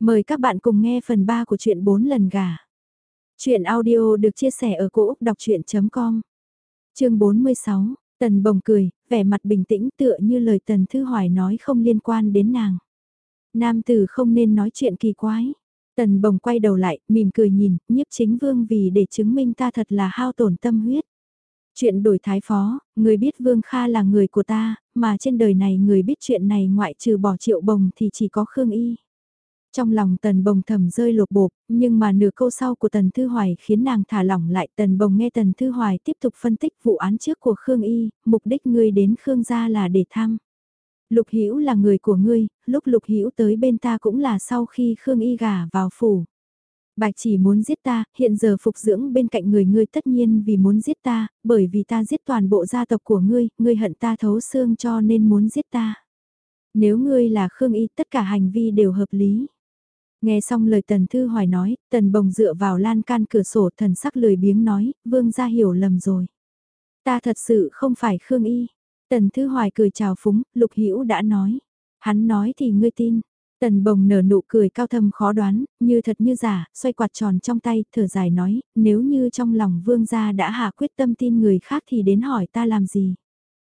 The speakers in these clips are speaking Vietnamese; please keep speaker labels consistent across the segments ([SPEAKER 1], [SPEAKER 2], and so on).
[SPEAKER 1] Mời các bạn cùng nghe phần 3 của truyện 4 lần gà. Chuyện audio được chia sẻ ở cỗ đọc chuyện.com Chương 46, Tần Bồng cười, vẻ mặt bình tĩnh tựa như lời Tần Thư Hoài nói không liên quan đến nàng. Nam tử không nên nói chuyện kỳ quái. Tần Bồng quay đầu lại, mỉm cười nhìn, nhiếp chính vương vì để chứng minh ta thật là hao tổn tâm huyết. Chuyện đổi thái phó, người biết Vương Kha là người của ta, mà trên đời này người biết chuyện này ngoại trừ bỏ triệu bồng thì chỉ có Khương Y. Trong lòng tần bồng thầm rơi lột bột, nhưng mà nửa câu sau của tần thư hoài khiến nàng thả lỏng lại tần bồng nghe tần thư hoài tiếp tục phân tích vụ án trước của Khương Y, mục đích ngươi đến Khương gia là để thăm. Lục Hữu là người của ngươi, lúc Lục Hữu tới bên ta cũng là sau khi Khương Y gả vào phủ. Bạch chỉ muốn giết ta, hiện giờ phục dưỡng bên cạnh người ngươi tất nhiên vì muốn giết ta, bởi vì ta giết toàn bộ gia tộc của ngươi, ngươi hận ta thấu xương cho nên muốn giết ta. Nếu ngươi là Khương Y tất cả hành vi đều hợp lý. Nghe xong lời Tần Thư Hoài nói, Tần Bồng dựa vào lan can cửa sổ thần sắc lười biếng nói, vương gia hiểu lầm rồi. Ta thật sự không phải Khương Y. Tần Thư Hoài cười chào phúng, Lục Hữu đã nói. Hắn nói thì ngươi tin. Tần Bồng nở nụ cười cao thâm khó đoán, như thật như giả, xoay quạt tròn trong tay, thở dài nói, nếu như trong lòng vương gia đã hạ quyết tâm tin người khác thì đến hỏi ta làm gì.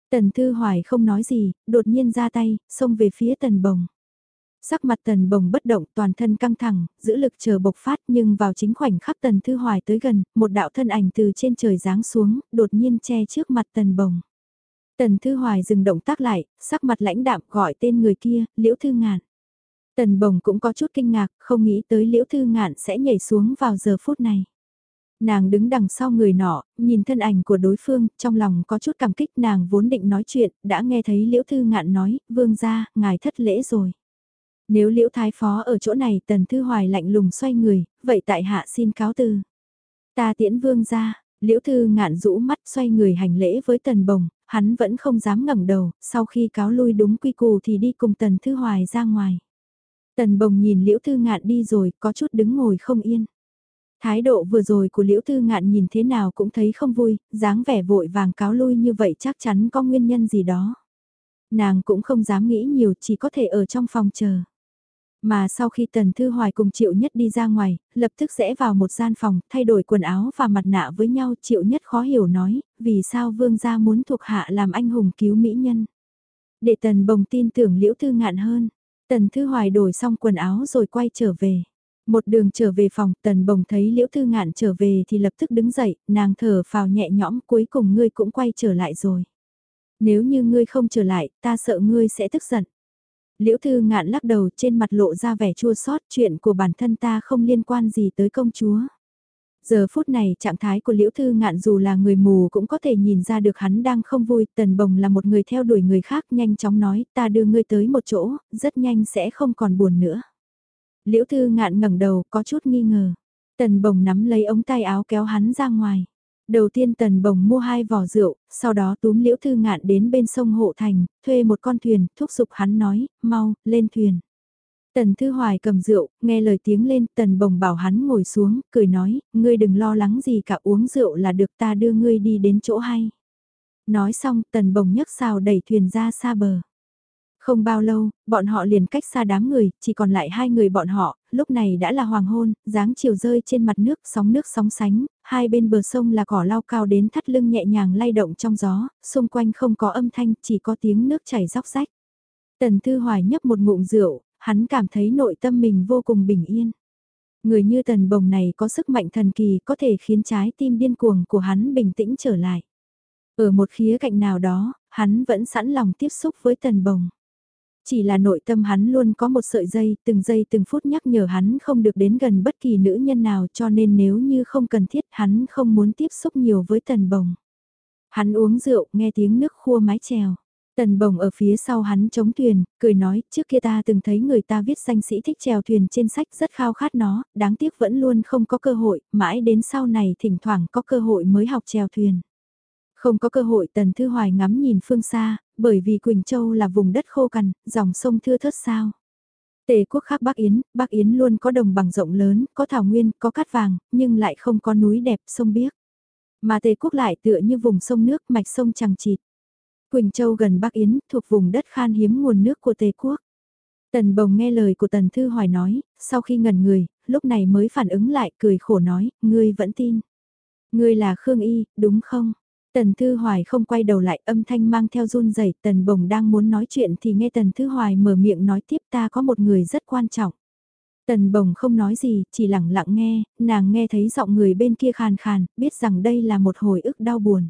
[SPEAKER 1] Tần Thư Hoài không nói gì, đột nhiên ra tay, xông về phía Tần Bồng. Sắc mặt tần bồng bất động toàn thân căng thẳng, giữ lực chờ bộc phát nhưng vào chính khoảnh khắc tần thư hoài tới gần, một đạo thân ảnh từ trên trời giáng xuống, đột nhiên che trước mặt tần bồng. Tần thư hoài dừng động tác lại, sắc mặt lãnh đạm gọi tên người kia, liễu thư ngạn. Tần bồng cũng có chút kinh ngạc, không nghĩ tới liễu thư ngạn sẽ nhảy xuống vào giờ phút này. Nàng đứng đằng sau người nọ, nhìn thân ảnh của đối phương, trong lòng có chút cảm kích nàng vốn định nói chuyện, đã nghe thấy liễu thư ngạn nói, vương ra, ngài thất lễ rồi. Nếu liễu thái phó ở chỗ này tần thư hoài lạnh lùng xoay người, vậy tại hạ xin cáo từ. Ta tiễn vương ra, liễu thư ngạn rũ mắt xoay người hành lễ với tần bồng, hắn vẫn không dám ngẩng đầu, sau khi cáo lui đúng quy củ thì đi cùng tần thư hoài ra ngoài. Tần bồng nhìn liễu thư ngạn đi rồi, có chút đứng ngồi không yên. Thái độ vừa rồi của liễu thư ngạn nhìn thế nào cũng thấy không vui, dáng vẻ vội vàng cáo lui như vậy chắc chắn có nguyên nhân gì đó. Nàng cũng không dám nghĩ nhiều chỉ có thể ở trong phòng chờ. Mà sau khi Tần Thư Hoài cùng Triệu Nhất đi ra ngoài, lập tức rẽ vào một gian phòng, thay đổi quần áo và mặt nạ với nhau. Triệu Nhất khó hiểu nói, vì sao Vương gia muốn thuộc hạ làm anh hùng cứu mỹ nhân. Để Tần Bồng tin tưởng Liễu Thư ngạn hơn. Tần Thư Hoài đổi xong quần áo rồi quay trở về. Một đường trở về phòng, Tần Bồng thấy Liễu Thư ngạn trở về thì lập tức đứng dậy, nàng thở phào nhẹ nhõm cuối cùng ngươi cũng quay trở lại rồi. Nếu như ngươi không trở lại, ta sợ ngươi sẽ tức giận. Liễu Thư ngạn lắc đầu trên mặt lộ ra vẻ chua xót chuyện của bản thân ta không liên quan gì tới công chúa. Giờ phút này trạng thái của Liễu Thư ngạn dù là người mù cũng có thể nhìn ra được hắn đang không vui. Tần Bồng là một người theo đuổi người khác nhanh chóng nói ta đưa ngươi tới một chỗ, rất nhanh sẽ không còn buồn nữa. Liễu Thư ngạn ngẩng đầu có chút nghi ngờ. Tần Bồng nắm lấy ống tay áo kéo hắn ra ngoài. Đầu tiên Tần Bồng mua hai vỏ rượu, sau đó túm Liễu Thư Ngạn đến bên sông Hộ Thành, thuê một con thuyền, thúc giục hắn nói, mau, lên thuyền. Tần Thư Hoài cầm rượu, nghe lời tiếng lên, Tần Bồng bảo hắn ngồi xuống, cười nói, ngươi đừng lo lắng gì cả uống rượu là được ta đưa ngươi đi đến chỗ hay. Nói xong, Tần Bồng nhấc xào đẩy thuyền ra xa bờ. Không bao lâu, bọn họ liền cách xa đám người, chỉ còn lại hai người bọn họ, lúc này đã là hoàng hôn, dáng chiều rơi trên mặt nước, sóng nước sóng sánh, hai bên bờ sông là cỏ lao cao đến thắt lưng nhẹ nhàng lay động trong gió, xung quanh không có âm thanh, chỉ có tiếng nước chảy róc rách. Tần Thư Hoài nhấp một ngụm rượu, hắn cảm thấy nội tâm mình vô cùng bình yên. Người như tần bồng này có sức mạnh thần kỳ có thể khiến trái tim điên cuồng của hắn bình tĩnh trở lại. Ở một khía cạnh nào đó, hắn vẫn sẵn lòng tiếp xúc với tần bồng. Chỉ là nội tâm hắn luôn có một sợi dây, từng giây từng phút nhắc nhở hắn không được đến gần bất kỳ nữ nhân nào cho nên nếu như không cần thiết hắn không muốn tiếp xúc nhiều với tần bồng. Hắn uống rượu, nghe tiếng nước khua mái chèo. Tần bồng ở phía sau hắn chống thuyền, cười nói, trước kia ta từng thấy người ta viết danh sĩ thích chèo thuyền trên sách rất khao khát nó, đáng tiếc vẫn luôn không có cơ hội, mãi đến sau này thỉnh thoảng có cơ hội mới học chèo thuyền. Không có cơ hội Tần Thư Hoài ngắm nhìn phương xa, bởi vì Quỳnh Châu là vùng đất khô cằn, dòng sông thưa thớt sao. Tề quốc khác Bắc Yến, Bắc Yến luôn có đồng bằng rộng lớn, có thảo nguyên, có cát vàng, nhưng lại không có núi đẹp sông biếc. Mà Tề quốc lại tựa như vùng sông nước mạch sông chẳng chịt. Quỳnh Châu gần Bắc Yến thuộc vùng đất khan hiếm nguồn nước của Tề quốc. Tần bồng nghe lời của tần thư hoài nói, sau khi ngẩn người, lúc này mới phản ứng lại cười khổ nói, ngươi vẫn tin. Ngươi là Khương Y, đúng không? Tần Thư Hoài không quay đầu lại âm thanh mang theo run rẩy Tần Bồng đang muốn nói chuyện thì nghe Tần Thư Hoài mở miệng nói tiếp ta có một người rất quan trọng. Tần Bồng không nói gì, chỉ lặng lặng nghe, nàng nghe thấy giọng người bên kia khàn khàn, biết rằng đây là một hồi ức đau buồn.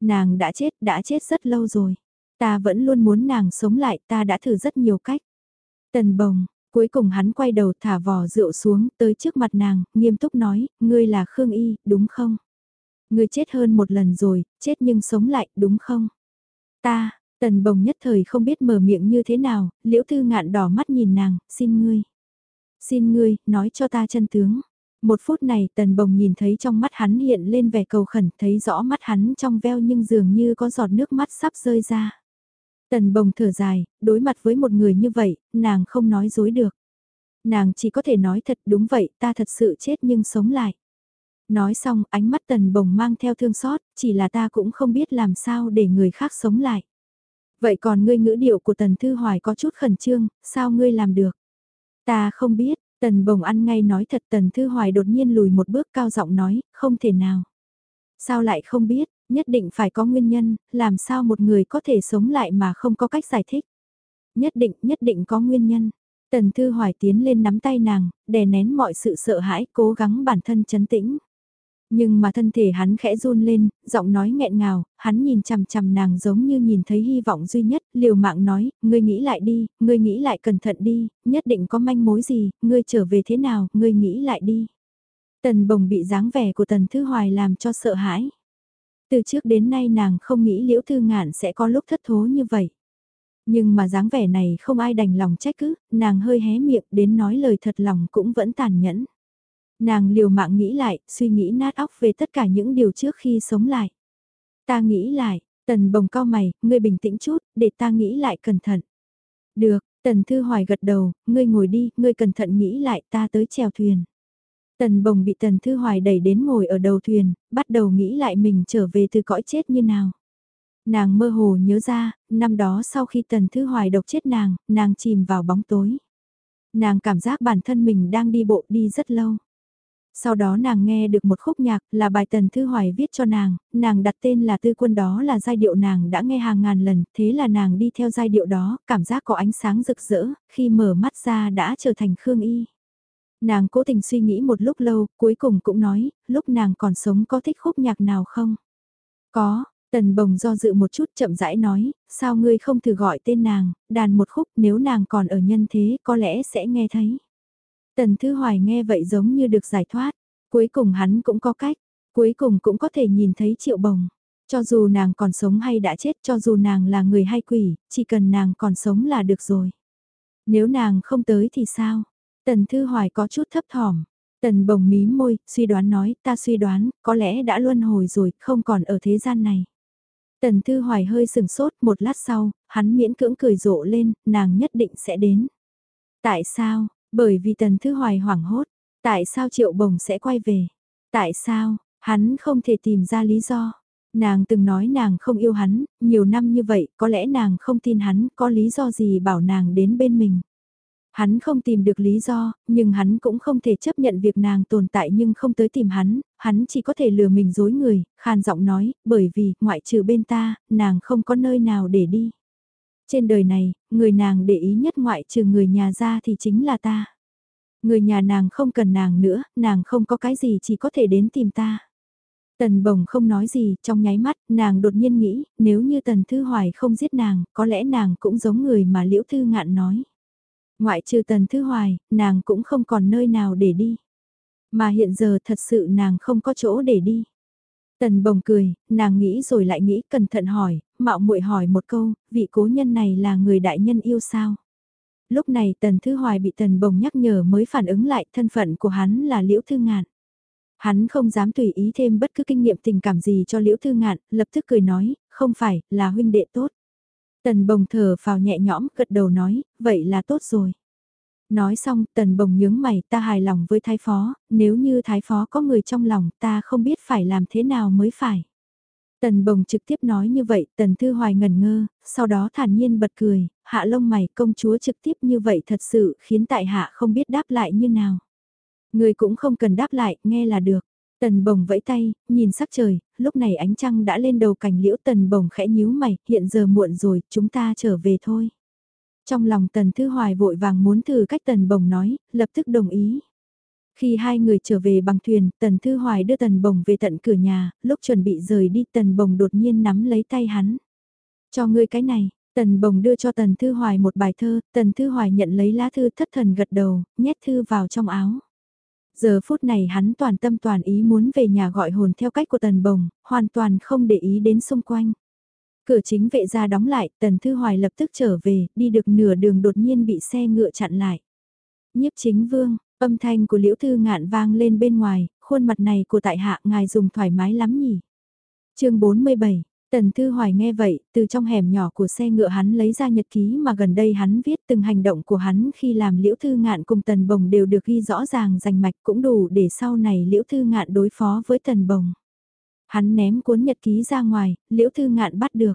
[SPEAKER 1] Nàng đã chết, đã chết rất lâu rồi. Ta vẫn luôn muốn nàng sống lại, ta đã thử rất nhiều cách. Tần Bồng, cuối cùng hắn quay đầu thả vò rượu xuống tới trước mặt nàng, nghiêm túc nói, ngươi là Khương Y, đúng không? Ngươi chết hơn một lần rồi, chết nhưng sống lại, đúng không? Ta, tần bồng nhất thời không biết mở miệng như thế nào, liễu thư ngạn đỏ mắt nhìn nàng, xin ngươi. Xin ngươi, nói cho ta chân tướng. Một phút này tần bồng nhìn thấy trong mắt hắn hiện lên vẻ cầu khẩn, thấy rõ mắt hắn trong veo nhưng dường như có giọt nước mắt sắp rơi ra. Tần bồng thở dài, đối mặt với một người như vậy, nàng không nói dối được. Nàng chỉ có thể nói thật đúng vậy, ta thật sự chết nhưng sống lại. Nói xong, ánh mắt tần bồng mang theo thương xót, chỉ là ta cũng không biết làm sao để người khác sống lại. Vậy còn ngươi ngữ điệu của tần thư hoài có chút khẩn trương, sao ngươi làm được? Ta không biết, tần bồng ăn ngay nói thật tần thư hoài đột nhiên lùi một bước cao giọng nói, không thể nào. Sao lại không biết, nhất định phải có nguyên nhân, làm sao một người có thể sống lại mà không có cách giải thích. Nhất định, nhất định có nguyên nhân. Tần Thư Hoài tiến lên nắm tay nàng, đè nén mọi sự sợ hãi, cố gắng bản thân chấn tĩnh. Nhưng mà thân thể hắn khẽ run lên, giọng nói nghẹn ngào, hắn nhìn chằm chằm nàng giống như nhìn thấy hy vọng duy nhất, liều mạng nói, ngươi nghĩ lại đi, ngươi nghĩ lại cẩn thận đi, nhất định có manh mối gì, ngươi trở về thế nào, ngươi nghĩ lại đi. Tần bồng bị dáng vẻ của tần thư hoài làm cho sợ hãi. Từ trước đến nay nàng không nghĩ liễu thư ngạn sẽ có lúc thất thố như vậy. Nhưng mà dáng vẻ này không ai đành lòng trách cứ, nàng hơi hé miệng đến nói lời thật lòng cũng vẫn tàn nhẫn. Nàng liều mạng nghĩ lại, suy nghĩ nát óc về tất cả những điều trước khi sống lại. Ta nghĩ lại, tần bồng cao mày, ngươi bình tĩnh chút, để ta nghĩ lại cẩn thận. Được, tần thư hoài gật đầu, ngươi ngồi đi, ngươi cẩn thận nghĩ lại ta tới chèo thuyền. Tần bồng bị tần thư hoài đẩy đến ngồi ở đầu thuyền, bắt đầu nghĩ lại mình trở về từ cõi chết như nào. Nàng mơ hồ nhớ ra, năm đó sau khi tần thư hoài độc chết nàng, nàng chìm vào bóng tối. Nàng cảm giác bản thân mình đang đi bộ đi rất lâu. Sau đó nàng nghe được một khúc nhạc là bài Tần Thư Hoài viết cho nàng, nàng đặt tên là Tư Quân đó là giai điệu nàng đã nghe hàng ngàn lần, thế là nàng đi theo giai điệu đó, cảm giác có ánh sáng rực rỡ, khi mở mắt ra đã trở thành Khương Y. Nàng cố tình suy nghĩ một lúc lâu, cuối cùng cũng nói, lúc nàng còn sống có thích khúc nhạc nào không? Có, Tần Bồng do dự một chút chậm rãi nói, sao ngươi không thử gọi tên nàng, đàn một khúc nếu nàng còn ở nhân thế có lẽ sẽ nghe thấy. Tần Thư Hoài nghe vậy giống như được giải thoát, cuối cùng hắn cũng có cách, cuối cùng cũng có thể nhìn thấy triệu bồng. Cho dù nàng còn sống hay đã chết, cho dù nàng là người hay quỷ, chỉ cần nàng còn sống là được rồi. Nếu nàng không tới thì sao? Tần Thư Hoài có chút thấp thỏm. Tần bồng mí môi, suy đoán nói, ta suy đoán, có lẽ đã luân hồi rồi, không còn ở thế gian này. Tần Thư Hoài hơi sừng sốt, một lát sau, hắn miễn cưỡng cười rộ lên, nàng nhất định sẽ đến. Tại sao, bởi vì Tần thứ Hoài hoảng hốt, tại sao Triệu Bồng sẽ quay về? Tại sao, hắn không thể tìm ra lý do? Nàng từng nói nàng không yêu hắn, nhiều năm như vậy, có lẽ nàng không tin hắn, có lý do gì bảo nàng đến bên mình. Hắn không tìm được lý do, nhưng hắn cũng không thể chấp nhận việc nàng tồn tại nhưng không tới tìm hắn, hắn chỉ có thể lừa mình dối người, khàn giọng nói, bởi vì, ngoại trừ bên ta, nàng không có nơi nào để đi. Trên đời này, người nàng để ý nhất ngoại trừ người nhà ra thì chính là ta. Người nhà nàng không cần nàng nữa, nàng không có cái gì chỉ có thể đến tìm ta. Tần bồng không nói gì, trong nháy mắt, nàng đột nhiên nghĩ, nếu như tần thư hoài không giết nàng, có lẽ nàng cũng giống người mà liễu thư ngạn nói. Ngoại trừ tần thư hoài, nàng cũng không còn nơi nào để đi. Mà hiện giờ thật sự nàng không có chỗ để đi. Tần bồng cười, nàng nghĩ rồi lại nghĩ cẩn thận hỏi, mạo muội hỏi một câu, vị cố nhân này là người đại nhân yêu sao? Lúc này tần thư hoài bị tần bồng nhắc nhở mới phản ứng lại thân phận của hắn là liễu thư ngạn. Hắn không dám tùy ý thêm bất cứ kinh nghiệm tình cảm gì cho liễu thư ngạn, lập tức cười nói, không phải, là huynh đệ tốt. Tần bồng thở vào nhẹ nhõm, gật đầu nói, vậy là tốt rồi. Nói xong, tần bồng nhướng mày, ta hài lòng với thái phó, nếu như thái phó có người trong lòng, ta không biết phải làm thế nào mới phải. Tần bồng trực tiếp nói như vậy, tần thư hoài ngần ngơ, sau đó thản nhiên bật cười, hạ lông mày công chúa trực tiếp như vậy thật sự khiến tại hạ không biết đáp lại như nào. Người cũng không cần đáp lại, nghe là được. Tần bồng vẫy tay, nhìn sắc trời, lúc này ánh trăng đã lên đầu cành liễu tần bồng khẽ nhíu mày, hiện giờ muộn rồi, chúng ta trở về thôi. Trong lòng tần thư hoài vội vàng muốn thử cách tần bồng nói, lập tức đồng ý. Khi hai người trở về bằng thuyền, Tần Thư Hoài đưa Tần Bồng về tận cửa nhà, lúc chuẩn bị rời đi Tần Bồng đột nhiên nắm lấy tay hắn. Cho ngươi cái này, Tần Bồng đưa cho Tần Thư Hoài một bài thơ, Tần Thư Hoài nhận lấy lá thư thất thần gật đầu, nhét thư vào trong áo. Giờ phút này hắn toàn tâm toàn ý muốn về nhà gọi hồn theo cách của Tần Bồng, hoàn toàn không để ý đến xung quanh. Cửa chính vệ ra đóng lại, Tần Thư Hoài lập tức trở về, đi được nửa đường đột nhiên bị xe ngựa chặn lại. Nhiếp chính vương, Âm thanh của liễu thư ngạn vang lên bên ngoài, khuôn mặt này của tại hạ ngài dùng thoải mái lắm nhỉ. chương 47, Tần Thư Hoài nghe vậy, từ trong hẻm nhỏ của xe ngựa hắn lấy ra nhật ký mà gần đây hắn viết từng hành động của hắn khi làm liễu thư ngạn cùng Tần Bồng đều được ghi rõ ràng rành mạch cũng đủ để sau này liễu thư ngạn đối phó với Tần Bồng. Hắn ném cuốn nhật ký ra ngoài, liễu thư ngạn bắt được.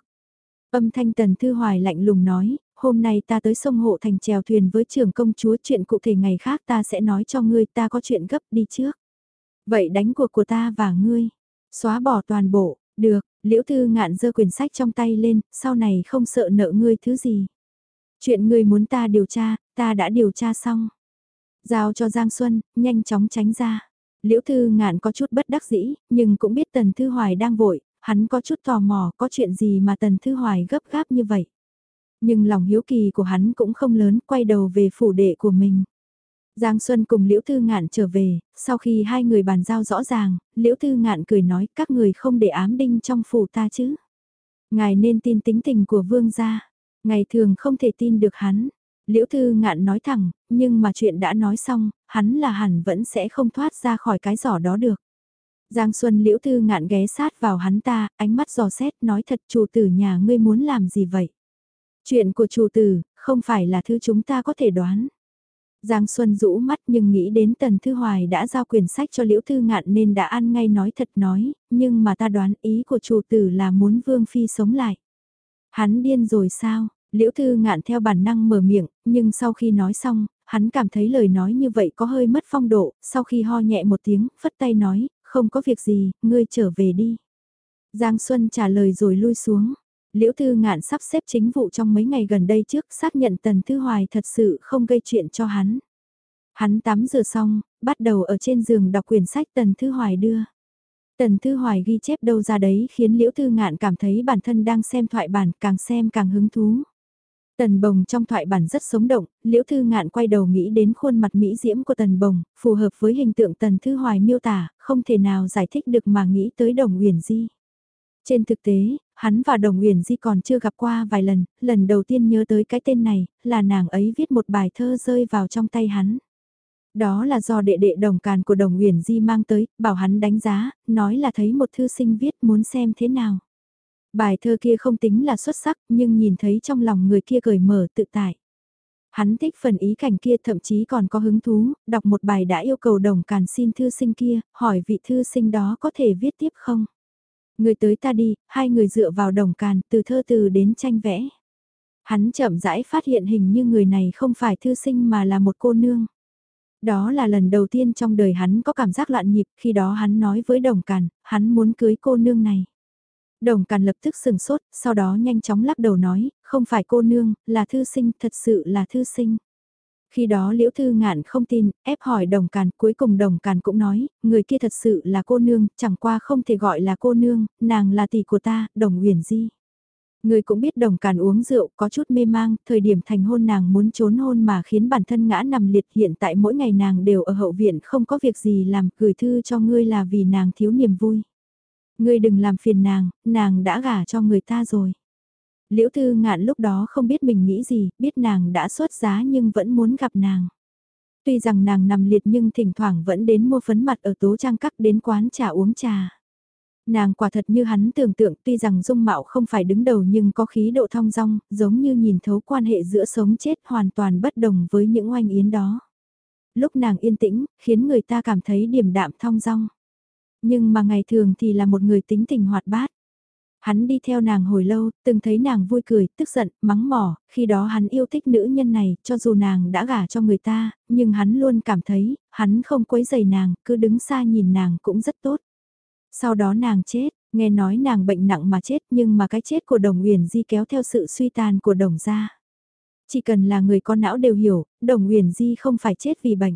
[SPEAKER 1] Âm thanh Tần Thư Hoài lạnh lùng nói, hôm nay ta tới sông Hộ Thành chèo thuyền với trưởng công chúa chuyện cụ thể ngày khác ta sẽ nói cho ngươi ta có chuyện gấp đi trước. Vậy đánh cuộc của ta và ngươi, xóa bỏ toàn bộ, được, liễu thư ngạn giơ quyển sách trong tay lên, sau này không sợ nợ ngươi thứ gì. Chuyện ngươi muốn ta điều tra, ta đã điều tra xong. Giao cho Giang Xuân, nhanh chóng tránh ra. Liễu Thư Ngạn có chút bất đắc dĩ, nhưng cũng biết Tần Thư Hoài đang vội, hắn có chút tò mò có chuyện gì mà Tần Thư Hoài gấp gáp như vậy. Nhưng lòng hiếu kỳ của hắn cũng không lớn, quay đầu về phủ đệ của mình. Giang Xuân cùng Liễu Thư Ngạn trở về, sau khi hai người bàn giao rõ ràng, Liễu Thư Ngạn cười nói các người không để ám đinh trong phủ ta chứ. Ngài nên tin tính tình của vương gia, ngày thường không thể tin được hắn. Liễu Thư Ngạn nói thẳng, nhưng mà chuyện đã nói xong, hắn là hẳn vẫn sẽ không thoát ra khỏi cái giỏ đó được. Giang Xuân Liễu Thư Ngạn ghé sát vào hắn ta, ánh mắt giò xét nói thật chủ tử nhà ngươi muốn làm gì vậy? Chuyện của chủ tử, không phải là thứ chúng ta có thể đoán. Giang Xuân rũ mắt nhưng nghĩ đến Tần Thư Hoài đã giao quyền sách cho Liễu Thư Ngạn nên đã ăn ngay nói thật nói, nhưng mà ta đoán ý của chủ tử là muốn Vương Phi sống lại. Hắn điên rồi sao? Liễu Thư Ngạn theo bản năng mở miệng, nhưng sau khi nói xong, hắn cảm thấy lời nói như vậy có hơi mất phong độ, sau khi ho nhẹ một tiếng, phất tay nói, không có việc gì, ngươi trở về đi. Giang Xuân trả lời rồi lui xuống. Liễu Thư Ngạn sắp xếp chính vụ trong mấy ngày gần đây trước xác nhận Tần Thư Hoài thật sự không gây chuyện cho hắn. Hắn tắm rửa xong, bắt đầu ở trên giường đọc quyển sách Tần Thư Hoài đưa. Tần Thư Hoài ghi chép đâu ra đấy khiến Liễu Thư Ngạn cảm thấy bản thân đang xem thoại bản càng xem càng hứng thú. Tần Bồng trong thoại bản rất sống động, Liễu Thư Ngạn quay đầu nghĩ đến khuôn mặt mỹ diễm của Tần Bồng, phù hợp với hình tượng Tần Thư Hoài miêu tả, không thể nào giải thích được mà nghĩ tới Đồng Uyển Di. Trên thực tế, hắn và Đồng Uyển Di còn chưa gặp qua vài lần, lần đầu tiên nhớ tới cái tên này, là nàng ấy viết một bài thơ rơi vào trong tay hắn. Đó là do đệ đệ đồng càn của Đồng Uyển Di mang tới, bảo hắn đánh giá, nói là thấy một thư sinh viết muốn xem thế nào. Bài thơ kia không tính là xuất sắc, nhưng nhìn thấy trong lòng người kia cởi mở tự tại. Hắn thích phần ý cảnh kia thậm chí còn có hứng thú, đọc một bài đã yêu cầu đồng càn xin thư sinh kia, hỏi vị thư sinh đó có thể viết tiếp không? Người tới ta đi, hai người dựa vào đồng càn, từ thơ từ đến tranh vẽ. Hắn chậm rãi phát hiện hình như người này không phải thư sinh mà là một cô nương. Đó là lần đầu tiên trong đời hắn có cảm giác loạn nhịp, khi đó hắn nói với đồng càn, hắn muốn cưới cô nương này. Đồng càn lập tức sừng sốt, sau đó nhanh chóng lắc đầu nói, không phải cô nương, là thư sinh, thật sự là thư sinh. Khi đó Liễu Thư Ngạn không tin, ép hỏi Đồng Càn, cuối cùng Đồng Càn cũng nói, người kia thật sự là cô nương, chẳng qua không thể gọi là cô nương, nàng là tỷ của ta, Đồng Huyền Di. Người cũng biết Đồng Càn uống rượu, có chút mê mang, thời điểm thành hôn nàng muốn trốn hôn mà khiến bản thân ngã nằm liệt hiện tại mỗi ngày nàng đều ở hậu viện không có việc gì làm, gửi thư cho ngươi là vì nàng thiếu niềm vui. Ngươi đừng làm phiền nàng, nàng đã gả cho người ta rồi. Liễu Thư Ngạn lúc đó không biết mình nghĩ gì, biết nàng đã xuất giá nhưng vẫn muốn gặp nàng. Tuy rằng nàng nằm liệt nhưng thỉnh thoảng vẫn đến mua phấn mặt ở tố trang cắt đến quán trà uống trà. Nàng quả thật như hắn tưởng tượng tuy rằng dung mạo không phải đứng đầu nhưng có khí độ thong dong, giống như nhìn thấu quan hệ giữa sống chết hoàn toàn bất đồng với những oanh yến đó. Lúc nàng yên tĩnh, khiến người ta cảm thấy điềm đạm thong dong. Nhưng mà ngày thường thì là một người tính tình hoạt bát. Hắn đi theo nàng hồi lâu, từng thấy nàng vui cười, tức giận, mắng mỏ, khi đó hắn yêu thích nữ nhân này, cho dù nàng đã gả cho người ta, nhưng hắn luôn cảm thấy, hắn không quấy giày nàng, cứ đứng xa nhìn nàng cũng rất tốt. Sau đó nàng chết, nghe nói nàng bệnh nặng mà chết nhưng mà cái chết của đồng Uyển di kéo theo sự suy tàn của đồng gia. Chỉ cần là người có não đều hiểu, đồng Uyển di không phải chết vì bệnh.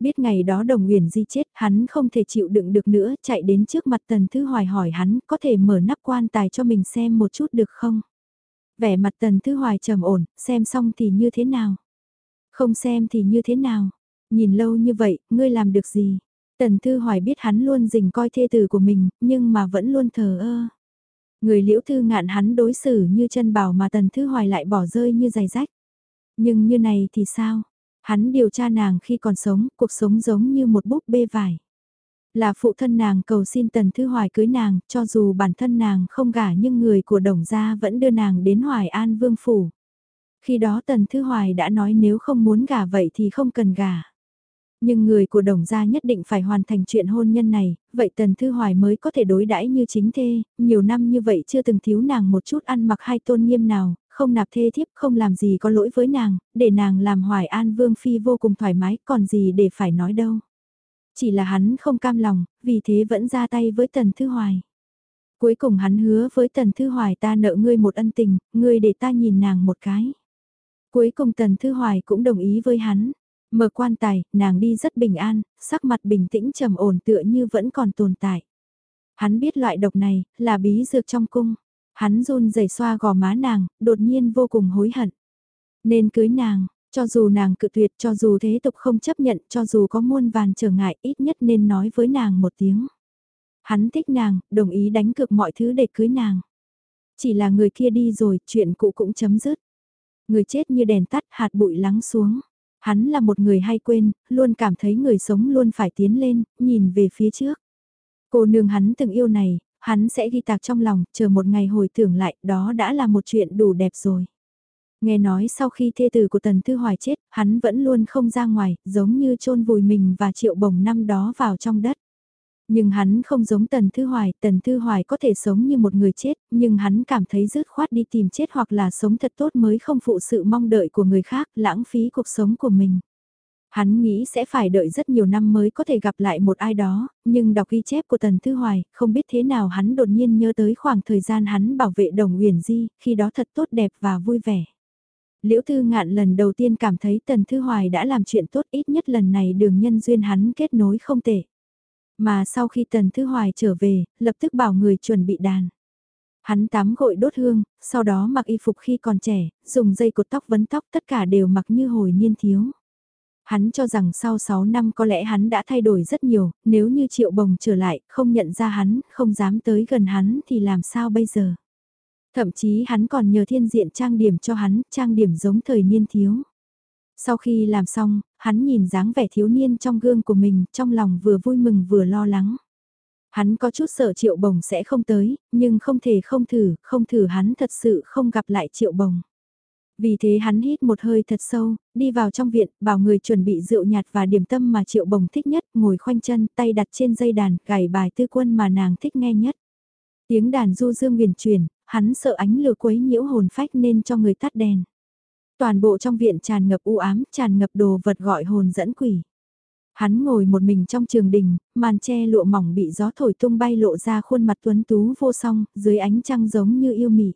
[SPEAKER 1] Biết ngày đó đồng nguyền di chết, hắn không thể chịu đựng được nữa, chạy đến trước mặt Tần Thư Hoài hỏi hắn có thể mở nắp quan tài cho mình xem một chút được không? Vẻ mặt Tần Thư Hoài trầm ổn, xem xong thì như thế nào? Không xem thì như thế nào? Nhìn lâu như vậy, ngươi làm được gì? Tần Thư Hoài biết hắn luôn dình coi thê tử của mình, nhưng mà vẫn luôn thờ ơ. Người liễu thư ngạn hắn đối xử như chân bảo mà Tần Thư Hoài lại bỏ rơi như giày rách. Nhưng như này thì sao? Hắn điều tra nàng khi còn sống, cuộc sống giống như một búp bê vải. Là phụ thân nàng cầu xin Tần Thư Hoài cưới nàng, cho dù bản thân nàng không gả nhưng người của đồng gia vẫn đưa nàng đến Hoài An Vương Phủ. Khi đó Tần Thư Hoài đã nói nếu không muốn gả vậy thì không cần gả. Nhưng người của đồng gia nhất định phải hoàn thành chuyện hôn nhân này, vậy Tần Thư Hoài mới có thể đối đãi như chính thê, nhiều năm như vậy chưa từng thiếu nàng một chút ăn mặc hay tôn nghiêm nào, không nạp thê thiếp không làm gì có lỗi với nàng, để nàng làm hoài an vương phi vô cùng thoải mái, còn gì để phải nói đâu. Chỉ là hắn không cam lòng, vì thế vẫn ra tay với Tần Thư Hoài. Cuối cùng hắn hứa với Tần Thư Hoài ta nợ ngươi một ân tình, ngươi để ta nhìn nàng một cái. Cuối cùng Tần Thư Hoài cũng đồng ý với hắn. Mở quan tài, nàng đi rất bình an, sắc mặt bình tĩnh trầm ổn tựa như vẫn còn tồn tại. Hắn biết loại độc này, là bí dược trong cung. Hắn run rẩy xoa gò má nàng, đột nhiên vô cùng hối hận. Nên cưới nàng, cho dù nàng cự tuyệt, cho dù thế tục không chấp nhận, cho dù có muôn vàn trở ngại, ít nhất nên nói với nàng một tiếng. Hắn thích nàng, đồng ý đánh cược mọi thứ để cưới nàng. Chỉ là người kia đi rồi, chuyện cũ cũng chấm dứt. Người chết như đèn tắt, hạt bụi lắng xuống. Hắn là một người hay quên, luôn cảm thấy người sống luôn phải tiến lên, nhìn về phía trước. Cô nương hắn từng yêu này, hắn sẽ ghi tạc trong lòng, chờ một ngày hồi tưởng lại, đó đã là một chuyện đủ đẹp rồi. Nghe nói sau khi thê tử của Tần Thư Hoài chết, hắn vẫn luôn không ra ngoài, giống như chôn vùi mình và triệu bồng năm đó vào trong đất. Nhưng hắn không giống Tần Thư Hoài, Tần Thư Hoài có thể sống như một người chết, nhưng hắn cảm thấy rứt khoát đi tìm chết hoặc là sống thật tốt mới không phụ sự mong đợi của người khác, lãng phí cuộc sống của mình. Hắn nghĩ sẽ phải đợi rất nhiều năm mới có thể gặp lại một ai đó, nhưng đọc ghi chép của Tần Thư Hoài, không biết thế nào hắn đột nhiên nhớ tới khoảng thời gian hắn bảo vệ đồng huyền di, khi đó thật tốt đẹp và vui vẻ. Liễu Thư Ngạn lần đầu tiên cảm thấy Tần Thư Hoài đã làm chuyện tốt ít nhất lần này đường nhân duyên hắn kết nối không tệ. Mà sau khi Tần Thư Hoài trở về, lập tức bảo người chuẩn bị đàn. Hắn tắm gội đốt hương, sau đó mặc y phục khi còn trẻ, dùng dây cột tóc vấn tóc tất cả đều mặc như hồi niên thiếu. Hắn cho rằng sau 6 năm có lẽ hắn đã thay đổi rất nhiều, nếu như Triệu Bồng trở lại, không nhận ra hắn, không dám tới gần hắn thì làm sao bây giờ? Thậm chí hắn còn nhờ thiên diện trang điểm cho hắn, trang điểm giống thời niên thiếu. Sau khi làm xong, hắn nhìn dáng vẻ thiếu niên trong gương của mình, trong lòng vừa vui mừng vừa lo lắng. Hắn có chút sợ triệu bồng sẽ không tới, nhưng không thể không thử, không thử hắn thật sự không gặp lại triệu bồng. Vì thế hắn hít một hơi thật sâu, đi vào trong viện, bảo người chuẩn bị rượu nhạt và điểm tâm mà triệu bồng thích nhất, ngồi khoanh chân, tay đặt trên dây đàn, gảy bài tư quân mà nàng thích nghe nhất. Tiếng đàn du dương huyền truyền, hắn sợ ánh lửa quấy nhiễu hồn phách nên cho người tắt đèn. Toàn bộ trong viện tràn ngập u ám, tràn ngập đồ vật gọi hồn dẫn quỷ. Hắn ngồi một mình trong trường đình, màn che lụa mỏng bị gió thổi tung bay lộ ra khuôn mặt tuấn tú vô song, dưới ánh trăng giống như yêu mị.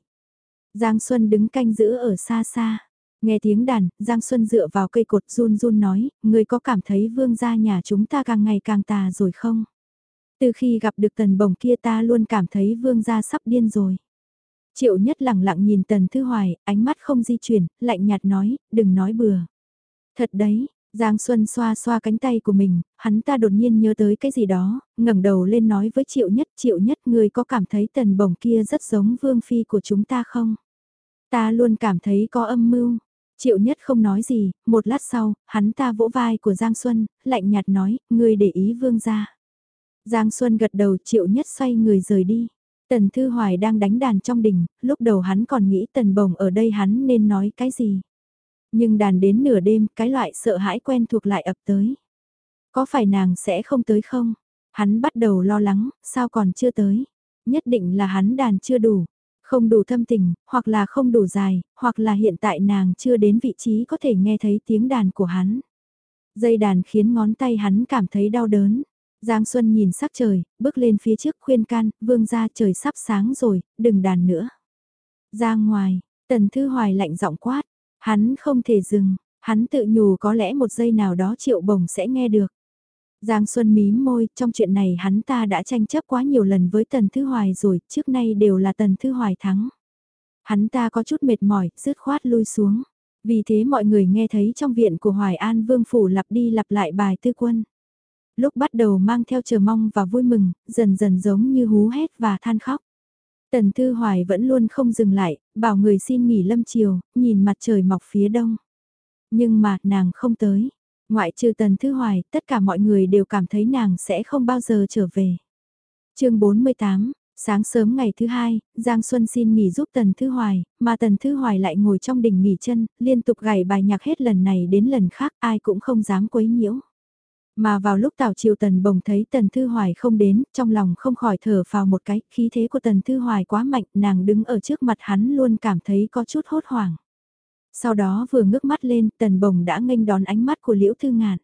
[SPEAKER 1] Giang Xuân đứng canh giữ ở xa xa. Nghe tiếng đàn, Giang Xuân dựa vào cây cột run run nói, người có cảm thấy vương gia nhà chúng ta càng ngày càng tà rồi không? Từ khi gặp được tần bồng kia ta luôn cảm thấy vương gia sắp điên rồi. Triệu nhất lặng lặng nhìn tần thư hoài, ánh mắt không di chuyển, lạnh nhạt nói, đừng nói bừa. Thật đấy, Giang Xuân xoa xoa cánh tay của mình, hắn ta đột nhiên nhớ tới cái gì đó, ngẩng đầu lên nói với Triệu Nhất, Triệu Nhất người có cảm thấy tần bổng kia rất giống vương phi của chúng ta không? Ta luôn cảm thấy có âm mưu. Triệu Nhất không nói gì, một lát sau, hắn ta vỗ vai của Giang Xuân, lạnh nhạt nói, người để ý vương ra. Giang Xuân gật đầu Triệu Nhất xoay người rời đi. Tần Thư Hoài đang đánh đàn trong đình, lúc đầu hắn còn nghĩ tần bồng ở đây hắn nên nói cái gì. Nhưng đàn đến nửa đêm, cái loại sợ hãi quen thuộc lại ập tới. Có phải nàng sẽ không tới không? Hắn bắt đầu lo lắng, sao còn chưa tới? Nhất định là hắn đàn chưa đủ, không đủ thâm tình, hoặc là không đủ dài, hoặc là hiện tại nàng chưa đến vị trí có thể nghe thấy tiếng đàn của hắn. Dây đàn khiến ngón tay hắn cảm thấy đau đớn. Giang Xuân nhìn sắc trời, bước lên phía trước khuyên can, vương ra trời sắp sáng rồi, đừng đàn nữa. Ra ngoài, Tần Thư Hoài lạnh giọng quát, hắn không thể dừng, hắn tự nhủ có lẽ một giây nào đó triệu bồng sẽ nghe được. Giang Xuân mím môi, trong chuyện này hắn ta đã tranh chấp quá nhiều lần với Tần Thư Hoài rồi, trước nay đều là Tần Thư Hoài thắng. Hắn ta có chút mệt mỏi, rứt khoát lui xuống. Vì thế mọi người nghe thấy trong viện của Hoài An Vương Phủ lặp đi lặp lại bài tư quân. Lúc bắt đầu mang theo chờ mong và vui mừng, dần dần giống như hú hét và than khóc. Tần Thư Hoài vẫn luôn không dừng lại, bảo người xin nghỉ lâm chiều, nhìn mặt trời mọc phía đông. Nhưng mà nàng không tới. Ngoại trừ Tần Thư Hoài, tất cả mọi người đều cảm thấy nàng sẽ không bao giờ trở về. chương 48, sáng sớm ngày thứ hai, Giang Xuân xin nghỉ giúp Tần Thư Hoài, mà Tần Thư Hoài lại ngồi trong đỉnh nghỉ chân, liên tục gảy bài nhạc hết lần này đến lần khác, ai cũng không dám quấy nhiễu. Mà vào lúc Tào Triều Tần Bồng thấy Tần Thư Hoài không đến, trong lòng không khỏi thở vào một cái, khí thế của Tần Thư Hoài quá mạnh, nàng đứng ở trước mặt hắn luôn cảm thấy có chút hốt hoảng. Sau đó vừa ngước mắt lên, Tần Bồng đã nghênh đón ánh mắt của Liễu Thư Ngạn.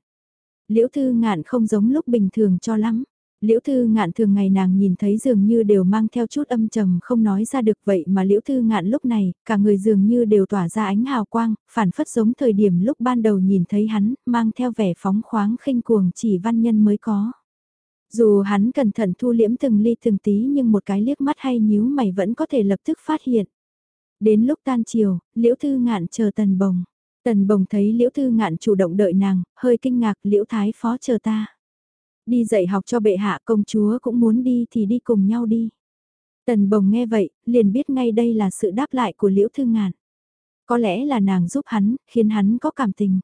[SPEAKER 1] Liễu Thư Ngạn không giống lúc bình thường cho lắm. Liễu Thư Ngạn thường ngày nàng nhìn thấy dường như đều mang theo chút âm trầm không nói ra được vậy mà Liễu Thư Ngạn lúc này, cả người dường như đều tỏa ra ánh hào quang, phản phất giống thời điểm lúc ban đầu nhìn thấy hắn, mang theo vẻ phóng khoáng khinh cuồng chỉ văn nhân mới có. Dù hắn cẩn thận thu liễm từng ly từng tí nhưng một cái liếc mắt hay nhíu mày vẫn có thể lập tức phát hiện. Đến lúc tan chiều, Liễu Thư Ngạn chờ Tần Bồng. Tần Bồng thấy Liễu Thư Ngạn chủ động đợi nàng, hơi kinh ngạc Liễu Thái Phó chờ ta. Đi dạy học cho bệ hạ công chúa cũng muốn đi thì đi cùng nhau đi. Tần Bồng nghe vậy, liền biết ngay đây là sự đáp lại của Liễu Thư Ngạn. Có lẽ là nàng giúp hắn, khiến hắn có cảm tình.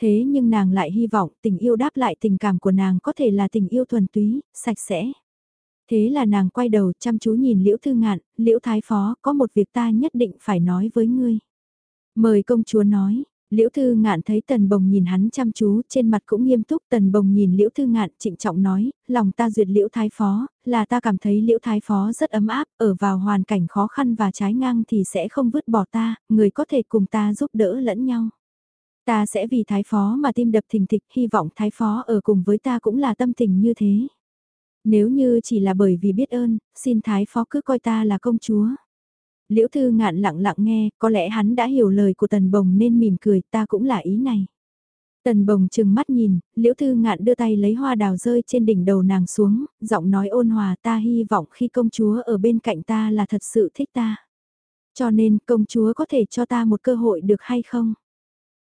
[SPEAKER 1] Thế nhưng nàng lại hy vọng tình yêu đáp lại tình cảm của nàng có thể là tình yêu thuần túy, sạch sẽ. Thế là nàng quay đầu chăm chú nhìn Liễu Thư Ngạn, Liễu Thái Phó có một việc ta nhất định phải nói với ngươi. Mời công chúa nói, Liễu Thư Ngạn thấy Tần Bồng nhìn hắn chăm chú, trên mặt cũng nghiêm túc, Tần Bồng nhìn Liễu Thư Ngạn trịnh trọng nói, lòng ta duyệt Liễu Thái Phó, là ta cảm thấy Liễu Thái Phó rất ấm áp, ở vào hoàn cảnh khó khăn và trái ngang thì sẽ không vứt bỏ ta, người có thể cùng ta giúp đỡ lẫn nhau. Ta sẽ vì Thái Phó mà tim đập thình thịch, hy vọng Thái Phó ở cùng với ta cũng là tâm tình như thế. Nếu như chỉ là bởi vì biết ơn, xin Thái Phó cứ coi ta là công chúa. Liễu Thư ngạn lặng lặng nghe, có lẽ hắn đã hiểu lời của Tần Bồng nên mỉm cười, ta cũng là ý này. Tần Bồng chừng mắt nhìn, Liễu Thư ngạn đưa tay lấy hoa đào rơi trên đỉnh đầu nàng xuống, giọng nói ôn hòa ta hy vọng khi công chúa ở bên cạnh ta là thật sự thích ta. Cho nên công chúa có thể cho ta một cơ hội được hay không?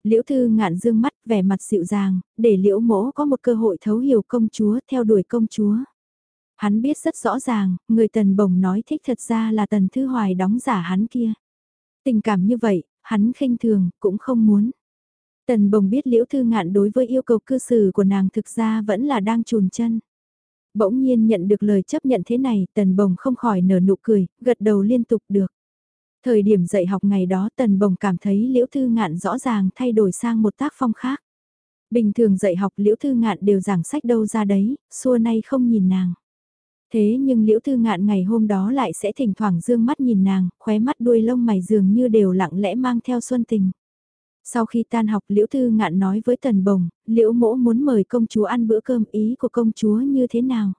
[SPEAKER 1] Liễu Thư ngạn dương mắt vẻ mặt dịu dàng, để Liễu Mỗ có một cơ hội thấu hiểu công chúa theo đuổi công chúa. Hắn biết rất rõ ràng, người tần bồng nói thích thật ra là tần thư hoài đóng giả hắn kia. Tình cảm như vậy, hắn khinh thường, cũng không muốn. Tần bồng biết liễu thư ngạn đối với yêu cầu cư xử của nàng thực ra vẫn là đang trùn chân. Bỗng nhiên nhận được lời chấp nhận thế này, tần bồng không khỏi nở nụ cười, gật đầu liên tục được. Thời điểm dạy học ngày đó tần bồng cảm thấy liễu thư ngạn rõ ràng thay đổi sang một tác phong khác. Bình thường dạy học liễu thư ngạn đều giảng sách đâu ra đấy, xua nay không nhìn nàng. Thế nhưng liễu thư ngạn ngày hôm đó lại sẽ thỉnh thoảng dương mắt nhìn nàng, khóe mắt đuôi lông mày dường như đều lặng lẽ mang theo xuân tình. Sau khi tan học liễu thư ngạn nói với tần bồng, liễu mỗ muốn mời công chúa ăn bữa cơm ý của công chúa như thế nào?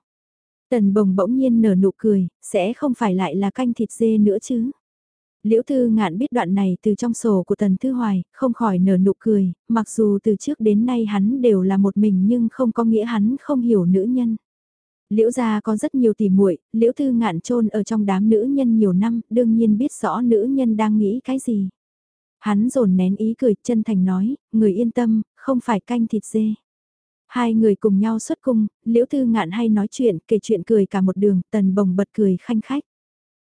[SPEAKER 1] Tần bồng bỗng nhiên nở nụ cười, sẽ không phải lại là canh thịt dê nữa chứ? Liễu Thư Ngạn biết đoạn này từ trong sổ của Tần Thư Hoài, không khỏi nở nụ cười, mặc dù từ trước đến nay hắn đều là một mình nhưng không có nghĩa hắn không hiểu nữ nhân. Liễu gia có rất nhiều tỉ muội, Liễu Thư Ngạn trôn ở trong đám nữ nhân nhiều năm, đương nhiên biết rõ nữ nhân đang nghĩ cái gì. Hắn dồn nén ý cười chân thành nói, người yên tâm, không phải canh thịt dê. Hai người cùng nhau xuất cung, Liễu Thư Ngạn hay nói chuyện, kể chuyện cười cả một đường, tần bồng bật cười khanh khách.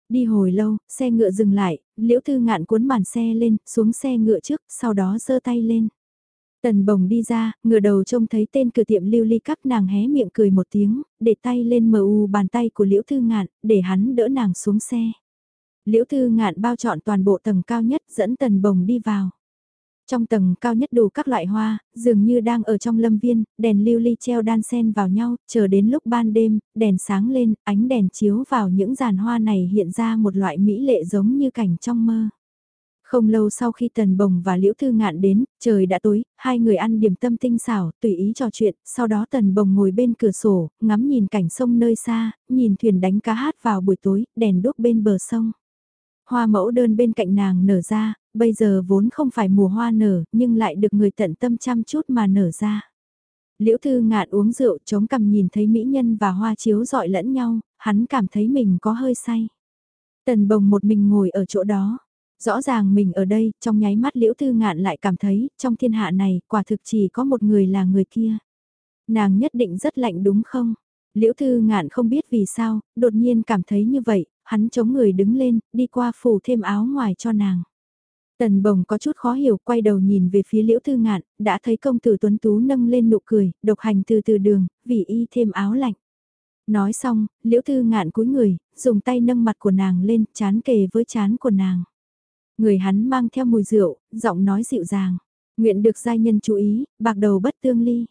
[SPEAKER 1] Đi hồi lâu, xe ngựa dừng lại, Liễu Thư Ngạn cuốn màn xe lên, xuống xe ngựa trước, sau đó giơ tay lên. Tần bồng đi ra, ngửa đầu trông thấy tên cửa tiệm lưu ly các nàng hé miệng cười một tiếng, để tay lên mờ u bàn tay của Liễu Thư Ngạn, để hắn đỡ nàng xuống xe. Liễu Thư Ngạn bao trọn toàn bộ tầng cao nhất dẫn tần bồng đi vào. Trong tầng cao nhất đủ các loại hoa, dường như đang ở trong lâm viên, đèn lưu ly treo đan sen vào nhau, chờ đến lúc ban đêm, đèn sáng lên, ánh đèn chiếu vào những giàn hoa này hiện ra một loại mỹ lệ giống như cảnh trong mơ. Không lâu sau khi Tần Bồng và Liễu Thư Ngạn đến, trời đã tối, hai người ăn điểm tâm tinh xảo, tùy ý trò chuyện, sau đó Tần Bồng ngồi bên cửa sổ, ngắm nhìn cảnh sông nơi xa, nhìn thuyền đánh cá hát vào buổi tối, đèn đốt bên bờ sông. Hoa mẫu đơn bên cạnh nàng nở ra, bây giờ vốn không phải mùa hoa nở, nhưng lại được người tận tâm chăm chút mà nở ra. Liễu Thư Ngạn uống rượu chống cằm nhìn thấy mỹ nhân và hoa chiếu dọi lẫn nhau, hắn cảm thấy mình có hơi say. Tần bồng một mình ngồi ở chỗ đó. Rõ ràng mình ở đây, trong nháy mắt Liễu Thư Ngạn lại cảm thấy, trong thiên hạ này, quả thực chỉ có một người là người kia. Nàng nhất định rất lạnh đúng không? Liễu Thư Ngạn không biết vì sao, đột nhiên cảm thấy như vậy, hắn chống người đứng lên, đi qua phủ thêm áo ngoài cho nàng. Tần bồng có chút khó hiểu, quay đầu nhìn về phía liễu thư ngạn, đã thấy công tử tuấn tú nâng lên nụ cười, độc hành từ từ đường, vì y thêm áo lạnh. Nói xong, liễu thư ngạn cúi người, dùng tay nâng mặt của nàng lên, chán kề với chán của nàng. Người hắn mang theo mùi rượu, giọng nói dịu dàng. Nguyện được giai nhân chú ý, bạc đầu bất tương ly.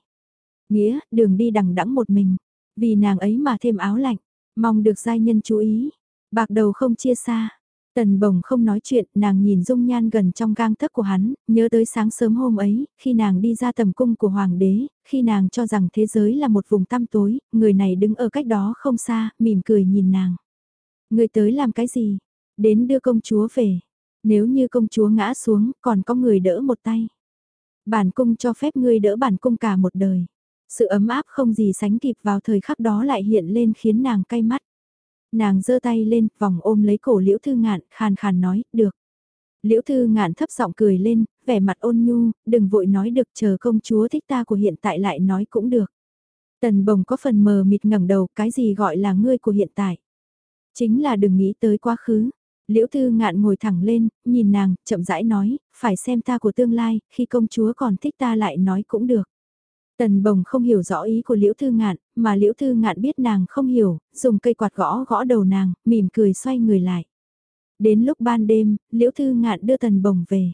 [SPEAKER 1] Nghĩa, đường đi đằng đẵng một mình. Vì nàng ấy mà thêm áo lạnh. Mong được giai nhân chú ý. Bạc đầu không chia xa. Tần bồng không nói chuyện, nàng nhìn dung nhan gần trong gang tấc của hắn, nhớ tới sáng sớm hôm ấy, khi nàng đi ra tầm cung của hoàng đế, khi nàng cho rằng thế giới là một vùng tăm tối, người này đứng ở cách đó không xa, mỉm cười nhìn nàng. Người tới làm cái gì? Đến đưa công chúa về. Nếu như công chúa ngã xuống, còn có người đỡ một tay. Bản cung cho phép ngươi đỡ bản cung cả một đời. Sự ấm áp không gì sánh kịp vào thời khắc đó lại hiện lên khiến nàng cay mắt. Nàng giơ tay lên, vòng ôm lấy cổ Liễu Thư Ngạn, khàn khàn nói, được. Liễu Thư Ngạn thấp giọng cười lên, vẻ mặt ôn nhu, đừng vội nói được chờ công chúa thích ta của hiện tại lại nói cũng được. Tần bồng có phần mờ mịt ngẩng đầu, cái gì gọi là ngươi của hiện tại. Chính là đừng nghĩ tới quá khứ. Liễu Thư Ngạn ngồi thẳng lên, nhìn nàng, chậm rãi nói, phải xem ta của tương lai, khi công chúa còn thích ta lại nói cũng được. Tần bồng không hiểu rõ ý của Liễu Thư Ngạn, mà Liễu Thư Ngạn biết nàng không hiểu, dùng cây quạt gõ gõ đầu nàng, mỉm cười xoay người lại. Đến lúc ban đêm, Liễu Thư Ngạn đưa Tần bồng về.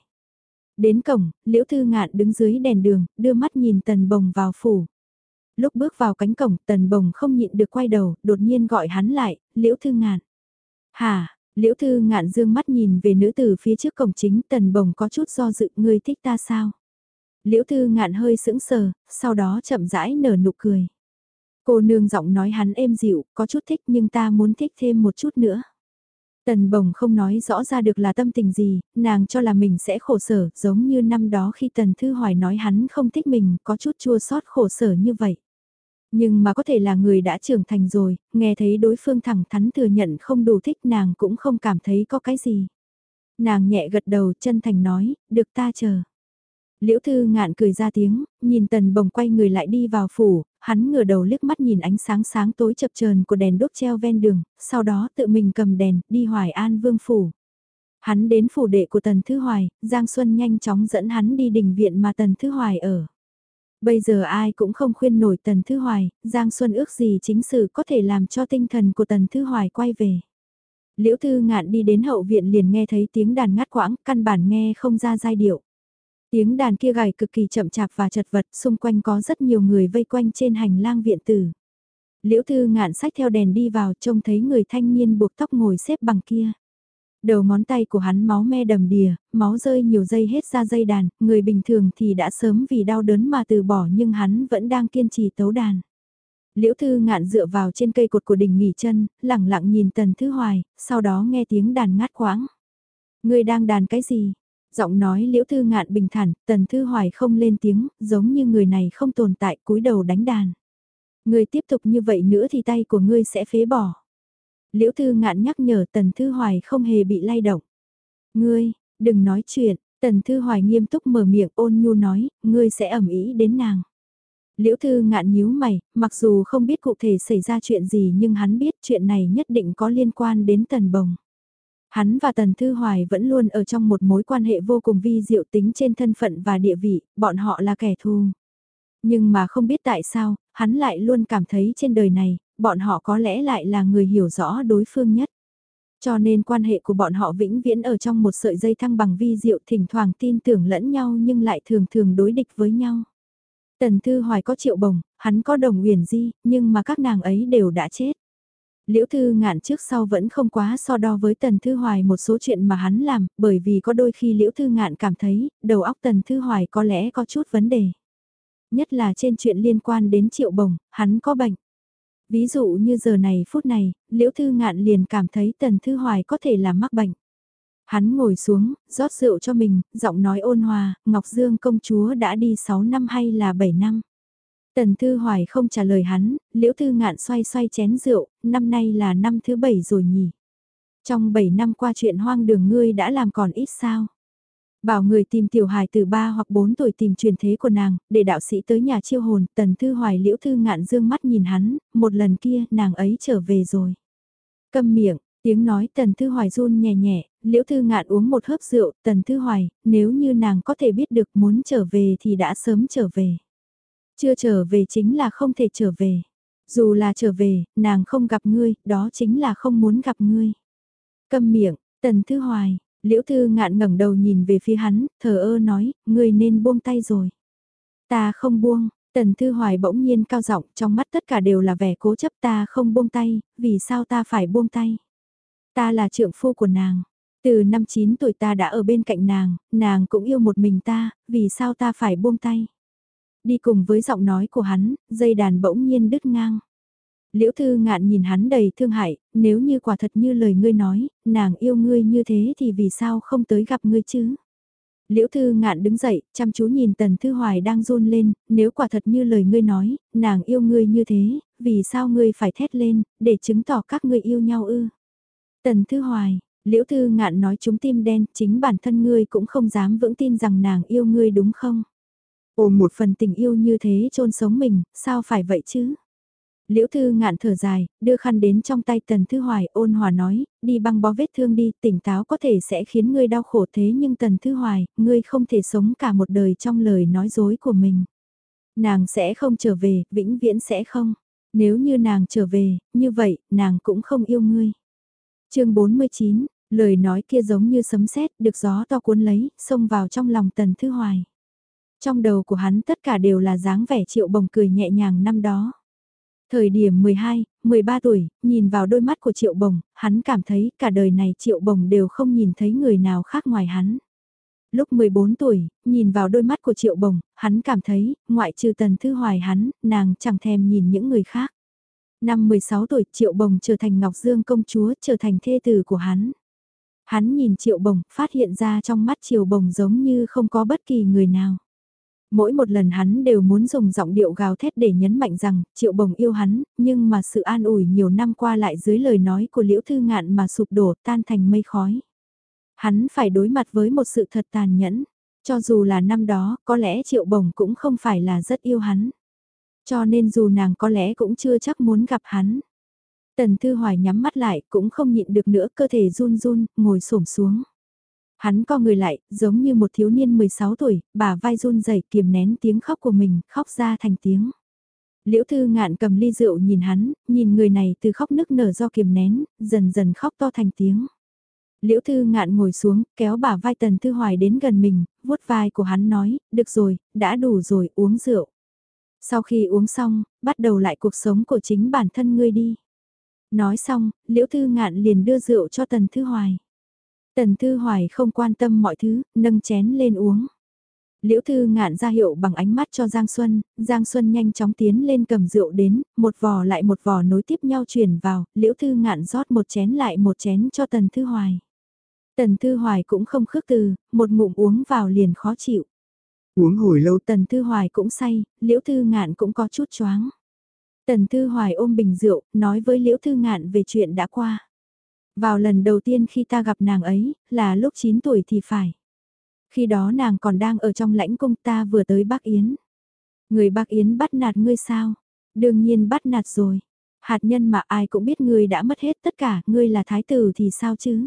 [SPEAKER 1] Đến cổng, Liễu Thư Ngạn đứng dưới đèn đường, đưa mắt nhìn Tần bồng vào phủ. Lúc bước vào cánh cổng, Tần bồng không nhịn được quay đầu, đột nhiên gọi hắn lại, Liễu Thư Ngạn. Hà, Liễu Thư Ngạn dương mắt nhìn về nữ tử phía trước cổng chính, Tần bồng có chút do dự, ngươi thích ta sao? Liễu Thư Ngạn hơi sững sờ, sau đó chậm rãi nở nụ cười. Cô nương giọng nói hắn êm dịu, có chút thích nhưng ta muốn thích thêm một chút nữa. Tần bồng không nói rõ ra được là tâm tình gì, nàng cho là mình sẽ khổ sở, giống như năm đó khi Tần Thư Hoài nói hắn không thích mình, có chút chua xót khổ sở như vậy. Nhưng mà có thể là người đã trưởng thành rồi, nghe thấy đối phương thẳng thắn thừa nhận không đủ thích nàng cũng không cảm thấy có cái gì. Nàng nhẹ gật đầu chân thành nói, được ta chờ. Liễu Thư ngạn cười ra tiếng, nhìn tần bồng quay người lại đi vào phủ, hắn ngửa đầu liếc mắt nhìn ánh sáng sáng tối chập chờn của đèn đốt treo ven đường, sau đó tự mình cầm đèn, đi Hoài An Vương Phủ. Hắn đến phủ đệ của Tần Thư Hoài, Giang Xuân nhanh chóng dẫn hắn đi đình viện mà Tần Thư Hoài ở. Bây giờ ai cũng không khuyên nổi Tần Thư Hoài, Giang Xuân ước gì chính sự có thể làm cho tinh thần của Tần Thư Hoài quay về. Liễu Thư ngạn đi đến hậu viện liền nghe thấy tiếng đàn ngắt quãng, căn bản nghe không ra giai điệu. Tiếng đàn kia gảy cực kỳ chậm chạp và chật vật, xung quanh có rất nhiều người vây quanh trên hành lang viện tử. Liễu Thư ngạn sách theo đèn đi vào trông thấy người thanh niên buộc tóc ngồi xếp bằng kia. Đầu ngón tay của hắn máu me đầm đìa, máu rơi nhiều dây hết ra dây đàn, người bình thường thì đã sớm vì đau đớn mà từ bỏ nhưng hắn vẫn đang kiên trì tấu đàn. Liễu Thư ngạn dựa vào trên cây cột của đỉnh nghỉ chân, lặng lặng nhìn Tần Thư Hoài, sau đó nghe tiếng đàn ngát quãng. Người đang đàn cái gì? Giọng nói liễu thư ngạn bình thản, tần thư hoài không lên tiếng, giống như người này không tồn tại cúi đầu đánh đàn. Người tiếp tục như vậy nữa thì tay của ngươi sẽ phế bỏ. Liễu thư ngạn nhắc nhở tần thư hoài không hề bị lay động. Ngươi, đừng nói chuyện, tần thư hoài nghiêm túc mở miệng ôn nhu nói, ngươi sẽ ẩm ý đến nàng. Liễu thư ngạn nhíu mày, mặc dù không biết cụ thể xảy ra chuyện gì nhưng hắn biết chuyện này nhất định có liên quan đến tần bồng. Hắn và Tần Thư Hoài vẫn luôn ở trong một mối quan hệ vô cùng vi diệu tính trên thân phận và địa vị, bọn họ là kẻ thù. Nhưng mà không biết tại sao, hắn lại luôn cảm thấy trên đời này, bọn họ có lẽ lại là người hiểu rõ đối phương nhất. Cho nên quan hệ của bọn họ vĩnh viễn ở trong một sợi dây thăng bằng vi diệu thỉnh thoảng tin tưởng lẫn nhau nhưng lại thường thường đối địch với nhau. Tần Thư Hoài có triệu bồng, hắn có đồng huyền di, nhưng mà các nàng ấy đều đã chết. Liễu Thư ngạn trước sau vẫn không quá so đo với Tần Thư Hoài một số chuyện mà hắn làm, bởi vì có đôi khi Liễu Thư ngạn cảm thấy, đầu óc Tần Thư Hoài có lẽ có chút vấn đề. Nhất là trên chuyện liên quan đến triệu bồng, hắn có bệnh. Ví dụ như giờ này phút này, Liễu Thư ngạn liền cảm thấy Tần Thư Hoài có thể là mắc bệnh. Hắn ngồi xuống, rót rượu cho mình, giọng nói ôn hòa, Ngọc Dương công chúa đã đi 6 năm hay là 7 năm. Tần Thư Hoài không trả lời hắn, Liễu Thư Ngạn xoay xoay chén rượu, năm nay là năm thứ 7 rồi nhỉ. Trong 7 năm qua chuyện hoang đường ngươi đã làm còn ít sao. Bảo người tìm tiểu hài từ 3 hoặc 4 tuổi tìm truyền thế của nàng, để đạo sĩ tới nhà chiêu hồn, Tần Thư Hoài Liễu Thư Ngạn dương mắt nhìn hắn, một lần kia nàng ấy trở về rồi. Câm miệng, tiếng nói Tần Thư Hoài run nhẹ nhẹ, Liễu Thư Ngạn uống một hớp rượu, Tần Thư Hoài, nếu như nàng có thể biết được muốn trở về thì đã sớm trở về. Chưa trở về chính là không thể trở về. Dù là trở về, nàng không gặp ngươi, đó chính là không muốn gặp ngươi. Câm miệng, Tần Thư Hoài, Liễu Thư ngạn ngẩng đầu nhìn về phía hắn, thờ ơ nói, ngươi nên buông tay rồi. Ta không buông, Tần Thư Hoài bỗng nhiên cao giọng trong mắt tất cả đều là vẻ cố chấp ta không buông tay, vì sao ta phải buông tay. Ta là trượng phu của nàng. Từ năm 9 tuổi ta đã ở bên cạnh nàng, nàng cũng yêu một mình ta, vì sao ta phải buông tay. Đi cùng với giọng nói của hắn, dây đàn bỗng nhiên đứt ngang. Liễu Thư Ngạn nhìn hắn đầy thương hại, nếu như quả thật như lời ngươi nói, nàng yêu ngươi như thế thì vì sao không tới gặp ngươi chứ? Liễu Thư Ngạn đứng dậy, chăm chú nhìn Tần Thư Hoài đang run lên, nếu quả thật như lời ngươi nói, nàng yêu ngươi như thế, vì sao ngươi phải thét lên, để chứng tỏ các ngươi yêu nhau ư? Tần Thư Hoài, Liễu Thư Ngạn nói chúng tim đen, chính bản thân ngươi cũng không dám vững tin rằng nàng yêu ngươi đúng không? Ôm một phần tình yêu như thế chôn sống mình, sao phải vậy chứ? Liễu Thư ngạn thở dài, đưa khăn đến trong tay Tần Thư Hoài ôn hòa nói, đi băng bó vết thương đi, tỉnh táo có thể sẽ khiến ngươi đau khổ thế nhưng Tần Thư Hoài, ngươi không thể sống cả một đời trong lời nói dối của mình. Nàng sẽ không trở về, vĩnh viễn sẽ không. Nếu như nàng trở về, như vậy, nàng cũng không yêu ngươi. chương 49, lời nói kia giống như sấm sét được gió to cuốn lấy, xông vào trong lòng Tần Thư Hoài. Trong đầu của hắn tất cả đều là dáng vẻ triệu bồng cười nhẹ nhàng năm đó. Thời điểm 12, 13 tuổi, nhìn vào đôi mắt của Triệu Bồng, hắn cảm thấy cả đời này Triệu Bồng đều không nhìn thấy người nào khác ngoài hắn. Lúc 14 tuổi, nhìn vào đôi mắt của Triệu Bồng, hắn cảm thấy, ngoại trừ Tần Thư Hoài hắn, nàng chẳng thèm nhìn những người khác. Năm 16 tuổi, Triệu Bồng trở thành Ngọc Dương công chúa, trở thành thê tử của hắn. Hắn nhìn Triệu Bồng, phát hiện ra trong mắt Triệu Bồng giống như không có bất kỳ người nào. Mỗi một lần hắn đều muốn dùng giọng điệu gào thét để nhấn mạnh rằng triệu bồng yêu hắn, nhưng mà sự an ủi nhiều năm qua lại dưới lời nói của liễu thư ngạn mà sụp đổ tan thành mây khói. Hắn phải đối mặt với một sự thật tàn nhẫn, cho dù là năm đó có lẽ triệu bồng cũng không phải là rất yêu hắn. Cho nên dù nàng có lẽ cũng chưa chắc muốn gặp hắn. Tần Thư Hoài nhắm mắt lại cũng không nhịn được nữa cơ thể run run, ngồi xổm xuống. Hắn co người lại, giống như một thiếu niên 16 tuổi, bà vai run rẩy kiềm nén tiếng khóc của mình, khóc ra thành tiếng. Liễu Thư Ngạn cầm ly rượu nhìn hắn, nhìn người này từ khóc nức nở do kiềm nén, dần dần khóc to thành tiếng. Liễu Thư Ngạn ngồi xuống, kéo bà vai Tần Thư Hoài đến gần mình, vuốt vai của hắn nói, được rồi, đã đủ rồi, uống rượu. Sau khi uống xong, bắt đầu lại cuộc sống của chính bản thân ngươi đi. Nói xong, Liễu Thư Ngạn liền đưa rượu cho Tần Thư Hoài. Tần Thư Hoài không quan tâm mọi thứ, nâng chén lên uống. Liễu Thư ngạn ra hiệu bằng ánh mắt cho Giang Xuân, Giang Xuân nhanh chóng tiến lên cầm rượu đến, một vò lại một vò nối tiếp nhau truyền vào, Liễu Thư ngạn rót một chén lại một chén cho Tần Thư Hoài. Tần Thư Hoài cũng không khước từ, một ngụm uống vào liền khó chịu. Uống hồi lâu Tần Thư Hoài cũng say, Liễu Thư ngạn cũng có chút choáng. Tần Thư Hoài ôm bình rượu, nói với Liễu Thư ngạn về chuyện đã qua. Vào lần đầu tiên khi ta gặp nàng ấy, là lúc 9 tuổi thì phải. Khi đó nàng còn đang ở trong lãnh cung ta vừa tới Bắc Yến. Người Bắc Yến bắt nạt ngươi sao? Đương nhiên bắt nạt rồi. Hạt nhân mà ai cũng biết ngươi đã mất hết tất cả, ngươi là thái tử thì sao chứ?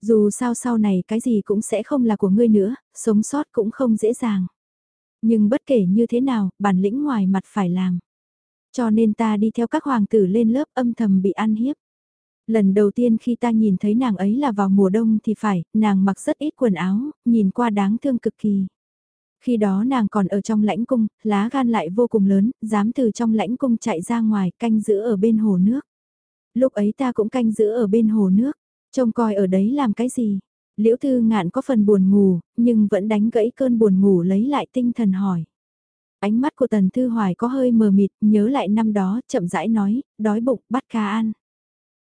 [SPEAKER 1] Dù sao sau này cái gì cũng sẽ không là của ngươi nữa, sống sót cũng không dễ dàng. Nhưng bất kể như thế nào, bản lĩnh ngoài mặt phải làm. Cho nên ta đi theo các hoàng tử lên lớp âm thầm bị ăn hiếp. Lần đầu tiên khi ta nhìn thấy nàng ấy là vào mùa đông thì phải, nàng mặc rất ít quần áo, nhìn qua đáng thương cực kỳ. Khi đó nàng còn ở trong lãnh cung, lá gan lại vô cùng lớn, dám từ trong lãnh cung chạy ra ngoài canh giữ ở bên hồ nước. Lúc ấy ta cũng canh giữ ở bên hồ nước, trông coi ở đấy làm cái gì. Liễu Thư Ngạn có phần buồn ngủ, nhưng vẫn đánh gãy cơn buồn ngủ lấy lại tinh thần hỏi. Ánh mắt của Tần Thư Hoài có hơi mờ mịt, nhớ lại năm đó, chậm rãi nói, đói bụng, bắt cá ăn.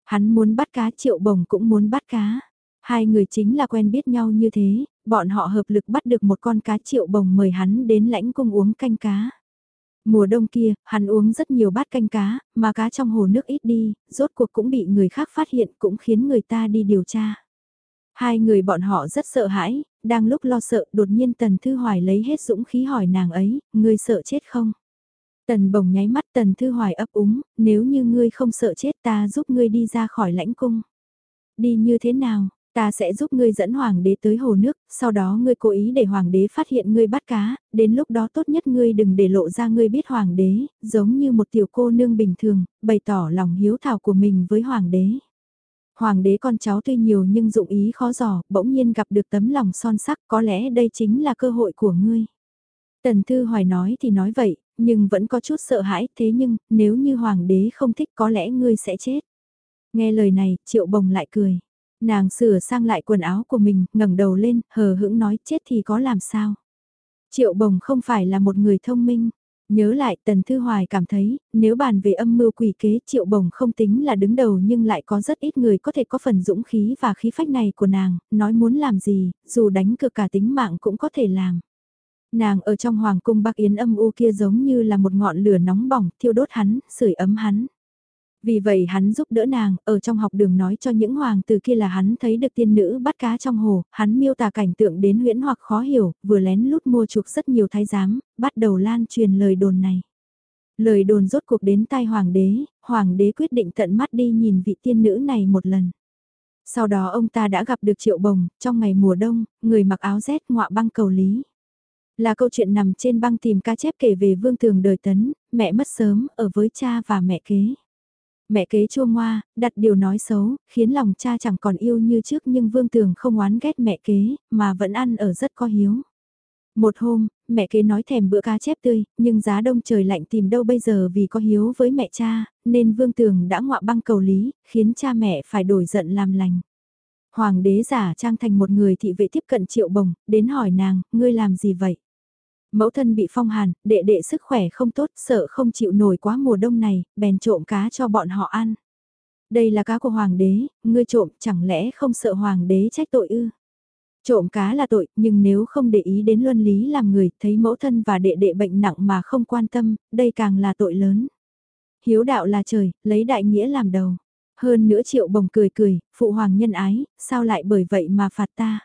[SPEAKER 1] Hắn muốn bắt cá triệu bồng cũng muốn bắt cá. Hai người chính là quen biết nhau như thế, bọn họ hợp lực bắt được một con cá triệu bồng mời hắn đến lãnh cung uống canh cá. Mùa đông kia, hắn uống rất nhiều bát canh cá, mà cá trong hồ nước ít đi, rốt cuộc cũng bị người khác phát hiện cũng khiến người ta đi điều tra. Hai người bọn họ rất sợ hãi, đang lúc lo sợ đột nhiên Tần Thư Hoài lấy hết dũng khí hỏi nàng ấy, ngươi sợ chết không? Tần bồng nháy mắt Tần Thư Hoài ấp úng, nếu như ngươi không sợ chết ta giúp ngươi đi ra khỏi lãnh cung. Đi như thế nào? Ta sẽ giúp ngươi dẫn hoàng đế tới hồ nước, sau đó ngươi cố ý để hoàng đế phát hiện ngươi bắt cá, đến lúc đó tốt nhất ngươi đừng để lộ ra ngươi biết hoàng đế, giống như một tiểu cô nương bình thường, bày tỏ lòng hiếu thảo của mình với hoàng đế. Hoàng đế con cháu tuy nhiều nhưng dụng ý khó giỏ, bỗng nhiên gặp được tấm lòng son sắc, có lẽ đây chính là cơ hội của ngươi. Tần Thư Hoài nói thì nói vậy, nhưng vẫn có chút sợ hãi, thế nhưng, nếu như hoàng đế không thích có lẽ ngươi sẽ chết. Nghe lời này, triệu bồng lại cười. Nàng sửa sang lại quần áo của mình, ngẩng đầu lên, hờ hững nói chết thì có làm sao. Triệu bồng không phải là một người thông minh. Nhớ lại Tần Thư Hoài cảm thấy, nếu bàn về âm mưu quỷ kế triệu bồng không tính là đứng đầu nhưng lại có rất ít người có thể có phần dũng khí và khí phách này của nàng, nói muốn làm gì, dù đánh cược cả tính mạng cũng có thể làm. Nàng ở trong hoàng cung Bắc Yến âm u kia giống như là một ngọn lửa nóng bỏng, thiêu đốt hắn, sưởi ấm hắn. Vì vậy hắn giúp đỡ nàng, ở trong học đường nói cho những hoàng tử kia là hắn thấy được tiên nữ bắt cá trong hồ, hắn miêu tả cảnh tượng đến huyễn hoặc khó hiểu, vừa lén lút mua chuộc rất nhiều thái giám, bắt đầu lan truyền lời đồn này. Lời đồn rốt cuộc đến tai hoàng đế, hoàng đế quyết định tận mắt đi nhìn vị tiên nữ này một lần. Sau đó ông ta đã gặp được triệu bồng, trong ngày mùa đông, người mặc áo rét ngọa băng cầu lý. Là câu chuyện nằm trên băng tìm cá chép kể về vương tường đời tấn, mẹ mất sớm, ở với cha và mẹ kế. Mẹ kế chua ngoa, đặt điều nói xấu, khiến lòng cha chẳng còn yêu như trước nhưng Vương Tường không oán ghét mẹ kế, mà vẫn ăn ở rất có hiếu. Một hôm, mẹ kế nói thèm bữa cá chép tươi, nhưng giá đông trời lạnh tìm đâu bây giờ vì có hiếu với mẹ cha, nên Vương Tường đã ngọa băng cầu lý, khiến cha mẹ phải đổi giận làm lành. Hoàng đế giả trang thành một người thị vệ tiếp cận triệu bồng, đến hỏi nàng, ngươi làm gì vậy? Mẫu thân bị phong hàn, đệ đệ sức khỏe không tốt, sợ không chịu nổi quá mùa đông này, bèn trộm cá cho bọn họ ăn. Đây là cá của hoàng đế, ngươi trộm chẳng lẽ không sợ hoàng đế trách tội ư? Trộm cá là tội, nhưng nếu không để ý đến luân lý làm người, thấy mẫu thân và đệ đệ bệnh nặng mà không quan tâm, đây càng là tội lớn. Hiếu đạo là trời, lấy đại nghĩa làm đầu. Hơn nữa triệu bồng cười cười, phụ hoàng nhân ái, sao lại bởi vậy mà phạt ta?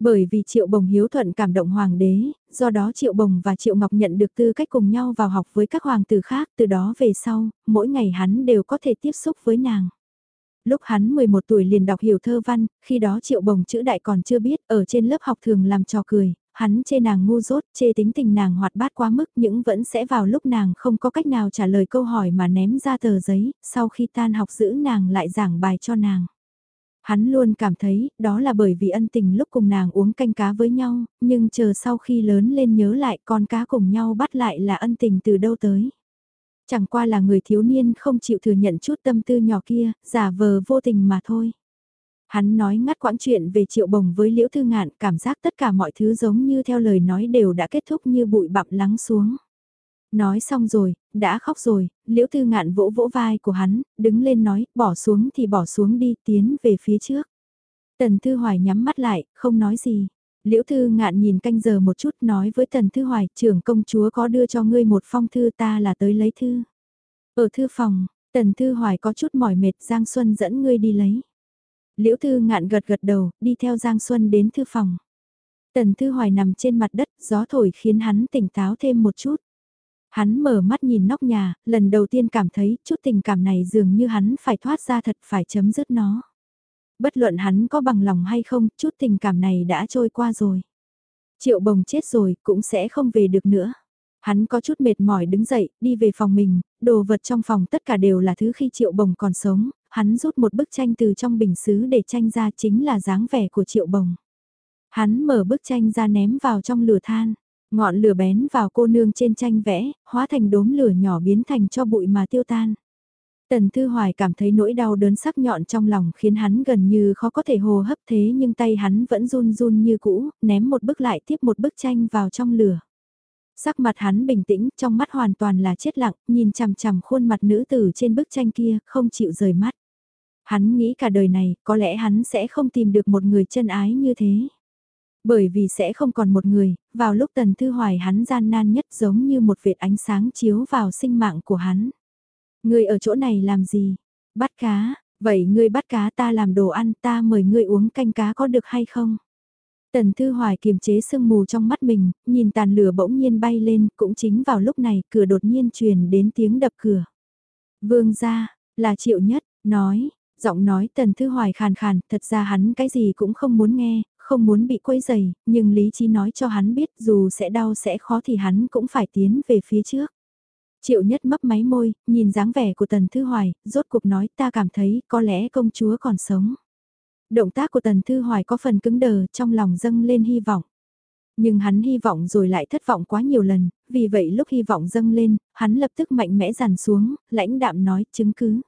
[SPEAKER 1] Bởi vì Triệu Bồng hiếu thuận cảm động hoàng đế, do đó Triệu Bồng và Triệu Ngọc nhận được tư cách cùng nhau vào học với các hoàng tử khác, từ đó về sau, mỗi ngày hắn đều có thể tiếp xúc với nàng. Lúc hắn 11 tuổi liền đọc hiểu thơ văn, khi đó Triệu Bồng chữ đại còn chưa biết, ở trên lớp học thường làm trò cười, hắn chê nàng ngu dốt, chê tính tình nàng hoạt bát quá mức những vẫn sẽ vào lúc nàng không có cách nào trả lời câu hỏi mà ném ra tờ giấy, sau khi tan học giữ nàng lại giảng bài cho nàng. Hắn luôn cảm thấy, đó là bởi vì ân tình lúc cùng nàng uống canh cá với nhau, nhưng chờ sau khi lớn lên nhớ lại con cá cùng nhau bắt lại là ân tình từ đâu tới. Chẳng qua là người thiếu niên không chịu thừa nhận chút tâm tư nhỏ kia, giả vờ vô tình mà thôi. Hắn nói ngắt quãng chuyện về triệu bồng với liễu thư ngạn, cảm giác tất cả mọi thứ giống như theo lời nói đều đã kết thúc như bụi bặm lắng xuống. Nói xong rồi, đã khóc rồi, liễu tư ngạn vỗ vỗ vai của hắn, đứng lên nói, bỏ xuống thì bỏ xuống đi, tiến về phía trước. Tần Thư Hoài nhắm mắt lại, không nói gì. Liễu Thư ngạn nhìn canh giờ một chút nói với Tần Thư Hoài, trưởng công chúa có đưa cho ngươi một phong thư ta là tới lấy thư. Ở thư phòng, Tần Thư Hoài có chút mỏi mệt Giang Xuân dẫn ngươi đi lấy. Liễu Thư ngạn gật gật đầu, đi theo Giang Xuân đến thư phòng. Tần Thư Hoài nằm trên mặt đất, gió thổi khiến hắn tỉnh táo thêm một chút. Hắn mở mắt nhìn nóc nhà, lần đầu tiên cảm thấy chút tình cảm này dường như hắn phải thoát ra thật phải chấm dứt nó. Bất luận hắn có bằng lòng hay không, chút tình cảm này đã trôi qua rồi. Triệu bồng chết rồi, cũng sẽ không về được nữa. Hắn có chút mệt mỏi đứng dậy, đi về phòng mình, đồ vật trong phòng tất cả đều là thứ khi triệu bồng còn sống, hắn rút một bức tranh từ trong bình xứ để tranh ra chính là dáng vẻ của triệu bồng. Hắn mở bức tranh ra ném vào trong lửa than, ngọn lửa bén vào cô nương trên tranh vẽ, hóa thành đốm lửa nhỏ biến thành cho bụi mà tiêu tan. Tần Thư Hoài cảm thấy nỗi đau đớn sắc nhọn trong lòng khiến hắn gần như khó có thể hồ hấp thế nhưng tay hắn vẫn run run như cũ, ném một bức lại tiếp một bức tranh vào trong lửa. Sắc mặt hắn bình tĩnh, trong mắt hoàn toàn là chết lặng, nhìn chằm chằm khuôn mặt nữ tử trên bức tranh kia, không chịu rời mắt. Hắn nghĩ cả đời này, có lẽ hắn sẽ không tìm được một người chân ái như thế. Bởi vì sẽ không còn một người, vào lúc tần thư hoài hắn gian nan nhất giống như một vệt ánh sáng chiếu vào sinh mạng của hắn. Ngươi ở chỗ này làm gì? Bắt cá, vậy ngươi bắt cá ta làm đồ ăn ta mời ngươi uống canh cá có được hay không? Tần Thư Hoài kiềm chế sương mù trong mắt mình, nhìn tàn lửa bỗng nhiên bay lên, cũng chính vào lúc này cửa đột nhiên truyền đến tiếng đập cửa. Vương ra, là triệu nhất, nói, giọng nói Tần Thư Hoài khàn khàn, thật ra hắn cái gì cũng không muốn nghe, không muốn bị quấy dày, nhưng lý trí nói cho hắn biết dù sẽ đau sẽ khó thì hắn cũng phải tiến về phía trước. Triệu nhất mấp máy môi, nhìn dáng vẻ của Tần Thư Hoài, rốt cuộc nói ta cảm thấy có lẽ công chúa còn sống. Động tác của Tần Thư Hoài có phần cứng đờ trong lòng dâng lên hy vọng. Nhưng hắn hy vọng rồi lại thất vọng quá nhiều lần, vì vậy lúc hy vọng dâng lên, hắn lập tức mạnh mẽ dàn xuống, lãnh đạm nói chứng cứ.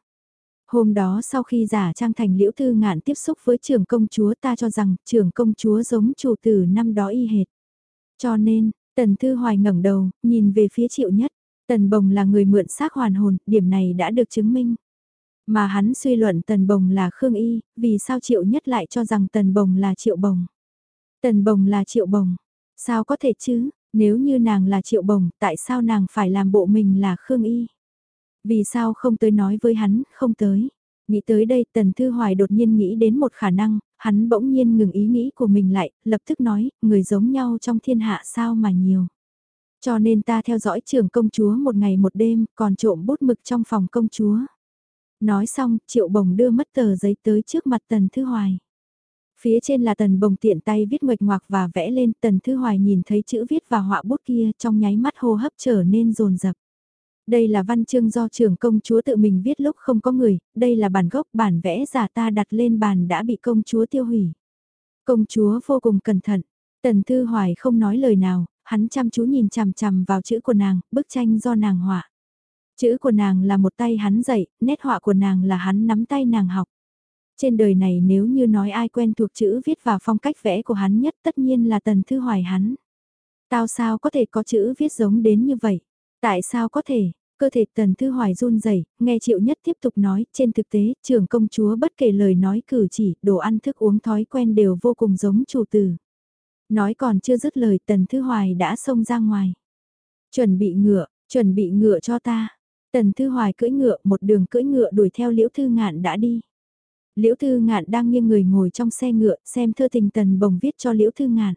[SPEAKER 1] Hôm đó sau khi giả trang thành liễu thư ngạn tiếp xúc với trưởng công chúa ta cho rằng trưởng công chúa giống chủ tử năm đó y hệt. Cho nên, Tần Thư Hoài ngẩng đầu, nhìn về phía triệu nhất. Tần Bồng là người mượn xác hoàn hồn, điểm này đã được chứng minh. Mà hắn suy luận Tần Bồng là Khương Y, vì sao Triệu Nhất lại cho rằng Tần Bồng là Triệu Bồng. Tần Bồng là Triệu Bồng, sao có thể chứ, nếu như nàng là Triệu Bồng, tại sao nàng phải làm bộ mình là Khương Y? Vì sao không tới nói với hắn, không tới. Nghĩ tới đây Tần Thư Hoài đột nhiên nghĩ đến một khả năng, hắn bỗng nhiên ngừng ý nghĩ của mình lại, lập tức nói, người giống nhau trong thiên hạ sao mà nhiều. Cho nên ta theo dõi trưởng công chúa một ngày một đêm, còn trộm bút mực trong phòng công chúa. Nói xong, Triệu Bồng đưa mất tờ giấy tới trước mặt Tần Thư Hoài. Phía trên là Tần Bồng tiện tay viết ngoạch ngoạc và vẽ lên, Tần Thư Hoài nhìn thấy chữ viết và họa bút kia trong nháy mắt hô hấp trở nên rồn rập. Đây là văn chương do trưởng công chúa tự mình viết lúc không có người, đây là bản gốc bản vẽ giả ta đặt lên bàn đã bị công chúa tiêu hủy. Công chúa vô cùng cẩn thận, Tần Thư Hoài không nói lời nào, hắn chăm chú nhìn chằm chằm vào chữ của nàng, bức tranh do nàng họa. Chữ của nàng là một tay hắn dạy, nét họa của nàng là hắn nắm tay nàng học. Trên đời này nếu như nói ai quen thuộc chữ viết và phong cách vẽ của hắn nhất tất nhiên là tần thư hoài hắn. Tao sao có thể có chữ viết giống đến như vậy? Tại sao có thể? Cơ thể tần thư hoài run rẩy nghe triệu nhất tiếp tục nói, trên thực tế, trưởng công chúa bất kể lời nói cử chỉ, đồ ăn thức uống thói quen đều vô cùng giống chủ tử. Nói còn chưa dứt lời tần thư hoài đã xông ra ngoài. Chuẩn bị ngựa, chuẩn bị ngựa cho ta. Tần Thư Hoài cưỡi ngựa một đường cưỡi ngựa đuổi theo Liễu Thư Ngạn đã đi. Liễu Thư Ngạn đang nghiêng người ngồi trong xe ngựa xem thơ tình Tần Bồng viết cho Liễu Thư Ngạn.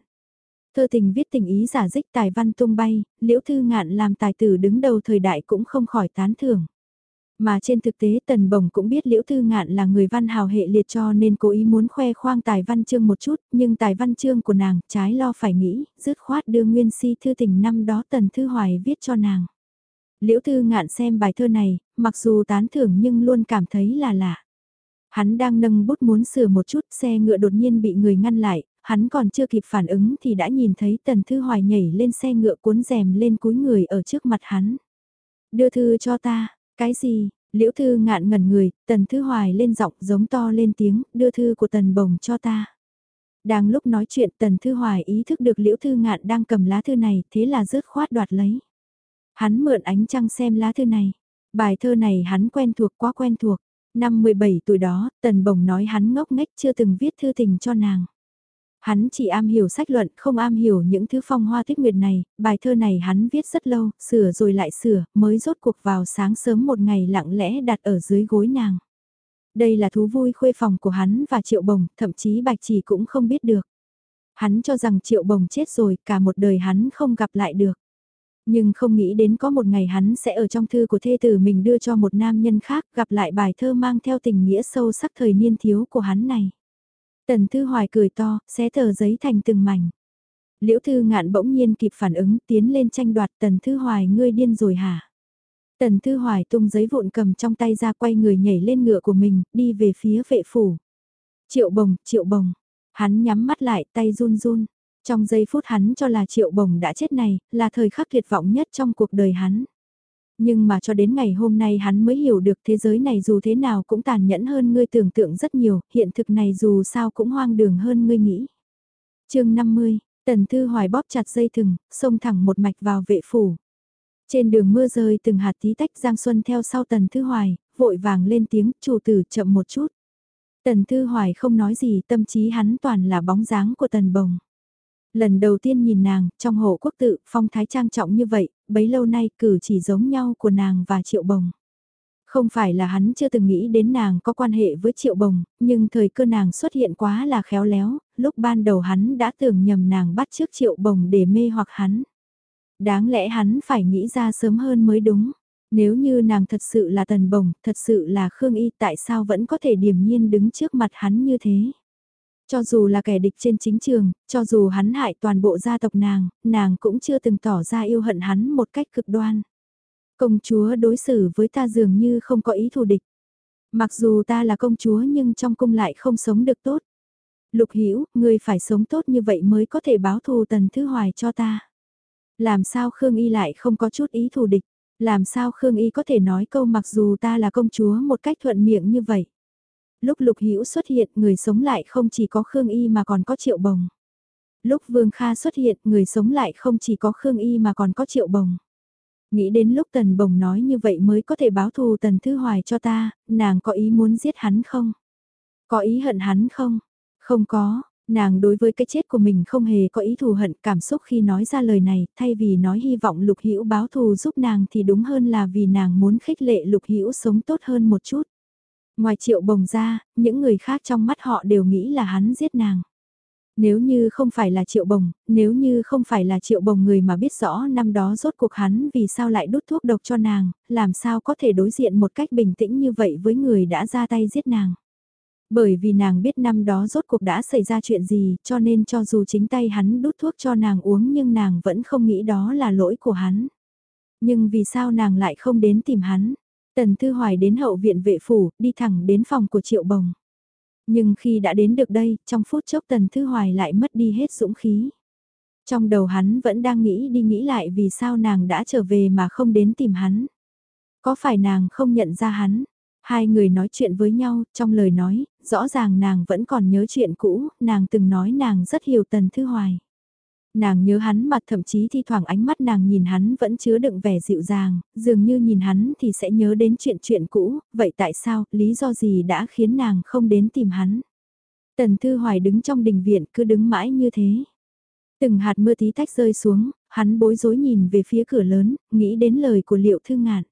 [SPEAKER 1] Thơ tình viết tình ý giả dích tài văn tung bay, Liễu Thư Ngạn làm tài tử đứng đầu thời đại cũng không khỏi tán thưởng. Mà trên thực tế Tần Bồng cũng biết Liễu Thư Ngạn là người văn hào hệ liệt cho nên cố ý muốn khoe khoang tài văn chương một chút, nhưng tài văn chương của nàng trái lo phải nghĩ, dứt khoát đưa nguyên si thư tình năm đó Tần Thư Hoài viết cho nàng. Liễu Thư Ngạn xem bài thơ này, mặc dù tán thưởng nhưng luôn cảm thấy là lạ. Hắn đang nâng bút muốn sửa một chút xe ngựa đột nhiên bị người ngăn lại, hắn còn chưa kịp phản ứng thì đã nhìn thấy Tần Thư Hoài nhảy lên xe ngựa cuốn rèm lên cúi người ở trước mặt hắn. Đưa thư cho ta, cái gì? Liễu Thư ngạn ngẩn người, Tần Thư Hoài lên giọng giống to lên tiếng, đưa thư của Tần Bồng cho ta. Đang lúc nói chuyện Tần Thư Hoài ý thức được Liễu Thư ngạn đang cầm lá thư này, thế là rớt khoát đoạt lấy. Hắn mượn ánh trăng xem lá thư này. Bài thơ này hắn quen thuộc quá quen thuộc. Năm 17 tuổi đó, Tần Bồng nói hắn ngốc nghếch chưa từng viết thư tình cho nàng. Hắn chỉ am hiểu sách luận, không am hiểu những thứ phong hoa tích nguyệt này, bài thơ này hắn viết rất lâu, sửa rồi lại sửa, mới rốt cuộc vào sáng sớm một ngày lặng lẽ đặt ở dưới gối nàng. Đây là thú vui khuê phòng của hắn và Triệu Bồng, thậm chí Bạch Chỉ cũng không biết được. Hắn cho rằng Triệu Bồng chết rồi, cả một đời hắn không gặp lại được nhưng không nghĩ đến có một ngày hắn sẽ ở trong thư của thê tử mình đưa cho một nam nhân khác gặp lại bài thơ mang theo tình nghĩa sâu sắc thời niên thiếu của hắn này. Tần Thư Hoài cười to, xé tờ giấy thành từng mảnh. Liễu Thư ngạn bỗng nhiên kịp phản ứng tiến lên tranh đoạt Tần Thư Hoài ngươi điên rồi hả? Tần Thư Hoài tung giấy vụn cầm trong tay ra quay người nhảy lên ngựa của mình, đi về phía vệ phủ. Triệu bồng, triệu bồng. Hắn nhắm mắt lại, tay run run. Trong giây phút hắn cho là triệu bồng đã chết này, là thời khắc tuyệt vọng nhất trong cuộc đời hắn. Nhưng mà cho đến ngày hôm nay hắn mới hiểu được thế giới này dù thế nào cũng tàn nhẫn hơn ngươi tưởng tượng rất nhiều, hiện thực này dù sao cũng hoang đường hơn ngươi nghĩ. chương 50, Tần Thư Hoài bóp chặt dây thừng, xông thẳng một mạch vào vệ phủ. Trên đường mưa rơi từng hạt tí tách Giang Xuân theo sau Tần Thư Hoài, vội vàng lên tiếng chủ tử chậm một chút. Tần Thư Hoài không nói gì tâm trí hắn toàn là bóng dáng của Tần Bồng. Lần đầu tiên nhìn nàng, trong hộ quốc tự, phong thái trang trọng như vậy, bấy lâu nay cử chỉ giống nhau của nàng và Triệu Bồng. Không phải là hắn chưa từng nghĩ đến nàng có quan hệ với Triệu Bồng, nhưng thời cơ nàng xuất hiện quá là khéo léo, lúc ban đầu hắn đã tưởng nhầm nàng bắt trước Triệu Bồng để mê hoặc hắn. Đáng lẽ hắn phải nghĩ ra sớm hơn mới đúng. Nếu như nàng thật sự là tần bồng, thật sự là Khương Y tại sao vẫn có thể điềm nhiên đứng trước mặt hắn như thế? Cho dù là kẻ địch trên chính trường, cho dù hắn hại toàn bộ gia tộc nàng, nàng cũng chưa từng tỏ ra yêu hận hắn một cách cực đoan. Công chúa đối xử với ta dường như không có ý thù địch. Mặc dù ta là công chúa nhưng trong cung lại không sống được tốt. Lục Hữu, ngươi phải sống tốt như vậy mới có thể báo thù Tần Thứ Hoài cho ta. Làm sao Khương Y lại không có chút ý thù địch? Làm sao Khương Y có thể nói câu mặc dù ta là công chúa một cách thuận miệng như vậy? Lúc Lục Hữu xuất hiện, người sống lại không chỉ có Khương Y mà còn có Triệu Bồng. Lúc Vương Kha xuất hiện, người sống lại không chỉ có Khương Y mà còn có Triệu Bồng. Nghĩ đến lúc Tần Bồng nói như vậy mới có thể báo thù Tần Thư Hoài cho ta, nàng có ý muốn giết hắn không? Có ý hận hắn không? Không có, nàng đối với cái chết của mình không hề có ý thù hận cảm xúc khi nói ra lời này, thay vì nói hy vọng Lục Hữu báo thù giúp nàng thì đúng hơn là vì nàng muốn khích lệ Lục Hữu sống tốt hơn một chút. Ngoài triệu bồng ra, những người khác trong mắt họ đều nghĩ là hắn giết nàng. Nếu như không phải là triệu bồng, nếu như không phải là triệu bồng người mà biết rõ năm đó rốt cuộc hắn vì sao lại đút thuốc độc cho nàng, làm sao có thể đối diện một cách bình tĩnh như vậy với người đã ra tay giết nàng. Bởi vì nàng biết năm đó rốt cuộc đã xảy ra chuyện gì cho nên cho dù chính tay hắn đút thuốc cho nàng uống nhưng nàng vẫn không nghĩ đó là lỗi của hắn. Nhưng vì sao nàng lại không đến tìm hắn? Tần Thư Hoài đến hậu viện vệ phủ, đi thẳng đến phòng của Triệu Bồng. Nhưng khi đã đến được đây, trong phút chốc Tần Thư Hoài lại mất đi hết dũng khí. Trong đầu hắn vẫn đang nghĩ đi nghĩ lại vì sao nàng đã trở về mà không đến tìm hắn. Có phải nàng không nhận ra hắn? Hai người nói chuyện với nhau, trong lời nói, rõ ràng nàng vẫn còn nhớ chuyện cũ, nàng từng nói nàng rất hiểu Tần Thư Hoài. Nàng nhớ hắn mặt thậm chí thi thoảng ánh mắt nàng nhìn hắn vẫn chứa đựng vẻ dịu dàng, dường như nhìn hắn thì sẽ nhớ đến chuyện chuyện cũ, vậy tại sao, lý do gì đã khiến nàng không đến tìm hắn? Tần Thư Hoài đứng trong đình viện cứ đứng mãi như thế. Từng hạt mưa tí tách rơi xuống, hắn bối rối nhìn về phía cửa lớn, nghĩ đến lời của liệu thư ngạn.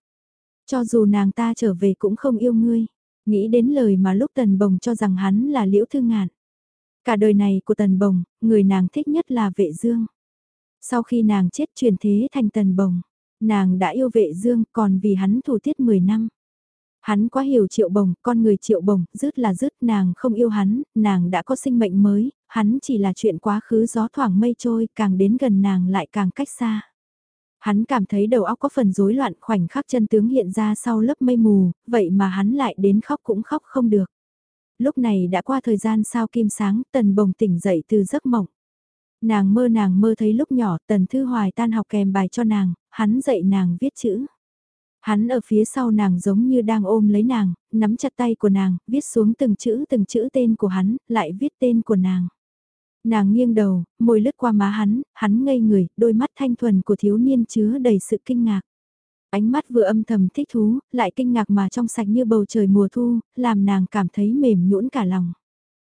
[SPEAKER 1] Cho dù nàng ta trở về cũng không yêu ngươi, nghĩ đến lời mà lúc tần bồng cho rằng hắn là liễu thư ngạn. Cả đời này của Tần Bồng, người nàng thích nhất là vệ dương. Sau khi nàng chết truyền thế thành Tần Bồng, nàng đã yêu vệ dương còn vì hắn thủ tiết 10 năm. Hắn quá hiểu triệu bồng, con người triệu bồng, dứt là dứt nàng không yêu hắn, nàng đã có sinh mệnh mới, hắn chỉ là chuyện quá khứ gió thoảng mây trôi, càng đến gần nàng lại càng cách xa. Hắn cảm thấy đầu óc có phần rối loạn khoảnh khắc chân tướng hiện ra sau lớp mây mù, vậy mà hắn lại đến khóc cũng khóc không được. Lúc này đã qua thời gian sao kim sáng, tần bồng tỉnh dậy từ giấc mộng. Nàng mơ nàng mơ thấy lúc nhỏ tần thư hoài tan học kèm bài cho nàng, hắn dạy nàng viết chữ. Hắn ở phía sau nàng giống như đang ôm lấy nàng, nắm chặt tay của nàng, viết xuống từng chữ từng chữ tên của hắn, lại viết tên của nàng. Nàng nghiêng đầu, môi lướt qua má hắn, hắn ngây người, đôi mắt thanh thuần của thiếu niên chứa đầy sự kinh ngạc. Ánh mắt vừa âm thầm thích thú, lại kinh ngạc mà trong sạch như bầu trời mùa thu, làm nàng cảm thấy mềm nhũn cả lòng.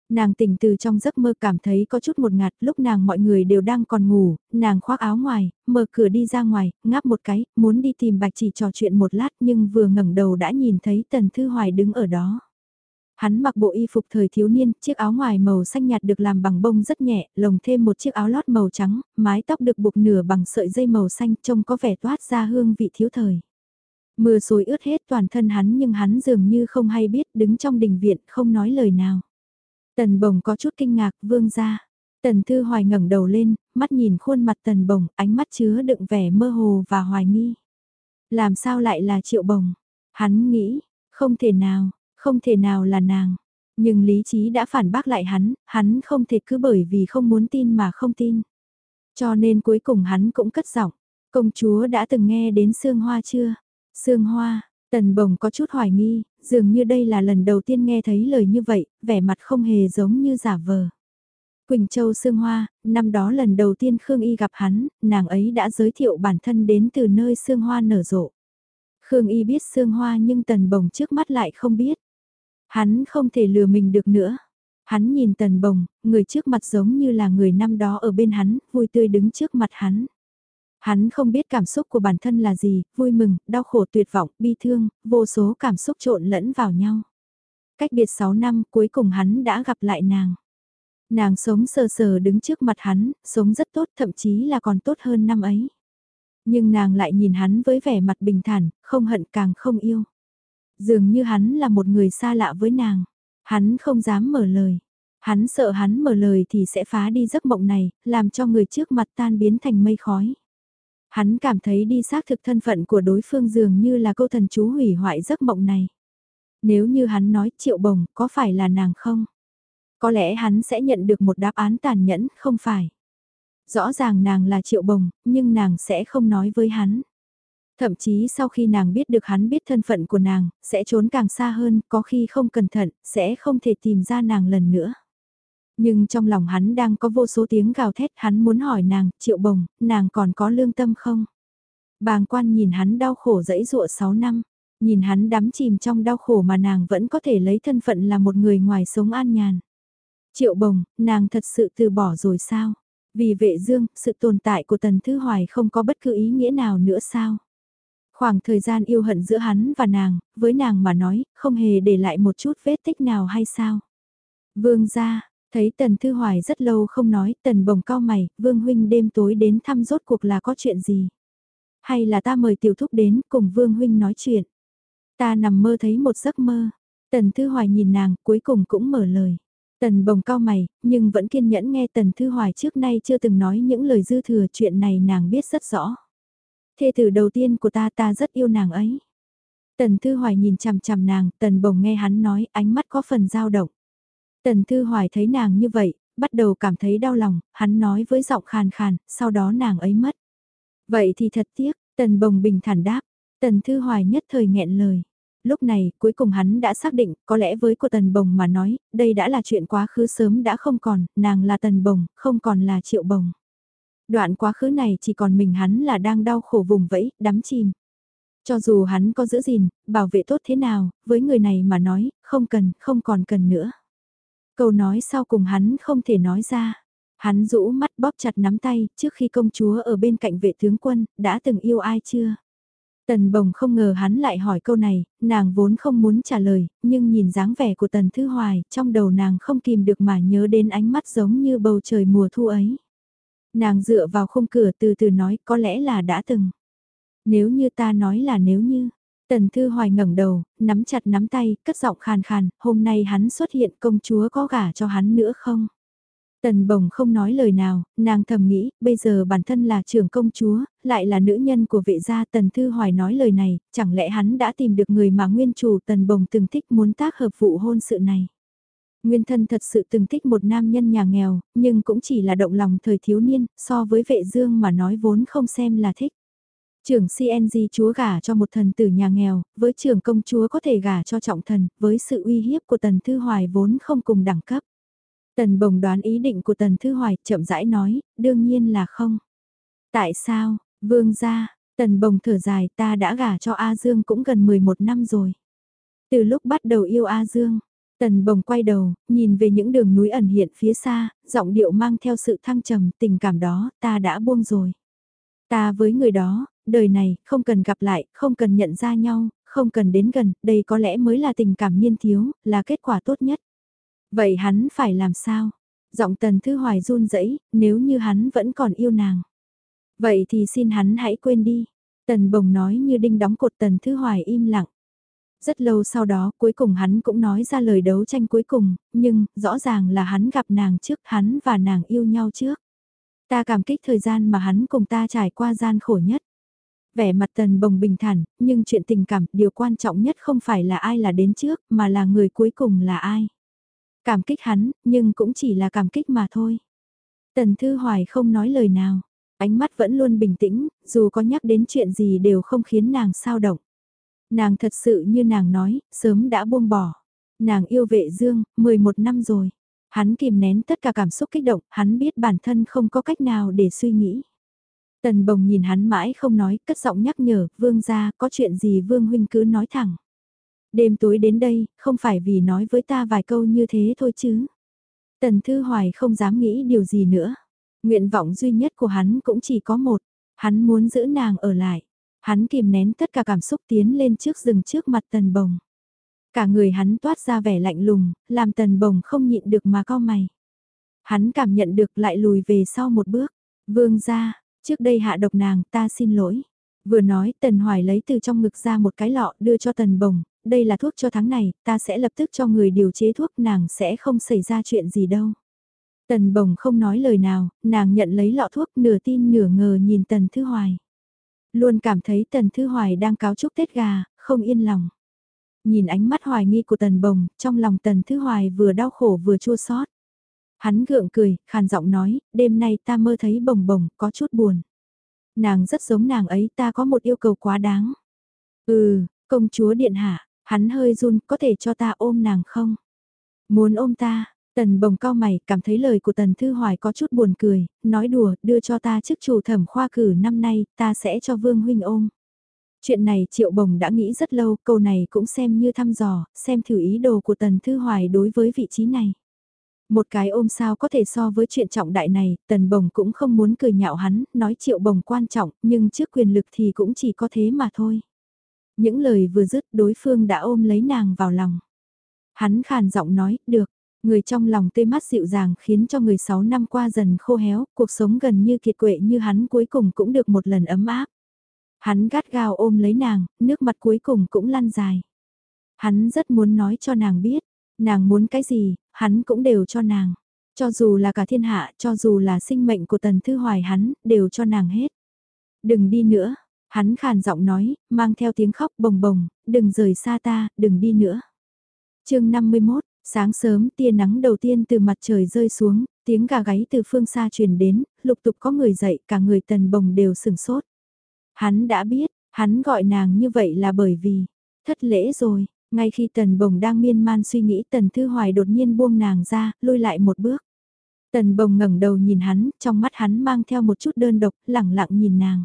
[SPEAKER 1] Nàng tỉnh từ trong giấc mơ cảm thấy có chút một ngạt lúc nàng mọi người đều đang còn ngủ, nàng khoác áo ngoài, mở cửa đi ra ngoài, ngáp một cái, muốn đi tìm bạch chỉ trò chuyện một lát nhưng vừa ngẩng đầu đã nhìn thấy Tần Thư Hoài đứng ở đó. Hắn mặc bộ y phục thời thiếu niên, chiếc áo ngoài màu xanh nhạt được làm bằng bông rất nhẹ, lồng thêm một chiếc áo lót màu trắng, mái tóc được buộc nửa bằng sợi dây màu xanh trông có vẻ toát ra hương vị thiếu thời. Mưa xối ướt hết toàn thân hắn nhưng hắn dường như không hay biết đứng trong đình viện không nói lời nào. Tần bồng có chút kinh ngạc vương ra. Tần thư hoài ngẩng đầu lên, mắt nhìn khuôn mặt tần bồng, ánh mắt chứa đựng vẻ mơ hồ và hoài nghi. Làm sao lại là triệu bồng? Hắn nghĩ, không thể nào, không thể nào là nàng. Nhưng lý trí đã phản bác lại hắn, hắn không thể cứ bởi vì không muốn tin mà không tin. Cho nên cuối cùng hắn cũng cất giọng, công chúa đã từng nghe đến Sương Hoa chưa? Sương Hoa, Tần Bồng có chút hoài nghi, dường như đây là lần đầu tiên nghe thấy lời như vậy, vẻ mặt không hề giống như giả vờ. Quỳnh Châu Sương Hoa, năm đó lần đầu tiên Khương Y gặp hắn, nàng ấy đã giới thiệu bản thân đến từ nơi Sương Hoa nở rộ. Khương Y biết Sương Hoa nhưng Tần Bồng trước mắt lại không biết. Hắn không thể lừa mình được nữa. Hắn nhìn Tần Bồng, người trước mặt giống như là người năm đó ở bên hắn, vui tươi đứng trước mặt hắn. Hắn không biết cảm xúc của bản thân là gì, vui mừng, đau khổ tuyệt vọng, bi thương, vô số cảm xúc trộn lẫn vào nhau. Cách biệt 6 năm cuối cùng hắn đã gặp lại nàng. Nàng sống sờ sờ đứng trước mặt hắn, sống rất tốt thậm chí là còn tốt hơn năm ấy. Nhưng nàng lại nhìn hắn với vẻ mặt bình thản, không hận càng không yêu. Dường như hắn là một người xa lạ với nàng. Hắn không dám mở lời. Hắn sợ hắn mở lời thì sẽ phá đi giấc mộng này, làm cho người trước mặt tan biến thành mây khói. Hắn cảm thấy đi xác thực thân phận của đối phương dường như là câu thần chú hủy hoại giấc mộng này. Nếu như hắn nói triệu bồng có phải là nàng không? Có lẽ hắn sẽ nhận được một đáp án tàn nhẫn, không phải. Rõ ràng nàng là triệu bồng, nhưng nàng sẽ không nói với hắn. Thậm chí sau khi nàng biết được hắn biết thân phận của nàng, sẽ trốn càng xa hơn, có khi không cẩn thận, sẽ không thể tìm ra nàng lần nữa. Nhưng trong lòng hắn đang có vô số tiếng gào thét hắn muốn hỏi nàng, triệu bồng, nàng còn có lương tâm không? Bàng quan nhìn hắn đau khổ dẫy dụa 6 năm, nhìn hắn đắm chìm trong đau khổ mà nàng vẫn có thể lấy thân phận là một người ngoài sống an nhàn. Triệu bồng, nàng thật sự từ bỏ rồi sao? Vì vệ dương, sự tồn tại của Tần thứ Hoài không có bất cứ ý nghĩa nào nữa sao? Khoảng thời gian yêu hận giữa hắn và nàng, với nàng mà nói, không hề để lại một chút vết tích nào hay sao? Vương gia, thấy Tần Thư Hoài rất lâu không nói, Tần bồng cao mày, Vương Huynh đêm tối đến thăm rốt cuộc là có chuyện gì? Hay là ta mời tiểu thúc đến cùng Vương Huynh nói chuyện? Ta nằm mơ thấy một giấc mơ. Tần Thư Hoài nhìn nàng, cuối cùng cũng mở lời. Tần bồng cao mày, nhưng vẫn kiên nhẫn nghe Tần Thư Hoài trước nay chưa từng nói những lời dư thừa chuyện này nàng biết rất rõ. Thê tử đầu tiên của ta ta rất yêu nàng ấy. Tần Thư Hoài nhìn chằm chằm nàng, Tần bồng nghe hắn nói, ánh mắt có phần dao động. Tần Thư Hoài thấy nàng như vậy, bắt đầu cảm thấy đau lòng, hắn nói với giọng khàn khàn, sau đó nàng ấy mất. Vậy thì thật tiếc, Tần bồng bình thản đáp, Tần Thư Hoài nhất thời nghẹn lời lúc này cuối cùng hắn đã xác định, có lẽ với cô Tần Bồng mà nói, đây đã là chuyện quá khứ sớm đã không còn, nàng là Tần Bồng, không còn là Triệu Bồng. Đoạn quá khứ này chỉ còn mình hắn là đang đau khổ vùng vẫy, đắm chìm. Cho dù hắn có giữ gìn, bảo vệ tốt thế nào, với người này mà nói, không cần, không còn cần nữa. Câu nói sau cùng hắn không thể nói ra. Hắn rũ mắt bóp chặt nắm tay, trước khi công chúa ở bên cạnh vệ tướng quân, đã từng yêu ai chưa? Tần bồng không ngờ hắn lại hỏi câu này, nàng vốn không muốn trả lời, nhưng nhìn dáng vẻ của tần thư hoài, trong đầu nàng không kìm được mà nhớ đến ánh mắt giống như bầu trời mùa thu ấy. Nàng dựa vào khung cửa từ từ nói có lẽ là đã từng. Nếu như ta nói là nếu như, tần thư hoài ngẩng đầu, nắm chặt nắm tay, cất giọng khàn khàn, hôm nay hắn xuất hiện công chúa có gả cho hắn nữa không? Tần bồng không nói lời nào, nàng thầm nghĩ, bây giờ bản thân là trưởng công chúa, lại là nữ nhân của vệ gia Tần Thư Hoài nói lời này, chẳng lẽ hắn đã tìm được người mà nguyên chủ Tần bồng từng thích muốn tác hợp vụ hôn sự này. Nguyên thân thật sự từng thích một nam nhân nhà nghèo, nhưng cũng chỉ là động lòng thời thiếu niên, so với vệ dương mà nói vốn không xem là thích. Trưởng CNG chúa gả cho một thần tử nhà nghèo, với trưởng công chúa có thể gả cho trọng thần, với sự uy hiếp của Tần Thư Hoài vốn không cùng đẳng cấp. Tần bồng đoán ý định của Tần Thư Hoài, chậm rãi nói, đương nhiên là không. Tại sao, vương gia, Tần bồng thở dài ta đã gả cho A Dương cũng gần 11 năm rồi. Từ lúc bắt đầu yêu A Dương, Tần bồng quay đầu, nhìn về những đường núi ẩn hiện phía xa, giọng điệu mang theo sự thăng trầm, tình cảm đó, ta đã buông rồi. Ta với người đó, đời này, không cần gặp lại, không cần nhận ra nhau, không cần đến gần, đây có lẽ mới là tình cảm niên thiếu, là kết quả tốt nhất. Vậy hắn phải làm sao? Giọng tần thư hoài run rẩy nếu như hắn vẫn còn yêu nàng. Vậy thì xin hắn hãy quên đi. Tần bồng nói như đinh đóng cột tần thư hoài im lặng. Rất lâu sau đó cuối cùng hắn cũng nói ra lời đấu tranh cuối cùng, nhưng rõ ràng là hắn gặp nàng trước hắn và nàng yêu nhau trước. Ta cảm kích thời gian mà hắn cùng ta trải qua gian khổ nhất. Vẻ mặt tần bồng bình thản, nhưng chuyện tình cảm, điều quan trọng nhất không phải là ai là đến trước, mà là người cuối cùng là ai. Cảm kích hắn, nhưng cũng chỉ là cảm kích mà thôi. Tần Thư Hoài không nói lời nào, ánh mắt vẫn luôn bình tĩnh, dù có nhắc đến chuyện gì đều không khiến nàng sao động. Nàng thật sự như nàng nói, sớm đã buông bỏ. Nàng yêu vệ dương, 11 năm rồi. Hắn kìm nén tất cả cảm xúc kích động, hắn biết bản thân không có cách nào để suy nghĩ. Tần bồng nhìn hắn mãi không nói, cất giọng nhắc nhở, vương ra, có chuyện gì vương huynh cứ nói thẳng. Đêm tối đến đây, không phải vì nói với ta vài câu như thế thôi chứ. Tần Thư Hoài không dám nghĩ điều gì nữa. Nguyện vọng duy nhất của hắn cũng chỉ có một, hắn muốn giữ nàng ở lại. Hắn kìm nén tất cả cảm xúc tiến lên trước rừng trước mặt tần bồng. Cả người hắn toát ra vẻ lạnh lùng, làm tần bồng không nhịn được mà cao mày. Hắn cảm nhận được lại lùi về sau một bước. Vương ra, trước đây hạ độc nàng ta xin lỗi. Vừa nói tần hoài lấy từ trong ngực ra một cái lọ đưa cho tần bồng, đây là thuốc cho tháng này, ta sẽ lập tức cho người điều chế thuốc nàng sẽ không xảy ra chuyện gì đâu. Tần bồng không nói lời nào, nàng nhận lấy lọ thuốc nửa tin nửa ngờ nhìn tần thứ hoài. Luôn cảm thấy tần thư hoài đang cáo chúc Tết gà, không yên lòng. Nhìn ánh mắt hoài nghi của tần bồng, trong lòng tần thư hoài vừa đau khổ vừa chua xót. Hắn gượng cười, khàn giọng nói, đêm nay ta mơ thấy bồng bồng, có chút buồn. Nàng rất giống nàng ấy, ta có một yêu cầu quá đáng. Ừ, công chúa điện hạ, hắn hơi run, có thể cho ta ôm nàng không? Muốn ôm ta, Tần bồng cao mày, cảm thấy lời của Tần Thư Hoài có chút buồn cười, nói đùa, đưa cho ta chức chủ thẩm khoa cử năm nay, ta sẽ cho Vương Huynh ôm. Chuyện này Triệu Bồng đã nghĩ rất lâu, câu này cũng xem như thăm dò, xem thử ý đồ của Tần Thư Hoài đối với vị trí này. Một cái ôm sao có thể so với chuyện trọng đại này, Tần Bồng cũng không muốn cười nhạo hắn, nói Triệu Bồng quan trọng, nhưng trước quyền lực thì cũng chỉ có thế mà thôi. Những lời vừa dứt đối phương đã ôm lấy nàng vào lòng. Hắn khàn giọng nói, được, Người trong lòng tươi mát dịu dàng khiến cho người 6 năm qua dần khô héo, cuộc sống gần như kiệt quệ như hắn cuối cùng cũng được một lần ấm áp. Hắn gắt gao ôm lấy nàng, nước mặt cuối cùng cũng lăn dài. Hắn rất muốn nói cho nàng biết, nàng muốn cái gì, hắn cũng đều cho nàng. Cho dù là cả thiên hạ, cho dù là sinh mệnh của tần thư hoài hắn, đều cho nàng hết. Đừng đi nữa, hắn khàn giọng nói, mang theo tiếng khóc bồng bồng, đừng rời xa ta, đừng đi nữa. chương 51, Sáng sớm tia nắng đầu tiên từ mặt trời rơi xuống, tiếng gà gáy từ phương xa truyền đến, lục tục có người dậy, cả người tần bồng đều sừng sốt. Hắn đã biết, hắn gọi nàng như vậy là bởi vì, thất lễ rồi, ngay khi tần bồng đang miên man suy nghĩ tần thư hoài đột nhiên buông nàng ra, lùi lại một bước. Tần bồng ngẩng đầu nhìn hắn, trong mắt hắn mang theo một chút đơn độc, lẳng lặng nhìn nàng.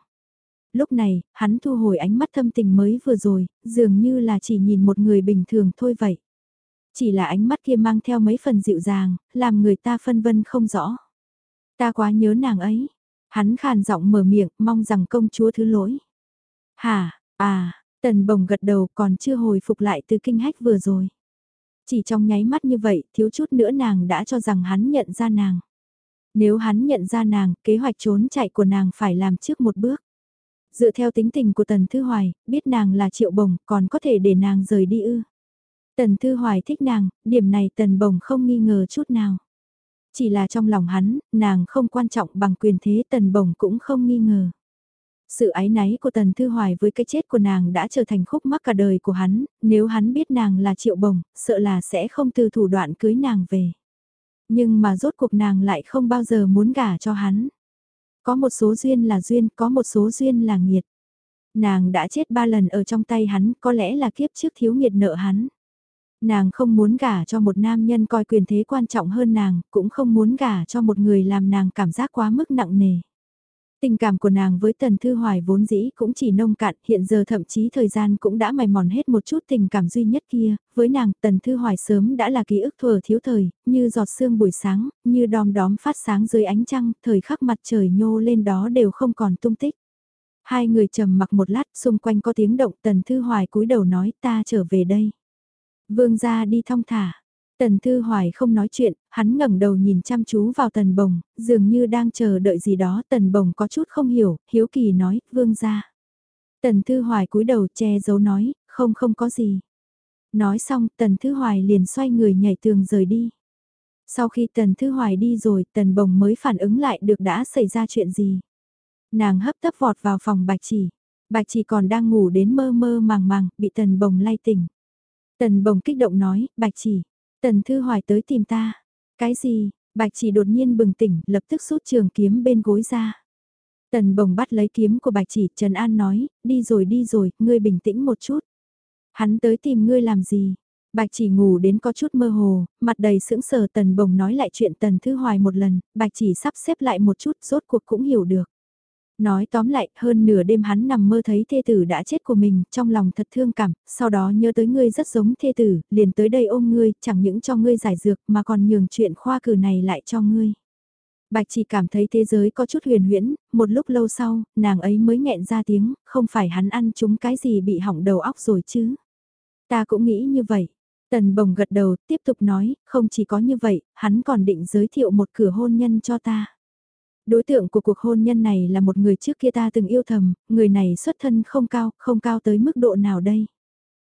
[SPEAKER 1] Lúc này, hắn thu hồi ánh mắt thâm tình mới vừa rồi, dường như là chỉ nhìn một người bình thường thôi vậy chỉ là ánh mắt kia mang theo mấy phần dịu dàng, làm người ta phân vân không rõ. Ta quá nhớ nàng ấy. Hắn khàn giọng mở miệng, mong rằng công chúa thứ lỗi. hà à, tần bồng gật đầu còn chưa hồi phục lại từ kinh hách vừa rồi. Chỉ trong nháy mắt như vậy, thiếu chút nữa nàng đã cho rằng hắn nhận ra nàng. Nếu hắn nhận ra nàng, kế hoạch trốn chạy của nàng phải làm trước một bước. Dựa theo tính tình của Tần Thư Hoài, biết nàng là triệu bồng, còn có thể để nàng rời đi ư. Tần Thư Hoài thích nàng, điểm này Tần Bồng không nghi ngờ chút nào. Chỉ là trong lòng hắn, nàng không quan trọng bằng quyền thế Tần Bồng cũng không nghi ngờ. Sự ái náy của Tần Thư Hoài với cái chết của nàng đã trở thành khúc mắc cả đời của hắn, nếu hắn biết nàng là Triệu Bồng, sợ là sẽ không từ thủ đoạn cưới nàng về. Nhưng mà rốt cuộc nàng lại không bao giờ muốn gả cho hắn. Có một số duyên là duyên, có một số duyên là nghiệt. Nàng đã chết ba lần ở trong tay hắn, có lẽ là kiếp trước thiếu nghiệt nợ hắn. Nàng không muốn gả cho một nam nhân coi quyền thế quan trọng hơn nàng, cũng không muốn gả cho một người làm nàng cảm giác quá mức nặng nề. Tình cảm của nàng với Tần Thư Hoài vốn dĩ cũng chỉ nông cạn, hiện giờ thậm chí thời gian cũng đã mài mòn hết một chút tình cảm duy nhất kia, với nàng Tần Thư Hoài sớm đã là ký ức thừa thiếu thời, như giọt sương buổi sáng, như đom đóm phát sáng dưới ánh trăng, thời khắc mặt trời nhô lên đó đều không còn tung tích. Hai người trầm mặc một lát, xung quanh có tiếng động Tần Thư Hoài cúi đầu nói ta trở về đây. Vương gia đi thong thả. Tần Thư Hoài không nói chuyện, hắn ngẩng đầu nhìn chăm chú vào Tần Bồng, dường như đang chờ đợi gì đó. Tần Bồng có chút không hiểu, hiếu kỳ nói, Vương gia. Tần Thư Hoài cúi đầu che giấu nói, không không có gì. Nói xong, Tần Thư Hoài liền xoay người nhảy tường rời đi. Sau khi Tần Thư Hoài đi rồi, Tần Bồng mới phản ứng lại được đã xảy ra chuyện gì. Nàng hấp tấp vọt vào phòng bạch chỉ. Bạch chỉ còn đang ngủ đến mơ mơ màng màng, bị tần bồng lay tỉnh. Tần bồng kích động nói, bạch chỉ, tần thư hoài tới tìm ta. Cái gì, bạch chỉ đột nhiên bừng tỉnh, lập tức rút trường kiếm bên gối ra. Tần bồng bắt lấy kiếm của bạch chỉ, Trần An nói, đi rồi đi rồi, ngươi bình tĩnh một chút. Hắn tới tìm ngươi làm gì? Bạch chỉ ngủ đến có chút mơ hồ, mặt đầy sững sờ tần bồng nói lại chuyện tần thư hoài một lần, bạch chỉ sắp xếp lại một chút, rốt cuộc cũng hiểu được. Nói tóm lại, hơn nửa đêm hắn nằm mơ thấy thê tử đã chết của mình, trong lòng thật thương cảm, sau đó nhớ tới ngươi rất giống thê tử, liền tới đây ôm ngươi, chẳng những cho ngươi giải dược mà còn nhường chuyện khoa cử này lại cho ngươi. Bạch chỉ cảm thấy thế giới có chút huyền huyễn, một lúc lâu sau, nàng ấy mới nghẹn ra tiếng, không phải hắn ăn chúng cái gì bị hỏng đầu óc rồi chứ. Ta cũng nghĩ như vậy. Tần bồng gật đầu, tiếp tục nói, không chỉ có như vậy, hắn còn định giới thiệu một cửa hôn nhân cho ta. Đối tượng của cuộc hôn nhân này là một người trước kia ta từng yêu thầm, người này xuất thân không cao, không cao tới mức độ nào đây.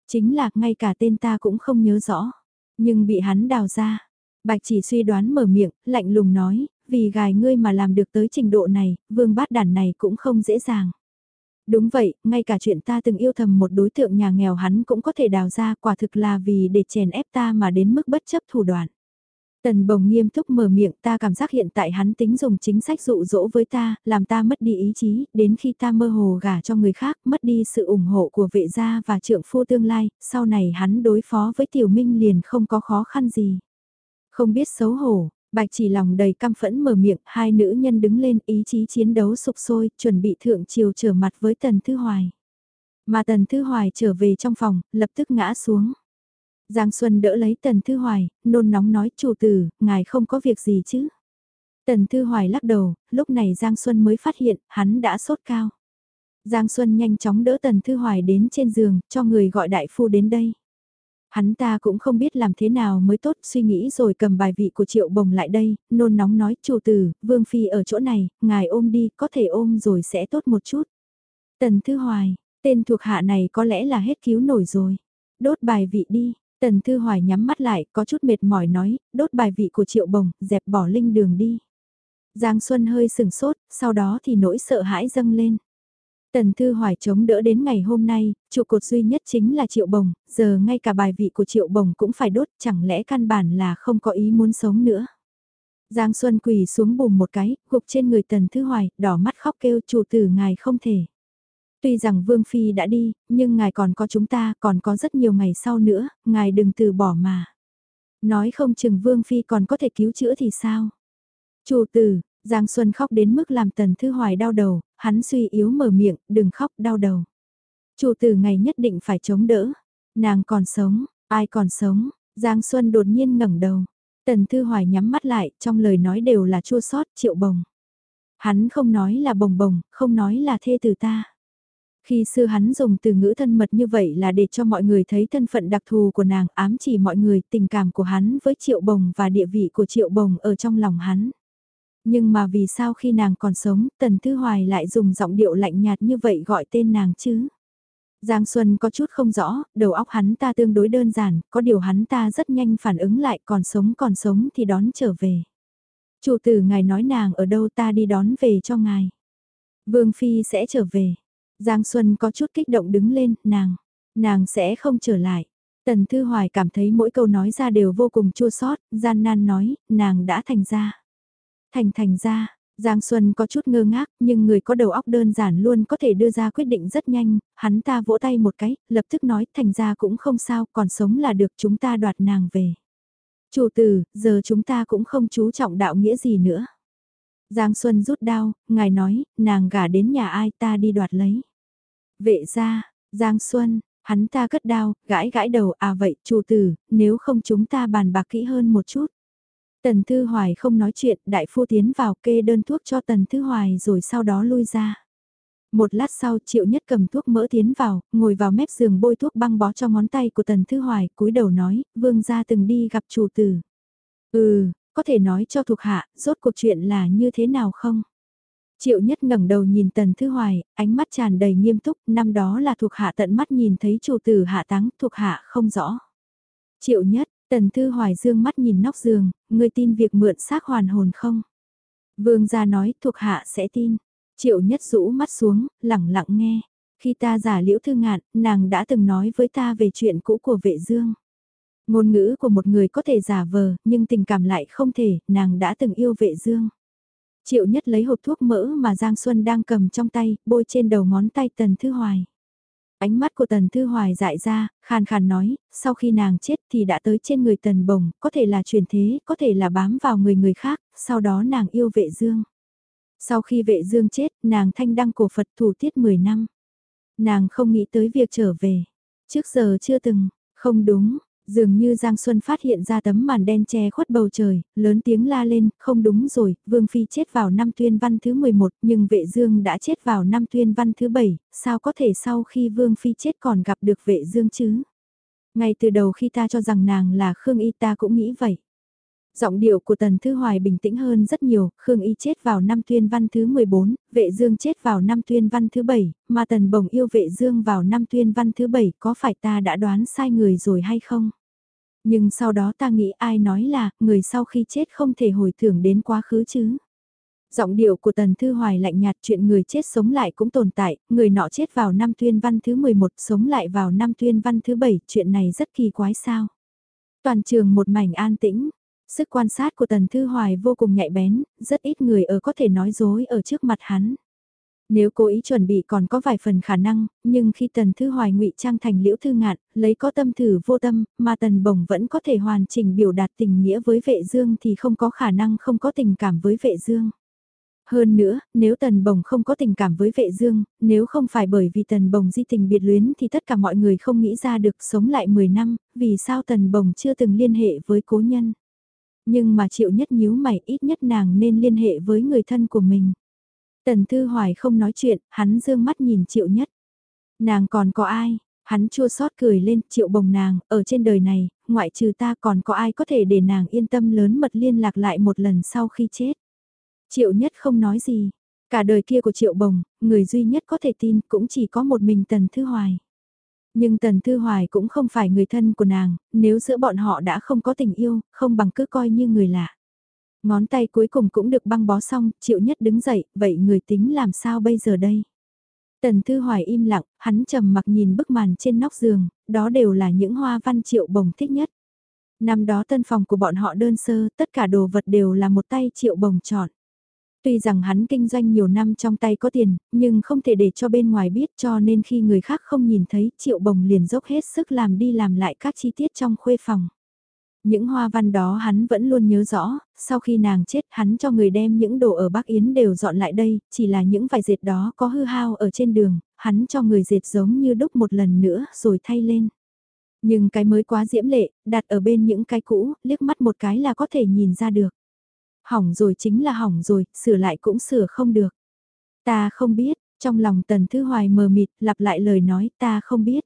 [SPEAKER 1] Chính là ngay cả tên ta cũng không nhớ rõ, nhưng bị hắn đào ra. Bạch chỉ suy đoán mở miệng, lạnh lùng nói, vì gài ngươi mà làm được tới trình độ này, vương bát đàn này cũng không dễ dàng. Đúng vậy, ngay cả chuyện ta từng yêu thầm một đối tượng nhà nghèo hắn cũng có thể đào ra quả thực là vì để chèn ép ta mà đến mức bất chấp thủ đoạn. Tần bồng nghiêm túc mở miệng ta cảm giác hiện tại hắn tính dùng chính sách dụ dỗ với ta, làm ta mất đi ý chí, đến khi ta mơ hồ gả cho người khác, mất đi sự ủng hộ của vệ gia và trượng phu tương lai, sau này hắn đối phó với tiểu minh liền không có khó khăn gì. Không biết xấu hổ, bạch chỉ lòng đầy căm phẫn mở miệng, hai nữ nhân đứng lên ý chí chiến đấu sục sôi, chuẩn bị thượng chiều trở mặt với tần thư hoài. Mà tần thư hoài trở về trong phòng, lập tức ngã xuống. Giang Xuân đỡ lấy Tần Thư Hoài, nôn nóng nói chủ tử, ngài không có việc gì chứ. Tần Thư Hoài lắc đầu, lúc này Giang Xuân mới phát hiện, hắn đã sốt cao. Giang Xuân nhanh chóng đỡ Tần Thư Hoài đến trên giường, cho người gọi đại phu đến đây. Hắn ta cũng không biết làm thế nào mới tốt, suy nghĩ rồi cầm bài vị của Triệu Bồng lại đây, nôn nóng nói, chủ tử, Vương Phi ở chỗ này, ngài ôm đi, có thể ôm rồi sẽ tốt một chút. Tần Thư Hoài, tên thuộc hạ này có lẽ là hết cứu nổi rồi. Đốt bài vị đi, Tần Thư Hoài nhắm mắt lại, có chút mệt mỏi nói, đốt bài vị của Triệu Bồng, dẹp bỏ linh đường đi. Giang Xuân hơi sừng sốt, sau đó thì nỗi sợ hãi dâng lên. Tần Thư Hoài chống đỡ đến ngày hôm nay, trụ cột duy nhất chính là Triệu Bồng, giờ ngay cả bài vị của Triệu Bồng cũng phải đốt, chẳng lẽ căn bản là không có ý muốn sống nữa. Giang Xuân quỳ xuống bùm một cái, gục trên người Tần Thư Hoài, đỏ mắt khóc kêu chủ tử ngài không thể. Tuy rằng Vương Phi đã đi, nhưng ngài còn có chúng ta, còn có rất nhiều ngày sau nữa, ngài đừng từ bỏ mà. Nói không chừng Vương Phi còn có thể cứu chữa thì sao? Chủ tử, Giang Xuân khóc đến mức làm Tần Thư Hoài đau đầu, hắn suy yếu mở miệng, đừng khóc đau đầu. Chủ tử ngày nhất định phải chống đỡ. Nàng còn sống, ai còn sống? Giang Xuân đột nhiên ngẩng đầu. Tần Thư Hoài nhắm mắt lại, trong lời nói đều là chua xót triệu bồng. Hắn không nói là bồng bồng, không nói là thê tử ta. Khi xưa hắn dùng từ ngữ thân mật như vậy là để cho mọi người thấy thân phận đặc thù của nàng ám chỉ mọi người tình cảm của hắn với Triệu Bồng và địa vị của Triệu Bồng ở trong lòng hắn. Nhưng mà vì sao khi nàng còn sống, Tần Thư Hoài lại dùng giọng điệu lạnh nhạt như vậy gọi tên nàng chứ? Giang Xuân có chút không rõ, đầu óc hắn ta tương đối đơn giản, có điều hắn ta rất nhanh phản ứng lại còn sống còn sống thì đón trở về. Chủ tử ngài nói nàng ở đâu ta đi đón về cho ngài. Vương Phi sẽ trở về. Giang Xuân có chút kích động đứng lên, nàng, nàng sẽ không trở lại. Tần Thư Hoài cảm thấy mỗi câu nói ra đều vô cùng chua xót, gian nan nói, nàng đã thành ra. Thành thành ra, Giang Xuân có chút ngơ ngác, nhưng người có đầu óc đơn giản luôn có thể đưa ra quyết định rất nhanh, hắn ta vỗ tay một cái, lập tức nói thành ra cũng không sao, còn sống là được chúng ta đoạt nàng về. Chủ tử, giờ chúng ta cũng không chú trọng đạo nghĩa gì nữa. Giang Xuân rút đao, ngài nói, nàng gả đến nhà ai ta đi đoạt lấy. Vệ gia, Giang Xuân, hắn ta cất đao, gãi gãi đầu, à vậy, chủ tử, nếu không chúng ta bàn bạc kỹ hơn một chút. Tần Thư Hoài không nói chuyện, đại phu tiến vào kê đơn thuốc cho Tần Thư Hoài rồi sau đó lui ra. Một lát sau Triệu Nhất cầm thuốc mỡ tiến vào, ngồi vào mép giường bôi thuốc băng bó cho ngón tay của Tần Thư Hoài, cúi đầu nói, vương gia từng đi gặp chủ tử. Ừ, có thể nói cho thuộc hạ, rốt cuộc chuyện là như thế nào không? Triệu nhất ngẩng đầu nhìn Tần Thư Hoài, ánh mắt tràn đầy nghiêm túc, năm đó là thuộc hạ tận mắt nhìn thấy chủ tử hạ táng, thuộc hạ không rõ. Triệu nhất, Tần Thư Hoài dương mắt nhìn nóc giường, người tin việc mượn xác hoàn hồn không? Vương gia nói thuộc hạ sẽ tin. Triệu nhất rũ mắt xuống, lẳng lặng nghe. Khi ta giả liễu thư ngạn, nàng đã từng nói với ta về chuyện cũ của vệ dương. Ngôn ngữ của một người có thể giả vờ, nhưng tình cảm lại không thể, nàng đã từng yêu vệ dương. Triệu nhất lấy hộp thuốc mỡ mà Giang Xuân đang cầm trong tay, bôi trên đầu ngón tay Tần Thư Hoài. Ánh mắt của Tần Thư Hoài dại ra, khàn khàn nói, sau khi nàng chết thì đã tới trên người Tần Bồng, có thể là truyền thế, có thể là bám vào người người khác, sau đó nàng yêu vệ dương. Sau khi vệ dương chết, nàng thanh đăng cổ Phật thủ tiết 10 năm. Nàng không nghĩ tới việc trở về. Trước giờ chưa từng, không đúng, Dường như Giang Xuân phát hiện ra tấm màn đen che khuất bầu trời, lớn tiếng la lên, không đúng rồi, Vương Phi chết vào năm tuyên văn thứ 11, nhưng vệ dương đã chết vào năm tuyên văn thứ 7, sao có thể sau khi Vương Phi chết còn gặp được vệ dương chứ? Ngay từ đầu khi ta cho rằng nàng là Khương Y ta cũng nghĩ vậy. Giọng điệu của Tần Thư Hoài bình tĩnh hơn rất nhiều, Khương Y chết vào năm tuyên văn thứ 14, vệ dương chết vào năm tuyên văn thứ 7, mà Tần Bồng yêu vệ dương vào năm tuyên văn thứ 7, có phải ta đã đoán sai người rồi hay không? Nhưng sau đó ta nghĩ ai nói là, người sau khi chết không thể hồi tưởng đến quá khứ chứ? Giọng điệu của Tần Thư Hoài lạnh nhạt chuyện người chết sống lại cũng tồn tại, người nọ chết vào năm tuyên văn thứ 11 sống lại vào năm tuyên văn thứ 7, chuyện này rất kỳ quái sao? Toàn trường một mảnh an tĩnh, Sức quan sát của Tần Thư Hoài vô cùng nhạy bén, rất ít người ở có thể nói dối ở trước mặt hắn. Nếu cố ý chuẩn bị còn có vài phần khả năng, nhưng khi Tần Thư Hoài ngụy trang thành liễu thư ngạn, lấy có tâm thử vô tâm, mà Tần Bồng vẫn có thể hoàn chỉnh biểu đạt tình nghĩa với vệ dương thì không có khả năng không có tình cảm với vệ dương. Hơn nữa, nếu Tần Bồng không có tình cảm với vệ dương, nếu không phải bởi vì Tần Bồng di tình biệt luyến thì tất cả mọi người không nghĩ ra được sống lại 10 năm, vì sao Tần Bồng chưa từng liên hệ với cố nhân. Nhưng mà triệu nhất nhíu mày ít nhất nàng nên liên hệ với người thân của mình. Tần Thư Hoài không nói chuyện, hắn dương mắt nhìn triệu nhất. Nàng còn có ai? Hắn chua xót cười lên, triệu bồng nàng, ở trên đời này, ngoại trừ ta còn có ai có thể để nàng yên tâm lớn mật liên lạc lại một lần sau khi chết. Triệu nhất không nói gì. Cả đời kia của triệu bồng, người duy nhất có thể tin cũng chỉ có một mình Tần Thư Hoài. Nhưng Tần Thư Hoài cũng không phải người thân của nàng, nếu giữa bọn họ đã không có tình yêu, không bằng cứ coi như người lạ. Ngón tay cuối cùng cũng được băng bó xong, Triệu Nhất đứng dậy, vậy người tính làm sao bây giờ đây? Tần Thư Hoài im lặng, hắn trầm mặc nhìn bức màn trên nóc giường, đó đều là những hoa văn Triệu Bồng thích nhất. Năm đó tân phòng của bọn họ đơn sơ, tất cả đồ vật đều là một tay Triệu Bồng chọn. Tuy rằng hắn kinh doanh nhiều năm trong tay có tiền, nhưng không thể để cho bên ngoài biết cho nên khi người khác không nhìn thấy Triệu Bồng liền dốc hết sức làm đi làm lại các chi tiết trong khuê phòng. Những hoa văn đó hắn vẫn luôn nhớ rõ, sau khi nàng chết hắn cho người đem những đồ ở Bắc Yến đều dọn lại đây, chỉ là những vài dệt đó có hư hao ở trên đường, hắn cho người dệt giống như đúc một lần nữa rồi thay lên. Nhưng cái mới quá diễm lệ, đặt ở bên những cái cũ, liếc mắt một cái là có thể nhìn ra được. Hỏng rồi chính là hỏng rồi, sửa lại cũng sửa không được. Ta không biết, trong lòng Tần Thư Hoài mờ mịt, lặp lại lời nói ta không biết.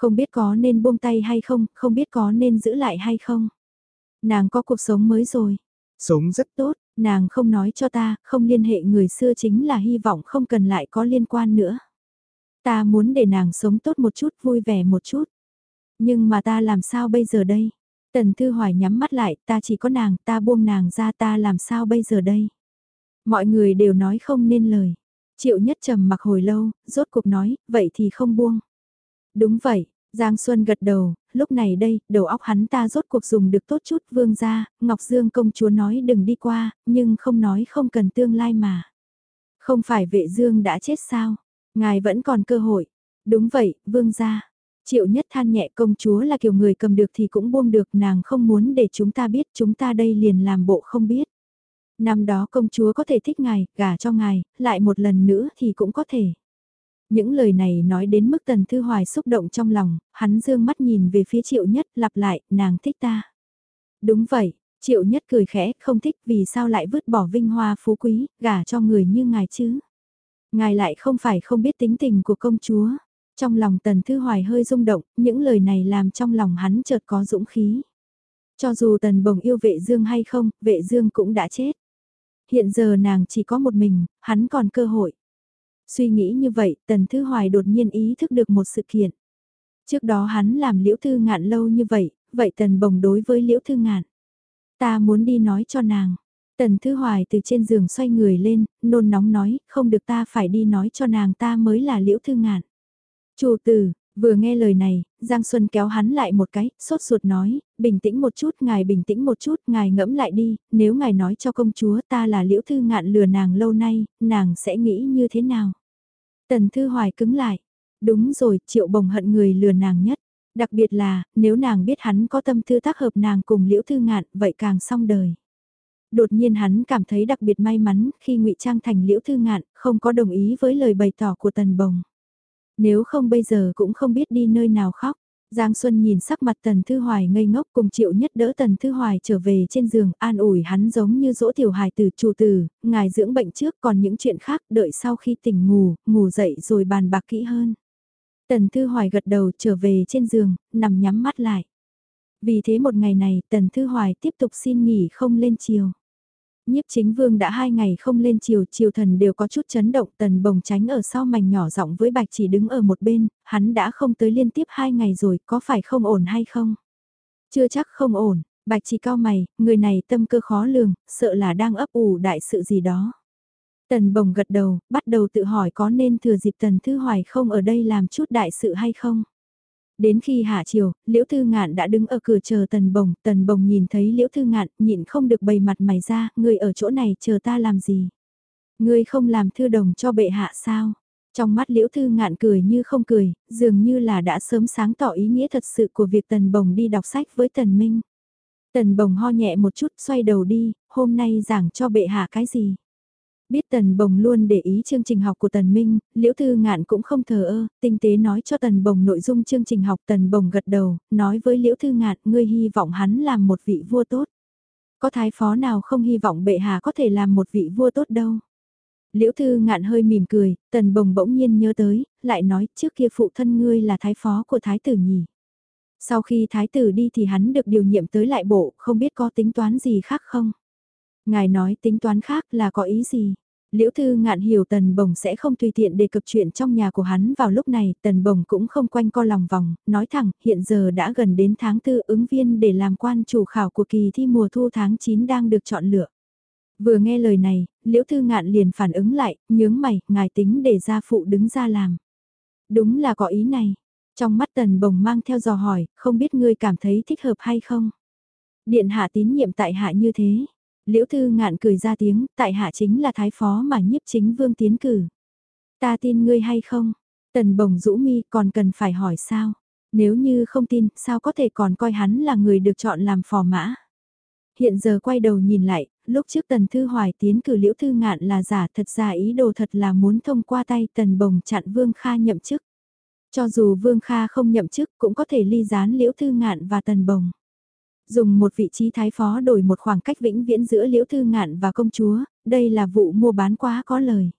[SPEAKER 1] Không biết có nên buông tay hay không, không biết có nên giữ lại hay không. Nàng có cuộc sống mới rồi.
[SPEAKER 2] Sống rất
[SPEAKER 1] tốt, nàng không nói cho ta, không liên hệ người xưa chính là hy vọng không cần lại có liên quan nữa. Ta muốn để nàng sống tốt một chút, vui vẻ một chút. Nhưng mà ta làm sao bây giờ đây? Tần Thư Hoài nhắm mắt lại, ta chỉ có nàng, ta buông nàng ra ta làm sao bây giờ đây? Mọi người đều nói không nên lời. Triệu nhất trầm mặc hồi lâu, rốt cuộc nói, vậy thì không buông. Đúng vậy, Giang Xuân gật đầu, lúc này đây, đầu óc hắn ta rốt cuộc dùng được tốt chút vương ra, Ngọc Dương công chúa nói đừng đi qua, nhưng không nói không cần tương lai mà. Không phải vệ dương đã chết sao, ngài vẫn còn cơ hội. Đúng vậy, vương gia. Triệu nhất than nhẹ công chúa là kiểu người cầm được thì cũng buông được nàng không muốn để chúng ta biết chúng ta đây liền làm bộ không biết. Năm đó công chúa có thể thích ngài, gả cho ngài, lại một lần nữa thì cũng có thể. Những lời này nói đến mức tần thư hoài xúc động trong lòng, hắn dương mắt nhìn về phía triệu nhất lặp lại, nàng thích ta. Đúng vậy, triệu nhất cười khẽ, không thích vì sao lại vứt bỏ vinh hoa phú quý, gả cho người như ngài chứ. Ngài lại không phải không biết tính tình của công chúa. Trong lòng Tần Thư Hoài hơi rung động, những lời này làm trong lòng hắn chợt có dũng khí. Cho dù Tần Bồng yêu vệ dương hay không, vệ dương cũng đã chết. Hiện giờ nàng chỉ có một mình, hắn còn cơ hội. Suy nghĩ như vậy, Tần Thư Hoài đột nhiên ý thức được một sự kiện. Trước đó hắn làm liễu thư ngạn lâu như vậy, vậy Tần Bồng đối với liễu thư ngạn. Ta muốn đi nói cho nàng. Tần Thư Hoài từ trên giường xoay người lên, nôn nóng nói, không được ta phải đi nói cho nàng ta mới là liễu thư ngạn. Chủ tử, vừa nghe lời này, Giang Xuân kéo hắn lại một cái, sốt ruột nói, bình tĩnh một chút, ngài bình tĩnh một chút, ngài ngẫm lại đi, nếu ngài nói cho công chúa ta là liễu thư ngạn lừa nàng lâu nay, nàng sẽ nghĩ như thế nào? Tần Thư Hoài cứng lại, đúng rồi, triệu bồng hận người lừa nàng nhất. Đặc biệt là, nếu nàng biết hắn có tâm tư tác hợp nàng cùng liễu thư ngạn, vậy càng xong đời. Đột nhiên hắn cảm thấy đặc biệt may mắn khi ngụy Trang thành liễu thư ngạn, không có đồng ý với lời bày tỏ của tần bồng. Nếu không bây giờ cũng không biết đi nơi nào khóc. Giang Xuân nhìn sắc mặt Tần Thư Hoài ngây ngốc cùng Triệu Nhất đỡ Tần Thư Hoài trở về trên giường, an ủi hắn giống như dỗ tiểu hài từ chủ tử, ngài dưỡng bệnh trước còn những chuyện khác đợi sau khi tỉnh ngủ, ngủ dậy rồi bàn bạc kỹ hơn. Tần Thư Hoài gật đầu trở về trên giường, nằm nhắm mắt lại. Vì thế một ngày này Tần Thư Hoài tiếp tục xin nghỉ không lên chiều. Nhiếp chính vương đã hai ngày không lên chiều, chiều thần đều có chút chấn động, tần bồng tránh ở sau mảnh nhỏ giọng với bạch chỉ đứng ở một bên, hắn đã không tới liên tiếp hai ngày rồi, có phải không ổn hay không? Chưa chắc không ổn, bạch chỉ cao mày, người này tâm cơ khó lường, sợ là đang ấp ủ đại sự gì đó. Tần bồng gật đầu, bắt đầu tự hỏi có nên thừa dịp tần thư hoài không ở đây làm chút đại sự hay không? Đến khi hạ chiều, Liễu Thư Ngạn đã đứng ở cửa chờ Tần Bồng, Tần Bồng nhìn thấy Liễu Thư Ngạn, nhịn không được bày mặt mày ra, người ở chỗ này chờ ta làm gì? Ngươi không làm thư đồng cho bệ hạ sao? Trong mắt Liễu Thư Ngạn cười như không cười, dường như là đã sớm sáng tỏ ý nghĩa thật sự của việc Tần Bồng đi đọc sách với Tần Minh. Tần Bồng ho nhẹ một chút xoay đầu đi, hôm nay giảng cho bệ hạ cái gì? Biết Tần Bồng luôn để ý chương trình học của Tần Minh, Liễu Thư Ngạn cũng không thờ ơ, tinh tế nói cho Tần Bồng nội dung chương trình học Tần Bồng gật đầu, nói với Liễu Thư Ngạn ngươi hy vọng hắn làm một vị vua tốt. Có thái phó nào không hy vọng bệ hạ có thể làm một vị vua tốt đâu. Liễu Thư Ngạn hơi mỉm cười, Tần Bồng bỗng nhiên nhớ tới, lại nói trước kia phụ thân ngươi là thái phó của thái tử nhỉ. Sau khi thái tử đi thì hắn được điều nhiệm tới lại bộ, không biết có tính toán gì khác không? Ngài nói tính toán khác là có ý gì? Liễu Thư ngạn hiểu Tần Bồng sẽ không tùy tiện đề cập chuyện trong nhà của hắn vào lúc này, Tần Bồng cũng không quanh co lòng vòng, nói thẳng, hiện giờ đã gần đến tháng tư ứng viên để làm quan chủ khảo của kỳ thi mùa thu tháng 9 đang được chọn lựa. Vừa nghe lời này, Liễu Thư ngạn liền phản ứng lại, nhướng mày, ngài tính để gia phụ đứng ra làm. Đúng là có ý này. Trong mắt Tần Bồng mang theo dò hỏi, không biết ngươi cảm thấy thích hợp hay không? Điện hạ tín nhiệm tại hạ như thế, Liễu Thư Ngạn cười ra tiếng, tại hạ chính là thái phó mà nhiếp chính vương tiến cử. Ta tin ngươi hay không? Tần bồng rũ mi còn cần phải hỏi sao? Nếu như không tin, sao có thể còn coi hắn là người được chọn làm phò mã? Hiện giờ quay đầu nhìn lại, lúc trước Tần Thư Hoài tiến cử Liễu Thư Ngạn là giả thật ra ý đồ thật là muốn thông qua tay Tần Bồng chặn Vương Kha nhậm chức. Cho dù Vương Kha không nhậm chức cũng có thể ly gián Liễu Thư Ngạn và Tần Bồng. Dùng một vị trí thái phó đổi một khoảng cách vĩnh viễn giữa liễu thư ngạn và công chúa, đây là vụ mua bán quá có lời.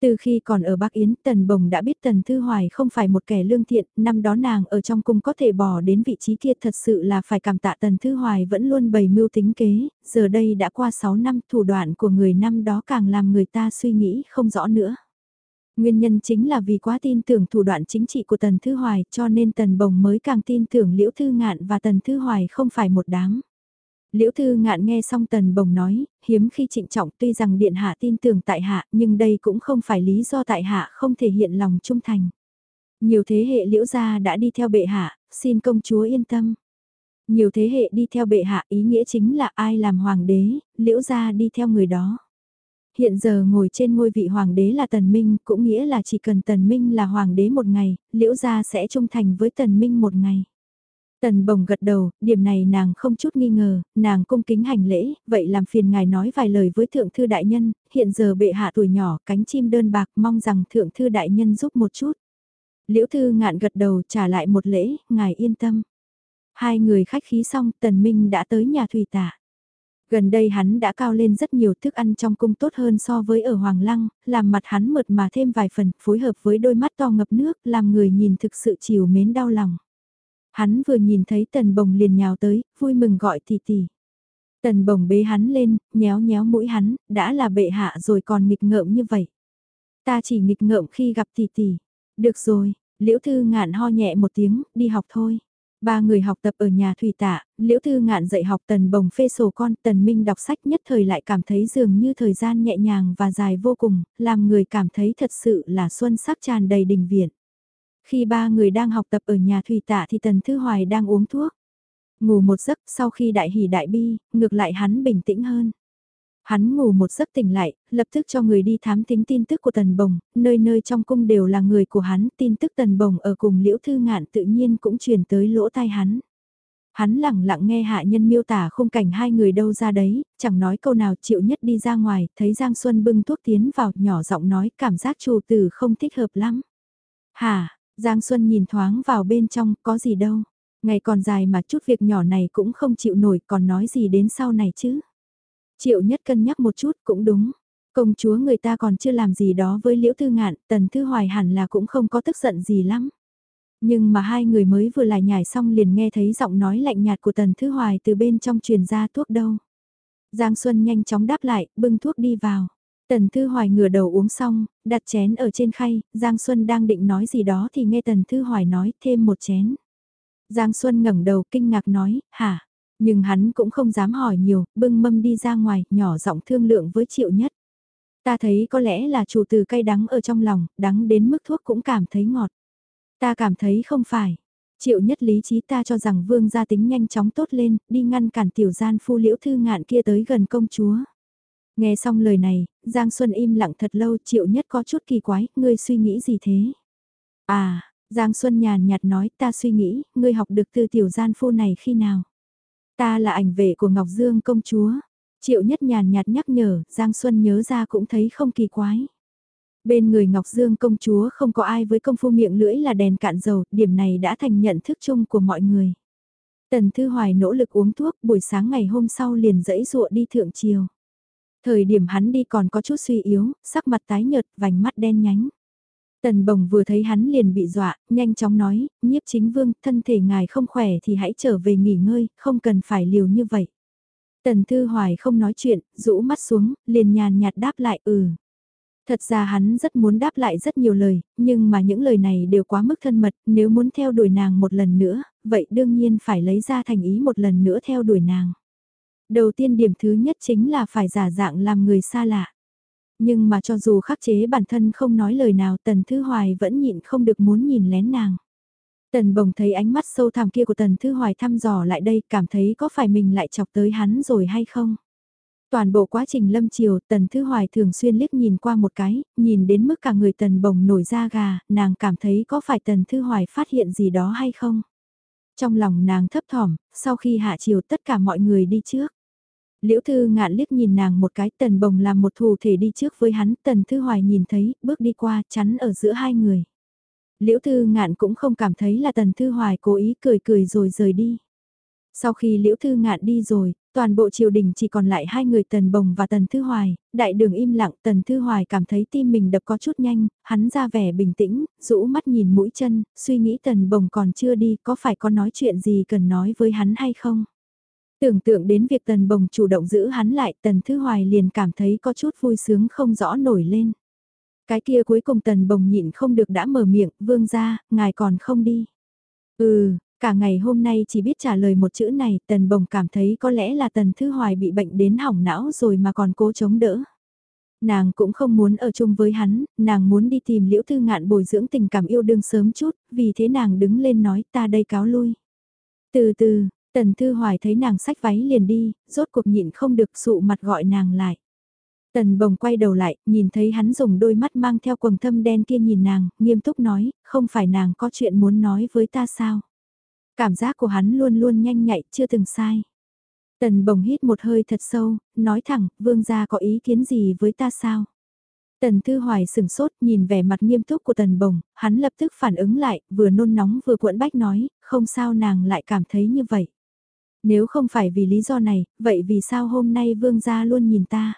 [SPEAKER 1] Từ khi còn ở Bắc Yến, Tần Bồng đã biết Tần Thư Hoài không phải một kẻ lương thiện, năm đó nàng ở trong cung có thể bỏ đến vị trí kia thật sự là phải cảm tạ Tần Thư Hoài vẫn luôn bày mưu tính kế, giờ đây đã qua 6 năm thủ đoạn của người năm đó càng làm người ta suy nghĩ không rõ nữa. Nguyên nhân chính là vì quá tin tưởng thủ đoạn chính trị của Tần Thư Hoài cho nên Tần Bồng mới càng tin tưởng Liễu Thư Ngạn và Tần Thư Hoài không phải một đám. Liễu Thư Ngạn nghe xong Tần Bồng nói, hiếm khi trịnh trọng tuy rằng Điện Hạ tin tưởng tại Hạ nhưng đây cũng không phải lý do tại Hạ không thể hiện lòng trung thành. Nhiều thế hệ Liễu gia đã đi theo bệ hạ, xin công chúa yên tâm. Nhiều thế hệ đi theo bệ hạ ý nghĩa chính là ai làm hoàng đế, Liễu gia đi theo người đó hiện giờ ngồi trên ngôi vị hoàng đế là Tần Minh, cũng nghĩa là chỉ cần Tần Minh là hoàng đế một ngày, liễu gia sẽ trung thành với Tần Minh một ngày. Tần bồng gật đầu, điểm này nàng không chút nghi ngờ, nàng cung kính hành lễ, vậy làm phiền ngài nói vài lời với thượng thư đại nhân, hiện giờ bệ hạ tuổi nhỏ, cánh chim đơn bạc, mong rằng thượng thư đại nhân giúp một chút. Liễu thư ngạn gật đầu trả lại một lễ, ngài yên tâm. Hai người khách khí xong, tần minh đã tới nhà thủy tả. Gần đây hắn đã cao lên rất nhiều thức ăn trong cung tốt hơn so với ở Hoàng Lăng, làm mặt hắn mượt mà thêm vài phần, phối hợp với đôi mắt to ngập nước, làm người nhìn thực sự chiều mến đau lòng. Hắn vừa nhìn thấy tần bồng liền nhào tới, vui mừng gọi tỷ tỷ. Tần bồng bế hắn lên, nhéo nhéo mũi hắn, đã là bệ hạ rồi còn nghịch ngợm như vậy. Ta chỉ nghịch ngợm khi gặp tỷ tỷ. Được rồi, liễu thư ngạn ho nhẹ một tiếng, đi học thôi. Ba người học tập ở nhà thủy tạ, liễu thư ngạn dạy học tần bồng phê sổ con, tần minh đọc sách nhất thời lại cảm thấy dường như thời gian nhẹ nhàng và dài vô cùng, làm người cảm thấy thật sự là xuân sắc tràn đầy đình viện. Khi ba người đang học tập ở nhà thủy tạ thì Tần Thư Hoài đang uống thuốc. Ngủ một giấc sau khi đại hỉ đại bi, ngược lại hắn bình tĩnh hơn. Hắn ngủ một giấc tỉnh lại, lập tức cho người đi thám tính tin tức của Tần Bồng, nơi nơi trong cung đều là người của hắn, tin tức Tần Bồng ở cùng Liễu Thư Ngạn tự nhiên cũng truyền tới lỗ tai hắn. Hắn lặng lặng nghe hạ nhân miêu tả khung cảnh hai người đâu ra đấy, chẳng nói câu nào chịu nhất đi ra ngoài, thấy Giang Xuân bưng thuốc tiến vào, nhỏ giọng nói cảm giác chủ tử không thích hợp lắm. hà Giang Xuân nhìn thoáng vào bên trong, có gì đâu. Ngày còn dài mà chút việc nhỏ này cũng không chịu nổi, còn nói gì đến sau này chứ. Triệu nhất cân nhắc một chút cũng đúng. Công chúa người ta còn chưa làm gì đó với Liễu Thư Ngạn, Tần Thư Hoài hẳn là cũng không có tức giận gì lắm. Nhưng mà hai người mới vừa lại nhảy xong liền nghe thấy giọng nói lạnh nhạt của Tần Thư Hoài từ bên trong truyền ra thuốc đâu. Giang Xuân nhanh chóng đáp lại, bưng thuốc đi vào. Tần Thư Hoài ngửa đầu uống xong, đặt chén ở trên khay, Giang Xuân đang định nói gì đó thì nghe Tần Thư Hoài nói thêm một chén. Giang Xuân ngẩng đầu kinh ngạc nói, hả? Nhưng hắn cũng không dám hỏi nhiều, bưng mâm đi ra ngoài, nhỏ giọng thương lượng với Triệu Nhất. Ta thấy có lẽ là chủ từ cay đắng ở trong lòng, đắng đến mức thuốc cũng cảm thấy ngọt. Ta cảm thấy không phải. Triệu nhất lý trí ta cho rằng vương gia tính nhanh chóng tốt lên, đi ngăn cản tiểu gian phu liễu thư ngạn kia tới gần công chúa. Nghe xong lời này, Giang Xuân im lặng thật lâu triệu nhất có chút kỳ quái, ngươi suy nghĩ gì thế? À, Giang Xuân nhàn nhạt nói ta suy nghĩ, ngươi học được từ tiểu gian phu này khi nào? Ta là ảnh vệ của Ngọc Dương công chúa. Triệu nhất nhàn nhạt nhắc nhở, Giang Xuân nhớ ra cũng thấy không kỳ quái. Bên người Ngọc Dương công chúa không có ai với công phu miệng lưỡi là đèn cạn dầu, điểm này đã thành nhận thức chung của mọi người. Tần Thư Hoài nỗ lực uống thuốc, buổi sáng ngày hôm sau liền dẫy dụa đi thượng chiều. Thời điểm hắn đi còn có chút suy yếu, sắc mặt tái nhợt, vành mắt đen nhánh. Tần bồng vừa thấy hắn liền bị dọa, nhanh chóng nói, nhiếp chính vương, thân thể ngài không khỏe thì hãy trở về nghỉ ngơi, không cần phải liều như vậy. Tần Thư Hoài không nói chuyện, rũ mắt xuống, liền nhàn nhạt đáp lại ừ. Thật ra hắn rất muốn đáp lại rất nhiều lời, nhưng mà những lời này đều quá mức thân mật, nếu muốn theo đuổi nàng một lần nữa, vậy đương nhiên phải lấy ra thành ý một lần nữa theo đuổi nàng. Đầu tiên điểm thứ nhất chính là phải giả dạng làm người xa lạ. Nhưng mà cho dù khắc chế bản thân không nói lời nào Tần Thư Hoài vẫn nhịn không được muốn nhìn lén nàng. Tần bồng thấy ánh mắt sâu thẳm kia của Tần Thư Hoài thăm dò lại đây cảm thấy có phải mình lại chọc tới hắn rồi hay không. Toàn bộ quá trình lâm chiều Tần Thư Hoài thường xuyên liếc nhìn qua một cái, nhìn đến mức cả người Tần bồng nổi da gà, nàng cảm thấy có phải Tần Thư Hoài phát hiện gì đó hay không. Trong lòng nàng thấp thỏm, sau khi hạ chiều tất cả mọi người đi trước. Liễu Thư ngạn liếc nhìn nàng một cái tần bồng làm một thủ thể đi trước với hắn, tần Thư Hoài nhìn thấy, bước đi qua, chắn ở giữa hai người. Liễu Thư ngạn cũng không cảm thấy là tần Thư Hoài cố ý cười cười rồi rời đi. Sau khi Liễu Thư ngạn đi rồi, toàn bộ triều đình chỉ còn lại hai người Tần Bồng và Tần Thư Hoài, đại đường im lặng Tần Thư Hoài cảm thấy tim mình đập có chút nhanh, hắn ra vẻ bình tĩnh, rũ mắt nhìn mũi chân, suy nghĩ Tần Bồng còn chưa đi, có phải có nói chuyện gì cần nói với hắn hay không? Tưởng tượng đến việc Tần Bồng chủ động giữ hắn lại, Tần Thư Hoài liền cảm thấy có chút vui sướng không rõ nổi lên. Cái kia cuối cùng Tần Bồng nhịn không được đã mở miệng, vương ra, ngài còn không đi. Ừ, cả ngày hôm nay chỉ biết trả lời một chữ này, Tần Bồng cảm thấy có lẽ là Tần Thư Hoài bị bệnh đến hỏng não rồi mà còn cố chống đỡ. Nàng cũng không muốn ở chung với hắn, nàng muốn đi tìm Liễu Thư Ngạn bồi dưỡng tình cảm yêu đương sớm chút, vì thế nàng đứng lên nói ta đây cáo lui. Từ từ, Tần Thư Hoài thấy nàng sách váy liền đi, rốt cuộc nhịn không được sụ mặt gọi nàng lại. Tần bồng quay đầu lại, nhìn thấy hắn dùng đôi mắt mang theo quầng thâm đen kia nhìn nàng, nghiêm túc nói, không phải nàng có chuyện muốn nói với ta sao. Cảm giác của hắn luôn luôn nhanh nhạy, chưa từng sai. Tần bồng hít một hơi thật sâu, nói thẳng, vương gia có ý kiến gì với ta sao? Tần Thư Hoài sừng sốt nhìn vẻ mặt nghiêm túc của Tần Bồng, hắn lập tức phản ứng lại, vừa nôn nóng vừa cuộn bách nói, không sao nàng lại cảm thấy như vậy. Nếu không phải vì lý do này, vậy vì sao hôm nay vương gia luôn nhìn ta?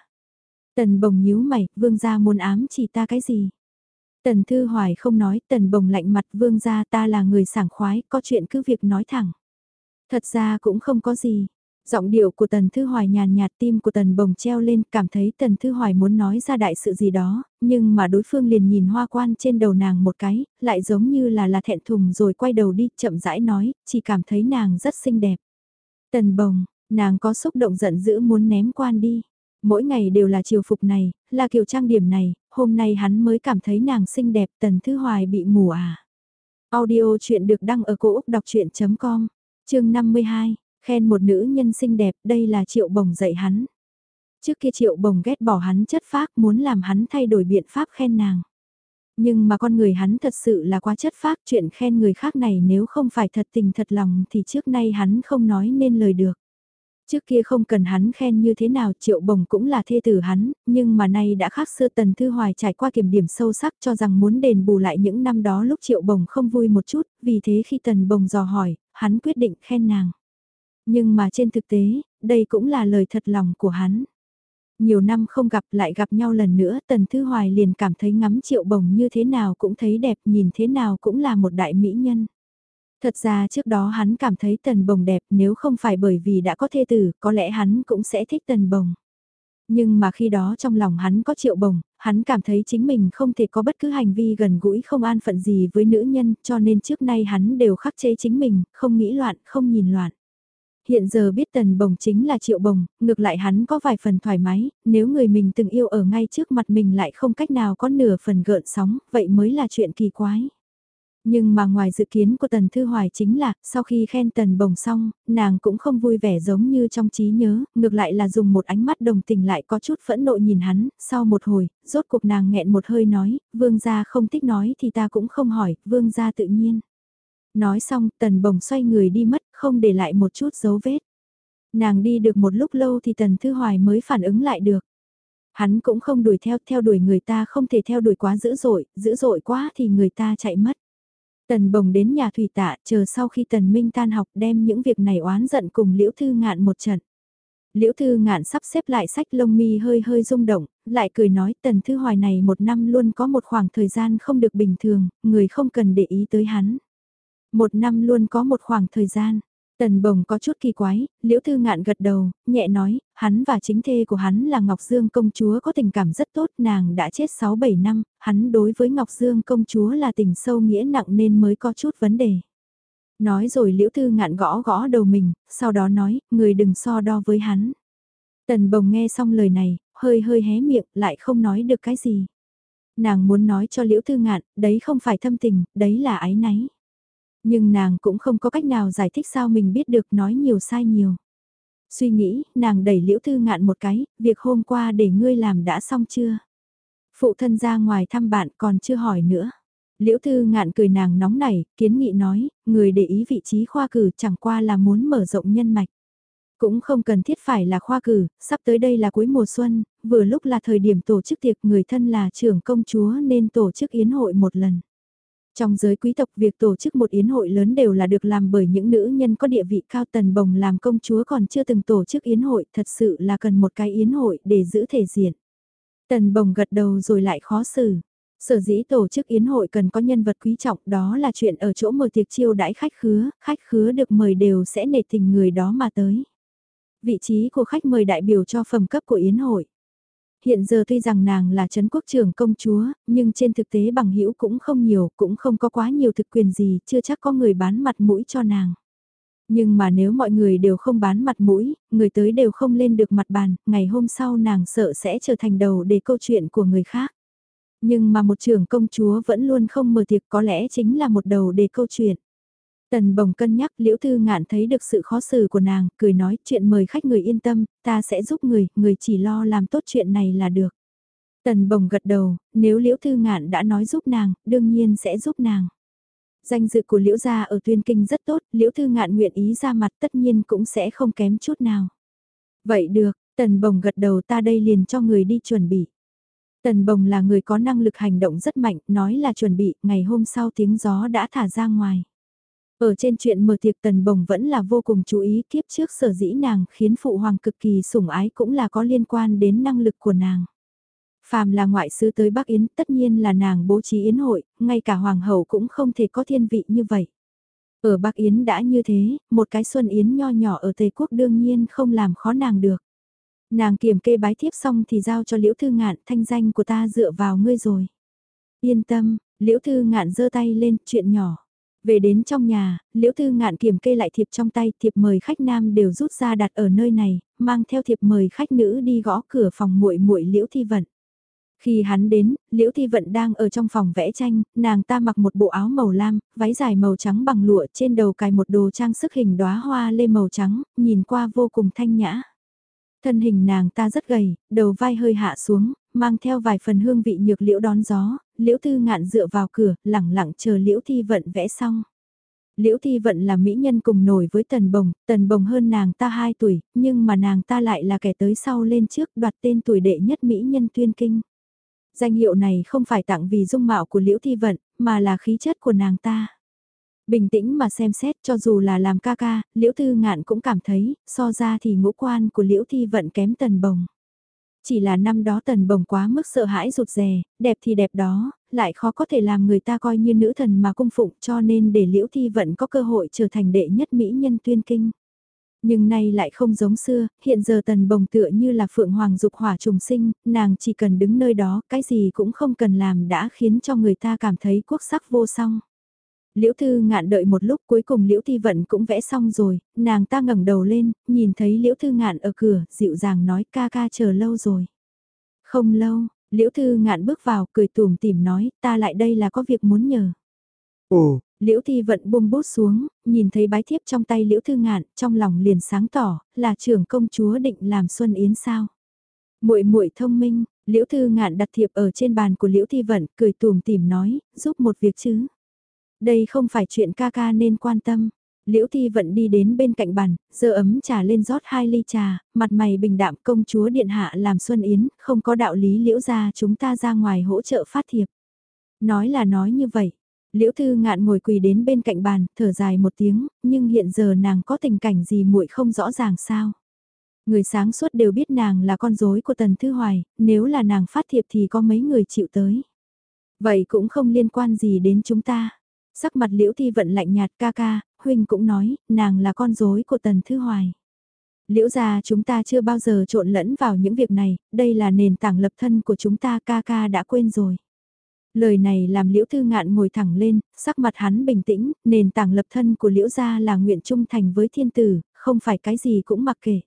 [SPEAKER 1] Tần bồng nhíu mày, vương gia muốn ám chỉ ta cái gì? Tần Thư Hoài không nói, tần bồng lạnh mặt vương gia ta là người sảng khoái, có chuyện cứ việc nói thẳng. Thật ra cũng không có gì. Giọng điệu của Tần Thư Hoài nhàn nhạt tim của Tần Bồng treo lên cảm thấy Tần Thư Hoài muốn nói ra đại sự gì đó, nhưng mà đối phương liền nhìn hoa quan trên đầu nàng một cái, lại giống như là là thẹn thùng rồi quay đầu đi chậm rãi nói, chỉ cảm thấy nàng rất xinh đẹp. Tần bồng, nàng có xúc động giận dữ muốn ném quan đi. Mỗi ngày đều là chiều phục này, là kiểu trang điểm này, hôm nay hắn mới cảm thấy nàng xinh đẹp tần thứ hoài bị mù à. Audio chuyện được đăng ở cổ Úc đọc chuyện.com, chương 52, khen một nữ nhân xinh đẹp, đây là triệu bồng dạy hắn. Trước kia triệu bồng ghét bỏ hắn chất phác muốn làm hắn thay đổi biện pháp khen nàng. Nhưng mà con người hắn thật sự là quá chất phác chuyện khen người khác này nếu không phải thật tình thật lòng thì trước nay hắn không nói nên lời được. Trước kia không cần hắn khen như thế nào triệu bồng cũng là thê tử hắn, nhưng mà nay đã khác xưa tần thư hoài trải qua kiểm điểm sâu sắc cho rằng muốn đền bù lại những năm đó lúc triệu bồng không vui một chút, vì thế khi tần bồng dò hỏi, hắn quyết định khen nàng. Nhưng mà trên thực tế, đây cũng là lời thật lòng của hắn. Nhiều năm không gặp lại gặp nhau lần nữa tần thư hoài liền cảm thấy ngắm triệu bồng như thế nào cũng thấy đẹp nhìn thế nào cũng là một đại mỹ nhân. Thật ra trước đó hắn cảm thấy tần bồng đẹp nếu không phải bởi vì đã có thê tử, có lẽ hắn cũng sẽ thích tần bồng. Nhưng mà khi đó trong lòng hắn có triệu bồng, hắn cảm thấy chính mình không thể có bất cứ hành vi gần gũi không an phận gì với nữ nhân, cho nên trước nay hắn đều khắc chế chính mình, không nghĩ loạn, không nhìn loạn. Hiện giờ biết tần bồng chính là triệu bồng, ngược lại hắn có vài phần thoải mái, nếu người mình từng yêu ở ngay trước mặt mình lại không cách nào có nửa phần gợn sóng, vậy mới là chuyện kỳ quái. Nhưng mà ngoài dự kiến của Tần Thư Hoài chính là, sau khi khen Tần Bồng xong, nàng cũng không vui vẻ giống như trong trí nhớ, ngược lại là dùng một ánh mắt đồng tình lại có chút phẫn nộ nhìn hắn, sau một hồi, rốt cuộc nàng nghẹn một hơi nói, vương gia không thích nói thì ta cũng không hỏi, vương gia tự nhiên. Nói xong, Tần Bồng xoay người đi mất, không để lại một chút dấu vết. Nàng đi được một lúc lâu thì Tần Thư Hoài mới phản ứng lại được. Hắn cũng không đuổi theo, theo đuổi người ta không thể theo đuổi quá dữ dội, dữ dội quá thì người ta chạy mất. Tần bồng đến nhà thủy tạ chờ sau khi tần minh tan học đem những việc này oán giận cùng liễu thư ngạn một trận. Liễu thư ngạn sắp xếp lại sách lông mi hơi hơi rung động, lại cười nói tần thư hoài này một năm luôn có một khoảng thời gian không được bình thường, người không cần để ý tới hắn. Một năm luôn có một khoảng thời gian, Tần bồng có chút kỳ quái, liễu thư ngạn gật đầu, nhẹ nói, hắn và chính thê của hắn là Ngọc Dương công chúa có tình cảm rất tốt, nàng đã chết 6-7 năm, hắn đối với Ngọc Dương công chúa là tình sâu nghĩa nặng nên mới có chút vấn đề. Nói rồi liễu thư ngạn gõ gõ đầu mình, sau đó nói, người đừng so đo với hắn. Tần bồng nghe xong lời này, hơi hơi hé miệng, lại không nói được cái gì. Nàng muốn nói cho liễu thư ngạn, đấy không phải thâm tình, đấy là ái náy. Nhưng nàng cũng không có cách nào giải thích sao mình biết được nói nhiều sai nhiều. Suy nghĩ, nàng đẩy liễu thư ngạn một cái, việc hôm qua để ngươi làm đã xong chưa? Phụ thân ra ngoài thăm bạn còn chưa hỏi nữa. Liễu thư ngạn cười nàng nóng nảy, kiến nghị nói, người để ý vị trí khoa cử chẳng qua là muốn mở rộng nhân mạch. Cũng không cần thiết phải là khoa cử, sắp tới đây là cuối mùa xuân, vừa lúc là thời điểm tổ chức tiệc người thân là trưởng công chúa nên tổ chức yến hội một lần. Trong giới quý tộc việc tổ chức một yến hội lớn đều là được làm bởi những nữ nhân có địa vị cao tần bồng làm công chúa còn chưa từng tổ chức yến hội, thật sự là cần một cái yến hội để giữ thể diện. Tần bồng gật đầu rồi lại khó xử. Sở dĩ tổ chức yến hội cần có nhân vật quý trọng đó là chuyện ở chỗ mở tiệc chiêu đãi khách khứa, khách khứa được mời đều sẽ nể tình người đó mà tới. Vị trí của khách mời đại biểu cho phẩm cấp của yến hội. Hiện giờ tuy rằng nàng là Trấn quốc trưởng công chúa, nhưng trên thực tế bằng hữu cũng không nhiều, cũng không có quá nhiều thực quyền gì, chưa chắc có người bán mặt mũi cho nàng. Nhưng mà nếu mọi người đều không bán mặt mũi, người tới đều không lên được mặt bàn, ngày hôm sau nàng sợ sẽ trở thành đầu để câu chuyện của người khác. Nhưng mà một trưởng công chúa vẫn luôn không mở tiệc có lẽ chính là một đầu để câu chuyện. Tần bồng cân nhắc liễu thư ngạn thấy được sự khó xử của nàng, cười nói chuyện mời khách người yên tâm, ta sẽ giúp người, người chỉ lo làm tốt chuyện này là được. Tần bồng gật đầu, nếu liễu thư ngạn đã nói giúp nàng, đương nhiên sẽ giúp nàng. Danh dự của liễu gia ở tuyên kinh rất tốt, liễu thư ngạn nguyện ý ra mặt tất nhiên cũng sẽ không kém chút nào. Vậy được, tần bồng gật đầu ta đây liền cho người đi chuẩn bị. Tần bồng là người có năng lực hành động rất mạnh, nói là chuẩn bị, ngày hôm sau tiếng gió đã thả ra ngoài. Ở trên chuyện mở tiệc tần bồng vẫn là vô cùng chú ý kiếp trước sở dĩ nàng khiến phụ hoàng cực kỳ sủng ái cũng là có liên quan đến năng lực của nàng. Phàm là ngoại sứ tới Bắc Yến tất nhiên là nàng bố trí yến hội, ngay cả hoàng hậu cũng không thể có thiên vị như vậy. Ở Bắc Yến đã như thế, một cái xuân yến nho nhỏ ở Tây Quốc đương nhiên không làm khó nàng được. Nàng kiểm kê bái thiếp xong thì giao cho Liễu Thư Ngạn thanh danh của ta dựa vào ngươi rồi. Yên tâm, Liễu Thư Ngạn giơ tay lên, chuyện nhỏ. Về đến trong nhà, Liễu Thư Ngạn kiểm kê lại thiệp trong tay, thiệp mời khách nam đều rút ra đặt ở nơi này, mang theo thiệp mời khách nữ đi gõ cửa phòng muội muội Liễu Thi Vận. Khi hắn đến, Liễu Thi Vận đang ở trong phòng vẽ tranh, nàng ta mặc một bộ áo màu lam, váy dài màu trắng bằng lụa trên đầu cài một đồ trang sức hình đóa hoa lê màu trắng, nhìn qua vô cùng thanh nhã. Thân hình nàng ta rất gầy, đầu vai hơi hạ xuống, mang theo vài phần hương vị nhược liễu đón gió, liễu tư ngạn dựa vào cửa, lẳng lặng chờ liễu thi vận vẽ xong. Liễu Thi Vận là mỹ nhân cùng nổi với Tần Bồng, Tần Bồng hơn nàng ta 2 tuổi, nhưng mà nàng ta lại là kẻ tới sau lên trước đoạt tên tuổi đệ nhất mỹ nhân tuyên kinh. Danh hiệu này không phải tặng vì dung mạo của Liễu Thi Vận, mà là khí chất của nàng ta. Bình tĩnh mà xem xét cho dù là làm ca ca, Liễu Thư Ngạn cũng cảm thấy, so ra thì ngũ quan của Liễu Thi Vận kém Tần Bồng. Chỉ là năm đó Tần Bồng quá mức sợ hãi rụt rè, đẹp thì đẹp đó, lại khó có thể làm người ta coi như nữ thần mà cung phụng cho nên để Liễu Thi Vận có cơ hội trở thành đệ nhất mỹ nhân tuyên kinh. Nhưng nay lại không giống xưa, hiện giờ tần bồng tựa như là phượng hoàng dục hỏa trùng sinh, nàng chỉ cần đứng nơi đó, cái gì cũng không cần làm đã khiến cho người ta cảm thấy quốc sắc vô song. Liễu Thư Ngạn đợi một lúc cuối cùng Liễu Thi Vận cũng vẽ xong rồi, nàng ta ngẩng đầu lên, nhìn thấy Liễu Thư Ngạn ở cửa, dịu dàng nói ca ca chờ lâu rồi. Không lâu, Liễu Thư Ngạn bước vào cười tùm tìm nói ta lại đây là có việc muốn nhờ.
[SPEAKER 2] Ồ,
[SPEAKER 1] Liễu Thi Vận buông bút xuống, nhìn thấy bái thiếp trong tay Liễu Thư Ngạn, trong lòng liền sáng tỏ, là trưởng công chúa định làm Xuân Yến sao. Muội muội thông minh, Liễu Thư Ngạn đặt thiệp ở trên bàn của Liễu Thi Vận, cười tùm tìm nói, giúp một việc chứ. Đây không phải chuyện ca ca nên quan tâm. Liễu Thi Vận đi đến bên cạnh bàn, giơ ấm trà lên rót hai ly trà, mặt mày bình đạm công chúa điện hạ làm Xuân Yến, không có đạo lý liễu ra chúng ta ra ngoài hỗ trợ phát thiệp. Nói là nói như vậy, Liễu Thư Ngạn ngồi quỳ đến bên cạnh bàn, thở dài một tiếng, nhưng hiện giờ nàng có tình cảnh gì muội không rõ ràng sao. Người sáng suốt đều biết nàng là con rối của Tần Thư Hoài, nếu là nàng phát thiệp thì có mấy người chịu tới. Vậy cũng không liên quan gì đến chúng ta. Sắc mặt Liễu Thi vận lạnh nhạt ca ca, huynh cũng nói, nàng là con rối của Tần Thư Hoài. Liễu gia chúng ta chưa bao giờ trộn lẫn vào những việc này, đây là nền tảng lập thân của chúng ta ca ca đã quên rồi. Lời này làm Liễu Thư Ngạn ngồi thẳng lên, sắc mặt hắn bình tĩnh, nền tảng lập thân của Liễu gia là nguyện trung thành với thiên tử, không phải cái gì cũng mặc kệ.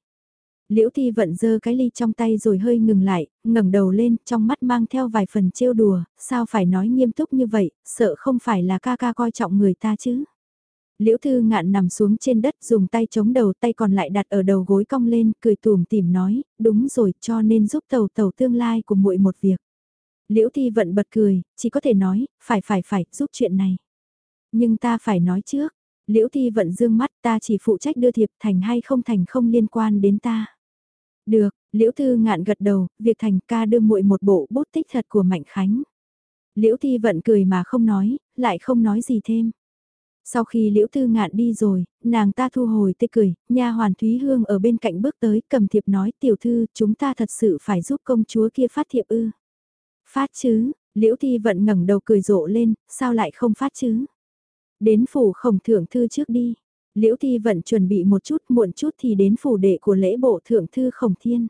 [SPEAKER 1] Liễu Thi vận dơ cái ly trong tay rồi hơi ngừng lại, ngẩng đầu lên, trong mắt mang theo vài phần trêu đùa, sao phải nói nghiêm túc như vậy, sợ không phải là ca ca coi trọng người ta chứ. Liễu Thư Ngạn nằm xuống trên đất dùng tay chống đầu tay còn lại đặt ở đầu gối cong lên, cười tùm tìm nói, đúng rồi cho nên giúp tàu tàu tương lai của muội một việc. Liễu Thi Vận bật cười, chỉ có thể nói, phải phải phải, giúp chuyện này. Nhưng ta phải nói trước, Liễu Thi Vận dương mắt ta chỉ phụ trách đưa thiệp thành hay không thành không liên quan đến ta. Được, Liễu Thư ngạn gật đầu, việc thành ca đưa muội một bộ bút tích thật của Mạnh Khánh. Liễu Thi Vận cười mà không nói, lại không nói gì thêm. Sau khi Liễu Thư ngạn đi rồi, nàng ta thu hồi tê cười, nha hoàn Thúy Hương ở bên cạnh bước tới cầm thiệp nói tiểu thư chúng ta thật sự phải giúp công chúa kia phát thiệp ư. Phát chứ, Liễu Thi Vận ngẩng đầu cười rộ lên, sao lại không phát chứ? Đến phủ khổng thượng thư trước đi. Liễu Thi Vận chuẩn bị một chút muộn chút thì đến phủ đệ của lễ bộ thượng thư khổng thiên.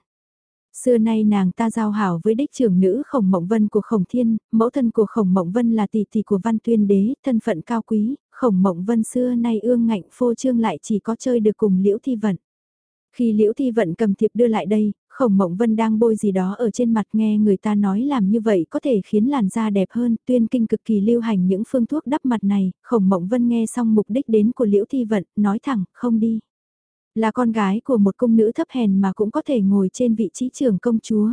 [SPEAKER 1] Xưa nay nàng ta giao hảo với đích trưởng nữ khổng mộng vân của khổng thiên, mẫu thân của khổng mộng vân là tỷ tỷ của văn tuyên đế, thân phận cao quý, khổng mộng vân xưa nay ương ngạnh phô trương lại chỉ có chơi được cùng liễu thi vận. Khi liễu thi vận cầm thiệp đưa lại đây, Khổng Mộng Vân đang bôi gì đó ở trên mặt nghe người ta nói làm như vậy có thể khiến làn da đẹp hơn, tuyên kinh cực kỳ lưu hành những phương thuốc đắp mặt này, Khổng Mộng Vân nghe xong mục đích đến của Liễu Thi Vận, nói thẳng, không đi. Là con gái của một công nữ thấp hèn mà cũng có thể ngồi trên vị trí trưởng công chúa.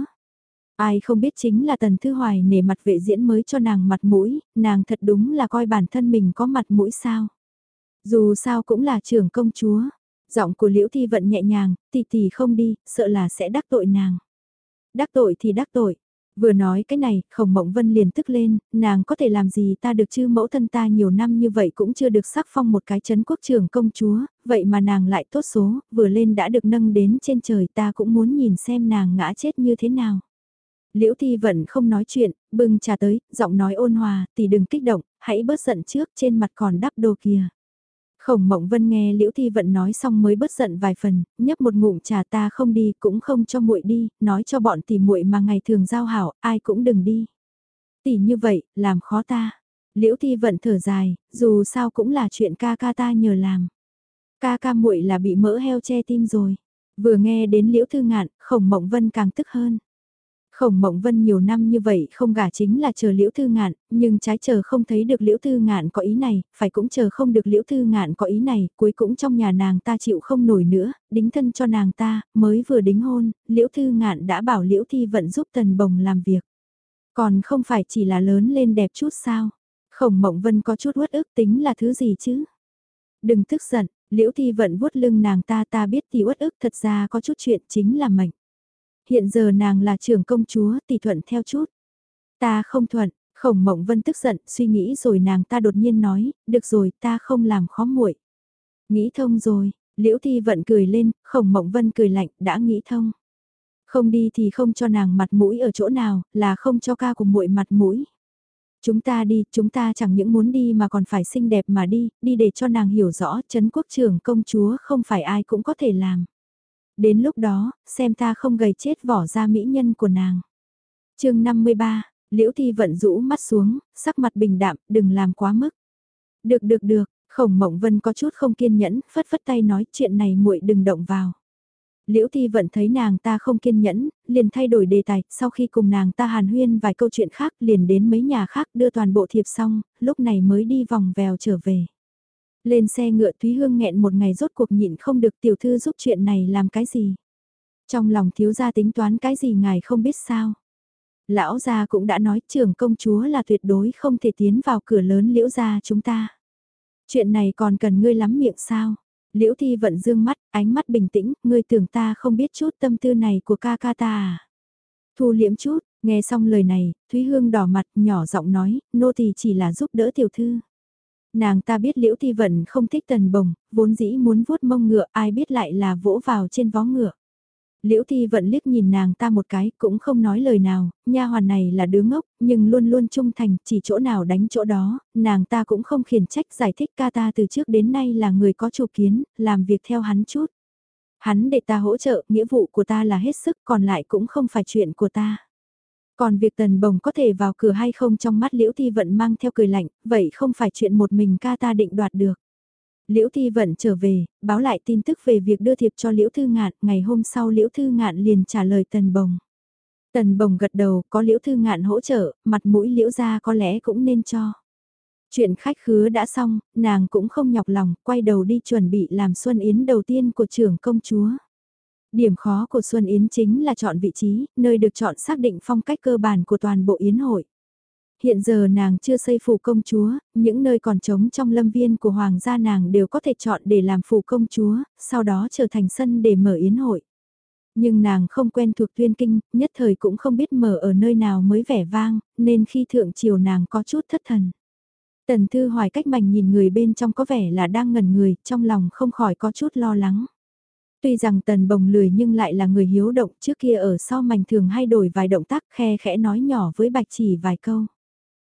[SPEAKER 1] Ai không biết chính là Tần Thư Hoài nể mặt vệ diễn mới cho nàng mặt mũi, nàng thật đúng là coi bản thân mình có mặt mũi sao. Dù sao cũng là trưởng công chúa, Giọng của Liễu Thi Vận nhẹ nhàng, tỷ tỷ không đi, sợ là sẽ đắc tội nàng. Đắc tội thì đắc tội. Vừa nói cái này, Khổng Mộng Vân liền tức lên, nàng có thể làm gì ta được chứ mẫu thân ta nhiều năm như vậy cũng chưa được sắc phong một cái chấn quốc trưởng công chúa, vậy mà nàng lại tốt số, vừa lên đã được nâng đến trên trời ta cũng muốn nhìn xem nàng ngã chết như thế nào. Liễu Thi Vận không nói chuyện, bưng trà tới, giọng nói ôn hòa, tỷ đừng kích động, hãy bớt giận trước, trên mặt còn đắp đồ kìa. Khổng Mộng Vân nghe Liễu Thi Vận nói xong mới bất giận vài phần, nhấp một ngụm trà ta không đi cũng không cho muội đi, nói cho bọn tỷ muội mà ngày thường giao hảo, ai cũng đừng đi. Tỷ như vậy, làm khó ta. Liễu Thi Vận thở dài, dù sao cũng là chuyện ca ca ta nhờ làm. Ca ca muội là bị mỡ heo che tim rồi. Vừa nghe đến Liễu Thư Ngạn, Khổng Mộng Vân càng tức hơn. Khổng Mộng Vân nhiều năm như vậy không gả chính là chờ Liễu Thư Ngạn, nhưng trái chờ không thấy được Liễu Thư Ngạn có ý này, phải cũng chờ không được Liễu Thư Ngạn có ý này, cuối cũng trong nhà nàng ta chịu không nổi nữa, đính thân cho nàng ta, mới vừa đính hôn, Liễu Thư Ngạn đã bảo Liễu Thi Vận giúp Tần Bồng làm việc. Còn không phải chỉ là lớn lên đẹp chút sao? Khổng Mộng Vân có chút uất ức tính là thứ gì chứ? Đừng tức giận, Liễu Thi Vận vuốt lưng nàng ta ta biết thì uất ức thật ra có chút chuyện chính là mệnh hiện giờ nàng là trưởng công chúa tỷ thuận theo chút. Ta không thuận, khổng mộng vân tức giận, suy nghĩ rồi nàng ta đột nhiên nói, được rồi ta không làm khó muội Nghĩ thông rồi, liễu thi vận cười lên, khổng mộng vân cười lạnh, đã nghĩ thông. Không đi thì không cho nàng mặt mũi ở chỗ nào, là không cho ca của muội mặt mũi. Chúng ta đi, chúng ta chẳng những muốn đi mà còn phải xinh đẹp mà đi, đi để cho nàng hiểu rõ chấn quốc trưởng công chúa không phải ai cũng có thể làm. Đến lúc đó, xem ta không gầy chết vỏ ra mỹ nhân của nàng. chương 53, Liễu Thi vận rũ mắt xuống, sắc mặt bình đạm, đừng làm quá mức. Được được được, khổng mộng vân có chút không kiên nhẫn, phất phất tay nói chuyện này muội đừng động vào. Liễu Thi vận thấy nàng ta không kiên nhẫn, liền thay đổi đề tài, sau khi cùng nàng ta hàn huyên vài câu chuyện khác liền đến mấy nhà khác đưa toàn bộ thiệp xong, lúc này mới đi vòng vèo trở về. Lên xe ngựa Thúy Hương nghẹn một ngày rốt cuộc nhịn không được tiểu thư giúp chuyện này làm cái gì. Trong lòng thiếu gia tính toán cái gì ngài không biết sao. Lão gia cũng đã nói trưởng công chúa là tuyệt đối không thể tiến vào cửa lớn liễu gia chúng ta. Chuyện này còn cần ngươi lắm miệng sao? Liễu Thi vận dương mắt, ánh mắt bình tĩnh, ngươi tưởng ta không biết chút tâm tư này của ca ca ta à? Thu liễm chút, nghe xong lời này, Thúy Hương đỏ mặt nhỏ giọng nói, nô tỳ chỉ là giúp đỡ tiểu thư. Nàng ta biết Liễu Thi Vận không thích tần bồng, vốn dĩ muốn vuốt mông ngựa ai biết lại là vỗ vào trên vó ngựa. Liễu Thi Vận liếc nhìn nàng ta một cái cũng không nói lời nào, nha hoàn này là đứa ngốc, nhưng luôn luôn trung thành, chỉ chỗ nào đánh chỗ đó, nàng ta cũng không khiển trách giải thích ca ta từ trước đến nay là người có chủ kiến, làm việc theo hắn chút. Hắn để ta hỗ trợ, nghĩa vụ của ta là hết sức còn lại cũng không phải chuyện của ta. Còn việc tần bồng có thể vào cửa hay không trong mắt Liễu Thi Vận mang theo cười lạnh, vậy không phải chuyện một mình ca ta định đoạt được. Liễu Thi Vận trở về, báo lại tin tức về việc đưa thiệp cho Liễu Thư Ngạn, ngày hôm sau Liễu Thư Ngạn liền trả lời tần bồng. Tần bồng gật đầu, có Liễu Thư Ngạn hỗ trợ, mặt mũi Liễu ra có lẽ cũng nên cho. Chuyện khách khứa đã xong, nàng cũng không nhọc lòng, quay đầu đi chuẩn bị làm xuân yến đầu tiên của trưởng công chúa. Điểm khó của Xuân Yến chính là chọn vị trí, nơi được chọn xác định phong cách cơ bản của toàn bộ Yến hội. Hiện giờ nàng chưa xây phủ công chúa, những nơi còn trống trong lâm viên của hoàng gia nàng đều có thể chọn để làm phủ công chúa, sau đó trở thành sân để mở yến hội. Nhưng nàng không quen thuộc tuyên kinh, nhất thời cũng không biết mở ở nơi nào mới vẻ vang, nên khi thượng triều nàng có chút thất thần. Tần Thư Hoài cách mảnh nhìn người bên trong có vẻ là đang ngẩn người, trong lòng không khỏi có chút lo lắng. Tuy rằng tần bồng lười nhưng lại là người hiếu động trước kia ở sau mảnh thường hay đổi vài động tác khe khẽ nói nhỏ với bạch chỉ vài câu.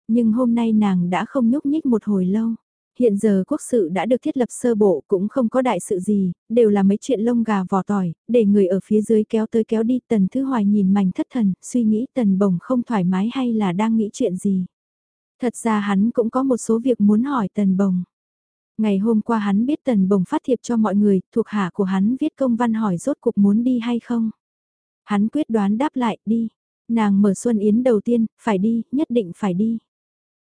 [SPEAKER 1] Nhưng hôm nay nàng đã không nhúc nhích một hồi lâu. Hiện giờ quốc sự đã được thiết lập sơ bộ cũng không có đại sự gì, đều là mấy chuyện lông gà vỏ tỏi, để người ở phía dưới kéo tới kéo đi tần thứ hoài nhìn mảnh thất thần, suy nghĩ tần bồng không thoải mái hay là đang nghĩ chuyện gì. Thật ra hắn cũng có một số việc muốn hỏi tần bồng. Ngày hôm qua hắn biết tần bồng phát thiệp cho mọi người, thuộc hạ của hắn viết công văn hỏi rốt cuộc muốn đi hay không. Hắn quyết đoán đáp lại, đi. Nàng mở xuân yến đầu tiên, phải đi, nhất định phải đi.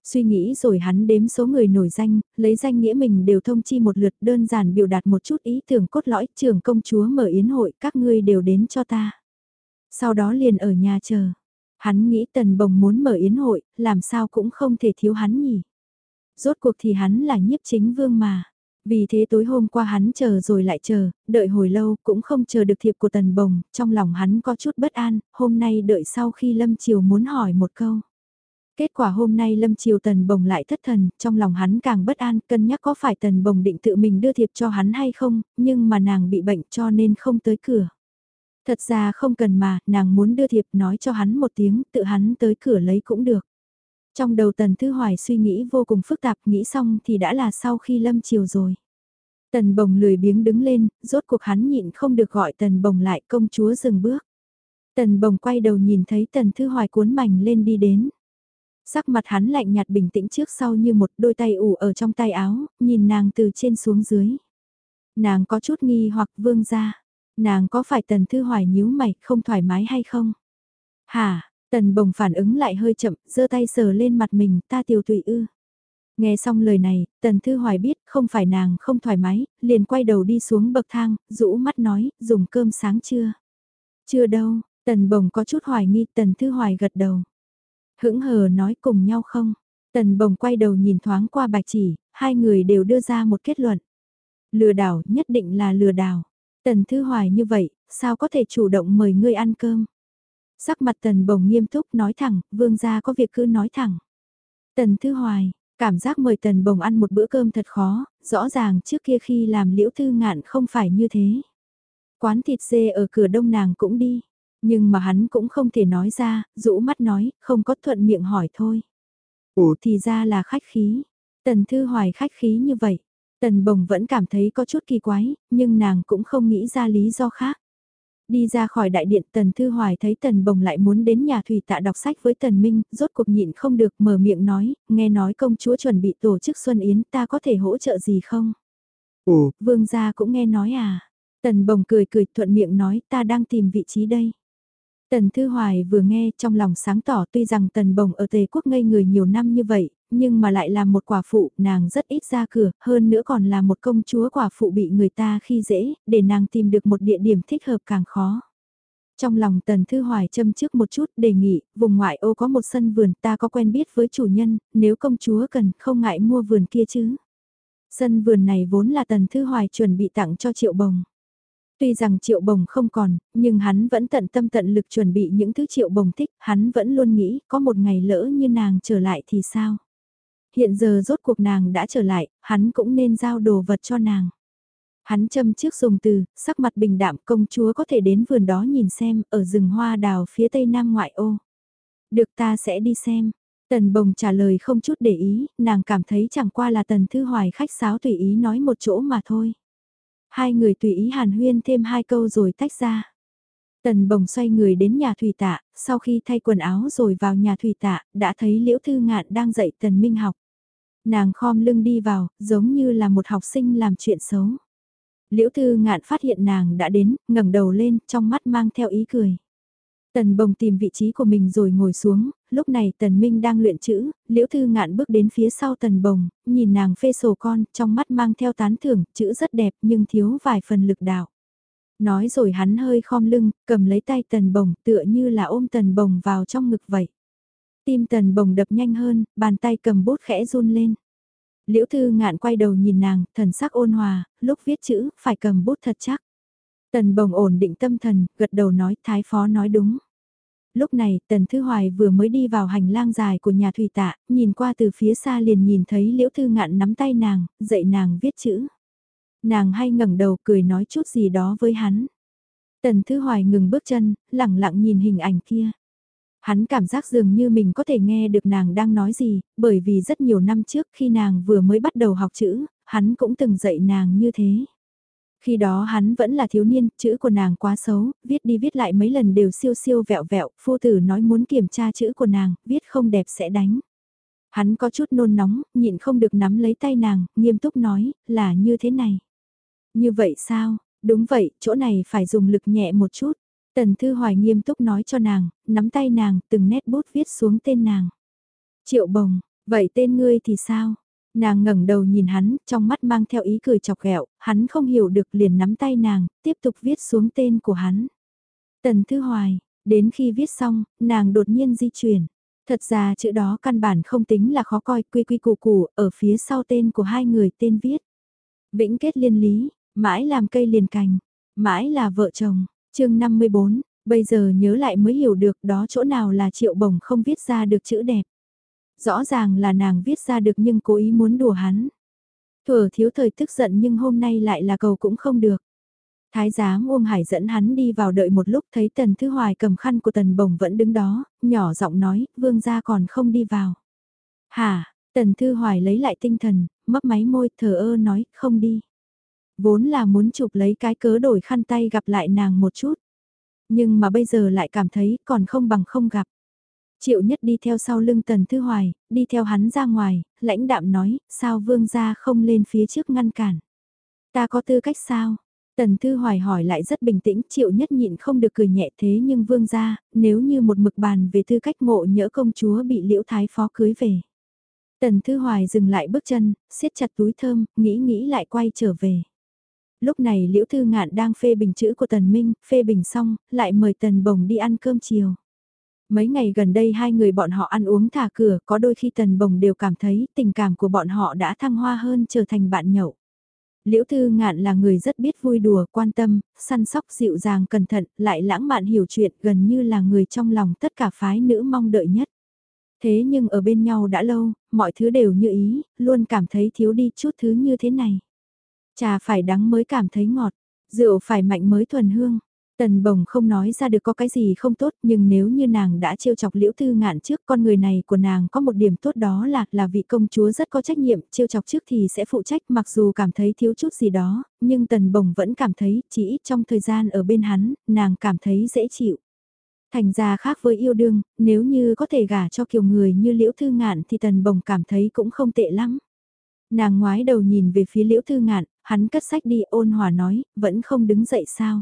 [SPEAKER 1] Suy nghĩ rồi hắn đếm số người nổi danh, lấy danh nghĩa mình đều thông chi một lượt đơn giản biểu đạt một chút ý tưởng cốt lõi trưởng công chúa mở yến hội các ngươi đều đến cho ta. Sau đó liền ở nhà chờ. Hắn nghĩ tần bồng muốn mở yến hội, làm sao cũng không thể thiếu hắn nhỉ. Rốt cuộc thì hắn là nhiếp chính vương mà. Vì thế tối hôm qua hắn chờ rồi lại chờ, đợi hồi lâu cũng không chờ được thiệp của tần bồng, trong lòng hắn có chút bất an, hôm nay đợi sau khi Lâm Triều muốn hỏi một câu. Kết quả hôm nay Lâm Triều tần bồng lại thất thần, trong lòng hắn càng bất an, cân nhắc có phải tần bồng định tự mình đưa thiệp cho hắn hay không, nhưng mà nàng bị bệnh cho nên không tới cửa. Thật ra không cần mà, nàng muốn đưa thiệp nói cho hắn một tiếng, tự hắn tới cửa lấy cũng được. Trong đầu Tần Thư Hoài suy nghĩ vô cùng phức tạp, nghĩ xong thì đã là sau khi lâm chiều rồi. Tần bồng lười biếng đứng lên, rốt cuộc hắn nhịn không được gọi tần bồng lại công chúa dừng bước. Tần bồng quay đầu nhìn thấy tần thư hoài cuốn mảnh lên đi đến. Sắc mặt hắn lạnh nhạt bình tĩnh trước sau như một đôi tay ủ ở trong tay áo, nhìn nàng từ trên xuống dưới. Nàng có chút nghi hoặc vương ra. Nàng có phải tần thư hoài nhíu mày không thoải mái hay không? Hả, tần bồng phản ứng lại hơi chậm, giơ tay sờ lên mặt mình, ta tiểu tụy ư. Nghe xong lời này, tần thư hoài biết không phải nàng không thoải mái, liền quay đầu đi xuống bậc thang, rũ mắt nói, dùng cơm sáng chưa? Chưa đâu, tần bồng có chút hoài nghi, tần thư hoài gật đầu. Hững hờ nói cùng nhau không? Tần bồng quay đầu nhìn thoáng qua bạch chỉ, hai người đều đưa ra một kết luận. Lừa đảo nhất định là lừa đảo. Tần Thư Hoài như vậy, sao có thể chủ động mời ngươi ăn cơm? Sắc mặt Tần Bồng nghiêm túc nói thẳng, vương gia có việc cứ nói thẳng. Tần Thư Hoài, cảm giác mời Tần Bồng ăn một bữa cơm thật khó, rõ ràng trước kia khi làm liễu thư ngạn không phải như thế. Quán thịt dê ở cửa đông nàng cũng đi, nhưng mà hắn cũng không thể nói ra, rũ mắt nói, không có thuận miệng hỏi thôi. Ủa thì ra là khách khí, Tần Thư Hoài khách khí như vậy. Tần Bồng vẫn cảm thấy có chút kỳ quái, nhưng nàng cũng không nghĩ ra lý do khác. Đi ra khỏi đại điện Tần Thư Hoài thấy Tần Bồng lại muốn đến nhà thủy tạ đọc sách với Tần Minh, rốt cuộc nhịn không được mở miệng nói, nghe nói công chúa chuẩn bị tổ chức Xuân Yến ta có thể hỗ trợ gì không? Ồ, vương gia cũng nghe nói à? Tần Bồng cười cười thuận miệng nói ta đang tìm vị trí đây. Tần Thư Hoài vừa nghe trong lòng sáng tỏ tuy rằng Tần Bồng ở Tề Quốc ngây người nhiều năm như vậy, nhưng mà lại là một quả phụ, nàng rất ít ra cửa, hơn nữa còn là một công chúa quả phụ bị người ta khi dễ, để nàng tìm được một địa điểm thích hợp càng khó. Trong lòng Tần Thư Hoài châm trước một chút đề nghị, vùng ngoại ô có một sân vườn ta có quen biết với chủ nhân, nếu công chúa cần không ngại mua vườn kia chứ. Sân vườn này vốn là Tần Thư Hoài chuẩn bị tặng cho Triệu Bồng. Tuy rằng Triệu Bồng không còn, nhưng hắn vẫn tận tâm tận lực chuẩn bị những thứ Triệu Bồng thích, hắn vẫn luôn nghĩ có một ngày lỡ như nàng trở lại thì sao hiện giờ rốt cuộc nàng đã trở lại, hắn cũng nên giao đồ vật cho nàng. Hắn châm trước dùng từ, sắc mặt bình đạm công chúa có thể đến vườn đó nhìn xem, ở rừng hoa đào phía tây nam ngoại ô. Được ta sẽ đi xem. Tần bồng trả lời không chút để ý, nàng cảm thấy chẳng qua là tần thư hoài khách sáo tùy ý nói một chỗ mà thôi. Hai người tùy ý hàn huyên thêm hai câu rồi tách ra. Tần bồng xoay người đến nhà thủy tạ, sau khi thay quần áo rồi vào nhà thủy tạ, đã thấy liễu thư ngạn đang dạy tần minh học. Nàng khom lưng đi vào, giống như là một học sinh làm chuyện xấu. Liễu Thư Ngạn phát hiện nàng đã đến, ngẩng đầu lên, trong mắt mang theo ý cười. Tần Bồng tìm vị trí của mình rồi ngồi xuống, lúc này Tần Minh đang luyện chữ, Liễu Thư Ngạn bước đến phía sau Tần Bồng, nhìn nàng phê sổ con, trong mắt mang theo tán thưởng, chữ rất đẹp nhưng thiếu vài phần lực đạo. Nói rồi hắn hơi khom lưng, cầm lấy tay Tần Bồng tựa như là ôm Tần Bồng vào trong ngực vậy. Tim tần bồng đập nhanh hơn, bàn tay cầm bút khẽ run lên. Liễu thư ngạn quay đầu nhìn nàng, thần sắc ôn hòa, lúc viết chữ, phải cầm bút thật chắc. Tần bồng ổn định tâm thần, gật đầu nói thái phó nói đúng. Lúc này, Tần Thư Hoài vừa mới đi vào hành lang dài của nhà thủy tạ, nhìn qua từ phía xa liền nhìn thấy Liễu Thư Ngạn nắm tay nàng, dạy nàng viết chữ. Nàng hay ngẩng đầu cười nói chút gì đó với hắn. Tần Thư Hoài ngừng bước chân, lặng lặng nhìn hình ảnh kia. Hắn cảm giác dường như mình có thể nghe được nàng đang nói gì, bởi vì rất nhiều năm trước khi nàng vừa mới bắt đầu học chữ, hắn cũng từng dạy nàng như thế. Khi đó hắn vẫn là thiếu niên, chữ của nàng quá xấu, viết đi viết lại mấy lần đều siêu siêu vẹo vẹo, phu tử nói muốn kiểm tra chữ của nàng, viết không đẹp sẽ đánh. Hắn có chút nôn nóng, nhịn không được nắm lấy tay nàng, nghiêm túc nói, là như thế này. Như vậy sao, đúng vậy, chỗ này phải dùng lực nhẹ một chút. Tần Thư Hoài nghiêm túc nói cho nàng, nắm tay nàng, từng nét bút viết xuống tên nàng. Triệu bồng, vậy tên ngươi thì sao? Nàng ngẩng đầu nhìn hắn, trong mắt mang theo ý cười chọc ghẹo, hắn không hiểu được liền nắm tay nàng, tiếp tục viết xuống tên của hắn. Tần Thư Hoài, đến khi viết xong, nàng đột nhiên di chuyển. Thật ra chữ đó căn bản không tính là khó coi, quy quy củ củ, ở phía sau tên của hai người tên viết. Vĩnh kết liên lý, mãi làm cây liền cành, mãi là vợ chồng, chương 54, bây giờ nhớ lại mới hiểu được đó chỗ nào là triệu bổng không viết ra được chữ đẹp. Rõ ràng là nàng viết ra được nhưng cố ý muốn đùa hắn. Thừa thiếu thời tức giận nhưng hôm nay lại là cầu cũng không được. Thái giám Uông Hải dẫn hắn đi vào đợi một lúc thấy Tần Thư Hoài cầm khăn của Tần Bồng vẫn đứng đó, nhỏ giọng nói, vương gia còn không đi vào. Hả, Tần Thư Hoài lấy lại tinh thần, mấp máy môi thờ ơ nói, không đi vốn là muốn chụp lấy cái cớ đổi khăn tay gặp lại nàng một chút. Nhưng mà bây giờ lại cảm thấy còn không bằng không gặp. Triệu nhất đi theo sau lưng Tần Thư Hoài, đi theo hắn ra ngoài, lãnh đạm nói, sao vương gia không lên phía trước ngăn cản. Ta có tư cách sao? Tần Thư Hoài hỏi lại rất bình tĩnh, triệu nhất nhịn không được cười nhẹ thế nhưng vương gia nếu như một mực bàn về tư cách ngộ nhỡ công chúa bị liễu thái phó cưới về. Tần Thư Hoài dừng lại bước chân, siết chặt túi thơm, nghĩ nghĩ lại quay trở về. Lúc này Liễu Thư Ngạn đang phê bình chữ của Tần Minh, phê bình xong, lại mời Tần Bồng đi ăn cơm chiều. Mấy ngày gần đây hai người bọn họ ăn uống thả cửa, có đôi khi Tần Bồng đều cảm thấy tình cảm của bọn họ đã thăng hoa hơn trở thành bạn nhậu. Liễu Thư Ngạn là người rất biết vui đùa, quan tâm, săn sóc dịu dàng cẩn thận, lại lãng mạn hiểu chuyện gần như là người trong lòng tất cả phái nữ mong đợi nhất. Thế nhưng ở bên nhau đã lâu, mọi thứ đều như ý, luôn cảm thấy thiếu đi chút thứ như thế này. Trà phải đắng mới cảm thấy ngọt, rượu phải mạnh mới thuần hương. Tần bồng không nói ra được có cái gì không tốt nhưng nếu như nàng đã trêu chọc liễu thư ngạn trước con người này của nàng có một điểm tốt đó là là vị công chúa rất có trách nhiệm trêu chọc trước thì sẽ phụ trách mặc dù cảm thấy thiếu chút gì đó nhưng tần bồng vẫn cảm thấy chỉ ít trong thời gian ở bên hắn nàng cảm thấy dễ chịu. Thành ra khác với yêu đương, nếu như có thể gả cho kiểu người như liễu thư ngạn thì tần bồng cảm thấy cũng không tệ lắm. Nàng ngoái đầu nhìn về phía liễu thư ngạn, hắn cất sách đi ôn hòa nói, vẫn không đứng dậy sao.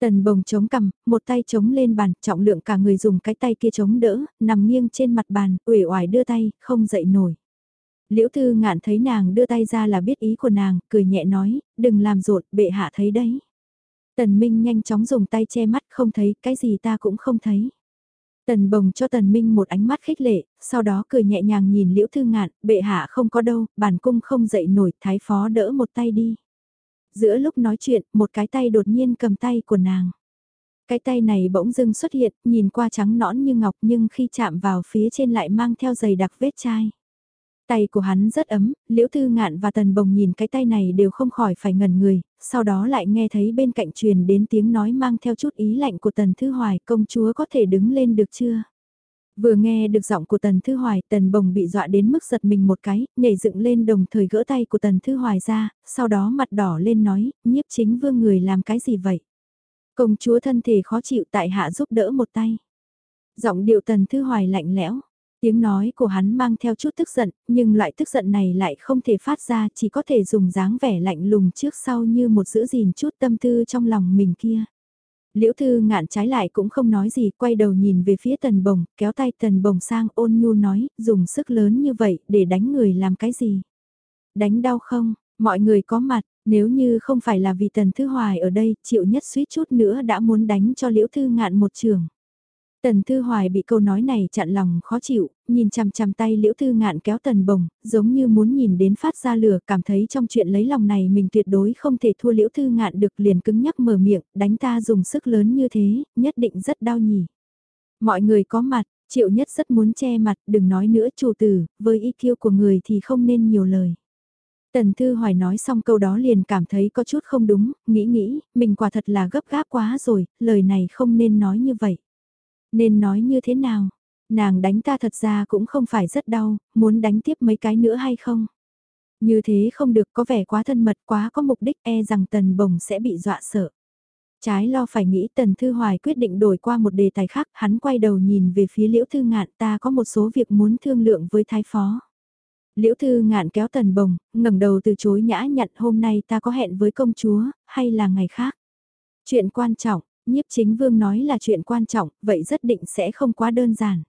[SPEAKER 1] Tần bồng chống cằm, một tay chống lên bàn, trọng lượng cả người dùng cái tay kia chống đỡ, nằm nghiêng trên mặt bàn, uể oải đưa tay, không dậy nổi. Liễu thư ngạn thấy nàng đưa tay ra là biết ý của nàng, cười nhẹ nói, đừng làm rộn, bệ hạ thấy đấy. Tần Minh nhanh chóng dùng tay che mắt không thấy, cái gì ta cũng không thấy. Tần bồng cho Tần Minh một ánh mắt khích lệ, sau đó cười nhẹ nhàng nhìn Liễu Thư Ngạn, bệ hạ không có đâu, bản cung không dậy nổi, thái phó đỡ một tay đi. Giữa lúc nói chuyện, một cái tay đột nhiên cầm tay của nàng. Cái tay này bỗng dưng xuất hiện, nhìn qua trắng nõn như ngọc nhưng khi chạm vào phía trên lại mang theo giày đặc vết chai. Tay của hắn rất ấm, Liễu Thư Ngạn và Tần Bồng nhìn cái tay này đều không khỏi phải ngẩn người, sau đó lại nghe thấy bên cạnh truyền đến tiếng nói mang theo chút ý lạnh của Tần Thư Hoài công chúa có thể đứng lên được chưa? Vừa nghe được giọng của Tần Thư Hoài, Tần Bồng bị dọa đến mức giật mình một cái, nhảy dựng lên đồng thời gỡ tay của Tần Thư Hoài ra, sau đó mặt đỏ lên nói, nhiếp chính vương người làm cái gì vậy? Công chúa thân thể khó chịu tại hạ giúp đỡ một tay. Giọng điệu Tần Thư Hoài lạnh lẽo, Tiếng nói của hắn mang theo chút tức giận, nhưng loại tức giận này lại không thể phát ra, chỉ có thể dùng dáng vẻ lạnh lùng trước sau như một giữ gìn chút tâm tư trong lòng mình kia. Liễu Thư ngạn trái lại cũng không nói gì, quay đầu nhìn về phía tần bồng, kéo tay tần bồng sang ôn nhu nói, dùng sức lớn như vậy để đánh người làm cái gì? Đánh đau không? Mọi người có mặt, nếu như không phải là vì tần thư hoài ở đây, chịu nhất suýt chút nữa đã muốn đánh cho Liễu Thư ngạn một trường. Tần Thư Hoài bị câu nói này chặn lòng khó chịu, nhìn chằm chằm tay Liễu Thư Ngạn kéo Tần Bồng, giống như muốn nhìn đến phát ra lửa, cảm thấy trong chuyện lấy lòng này mình tuyệt đối không thể thua Liễu Thư Ngạn được liền cứng nhắc mở miệng, đánh ta dùng sức lớn như thế, nhất định rất đau nhỉ. Mọi người có mặt, Triệu Nhất rất muốn che mặt, đừng nói nữa chủ tử, với ý kiêu của người thì không nên nhiều lời. Tần Thư Hoài nói xong câu đó liền cảm thấy có chút không đúng, nghĩ nghĩ, mình quả thật là gấp gáp quá rồi, lời này không nên nói như vậy. Nên nói như thế nào? Nàng đánh ta thật ra cũng không phải rất đau, muốn đánh tiếp mấy cái nữa hay không? Như thế không được có vẻ quá thân mật quá có mục đích e rằng tần bồng sẽ bị dọa sợ. Trái lo phải nghĩ tần thư hoài quyết định đổi qua một đề tài khác, hắn quay đầu nhìn về phía liễu thư ngạn ta có một số việc muốn thương lượng với thái phó. Liễu thư ngạn kéo tần bồng, ngẩng đầu từ chối nhã nhận hôm nay ta có hẹn với công chúa, hay là ngày khác. Chuyện quan trọng, nhiếp chính vương nói là chuyện quan trọng, vậy rất định sẽ không quá đơn giản.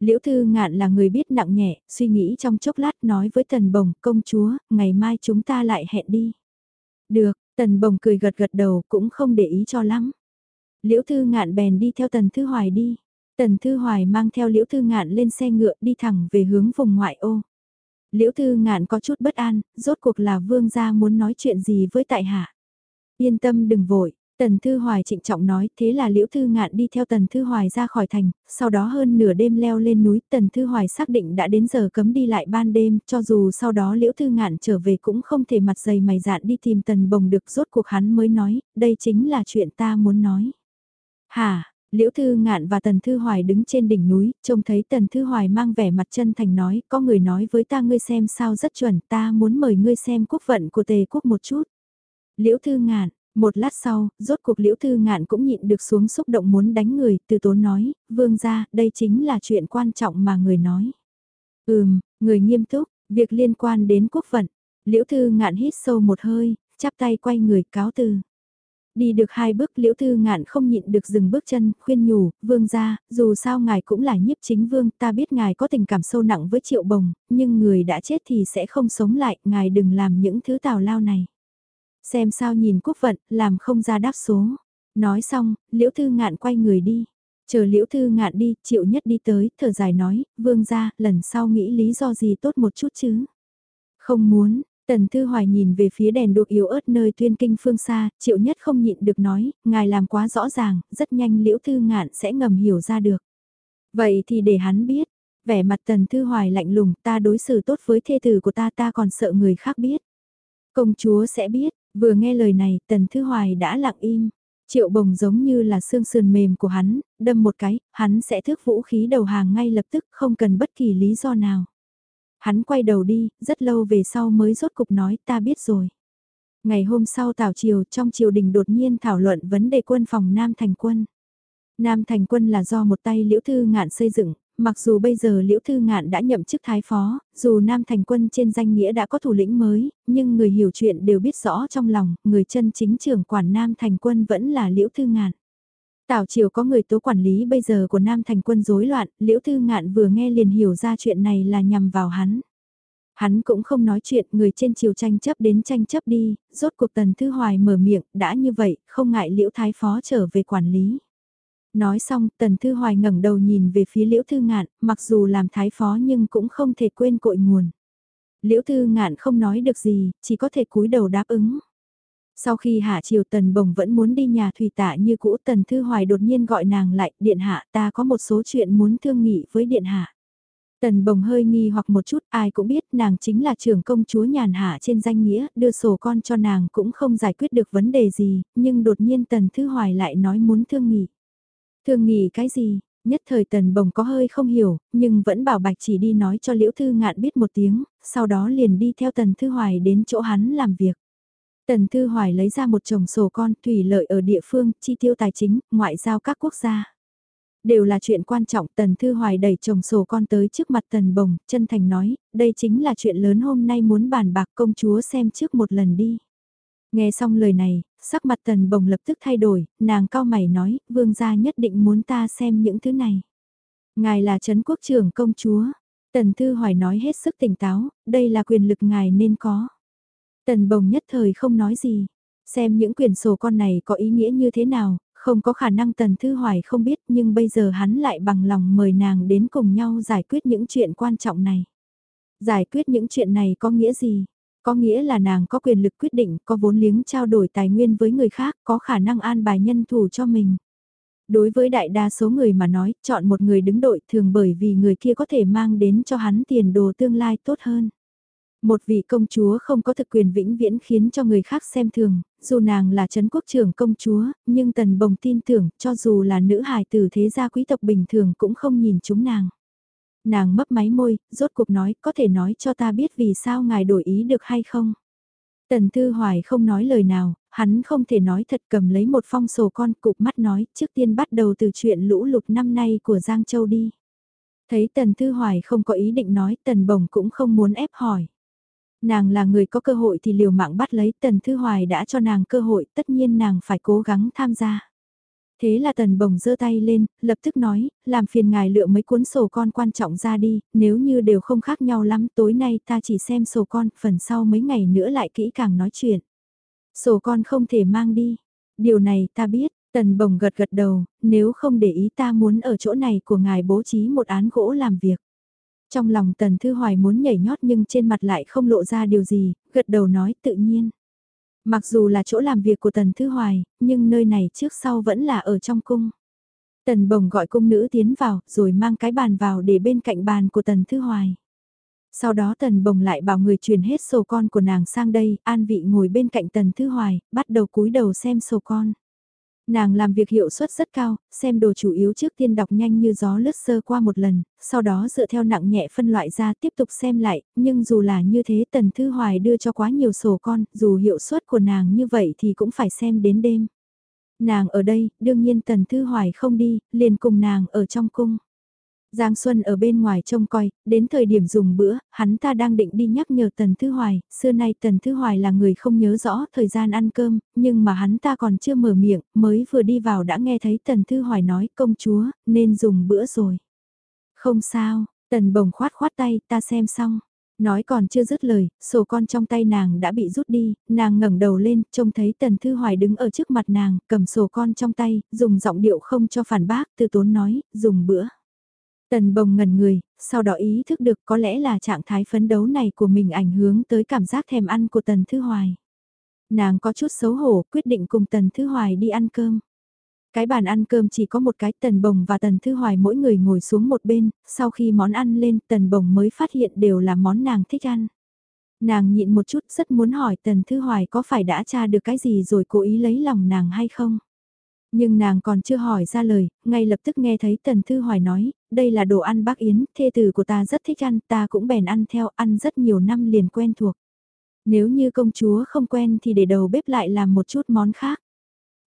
[SPEAKER 1] Liễu Thư Ngạn là người biết nặng nhẹ, suy nghĩ trong chốc lát nói với Tần Bồng, công chúa, ngày mai chúng ta lại hẹn đi. Được, Tần Bồng cười gật gật đầu cũng không để ý cho lắm. Liễu Thư Ngạn bèn đi theo Tần Thư Hoài đi. Tần Thư Hoài mang theo Liễu Thư Ngạn lên xe ngựa đi thẳng về hướng vùng ngoại ô. Liễu Thư Ngạn có chút bất an, rốt cuộc là vương gia muốn nói chuyện gì với tại hạ. Yên tâm đừng vội, Tần Thư Hoài trịnh trọng nói, thế là Liễu Thư Ngạn đi theo Tần Thư Hoài ra khỏi thành, sau đó hơn nửa đêm leo lên núi, Tần Thư Hoài xác định đã đến giờ cấm đi lại ban đêm, cho dù sau đó Liễu Thư Ngạn trở về cũng không thể mặt dày mày dạn đi tìm Tần Bồng được rốt cuộc hắn mới nói, đây chính là chuyện ta muốn nói. Hà, Liễu Thư Ngạn và Tần Thư Hoài đứng trên đỉnh núi, trông thấy Tần Thư Hoài mang vẻ mặt chân thành nói, có người nói với ta ngươi xem sao rất chuẩn, ta muốn mời ngươi xem quốc vận của tề quốc một chút. Liễu Thư Ngạn, một lát sau, rốt cuộc liễu thư ngạn cũng nhịn được xuống xúc động muốn đánh người, từ tốn nói, vương ra, đây chính là chuyện quan trọng mà người nói. Ừm, người nghiêm túc, việc liên quan đến quốc vận. Liễu thư ngạn hít sâu một hơi, chắp tay quay người cáo từ. Đi được hai bước liễu thư ngạn không nhịn được dừng bước chân, khuyên nhủ, vương ra, dù sao ngài cũng là nhiếp chính vương, ta biết ngài có tình cảm sâu nặng với triệu bồng, nhưng người đã chết thì sẽ không sống lại, ngài đừng làm những thứ tào lao này. Xem sao nhìn quốc vận, làm không ra đáp số. Nói xong, liễu thư ngạn quay người đi. Chờ liễu thư ngạn đi, triệu nhất đi tới, thở dài nói, vương ra, lần sau nghĩ lý do gì tốt một chút chứ. Không muốn, Tần Thư Hoài nhìn về phía đèn đuốc yếu ớt nơi tuyên kinh phương xa, triệu nhất không nhịn được nói, ngài làm quá rõ ràng, rất nhanh liễu thư ngạn sẽ ngầm hiểu ra được. Vậy thì để hắn biết, vẻ mặt Tần Thư Hoài lạnh lùng, ta đối xử tốt với thê tử của ta ta còn sợ người khác biết. Công chúa sẽ biết, vừa nghe lời này Tần Thư Hoài đã lặng im. Triệu bồng giống như là xương sườn mềm của hắn, đâm một cái, hắn sẽ thước vũ khí đầu hàng ngay lập tức không cần bất kỳ lý do nào. Hắn quay đầu đi, rất lâu về sau mới rốt cục nói ta biết rồi. Ngày hôm sau tảo triều trong triều đình đột nhiên thảo luận vấn đề quân phòng Nam Thành Quân. Nam Thành Quân là do một tay liễu thư ngạn xây dựng, mặc dù bây giờ liễu thư ngạn đã nhậm chức thái phó, dù Nam Thành Quân trên danh nghĩa đã có thủ lĩnh mới, nhưng người hiểu chuyện đều biết rõ trong lòng, người chân chính trưởng quản Nam Thành Quân vẫn là liễu thư ngạn. Tào Triều có người tố quản lý bây giờ của Nam Thành quân rối loạn, Liễu Thư Ngạn vừa nghe liền hiểu ra chuyện này là nhằm vào hắn. Hắn cũng không nói chuyện, người trên triều tranh chấp đến tranh chấp đi, rốt cuộc Tần Thư Hoài mở miệng, đã như vậy, không ngại Liễu Thái Phó trở về quản lý. Nói xong, Tần Thư Hoài ngẩng đầu nhìn về phía Liễu Thư Ngạn, mặc dù làm Thái Phó nhưng cũng không thể quên cội nguồn. Liễu Thư Ngạn không nói được gì, chỉ có thể cúi đầu đáp ứng. Sau khi hạ triều tần bồng vẫn muốn đi nhà thủy tạ như cũ tần thư hoài đột nhiên gọi nàng lại, điện hạ ta có một số chuyện muốn thương nghị với điện hạ. Tần bồng hơi nghi hoặc một chút, ai cũng biết nàng chính là trưởng công chúa nhàn hạ trên danh nghĩa, đưa sổ con cho nàng cũng không giải quyết được vấn đề gì, nhưng đột nhiên tần thư hoài lại nói muốn thương nghị. Thương nghỉ cái gì? Nhất thời tần bồng có hơi không hiểu, nhưng vẫn bảo bạch chỉ đi nói cho liễu thư ngạn biết một tiếng, sau đó liền đi theo tần thư hoài đến chỗ hắn làm việc. Tần Thư Hoài lấy ra một chồng sổ con thủy lợi ở địa phương, chi tiêu tài chính, ngoại giao các quốc gia. Đều là chuyện quan trọng Tần Thư Hoài đẩy chồng sổ con tới trước mặt Tần Bồng, chân thành nói, đây chính là chuyện lớn hôm nay muốn bàn bạc công chúa xem trước một lần đi. Nghe xong lời này, sắc mặt Tần Bồng lập tức thay đổi, nàng cao mày nói, vương gia nhất định muốn ta xem những thứ này. Ngài là Trấn Quốc trưởng công chúa. Tần Thư Hoài nói hết sức tỉnh táo, đây là quyền lực ngài nên có. Tần bồng nhất thời không nói gì. Xem những quyển sổ con này có ý nghĩa như thế nào, không có khả năng Tần Thư Hoài không biết nhưng bây giờ hắn lại bằng lòng mời nàng đến cùng nhau giải quyết những chuyện quan trọng này. Giải quyết những chuyện này có nghĩa gì? Có nghĩa là nàng có quyền lực quyết định, có vốn liếng trao đổi tài nguyên với người khác, có khả năng an bài nhân thủ cho mình. Đối với đại đa số người mà nói, chọn một người đứng đội thường bởi vì người kia có thể mang đến cho hắn tiền đồ tương lai tốt hơn. Một vị công chúa không có thực quyền vĩnh viễn khiến cho người khác xem thường, dù nàng là Trấn quốc trưởng công chúa, nhưng tần bồng tin tưởng cho dù là nữ hài tử thế gia quý tộc bình thường cũng không nhìn chúng nàng. Nàng mấp máy môi, rốt cuộc nói có thể nói cho ta biết vì sao ngài đổi ý được hay không. Tần Thư Hoài không nói lời nào, hắn không thể nói thật cầm lấy một phong sổ con cục mắt nói trước tiên bắt đầu từ chuyện lũ lụt năm nay của Giang Châu đi. Thấy Tần Thư Hoài không có ý định nói Tần Bồng cũng không muốn ép hỏi. Nàng là người có cơ hội thì liều mạng bắt lấy Tần Thư Hoài đã cho nàng cơ hội tất nhiên nàng phải cố gắng tham gia. Thế là Tần Bồng giơ tay lên, lập tức nói, làm phiền ngài lựa mấy cuốn sổ con quan trọng ra đi, nếu như đều không khác nhau lắm tối nay ta chỉ xem sổ con, phần sau mấy ngày nữa lại kỹ càng nói chuyện. Sổ con không thể mang đi. Điều này ta biết, Tần Bồng gật gật đầu, nếu không để ý ta muốn ở chỗ này của ngài bố trí một án gỗ làm việc. Trong lòng Tần Thư Hoài muốn nhảy nhót nhưng trên mặt lại không lộ ra điều gì, gật đầu nói tự nhiên. Mặc dù là chỗ làm việc của Tần Thư Hoài, nhưng nơi này trước sau vẫn là ở trong cung. Tần Bồng gọi cung nữ tiến vào, rồi mang cái bàn vào để bên cạnh bàn của Tần Thư Hoài. Sau đó Tần Bồng lại bảo người truyền hết sổ con của nàng sang đây, an vị ngồi bên cạnh Tần Thư Hoài, bắt đầu cúi đầu xem sổ con. Nàng làm việc hiệu suất rất cao, xem đồ chủ yếu trước tiên đọc nhanh như gió lướt sơ qua một lần, sau đó dựa theo nặng nhẹ phân loại ra tiếp tục xem lại, nhưng dù là như thế Tần Thư Hoài đưa cho quá nhiều sổ con, dù hiệu suất của nàng như vậy thì cũng phải xem đến đêm. Nàng ở đây, đương nhiên Tần Thư Hoài không đi, liền cùng nàng ở trong cung. Giang Xuân ở bên ngoài trông coi, đến thời điểm dùng bữa, hắn ta đang định đi nhắc nhở Tần Thứ Hoài, xưa nay Tần Thứ Hoài là người không nhớ rõ thời gian ăn cơm, nhưng mà hắn ta còn chưa mở miệng, mới vừa đi vào đã nghe thấy Tần Thứ Hoài nói công chúa, nên dùng bữa rồi. Không sao, Tần Bồng khoát khoát tay, ta xem xong. Nói còn chưa dứt lời, sổ con trong tay nàng đã bị rút đi, nàng ngẩng đầu lên, trông thấy Tần Thư Hoài đứng ở trước mặt nàng, cầm sổ con trong tay, dùng giọng điệu không cho phản bác, từ tốn nói, dùng bữa. Tần bồng ngần người, sau đó ý thức được có lẽ là trạng thái phấn đấu này của mình ảnh hưởng tới cảm giác thèm ăn của Tần Thư Hoài. Nàng có chút xấu hổ quyết định cùng Tần Thư Hoài đi ăn cơm. Cái bàn ăn cơm chỉ có một cái Tần Bồng và Tần Thư Hoài mỗi người ngồi xuống một bên, sau khi món ăn lên Tần Bồng mới phát hiện đều là món nàng thích ăn. Nàng nhịn một chút rất muốn hỏi Tần Thư Hoài có phải đã tra được cái gì rồi cố ý lấy lòng nàng hay không. Nhưng nàng còn chưa hỏi ra lời, ngay lập tức nghe thấy Tần Thư Hoài nói, đây là đồ ăn bác Yến, thê tử của ta rất thích ăn, ta cũng bèn ăn theo, ăn rất nhiều năm liền quen thuộc. Nếu như công chúa không quen thì để đầu bếp lại làm một chút món khác.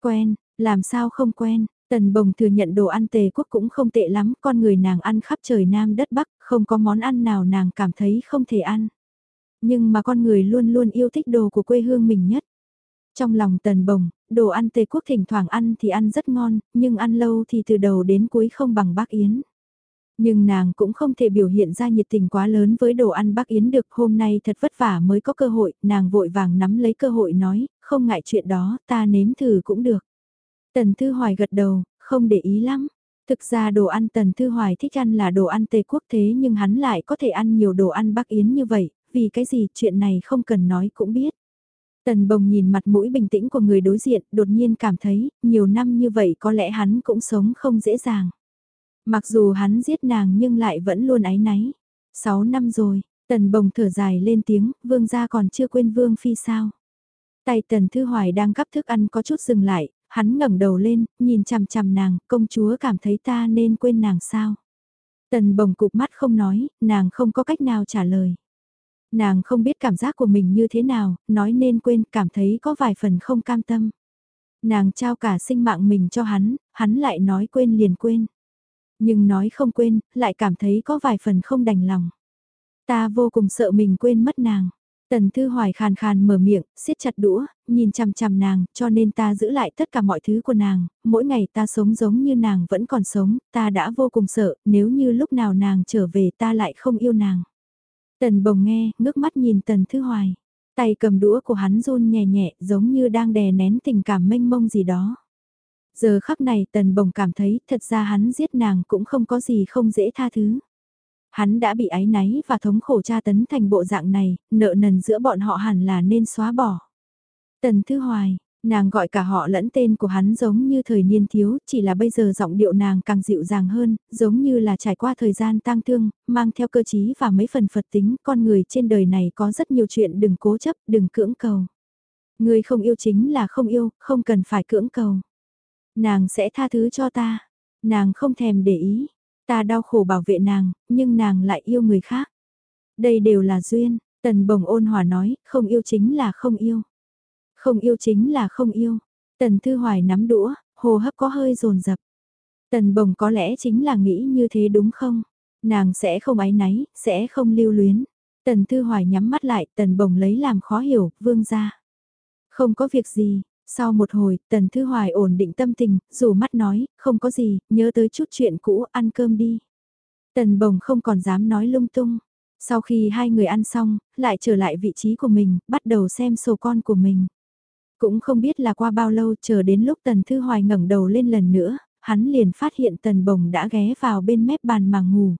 [SPEAKER 1] Quen, làm sao không quen, Tần Bồng thừa nhận đồ ăn tề quốc cũng không tệ lắm, con người nàng ăn khắp trời Nam đất Bắc, không có món ăn nào nàng cảm thấy không thể ăn. Nhưng mà con người luôn luôn yêu thích đồ của quê hương mình nhất. Trong lòng Tần Bồng, đồ ăn tây quốc thỉnh thoảng ăn thì ăn rất ngon, nhưng ăn lâu thì từ đầu đến cuối không bằng bác Yến. Nhưng nàng cũng không thể biểu hiện ra nhiệt tình quá lớn với đồ ăn bác Yến được hôm nay thật vất vả mới có cơ hội, nàng vội vàng nắm lấy cơ hội nói, không ngại chuyện đó, ta nếm thử cũng được. Tần Thư Hoài gật đầu, không để ý lắm. Thực ra đồ ăn Tần Thư Hoài thích ăn là đồ ăn Tây Quốc thế nhưng hắn lại có thể ăn nhiều đồ ăn Bắc Yến như vậy, vì cái gì chuyện này không cần nói cũng biết. Tần Bồng nhìn mặt mũi bình tĩnh của người đối diện, đột nhiên cảm thấy, nhiều năm như vậy có lẽ hắn cũng sống không dễ dàng. Mặc dù hắn giết nàng nhưng lại vẫn luôn ái náy. Sáu năm rồi, Tần Bồng thở dài lên tiếng, vương gia còn chưa quên vương phi sao. Tay Tần Thư Hoài đang cắp thức ăn có chút dừng lại, hắn ngẩng đầu lên, nhìn chằm chằm nàng, công chúa cảm thấy ta nên quên nàng sao. Tần Bồng cụp mắt không nói, nàng không có cách nào trả lời. Nàng không biết cảm giác của mình như thế nào, nói nên quên, cảm thấy có vài phần không cam tâm. Nàng trao cả sinh mạng mình cho hắn, hắn lại nói quên liền quên. Nhưng nói không quên, lại cảm thấy có vài phần không đành lòng. Ta vô cùng sợ mình quên mất nàng. Tần Thư Hoài khàn khàn mở miệng, siết chặt đũa, nhìn chằm chằm nàng, cho nên ta giữ lại tất cả mọi thứ của nàng, mỗi ngày ta sống giống như nàng vẫn còn sống, ta đã vô cùng sợ, nếu như lúc nào nàng trở về ta lại không yêu nàng. Tần bồng nghe, ngước mắt nhìn Tần Thư Hoài. Tay cầm đũa của hắn run nhẹ nhẹ giống như đang đè nén tình cảm mênh mông gì đó. Giờ khắc này Tần bồng cảm thấy thật ra hắn giết nàng cũng không có gì không dễ tha thứ. Hắn đã bị ái náy và thống khổ tra tấn thành bộ dạng này, nợ nần giữa bọn họ hẳn là nên xóa bỏ. Tần Thư Hoài, Nàng gọi cả họ lẫn tên của hắn giống như thời niên thiếu, chỉ là bây giờ giọng điệu nàng càng dịu dàng hơn, giống như là trải qua thời gian tang thương, mang theo cơ chí và mấy phần Phật tính, con người trên đời này có rất nhiều chuyện đừng cố chấp, đừng cưỡng cầu. Người không yêu chính là không yêu, không cần phải cưỡng cầu. Nàng sẽ tha thứ cho ta. Nàng không thèm để ý. Ta đau khổ bảo vệ nàng, nhưng nàng lại yêu người khác. Đây đều là duyên, tần bồng ôn hòa nói, không yêu chính là không yêu. Không yêu chính là không yêu. Tần Thư Hoài nắm đũa, hồ hấp có hơi rồn rập. Tần Bồng có lẽ chính là nghĩ như thế đúng không? Nàng sẽ không ái náy, sẽ không lưu luyến. Tần Thư Hoài nhắm mắt lại, Tần Bồng lấy làm khó hiểu, vương ra. Không có việc gì, sau một hồi, Tần Thư Hoài ổn định tâm tình, dù mắt nói, không có gì, nhớ tới chút chuyện cũ, ăn cơm đi. Tần Bồng không còn dám nói lung tung. Sau khi hai người ăn xong, lại trở lại vị trí của mình, bắt đầu xem sổ con của mình. Cũng không biết là qua bao lâu chờ đến lúc Tần Thư Hoài ngẩng đầu lên lần nữa, hắn liền phát hiện Tần Bồng đã ghé vào bên mép bàn mà ngủ.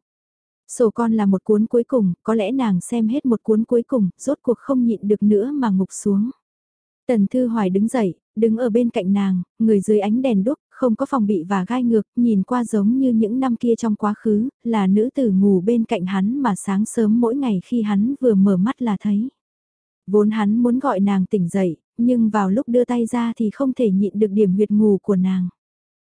[SPEAKER 1] Sổ con là một cuốn cuối cùng, có lẽ nàng xem hết một cuốn cuối cùng, rốt cuộc không nhịn được nữa mà ngục xuống. Tần Thư Hoài đứng dậy, đứng ở bên cạnh nàng, người dưới ánh đèn đúc, không có phòng bị và gai ngược, nhìn qua giống như những năm kia trong quá khứ, là nữ tử ngủ bên cạnh hắn mà sáng sớm mỗi ngày khi hắn vừa mở mắt là thấy. Vốn hắn muốn gọi nàng tỉnh dậy, nhưng vào lúc đưa tay ra thì không thể nhịn được điểm huyệt ngủ của nàng.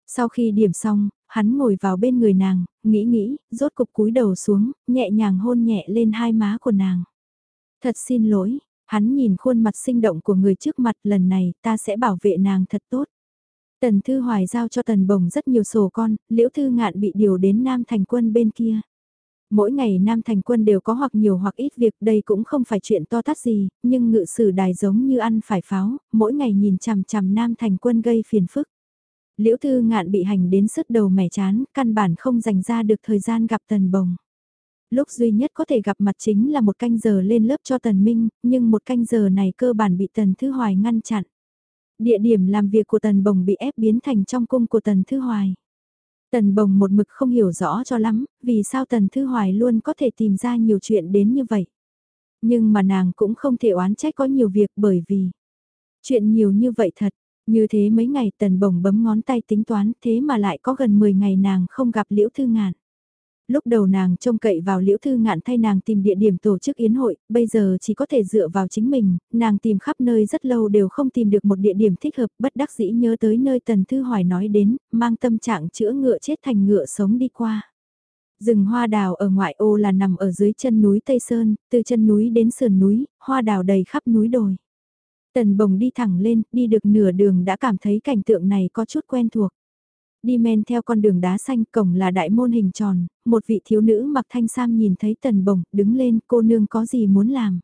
[SPEAKER 1] Sau khi điểm xong, hắn ngồi vào bên người nàng, nghĩ nghĩ, rốt cục cúi đầu xuống, nhẹ nhàng hôn nhẹ lên hai má của nàng. Thật xin lỗi, hắn nhìn khuôn mặt sinh động của người trước mặt lần này ta sẽ bảo vệ nàng thật tốt. Tần Thư Hoài giao cho Tần Bồng rất nhiều sổ con, Liễu Thư Ngạn bị điều đến Nam Thành Quân bên kia. Mỗi ngày Nam Thành Quân đều có hoặc nhiều hoặc ít việc, đây cũng không phải chuyện to tát gì, nhưng ngự sử đài giống như ăn phải pháo, mỗi ngày nhìn chằm chằm Nam Thành Quân gây phiền phức. Liễu Thư Ngạn bị hành đến sứt đầu mẻ chán, căn bản không dành ra được thời gian gặp Tần Bồng. Lúc duy nhất có thể gặp mặt chính là một canh giờ lên lớp cho Tần Minh, nhưng một canh giờ này cơ bản bị Tần Thư Hoài ngăn chặn. Địa điểm làm việc của Tần Bồng bị ép biến thành trong cung của Tần Thư Hoài. Tần Bồng một mực không hiểu rõ cho lắm, vì sao Tần Thư Hoài luôn có thể tìm ra nhiều chuyện đến như vậy. Nhưng mà nàng cũng không thể oán trách có nhiều việc bởi vì chuyện nhiều như vậy thật, như thế mấy ngày Tần Bồng bấm ngón tay tính toán thế mà lại có gần 10 ngày nàng không gặp Liễu Thư Ngạn. Lúc đầu nàng trông cậy vào liễu thư ngạn thay nàng tìm địa điểm tổ chức yến hội, bây giờ chỉ có thể dựa vào chính mình, nàng tìm khắp nơi rất lâu đều không tìm được một địa điểm thích hợp, bất đắc dĩ nhớ tới nơi tần thư hoài nói đến, mang tâm trạng chữa ngựa chết thành ngựa sống đi qua. Rừng hoa đào ở ngoại ô là nằm ở dưới chân núi Tây Sơn, từ chân núi đến sườn núi, hoa đào đầy khắp núi đồi. Tần bồng đi thẳng lên, đi được nửa đường đã cảm thấy cảnh tượng này có chút quen thuộc. Đi men theo con đường đá xanh cổng là đại môn hình tròn, một vị thiếu nữ mặc thanh sam nhìn thấy tần bồng, đứng lên cô nương có gì muốn làm.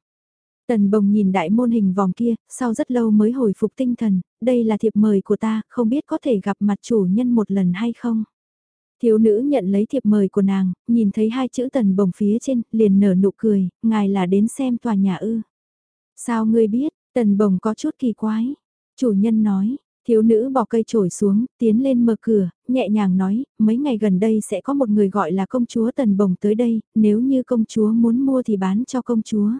[SPEAKER 1] Tần bồng nhìn đại môn hình vòng kia, sau rất lâu mới hồi phục tinh thần, đây là thiệp mời của ta, không biết có thể gặp mặt chủ nhân một lần hay không. Thiếu nữ nhận lấy thiệp mời của nàng, nhìn thấy hai chữ tần bồng phía trên, liền nở nụ cười, ngài là đến xem tòa nhà ư. Sao ngươi biết, tần bồng có chút kỳ quái. Chủ nhân nói, Thiếu nữ bỏ cây trổi xuống, tiến lên mở cửa, nhẹ nhàng nói, mấy ngày gần đây sẽ có một người gọi là công chúa Tần Bồng tới đây, nếu như công chúa muốn mua thì bán cho công chúa.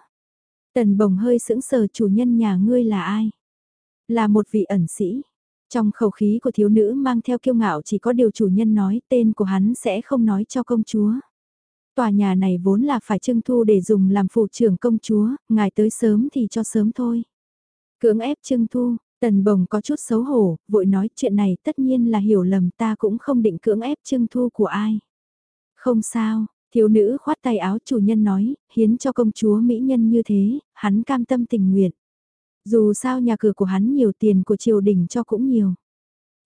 [SPEAKER 1] Tần Bồng hơi sững sờ chủ nhân nhà ngươi là ai? Là một vị ẩn sĩ. Trong khẩu khí của thiếu nữ mang theo kiêu ngạo chỉ có điều chủ nhân nói tên của hắn sẽ không nói cho công chúa. Tòa nhà này vốn là phải trưng thu để dùng làm phụ trưởng công chúa, ngài tới sớm thì cho sớm thôi. Cưỡng ép trưng thu, Tần bồng có chút xấu hổ, vội nói chuyện này tất nhiên là hiểu lầm ta cũng không định cưỡng ép trưng thu của ai. Không sao, thiếu nữ khoát tay áo chủ nhân nói, hiến cho công chúa mỹ nhân như thế, hắn cam tâm tình nguyện. Dù sao nhà cửa của hắn nhiều tiền của triều đình cho cũng nhiều.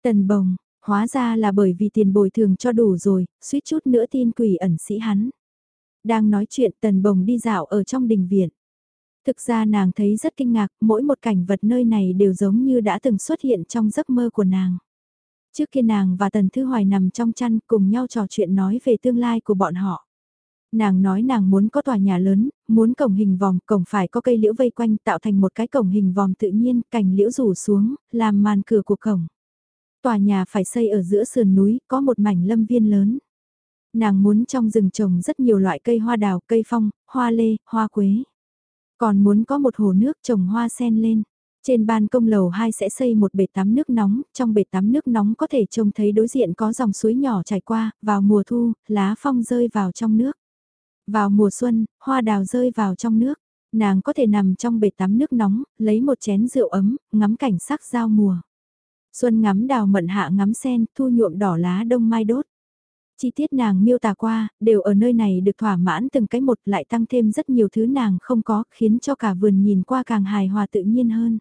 [SPEAKER 1] Tần bồng, hóa ra là bởi vì tiền bồi thường cho đủ rồi, suýt chút nữa tin quỷ ẩn sĩ hắn. Đang nói chuyện tần bồng đi dạo ở trong đình viện. Thực ra nàng thấy rất kinh ngạc, mỗi một cảnh vật nơi này đều giống như đã từng xuất hiện trong giấc mơ của nàng. Trước kia nàng và Tần Thư Hoài nằm trong chăn cùng nhau trò chuyện nói về tương lai của bọn họ. Nàng nói nàng muốn có tòa nhà lớn, muốn cổng hình vòng, cổng phải có cây liễu vây quanh tạo thành một cái cổng hình vòng tự nhiên, cành liễu rủ xuống, làm màn cửa của cổng. Tòa nhà phải xây ở giữa sườn núi, có một mảnh lâm viên lớn. Nàng muốn trong rừng trồng rất nhiều loại cây hoa đào, cây phong, hoa lê, hoa quế. Còn muốn có một hồ nước trồng hoa sen lên. Trên ban công lầu 2 sẽ xây một bể tắm nước nóng, trong bể tắm nước nóng có thể trông thấy đối diện có dòng suối nhỏ chảy qua, vào mùa thu, lá phong rơi vào trong nước. Vào mùa xuân, hoa đào rơi vào trong nước, nàng có thể nằm trong bể tắm nước nóng, lấy một chén rượu ấm, ngắm cảnh sắc giao mùa. Xuân ngắm đào mận hạ ngắm sen, thu nhuộm đỏ lá đông mai đốt. Chi tiết nàng miêu tả qua, đều ở nơi này được thỏa mãn từng cái một lại tăng thêm rất nhiều thứ nàng không có, khiến cho cả vườn nhìn qua càng hài hòa tự nhiên hơn.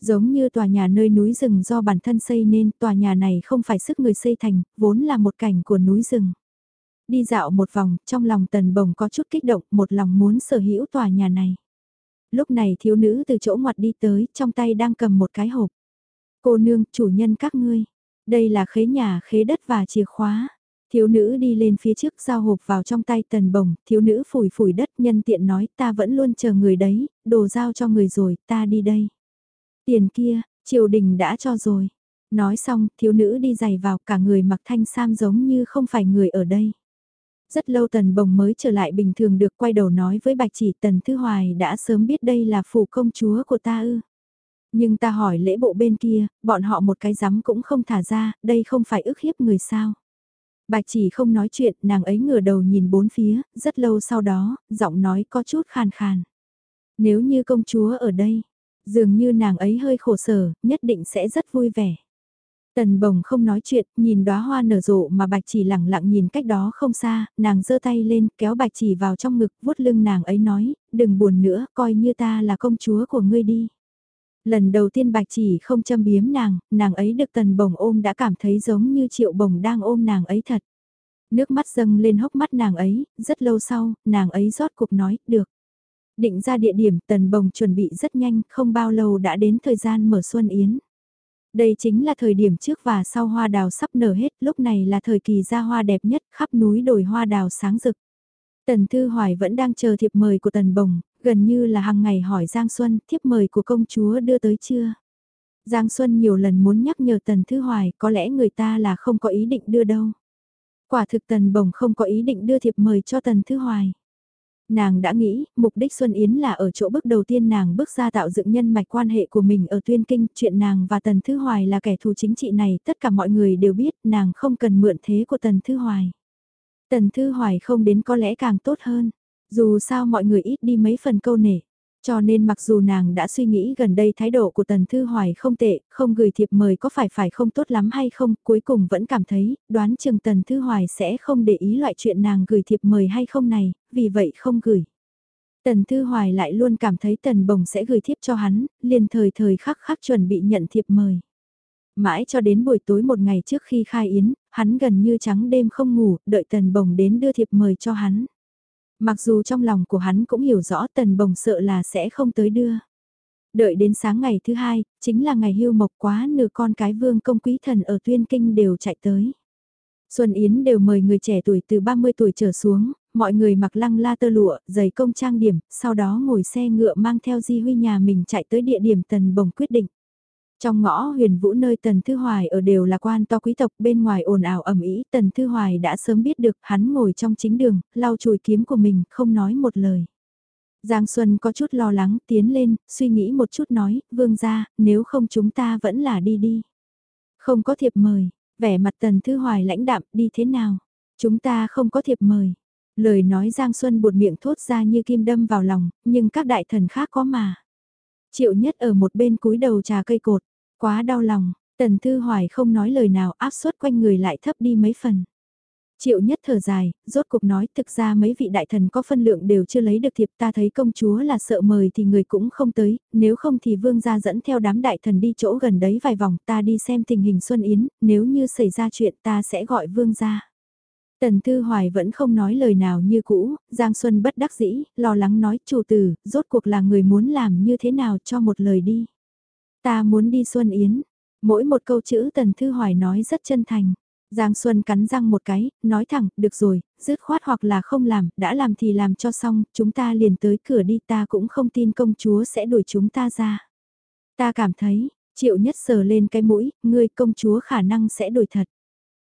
[SPEAKER 1] Giống như tòa nhà nơi núi rừng do bản thân xây nên, tòa nhà này không phải sức người xây thành, vốn là một cảnh của núi rừng. Đi dạo một vòng, trong lòng tần bồng có chút kích động, một lòng muốn sở hữu tòa nhà này. Lúc này thiếu nữ từ chỗ ngoặt đi tới, trong tay đang cầm một cái hộp. Cô nương, chủ nhân các ngươi. Đây là khế nhà, khế đất và chìa khóa. Thiếu nữ đi lên phía trước giao hộp vào trong tay tần bồng, thiếu nữ phủi phủi đất nhân tiện nói ta vẫn luôn chờ người đấy, đồ giao cho người rồi, ta đi đây. Tiền kia, triều đình đã cho rồi. Nói xong, thiếu nữ đi giày vào cả người mặc thanh sam giống như không phải người ở đây. Rất lâu tần bồng mới trở lại bình thường được quay đầu nói với bạch chỉ tần thư hoài đã sớm biết đây là phủ công chúa của ta ư. Nhưng ta hỏi lễ bộ bên kia, bọn họ một cái rắm cũng không thả ra, đây không phải ức hiếp người sao. Bạch chỉ không nói chuyện, nàng ấy ngửa đầu nhìn bốn phía, rất lâu sau đó, giọng nói có chút khàn khàn. Nếu như công chúa ở đây, dường như nàng ấy hơi khổ sở, nhất định sẽ rất vui vẻ. Tần bồng không nói chuyện, nhìn đóa hoa nở rộ mà bạch chỉ lặng lặng nhìn cách đó không xa, nàng giơ tay lên, kéo bạch chỉ vào trong ngực, vuốt lưng nàng ấy nói, đừng buồn nữa, coi như ta là công chúa của ngươi đi. Lần đầu tiên bạch chỉ không châm biếm nàng, nàng ấy được tần bồng ôm đã cảm thấy giống như triệu bồng đang ôm nàng ấy thật. Nước mắt dâng lên hốc mắt nàng ấy, rất lâu sau, nàng ấy rót cục nói, được. Định ra địa điểm tần bồng chuẩn bị rất nhanh, không bao lâu đã đến thời gian mở xuân yến. Đây chính là thời điểm trước và sau hoa đào sắp nở hết, lúc này là thời kỳ ra hoa đẹp nhất, khắp núi đồi hoa đào sáng rực. Tần Thư Hoài vẫn đang chờ thiệp mời của Tần Bồng, gần như là hàng ngày hỏi Giang Xuân, thiệp mời của công chúa đưa tới chưa? Giang Xuân nhiều lần muốn nhắc nhở Tần Thư Hoài, có lẽ người ta là không có ý định đưa đâu. Quả thực Tần Bồng không có ý định đưa thiệp mời cho Tần Thư Hoài. Nàng đã nghĩ, mục đích Xuân Yến là ở chỗ bước đầu tiên nàng bước ra tạo dựng nhân mạch quan hệ của mình ở Tuyên Kinh, chuyện nàng và Tần Thư Hoài là kẻ thù chính trị này, tất cả mọi người đều biết, nàng không cần mượn thế của Tần Thư Hoài. Tần Thư Hoài không đến có lẽ càng tốt hơn, dù sao mọi người ít đi mấy phần câu nể. Cho nên mặc dù nàng đã suy nghĩ gần đây thái độ của Tần Thư Hoài không tệ, không gửi thiệp mời có phải phải không tốt lắm hay không, cuối cùng vẫn cảm thấy, đoán chừng Tần Thư Hoài sẽ không để ý loại chuyện nàng gửi thiệp mời hay không này, vì vậy không gửi. Tần Thư Hoài lại luôn cảm thấy Tần Bồng sẽ gửi thiệp cho hắn, liền thời thời khắc khắc chuẩn bị nhận thiệp mời. Mãi cho đến buổi tối một ngày trước khi khai yến, hắn gần như trắng đêm không ngủ, đợi Tần Bồng đến đưa thiệp mời cho hắn. Mặc dù trong lòng của hắn cũng hiểu rõ tần bồng sợ là sẽ không tới đưa. Đợi đến sáng ngày thứ hai, chính là ngày hưu mộc quá nửa con cái vương công quý thần ở tuyên kinh đều chạy tới. Xuân Yến đều mời người trẻ tuổi từ 30 tuổi trở xuống, mọi người mặc lăng la tơ lụa, giày công trang điểm, sau đó ngồi xe ngựa mang theo Di Huy nhà mình chạy tới địa điểm tần bồng quyết định. Trong ngõ huyền vũ nơi Tần Thư Hoài ở đều là quan to quý tộc bên ngoài ồn ào ẩm ý, Tần Thư Hoài đã sớm biết được hắn ngồi trong chính đường, lau chùi kiếm của mình, không nói một lời. Giang Xuân có chút lo lắng, tiến lên, suy nghĩ một chút nói, vương ra, nếu không chúng ta vẫn là đi đi. Không có thiệp mời, vẻ mặt Tần Thư Hoài lãnh đạm, đi thế nào? Chúng ta không có thiệp mời. Lời nói Giang Xuân buột miệng thốt ra như kim đâm vào lòng, nhưng các đại thần khác có mà. Triệu nhất ở một bên cúi đầu trà cây cột. Quá đau lòng, Tần Thư Hoài không nói lời nào áp suất quanh người lại thấp đi mấy phần. Triệu nhất thở dài, rốt cuộc nói thực ra mấy vị đại thần có phân lượng đều chưa lấy được thiệp ta thấy công chúa là sợ mời thì người cũng không tới, nếu không thì vương gia dẫn theo đám đại thần đi chỗ gần đấy vài vòng ta đi xem tình hình Xuân Yến, nếu như xảy ra chuyện ta sẽ gọi vương gia. Tần Thư Hoài vẫn không nói lời nào như cũ, Giang Xuân bất đắc dĩ, lo lắng nói chủ tử, rốt cuộc là người muốn làm như thế nào cho một lời đi. Ta muốn đi Xuân Yến. Mỗi một câu chữ Tần Thư Hoài nói rất chân thành. Giang Xuân cắn răng một cái, nói thẳng, được rồi, dứt khoát hoặc là không làm, đã làm thì làm cho xong, chúng ta liền tới cửa đi ta cũng không tin công chúa sẽ đuổi chúng ta ra. Ta cảm thấy, triệu nhất sờ lên cái mũi, ngươi công chúa khả năng sẽ đuổi thật.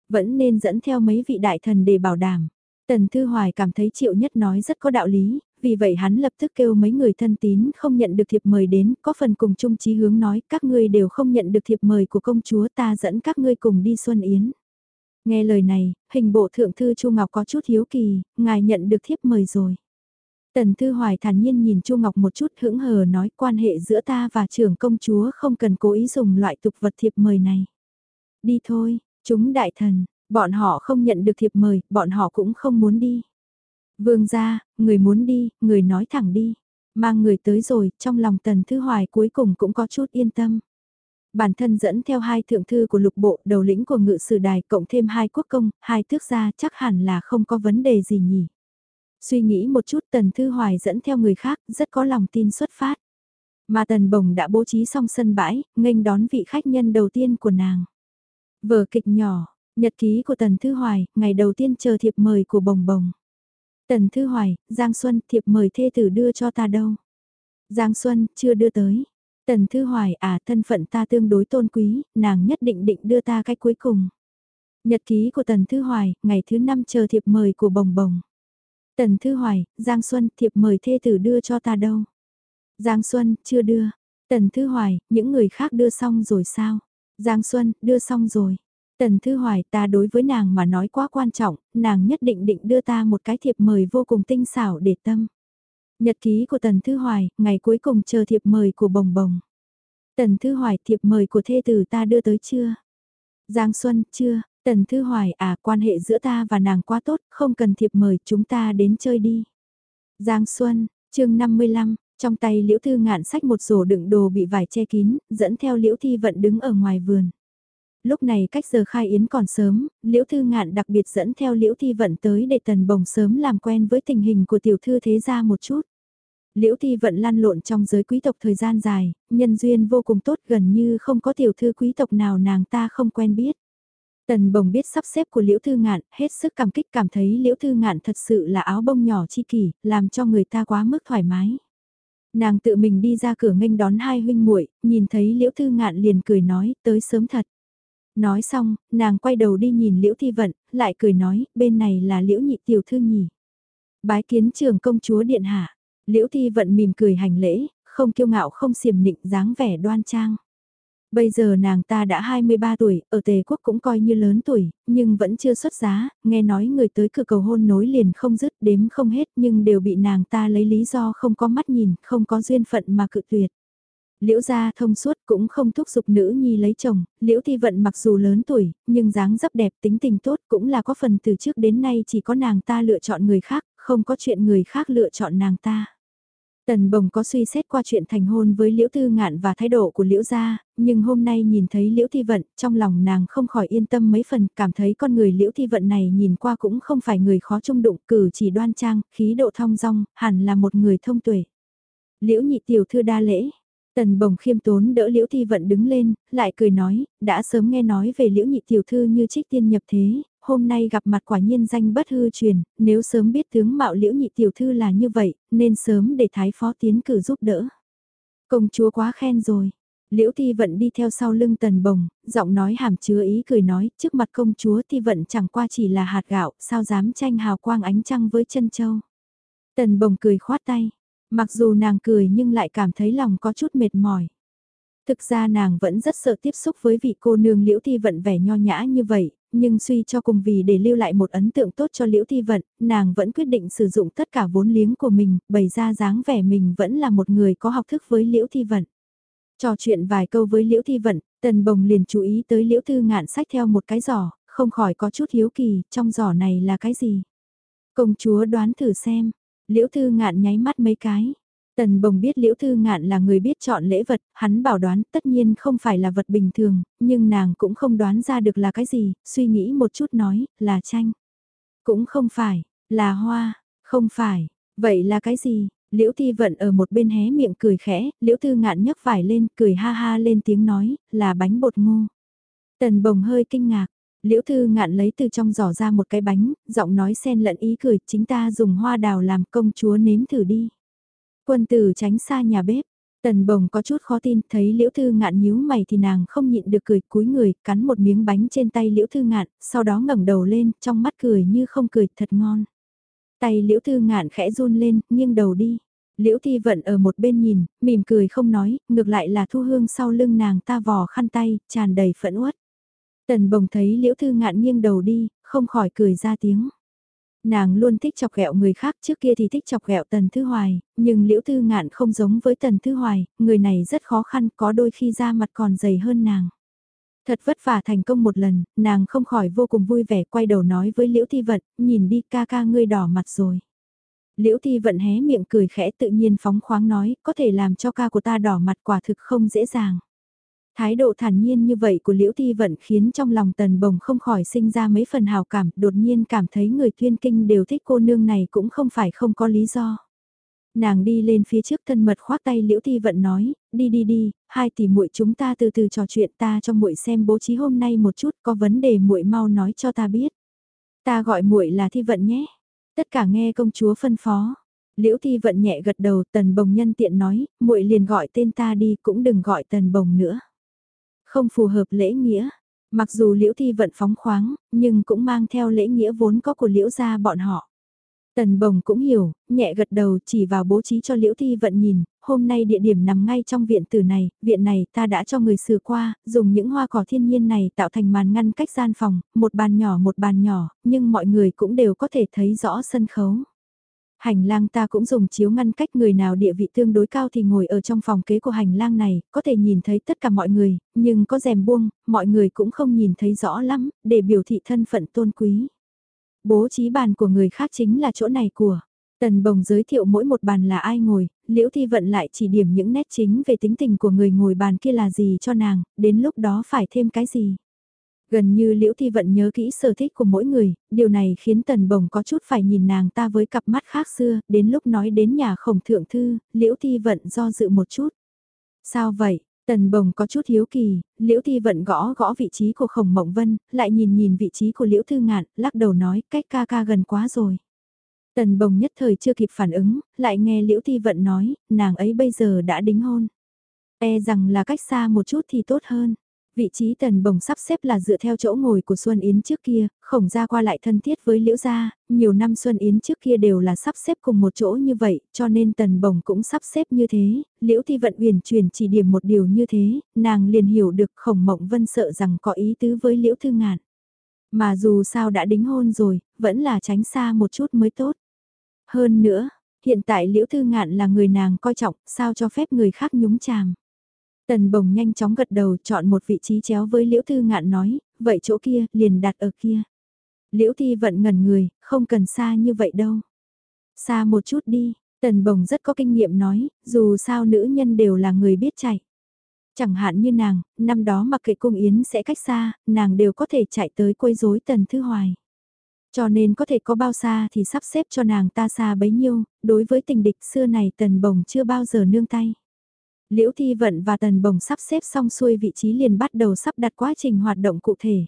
[SPEAKER 1] Vẫn nên dẫn theo mấy vị đại thần để bảo đảm. Tần Thư Hoài cảm thấy triệu nhất nói rất có đạo lý, vì vậy hắn lập tức kêu mấy người thân tín không nhận được thiệp mời đến, có phần cùng chung chí hướng nói các ngươi đều không nhận được thiệp mời của công chúa ta dẫn các ngươi cùng đi Xuân Yến. Nghe lời này, hình bộ thượng thư Chu Ngọc có chút hiếu kỳ, ngài nhận được thiệp mời rồi. Tần Thư Hoài thản nhiên nhìn Chu Ngọc một chút hững hờ nói quan hệ giữa ta và trưởng công chúa không cần cố ý dùng loại tục vật thiệp mời này. Đi thôi, chúng đại thần, bọn họ không nhận được thiệp mời, bọn họ cũng không muốn đi. Vương gia, người muốn đi, người nói thẳng đi. Mang người tới rồi, trong lòng tần thư hoài cuối cùng cũng có chút yên tâm. Bản thân dẫn theo hai thượng thư của lục bộ, đầu lĩnh của ngự sử đài, cộng thêm hai quốc công, hai tước gia chắc hẳn là không có vấn đề gì nhỉ. Suy nghĩ một chút tần thư hoài dẫn theo người khác, rất có lòng tin xuất phát. Mà tần bồng đã bố trí xong sân bãi, nghênh đón vị khách nhân đầu tiên của nàng. Vở kịch nhỏ, nhật ký của tần thư hoài, ngày đầu tiên chờ thiệp mời của bồng bồng. Tần Thư Hoài, Giang Xuân, thiệp mời thê tử đưa cho ta đâu? Giang Xuân, chưa đưa tới. Tần Thư Hoài, à thân phận ta tương đối tôn quý, nàng nhất định định đưa ta cái cuối cùng. Nhật ký của Tần Thư Hoài, ngày thứ năm chờ thiệp mời của Bồng Bồng. Tần Thư Hoài, Giang Xuân, thiệp mời thê tử đưa cho ta đâu? Giang Xuân, chưa đưa. Tần Thư Hoài, những người khác đưa xong rồi sao? Giang Xuân, đưa xong rồi. Tần Thư Hoài ta đối với nàng mà nói quá quan trọng, nàng nhất định định đưa ta một cái thiệp mời vô cùng tinh xảo để tâm. Nhật ký của Tần Thư Hoài, ngày cuối cùng chờ thiệp mời của Bồng Bồng. Tần Thư Hoài thiệp mời của thê tử ta đưa tới chưa? Giang Xuân, chưa, Tần Thư Hoài à quan hệ giữa ta và nàng quá tốt, không cần thiệp mời chúng ta đến chơi đi. Giang Xuân, chương 55, Trong tay Liễu Thư Ngạn sách một rổ đựng đồ bị vải che kín, dẫn theo Liễu Thi Vận đứng ở ngoài vườn. Lúc này cách giờ khai yến còn sớm, Liễu Thư Ngạn đặc biệt dẫn theo Liễu Thi Vận tới để Tần Bồng sớm làm quen với tình hình của tiểu thư thế gia một chút. Liễu Thi Vận lan lộn trong giới quý tộc thời gian dài, nhân duyên vô cùng tốt gần như không có tiểu thư quý tộc nào nàng ta không quen biết. Tần bồng biết sắp xếp của Liễu Thư Ngạn, hết sức cảm kích cảm thấy Liễu Thư Ngạn thật sự là áo bông nhỏ chi kỷ, làm cho người ta quá mức thoải mái. Nàng tự mình đi ra cửa nghênh đón hai huynh muội, nhìn thấy Liễu Thư Ngạn liền cười nói, tới sớm thật. Nói xong, nàng quay đầu đi nhìn Liễu Thi Vận, lại cười nói, bên này là Liễu Nhị Tiểu Thư nhỉ. Bái kiến trường công chúa Điện Hạ, Liễu Thi Vận mỉm cười hành lễ, không kiêu ngạo không xiểm nịnh dáng vẻ đoan trang. Bây giờ nàng ta đã 23 tuổi, ở Tề Quốc cũng coi như lớn tuổi, nhưng vẫn chưa xuất giá, nghe nói người tới cửa cầu hôn nối liền không dứt đếm không hết nhưng đều bị nàng ta lấy lý do không có mắt nhìn, không có duyên phận mà cự tuyệt. Liễu gia thông suốt cũng không thúc giục nữ nhi lấy chồng, liễu thi vận mặc dù lớn tuổi, nhưng dáng dấp đẹp tính tình tốt cũng là có phần từ trước đến nay chỉ có nàng ta lựa chọn người khác, không có chuyện người khác lựa chọn nàng ta. Tần Bồng có suy xét qua chuyện thành hôn với Liễu Tư Ngạn và thái độ của Liễu gia, nhưng hôm nay nhìn thấy Liễu Thi Vận, trong lòng nàng không khỏi yên tâm mấy phần, cảm thấy con người Liễu Thi Vận này nhìn qua cũng không phải người khó trung đụng, cử chỉ đoan trang, khí độ thong dong, hẳn là một người thông tuệ. Liễu nhị tiểu thư đa lễ, Tần bồng khiêm tốn đỡ Liễu Thi Vận đứng lên, lại cười nói, đã sớm nghe nói về Liễu nhị tiểu thư như trích tiên nhập thế, hôm nay gặp mặt quả nhiên danh bất hư truyền, nếu sớm biết tướng mạo Liễu nhị tiểu thư là như vậy, nên sớm để thái phó tiến cử giúp đỡ. Công chúa quá khen rồi. Liễu Thi Vận đi theo sau lưng tần bồng, giọng nói hàm chứa ý cười nói, trước mặt công chúa Thi Vận chẳng qua chỉ là hạt gạo, sao dám tranh hào quang ánh trăng với chân châu. Tần bồng cười khoát tay, Mặc dù nàng cười nhưng lại cảm thấy lòng có chút mệt mỏi. Thực ra nàng vẫn rất sợ tiếp xúc với vị cô nương Liễu Thi Vận vẻ nho nhã như vậy, nhưng suy cho cùng vì để lưu lại một ấn tượng tốt cho Liễu Thi Vận, nàng vẫn quyết định sử dụng tất cả vốn liếng của mình, bày ra dáng vẻ mình vẫn là một người có học thức với Liễu Thi Vận. Trò chuyện vài câu với Liễu Thi Vận, Tần Bồng liền chú ý tới Liễu Thư ngạn sách theo một cái giỏ, không khỏi có chút hiếu kỳ, trong giỏ này là cái gì? Công chúa đoán thử xem, Liễu Thư Ngạn nháy mắt mấy cái. Tần Bồng biết Liễu Thư Ngạn là người biết chọn lễ vật, hắn bảo đoán tất nhiên không phải là vật bình thường, nhưng nàng cũng không đoán ra được là cái gì, suy nghĩ một chút nói, là tranh. Cũng không phải, là hoa, không phải, vậy là cái gì? Liễu Thi Vận ở một bên hé miệng cười khẽ, Liễu Thư Ngạn nhấc vải lên, cười ha ha lên tiếng nói, là bánh bột ngô. Tần Bồng hơi kinh ngạc, Liễu Thư ngạn lấy từ trong giỏ ra một cái bánh, giọng nói xen lẫn ý cười, chính ta dùng hoa đào làm công chúa nếm thử đi. Quân tử tránh xa nhà bếp, Tần bồng có chút khó tin, thấy liễu thư ngạn nhíu mày thì nàng không nhịn được cười cúi người, cắn một miếng bánh trên tay liễu thư ngạn, sau đó ngẩng đầu lên, trong mắt cười như không cười, thật ngon. Tay liễu thư ngạn khẽ run lên, nghiêng đầu đi. Liễu thi vận ở một bên nhìn, mỉm cười không nói, ngược lại là thu hương sau lưng nàng ta vò khăn tay, tràn đầy phẫn uất. Tần bồng thấy liễu thư ngạn nghiêng đầu đi, không khỏi cười ra tiếng. Nàng luôn thích chọc ghẹo người khác trước kia thì thích chọc ghẹo Tần Thư Hoài, nhưng liễu thư ngạn không giống với Tần Thư Hoài, người này rất khó khăn có đôi khi ra mặt còn dày hơn nàng. Thật vất vả thành công một lần, nàng không khỏi vô cùng vui vẻ quay đầu nói với Liễu Thi Vận, nhìn đi ca ca ngươi đỏ mặt rồi. Liễu Thi Vận hé miệng cười khẽ tự nhiên phóng khoáng nói, có thể làm cho ca của ta đỏ mặt quả thực không dễ dàng. Thái độ thản nhiên như vậy của Liễu Thi Vận khiến trong lòng Tần Bồng không khỏi sinh ra mấy phần hào cảm, đột nhiên cảm thấy người tuyên kinh đều thích cô nương này cũng không phải không có lý do. Nàng đi lên phía trước thân mật khoác tay Liễu Thi Vận nói, đi đi đi, hai tỷ muội chúng ta từ từ trò chuyện ta cho muội xem bố trí hôm nay một chút có vấn đề muội mau nói cho ta biết. Ta gọi muội là Thi Vận nhé. Tất cả nghe công chúa phân phó. Liễu Thi Vận nhẹ gật đầu, Tần Bồng nhân tiện nói, muội liền gọi tên ta đi, cũng đừng gọi Tần Bồng nữa. Không phù hợp lễ nghĩa. Mặc dù liễu thi vận phóng khoáng, nhưng cũng mang theo lễ nghĩa vốn có của liễu gia bọn họ. Tần bồng cũng hiểu, nhẹ gật đầu chỉ vào bố trí cho liễu thi vận nhìn, hôm nay địa điểm nằm ngay trong viện tử này, viện này ta đã cho người sửa qua, dùng những hoa cỏ thiên nhiên này tạo thành màn ngăn cách gian phòng, một bàn nhỏ một bàn nhỏ, nhưng mọi người cũng đều có thể thấy rõ sân khấu. Hành lang ta cũng dùng chiếu ngăn cách người nào địa vị tương đối cao thì ngồi ở trong phòng kế của hành lang này, có thể nhìn thấy tất cả mọi người, nhưng có rèm buông, mọi người cũng không nhìn thấy rõ lắm, để biểu thị thân phận tôn quý. Bố trí bàn của người khác chính là chỗ này của. Tần bồng giới thiệu mỗi một bàn là ai ngồi, Liễu Thi Vận lại chỉ điểm những nét chính về tính tình của người ngồi bàn kia là gì cho nàng, đến lúc đó phải thêm cái gì. Gần như Liễu Thi Vận nhớ kỹ sở thích của mỗi người, điều này khiến Tần Bồng có chút phải nhìn nàng ta với cặp mắt khác xưa, đến lúc nói đến nhà khổng thượng thư, Liễu Thi Vận do dự một chút. Sao vậy? Tần Bồng có chút hiếu kỳ, Liễu Thi Vận gõ gõ vị trí của Khổng Mộng Vân, lại nhìn nhìn vị trí của Liễu Thư Ngạn, lắc đầu nói cách ca ca gần quá rồi. Tần Bồng nhất thời chưa kịp phản ứng, lại nghe Liễu Thi Vận nói, nàng ấy bây giờ đã đính hôn. E rằng là cách xa một chút thì tốt hơn. Vị trí tần bồng sắp xếp là dựa theo chỗ ngồi của Xuân Yến trước kia, khổng gia qua lại thân thiết với Liễu Gia, nhiều năm Xuân Yến trước kia đều là sắp xếp cùng một chỗ như vậy, cho nên tần bồng cũng sắp xếp như thế, Liễu Thi Vận uyển truyền chỉ điểm một điều như thế, nàng liền hiểu được khổng mộng vân sợ rằng có ý tứ với Liễu Thư Ngạn. Mà dù sao đã đính hôn rồi, vẫn là tránh xa một chút mới tốt. Hơn nữa, hiện tại Liễu Thư Ngạn là người nàng coi trọng, sao cho phép người khác nhúng chàm. Tần bồng nhanh chóng gật đầu chọn một vị trí chéo với Liễu Thư Ngạn nói, vậy chỗ kia, liền đặt ở kia. Liễu Thi vận ngẩn người, không cần xa như vậy đâu. Xa một chút đi, Tần bồng rất có kinh nghiệm nói, dù sao nữ nhân đều là người biết chạy. Chẳng hạn như nàng, năm đó mặc kệ cung yến sẽ cách xa, nàng đều có thể chạy tới quấy rối Tần Thư Hoài. Cho nên có thể có bao xa thì sắp xếp cho nàng ta xa bấy nhiêu, đối với tình địch xưa này Tần Bồng chưa bao giờ nương tay. Liễu Thi Vận và Tần Bồng sắp xếp xong xuôi vị trí liền bắt đầu sắp đặt quá trình hoạt động cụ thể.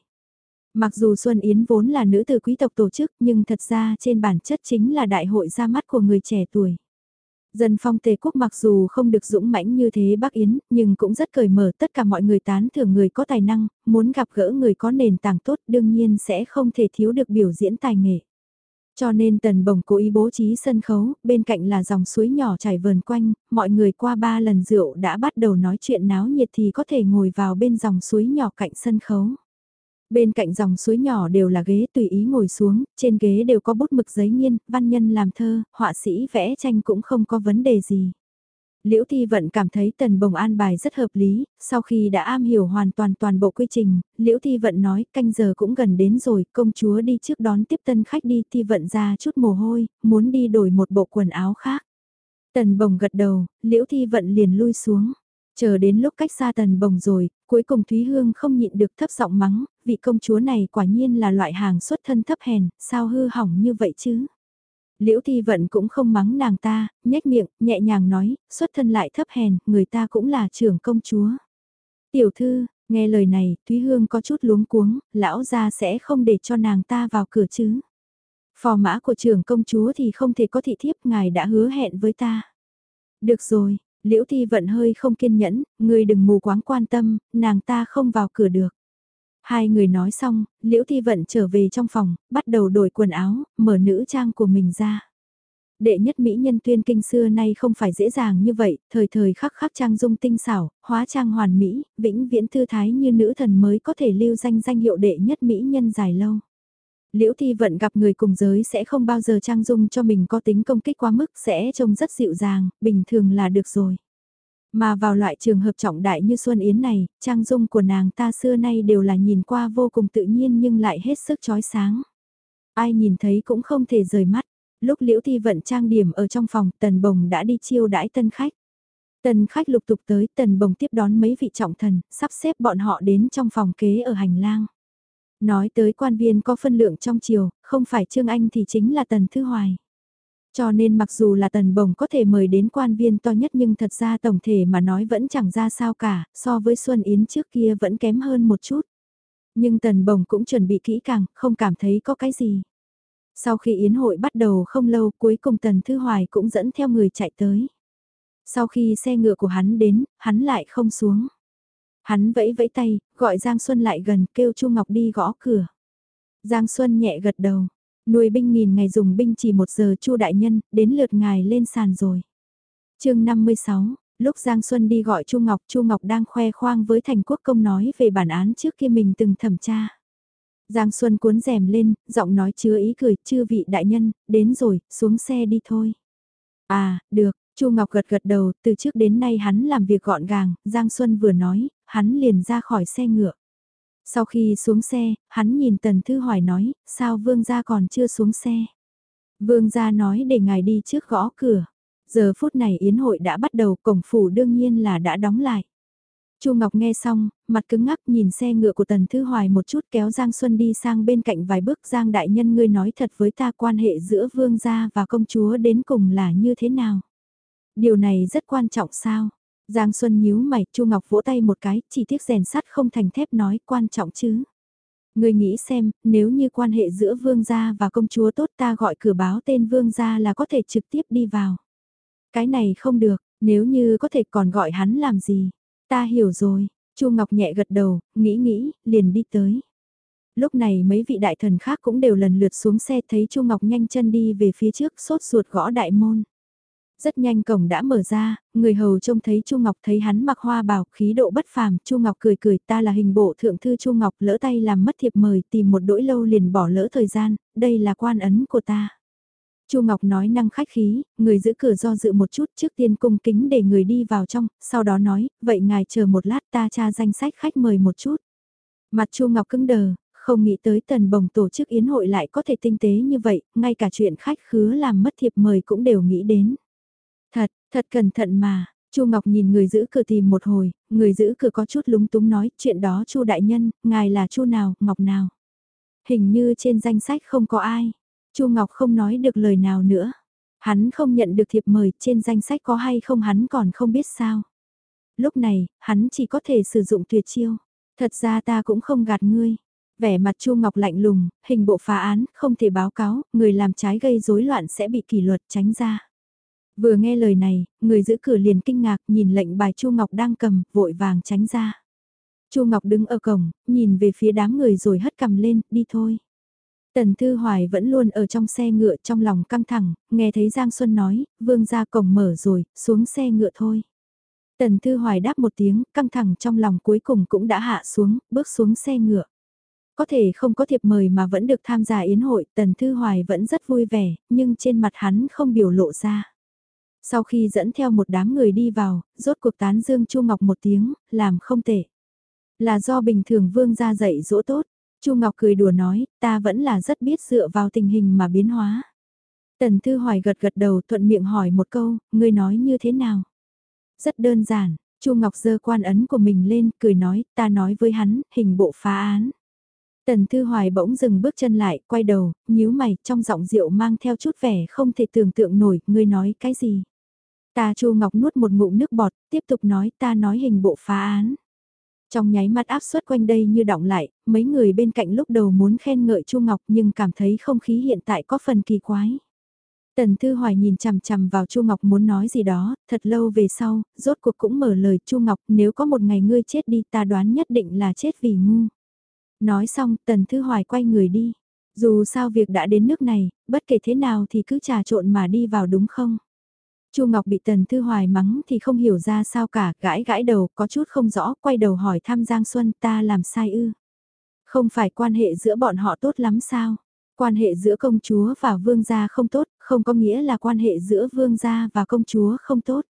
[SPEAKER 1] Mặc dù Xuân Yến vốn là nữ từ quý tộc tổ chức nhưng thật ra trên bản chất chính là đại hội ra mắt của người trẻ tuổi. Dân phong tề quốc mặc dù không được dũng mãnh như thế Bắc Yến, nhưng cũng rất cởi mở tất cả mọi người tán thưởng người có tài năng, muốn gặp gỡ người có nền tảng tốt đương nhiên sẽ không thể thiếu được biểu diễn tài nghệ. Cho nên tần bồng cố ý bố trí sân khấu, bên cạnh là dòng suối nhỏ chảy vờn quanh, mọi người qua ba lần rượu đã bắt đầu nói chuyện náo nhiệt thì có thể ngồi vào bên dòng suối nhỏ cạnh sân khấu. Bên cạnh dòng suối nhỏ đều là ghế tùy ý ngồi xuống, trên ghế đều có bút mực giấy nghiên, văn nhân làm thơ, họa sĩ vẽ tranh cũng không có vấn đề gì. Liễu Thi Vận cảm thấy Tần Bồng an bài rất hợp lý, sau khi đã am hiểu hoàn toàn toàn bộ quy trình, Liễu Thi Vận nói canh giờ cũng gần đến rồi, công chúa đi trước đón tiếp tân khách đi Thi Vận ra chút mồ hôi, muốn đi đổi một bộ quần áo khác. Tần Bồng gật đầu, Liễu Thi Vận liền lui xuống. Chờ đến lúc cách xa Tần Bồng rồi, cuối cùng Thúy Hương không nhịn được thấp giọng mắng, vị công chúa này quả nhiên là loại hàng xuất thân thấp hèn, sao hư hỏng như vậy chứ? Liễu Thi Vận cũng không mắng nàng ta, nhếch miệng, nhẹ nhàng nói, xuất thân lại thấp hèn, người ta cũng là trưởng công chúa. Tiểu thư, nghe lời này, Thúy Hương có chút luống cuống, lão gia sẽ không để cho nàng ta vào cửa chứ. Phò mã của trưởng công chúa thì không thể có thị thiếp, ngài đã hứa hẹn với ta. Được rồi, Liễu Thi Vận hơi không kiên nhẫn, người đừng mù quáng quan tâm, nàng ta không vào cửa được. Hai người nói xong, Liễu Thi Vận trở về trong phòng, bắt đầu đổi quần áo, mở nữ trang của mình ra. Đệ nhất mỹ nhân tuyên kinh xưa nay không phải dễ dàng như vậy, thời thời khắc khắc trang dung tinh xảo, hóa trang hoàn mỹ, vĩnh viễn thư thái như nữ thần mới có thể lưu danh danh hiệu đệ nhất mỹ nhân dài lâu. Liễu Thi Vận gặp người cùng giới sẽ không bao giờ trang dung cho mình có tính công kích quá mức, sẽ trông rất dịu dàng, bình thường là được rồi. Mà vào loại trường hợp trọng đại như Xuân Yến này, trang dung của nàng ta xưa nay đều là nhìn qua vô cùng tự nhiên nhưng lại hết sức chói sáng. Ai nhìn thấy cũng không thể rời mắt. Lúc Liễu Thi Vận trang điểm ở trong phòng, Tần Bồng đã đi chiêu đãi tân khách. Tần khách lục tục tới, Tần Bồng tiếp đón mấy vị trọng thần, sắp xếp bọn họ đến trong phòng kế ở hành lang. Nói tới quan viên có phân lượng trong chiều, không phải Trương Anh thì chính là Tần Thư Hoài. Cho nên mặc dù là tần bồng có thể mời đến quan viên to nhất nhưng thật ra tổng thể mà nói vẫn chẳng ra sao cả, so với Xuân Yến trước kia vẫn kém hơn một chút. Nhưng tần bồng cũng chuẩn bị kỹ càng, không cảm thấy có cái gì. Sau khi yến hội bắt đầu không lâu cuối cùng tần thư hoài cũng dẫn theo người chạy tới. Sau khi xe ngựa của hắn đến, hắn lại không xuống. Hắn vẫy vẫy tay, gọi Giang Xuân lại gần kêu Chu Ngọc đi gõ cửa. Giang Xuân nhẹ gật đầu, Nuôi binh nghìn ngày dùng binh chỉ một giờ chu đại nhân, đến lượt ngài lên sàn rồi. chương 56, lúc Giang Xuân đi gọi chu Ngọc, chu Ngọc đang khoe khoang với thành quốc công nói về bản án trước kia mình từng thẩm tra. Giang Xuân cuốn rèm lên, giọng nói chứa ý cười, chư vị đại nhân, đến rồi, xuống xe đi thôi. À, được, Chu Ngọc gật gật đầu, từ trước đến nay hắn làm việc gọn gàng, Giang Xuân vừa nói, hắn liền ra khỏi xe ngựa. Sau khi xuống xe, hắn nhìn Tần Thư Hoài nói, sao vương gia còn chưa xuống xe? Vương gia nói để ngài đi trước gõ cửa. Giờ phút này yến hội đã bắt đầu, cổng phủ đương nhiên là đã đóng lại. Chu Ngọc nghe xong, mặt cứng ngắc nhìn xe ngựa của Tần Thư Hoài một chút kéo Giang Xuân đi sang bên cạnh vài bước Giang Đại Nhân ngươi nói thật với ta quan hệ giữa vương gia và công chúa đến cùng là như thế nào. Điều này rất quan trọng sao? Giang Xuân nhíu mày, Chu Ngọc vỗ tay một cái, chỉ tiếc rèn sắt không thành thép nói quan trọng chứ. Ngươi nghĩ xem, nếu như quan hệ giữa vương gia và công chúa tốt ta gọi cửa báo tên vương gia là có thể trực tiếp đi vào. Cái này không được, nếu như có thể còn gọi hắn làm gì? Ta hiểu rồi, Chu Ngọc nhẹ gật đầu, nghĩ nghĩ, liền đi tới. Lúc này mấy vị đại thần khác cũng đều lần lượt xuống xe thấy Chu Ngọc nhanh chân đi về phía trước sốt ruột gõ đại môn. Rất nhanh cổng đã mở ra, người hầu trông thấy Chu Ngọc thấy hắn mặc hoa bào, khí độ bất phàm, Chu Ngọc cười cười, ta là hình bộ thượng thư Chu Ngọc, lỡ tay làm mất thiệp mời, tìm một đỗi lâu liền bỏ lỡ thời gian, đây là quan ấn của ta. Chu Ngọc nói năng khách khí, người giữ cửa do dự một chút trước tiên cung kính để người đi vào trong, sau đó nói, vậy ngài chờ một lát ta tra danh sách khách mời một chút. Mặt Chu Ngọc cứng đờ, không nghĩ tới tần bồng tổ chức yến hội lại có thể tinh tế như vậy, ngay cả chuyện khách khứa làm mất thiệp mời cũng đều nghĩ đến. Thật, thật cẩn thận mà, Chu Ngọc nhìn người giữ cửa tìm một hồi, người giữ cửa có chút lúng túng nói, chuyện đó Chu đại nhân, ngài là Chu nào, Ngọc nào? Hình như trên danh sách không có ai. Chu Ngọc không nói được lời nào nữa. Hắn không nhận được thiệp mời, trên danh sách có hay không hắn còn không biết sao. Lúc này, hắn chỉ có thể sử dụng tuyệt chiêu. Thật ra ta cũng không gạt ngươi. Vẻ mặt Chu Ngọc lạnh lùng, hình bộ phá án, không thể báo cáo, người làm trái gây rối loạn sẽ bị kỷ luật tránh ra. Vừa nghe lời này, người giữ cửa liền kinh ngạc nhìn lệnh bài Chu Ngọc đang cầm, vội vàng tránh ra. Chu Ngọc đứng ở cổng, nhìn về phía đám người rồi hất cầm lên, đi thôi. Tần Thư Hoài vẫn luôn ở trong xe ngựa trong lòng căng thẳng, nghe thấy Giang Xuân nói, vương ra cổng mở rồi, xuống xe ngựa thôi. Tần Thư Hoài đáp một tiếng, căng thẳng trong lòng cuối cùng cũng đã hạ xuống, bước xuống xe ngựa. Có thể không có thiệp mời mà vẫn được tham gia yến hội, Tần Thư Hoài vẫn rất vui vẻ, nhưng trên mặt hắn không biểu lộ ra. Sau khi dẫn theo một đám người đi vào, rốt cuộc tán dương Chu Ngọc một tiếng, làm không tệ. Là do bình thường vương gia dạy dỗ tốt, Chu Ngọc cười đùa nói, ta vẫn là rất biết dựa vào tình hình mà biến hóa. Tần Thư Hoài gật gật đầu thuận miệng hỏi một câu, ngươi nói như thế nào? Rất đơn giản, Chu Ngọc giơ quan ấn của mình lên, cười nói, ta nói với hắn, hình bộ phá án. Tần Thư Hoài bỗng dừng bước chân lại, quay đầu, nhíu mày, trong giọng rượu mang theo chút vẻ không thể tưởng tượng nổi, ngươi nói cái gì? Ta Chu Ngọc nuốt một ngụm nước bọt, tiếp tục nói ta nói hình bộ phá án. Trong nháy mắt áp suất quanh đây như động lại, mấy người bên cạnh lúc đầu muốn khen ngợi Chu Ngọc nhưng cảm thấy không khí hiện tại có phần kỳ quái. Tần Thư Hoài nhìn chằm chằm vào Chu Ngọc muốn nói gì đó, thật lâu về sau, rốt cuộc cũng mở lời Chu Ngọc nếu có một ngày ngươi chết đi ta đoán nhất định là chết vì ngu. Nói xong Tần Thư Hoài quay người đi. Dù sao việc đã đến nước này, bất kể thế nào thì cứ trà trộn mà đi vào đúng không? Chu Ngọc bị Tần Thư Hoài mắng thì không hiểu ra sao cả, gãi gãi đầu, có chút không rõ, quay đầu hỏi thăm Giang Xuân ta làm sai ư. Không phải quan hệ giữa bọn họ tốt lắm sao? Quan hệ giữa công chúa và vương gia không tốt, không có nghĩa là quan hệ giữa vương gia và công chúa không tốt.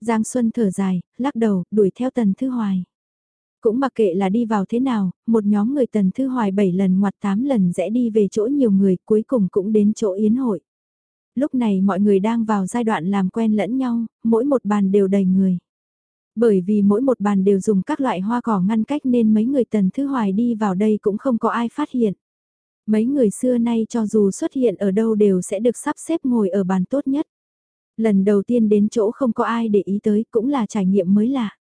[SPEAKER 1] Giang Xuân thở dài, lắc đầu, đuổi theo Tần Thư Hoài. Cũng mặc kệ là đi vào thế nào, một nhóm người Tần Thư Hoài 7 lần ngoặt 8 lần rẽ đi về chỗ nhiều người, cuối cùng cũng đến chỗ yến hội. Lúc này mọi người đang vào giai đoạn làm quen lẫn nhau, mỗi một bàn đều đầy người. Bởi vì mỗi một bàn đều dùng các loại hoa cỏ ngăn cách nên mấy người tần thứ hoài đi vào đây cũng không có ai phát hiện. Mấy người xưa nay cho dù xuất hiện ở đâu đều sẽ được sắp xếp ngồi ở bàn tốt nhất. Lần đầu tiên đến chỗ không có ai để ý tới cũng là trải nghiệm mới lạ.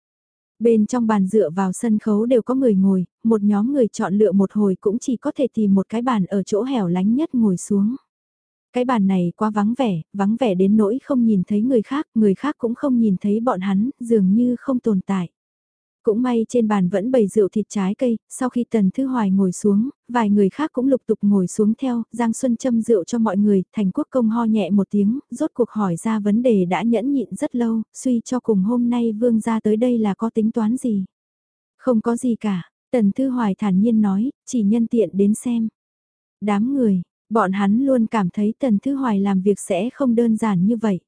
[SPEAKER 1] Bên trong bàn dựa vào sân khấu đều có người ngồi, một nhóm người chọn lựa một hồi cũng chỉ có thể tìm một cái bàn ở chỗ hẻo lánh nhất ngồi xuống. Cái bàn này quá vắng vẻ, vắng vẻ đến nỗi không nhìn thấy người khác, người khác cũng không nhìn thấy bọn hắn, dường như không tồn tại. Cũng may trên bàn vẫn bày rượu thịt trái cây, sau khi Tần Thư Hoài ngồi xuống, vài người khác cũng lục tục ngồi xuống theo, Giang Xuân châm rượu cho mọi người, thành quốc công ho nhẹ một tiếng, rốt cuộc hỏi ra vấn đề đã nhẫn nhịn rất lâu, suy cho cùng hôm nay vương ra tới đây là có tính toán gì. Không có gì cả, Tần Thư Hoài thản nhiên nói, chỉ nhân tiện đến xem. Đám người, Bọn hắn luôn cảm thấy Tần Thư Hoài làm việc sẽ không đơn giản như vậy.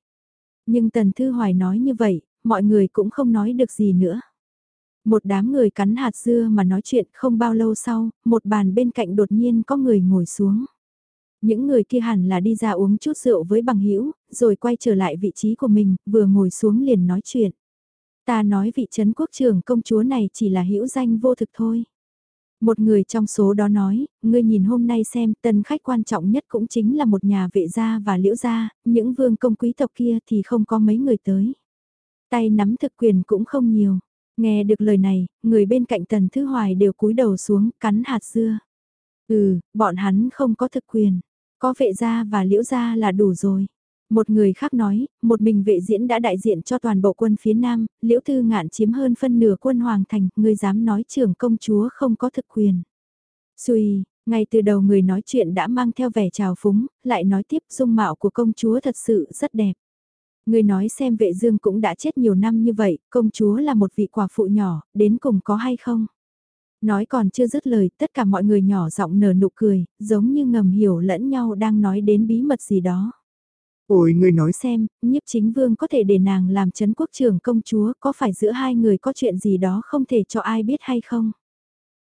[SPEAKER 1] Nhưng Tần Thư Hoài nói như vậy, mọi người cũng không nói được gì nữa. Một đám người cắn hạt dưa mà nói chuyện không bao lâu sau, một bàn bên cạnh đột nhiên có người ngồi xuống. Những người kia hẳn là đi ra uống chút rượu với bằng hữu rồi quay trở lại vị trí của mình, vừa ngồi xuống liền nói chuyện. Ta nói vị trấn quốc trưởng công chúa này chỉ là hữu danh vô thực thôi. Một người trong số đó nói, ngươi nhìn hôm nay xem tân khách quan trọng nhất cũng chính là một nhà vệ gia và liễu gia, những vương công quý tộc kia thì không có mấy người tới. Tay nắm thực quyền cũng không nhiều. Nghe được lời này, người bên cạnh Tần Thư Hoài đều cúi đầu xuống, cắn hạt dưa. Ừ, bọn hắn không có thực quyền. Có vệ gia và liễu gia là đủ rồi. Một người khác nói, một mình vệ diễn đã đại diện cho toàn bộ quân phía Nam, liễu thư ngạn chiếm hơn phân nửa quân Hoàng Thành, người dám nói trưởng công chúa không có thực quyền. Xùi, ngay từ đầu người nói chuyện đã mang theo vẻ trào phúng, lại nói tiếp dung mạo của công chúa thật sự rất đẹp. Người nói xem vệ dương cũng đã chết nhiều năm như vậy, công chúa là một vị quả phụ nhỏ, đến cùng có hay không? Nói còn chưa dứt lời, tất cả mọi người nhỏ giọng nở nụ cười, giống như ngầm hiểu lẫn nhau đang nói đến bí mật gì đó. Ôi người nói xem, nhiếp chính vương có thể để nàng làm chấn quốc trưởng công chúa, có phải giữa hai người có chuyện gì đó không thể cho ai biết hay không?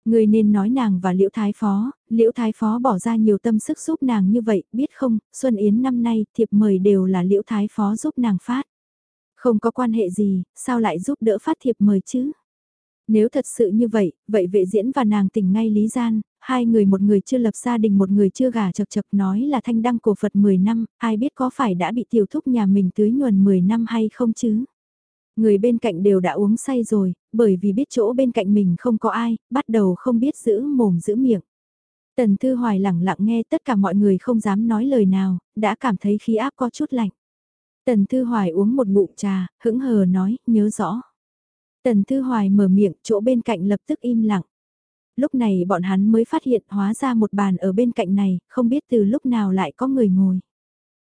[SPEAKER 1] Người nên nói nàng và Liễu Thái Phó, Liễu Thái Phó bỏ ra nhiều tâm sức giúp nàng như vậy, biết không, Xuân Yến năm nay thiệp mời đều là Liễu Thái Phó giúp nàng phát. Không có quan hệ gì, sao lại giúp đỡ phát thiệp mời chứ? Nếu thật sự như vậy, vậy vệ diễn và nàng tỉnh ngay lý gian, hai người một người chưa lập gia đình một người chưa gả chập chập nói là thanh đăng cổ Phật 10 năm, ai biết có phải đã bị tiểu thúc nhà mình tưới nhuần 10 năm hay không chứ? Người bên cạnh đều đã uống say rồi, bởi vì biết chỗ bên cạnh mình không có ai, bắt đầu không biết giữ mồm giữ miệng. Tần Thư Hoài lặng lặng nghe tất cả mọi người không dám nói lời nào, đã cảm thấy khí áp có chút lạnh. Tần Thư Hoài uống một ngụm trà, hững hờ nói, nhớ rõ. Tần Thư Hoài mở miệng, chỗ bên cạnh lập tức im lặng. Lúc này bọn hắn mới phát hiện hóa ra một bàn ở bên cạnh này, không biết từ lúc nào lại có người ngồi.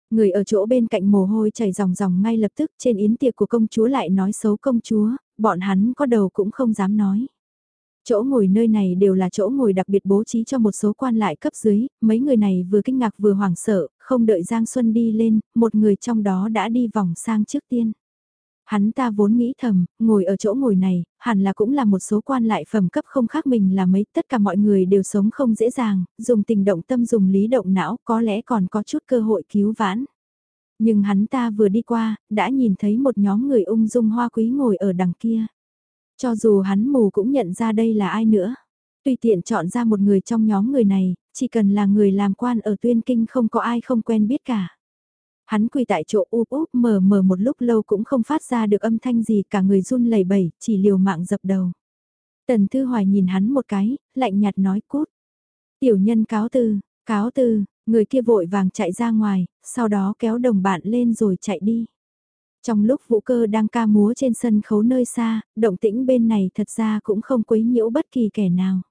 [SPEAKER 1] Người ở chỗ bên cạnh mồ hôi chảy ròng ròng ngay lập tức trên yến tiệc của công chúa lại nói xấu công chúa, bọn hắn có đầu cũng không dám nói. Chỗ ngồi nơi này đều là chỗ ngồi đặc biệt bố trí cho một số quan lại cấp dưới, mấy người này vừa kinh ngạc vừa hoảng sợ, không đợi Giang Xuân đi lên, một người trong đó đã đi vòng sang trước tiên. Hắn ta vốn nghĩ thầm, ngồi ở chỗ ngồi này, hẳn là cũng là một số quan lại phẩm cấp không khác mình là mấy, tất cả mọi người đều sống không dễ dàng, dùng tình động tâm dùng lý động não, có lẽ còn có chút cơ hội cứu vãn. Nhưng hắn ta vừa đi qua, đã nhìn thấy một nhóm người ung dung hoa quý ngồi ở đằng kia. Cho dù hắn mù cũng nhận ra đây là ai nữa. Tùy tiện chọn ra một người trong nhóm người này, chỉ cần là người làm quan ở tuyên kinh không có ai không quen biết cả. Hắn quỳ tại chỗ úp úp mờ mờ một lúc lâu cũng không phát ra được âm thanh gì cả người run lẩy bẩy, chỉ liều mạng dập đầu. Tần Thư Hoài nhìn hắn một cái, lạnh nhạt nói cút. Tiểu nhân cáo từ, cáo từ, người kia vội vàng chạy ra ngoài, sau đó kéo đồng bạn lên rồi chạy đi. Trong lúc vũ cơ đang ca múa trên sân khấu nơi xa, động tĩnh bên này thật ra cũng không quấy nhiễu bất kỳ kẻ nào.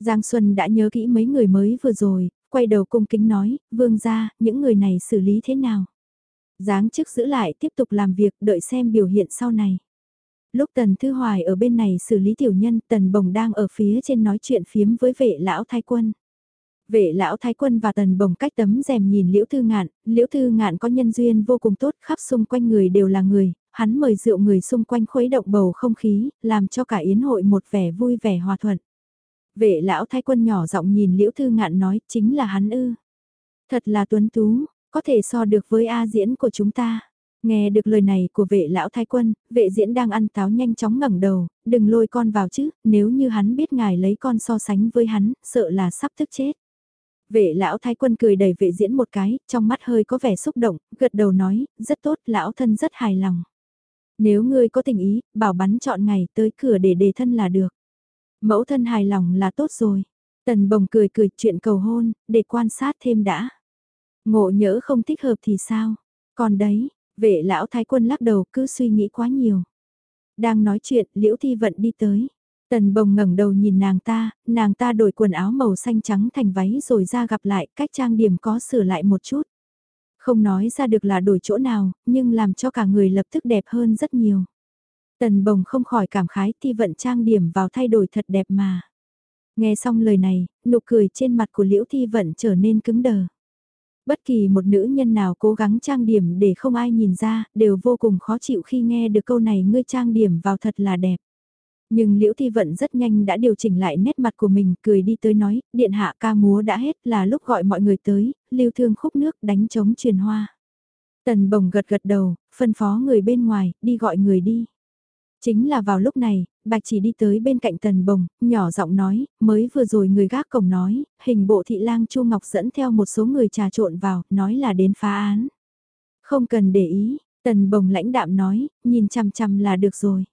[SPEAKER 1] Giang Xuân đã nhớ kỹ mấy người mới vừa rồi, quay đầu cung kính nói, vương gia, những người này xử lý thế nào? Giáng chức giữ lại tiếp tục làm việc đợi xem biểu hiện sau này. Lúc Tần Thư Hoài ở bên này xử lý tiểu nhân, Tần Bồng đang ở phía trên nói chuyện phiếm với vệ lão thái quân. Vệ lão thái quân và tần bồng cách tấm rèm nhìn liễu thư ngạn, liễu thư ngạn có nhân duyên vô cùng tốt khắp xung quanh người đều là người, hắn mời rượu người xung quanh khuấy động bầu không khí, làm cho cả yến hội một vẻ vui vẻ hòa thuận. Vệ lão thái quân nhỏ giọng nhìn liễu thư ngạn nói chính là hắn ư. Thật là tuấn tú, có thể so được với A diễn của chúng ta. Nghe được lời này của vệ lão thái quân, vệ diễn đang ăn táo nhanh chóng ngẩng đầu, đừng lôi con vào chứ, nếu như hắn biết ngài lấy con so sánh với hắn, sợ là sắp thức chết. Vệ lão thái quân cười đầy vệ diễn một cái, trong mắt hơi có vẻ xúc động, gật đầu nói, rất tốt, lão thân rất hài lòng. Nếu ngươi có tình ý, bảo bắn chọn ngày tới cửa để đề thân là được. Mẫu thân hài lòng là tốt rồi. Tần bồng cười cười chuyện cầu hôn, để quan sát thêm đã. Ngộ nhỡ không thích hợp thì sao? Còn đấy, vệ lão thái quân lắc đầu cứ suy nghĩ quá nhiều. Đang nói chuyện, liễu thi vận đi tới. Tần bồng ngẩng đầu nhìn nàng ta, nàng ta đổi quần áo màu xanh trắng thành váy rồi ra gặp lại, cách trang điểm có sửa lại một chút. Không nói ra được là đổi chỗ nào, nhưng làm cho cả người lập tức đẹp hơn rất nhiều. Tần bồng không khỏi cảm khái thi vận trang điểm vào thay đổi thật đẹp mà. Nghe xong lời này, nụ cười trên mặt của liễu thi vận trở nên cứng đờ. Bất kỳ một nữ nhân nào cố gắng trang điểm để không ai nhìn ra, đều vô cùng khó chịu khi nghe được câu này ngươi trang điểm vào thật là đẹp. Nhưng Liễu Thi Vận rất nhanh đã điều chỉnh lại nét mặt của mình, cười đi tới nói, điện hạ ca múa đã hết là lúc gọi mọi người tới, lưu thương khúc nước đánh trống truyền hoa. Tần bồng gật gật đầu, phân phó người bên ngoài, đi gọi người đi. Chính là vào lúc này, Bạch chỉ đi tới bên cạnh tần bồng, nhỏ giọng nói, mới vừa rồi người gác cổng nói, hình bộ thị lang Chu Ngọc dẫn theo một số người trà trộn vào, nói là đến phá án. Không cần để ý, tần bồng lãnh đạm nói, nhìn chằm chằm là được rồi.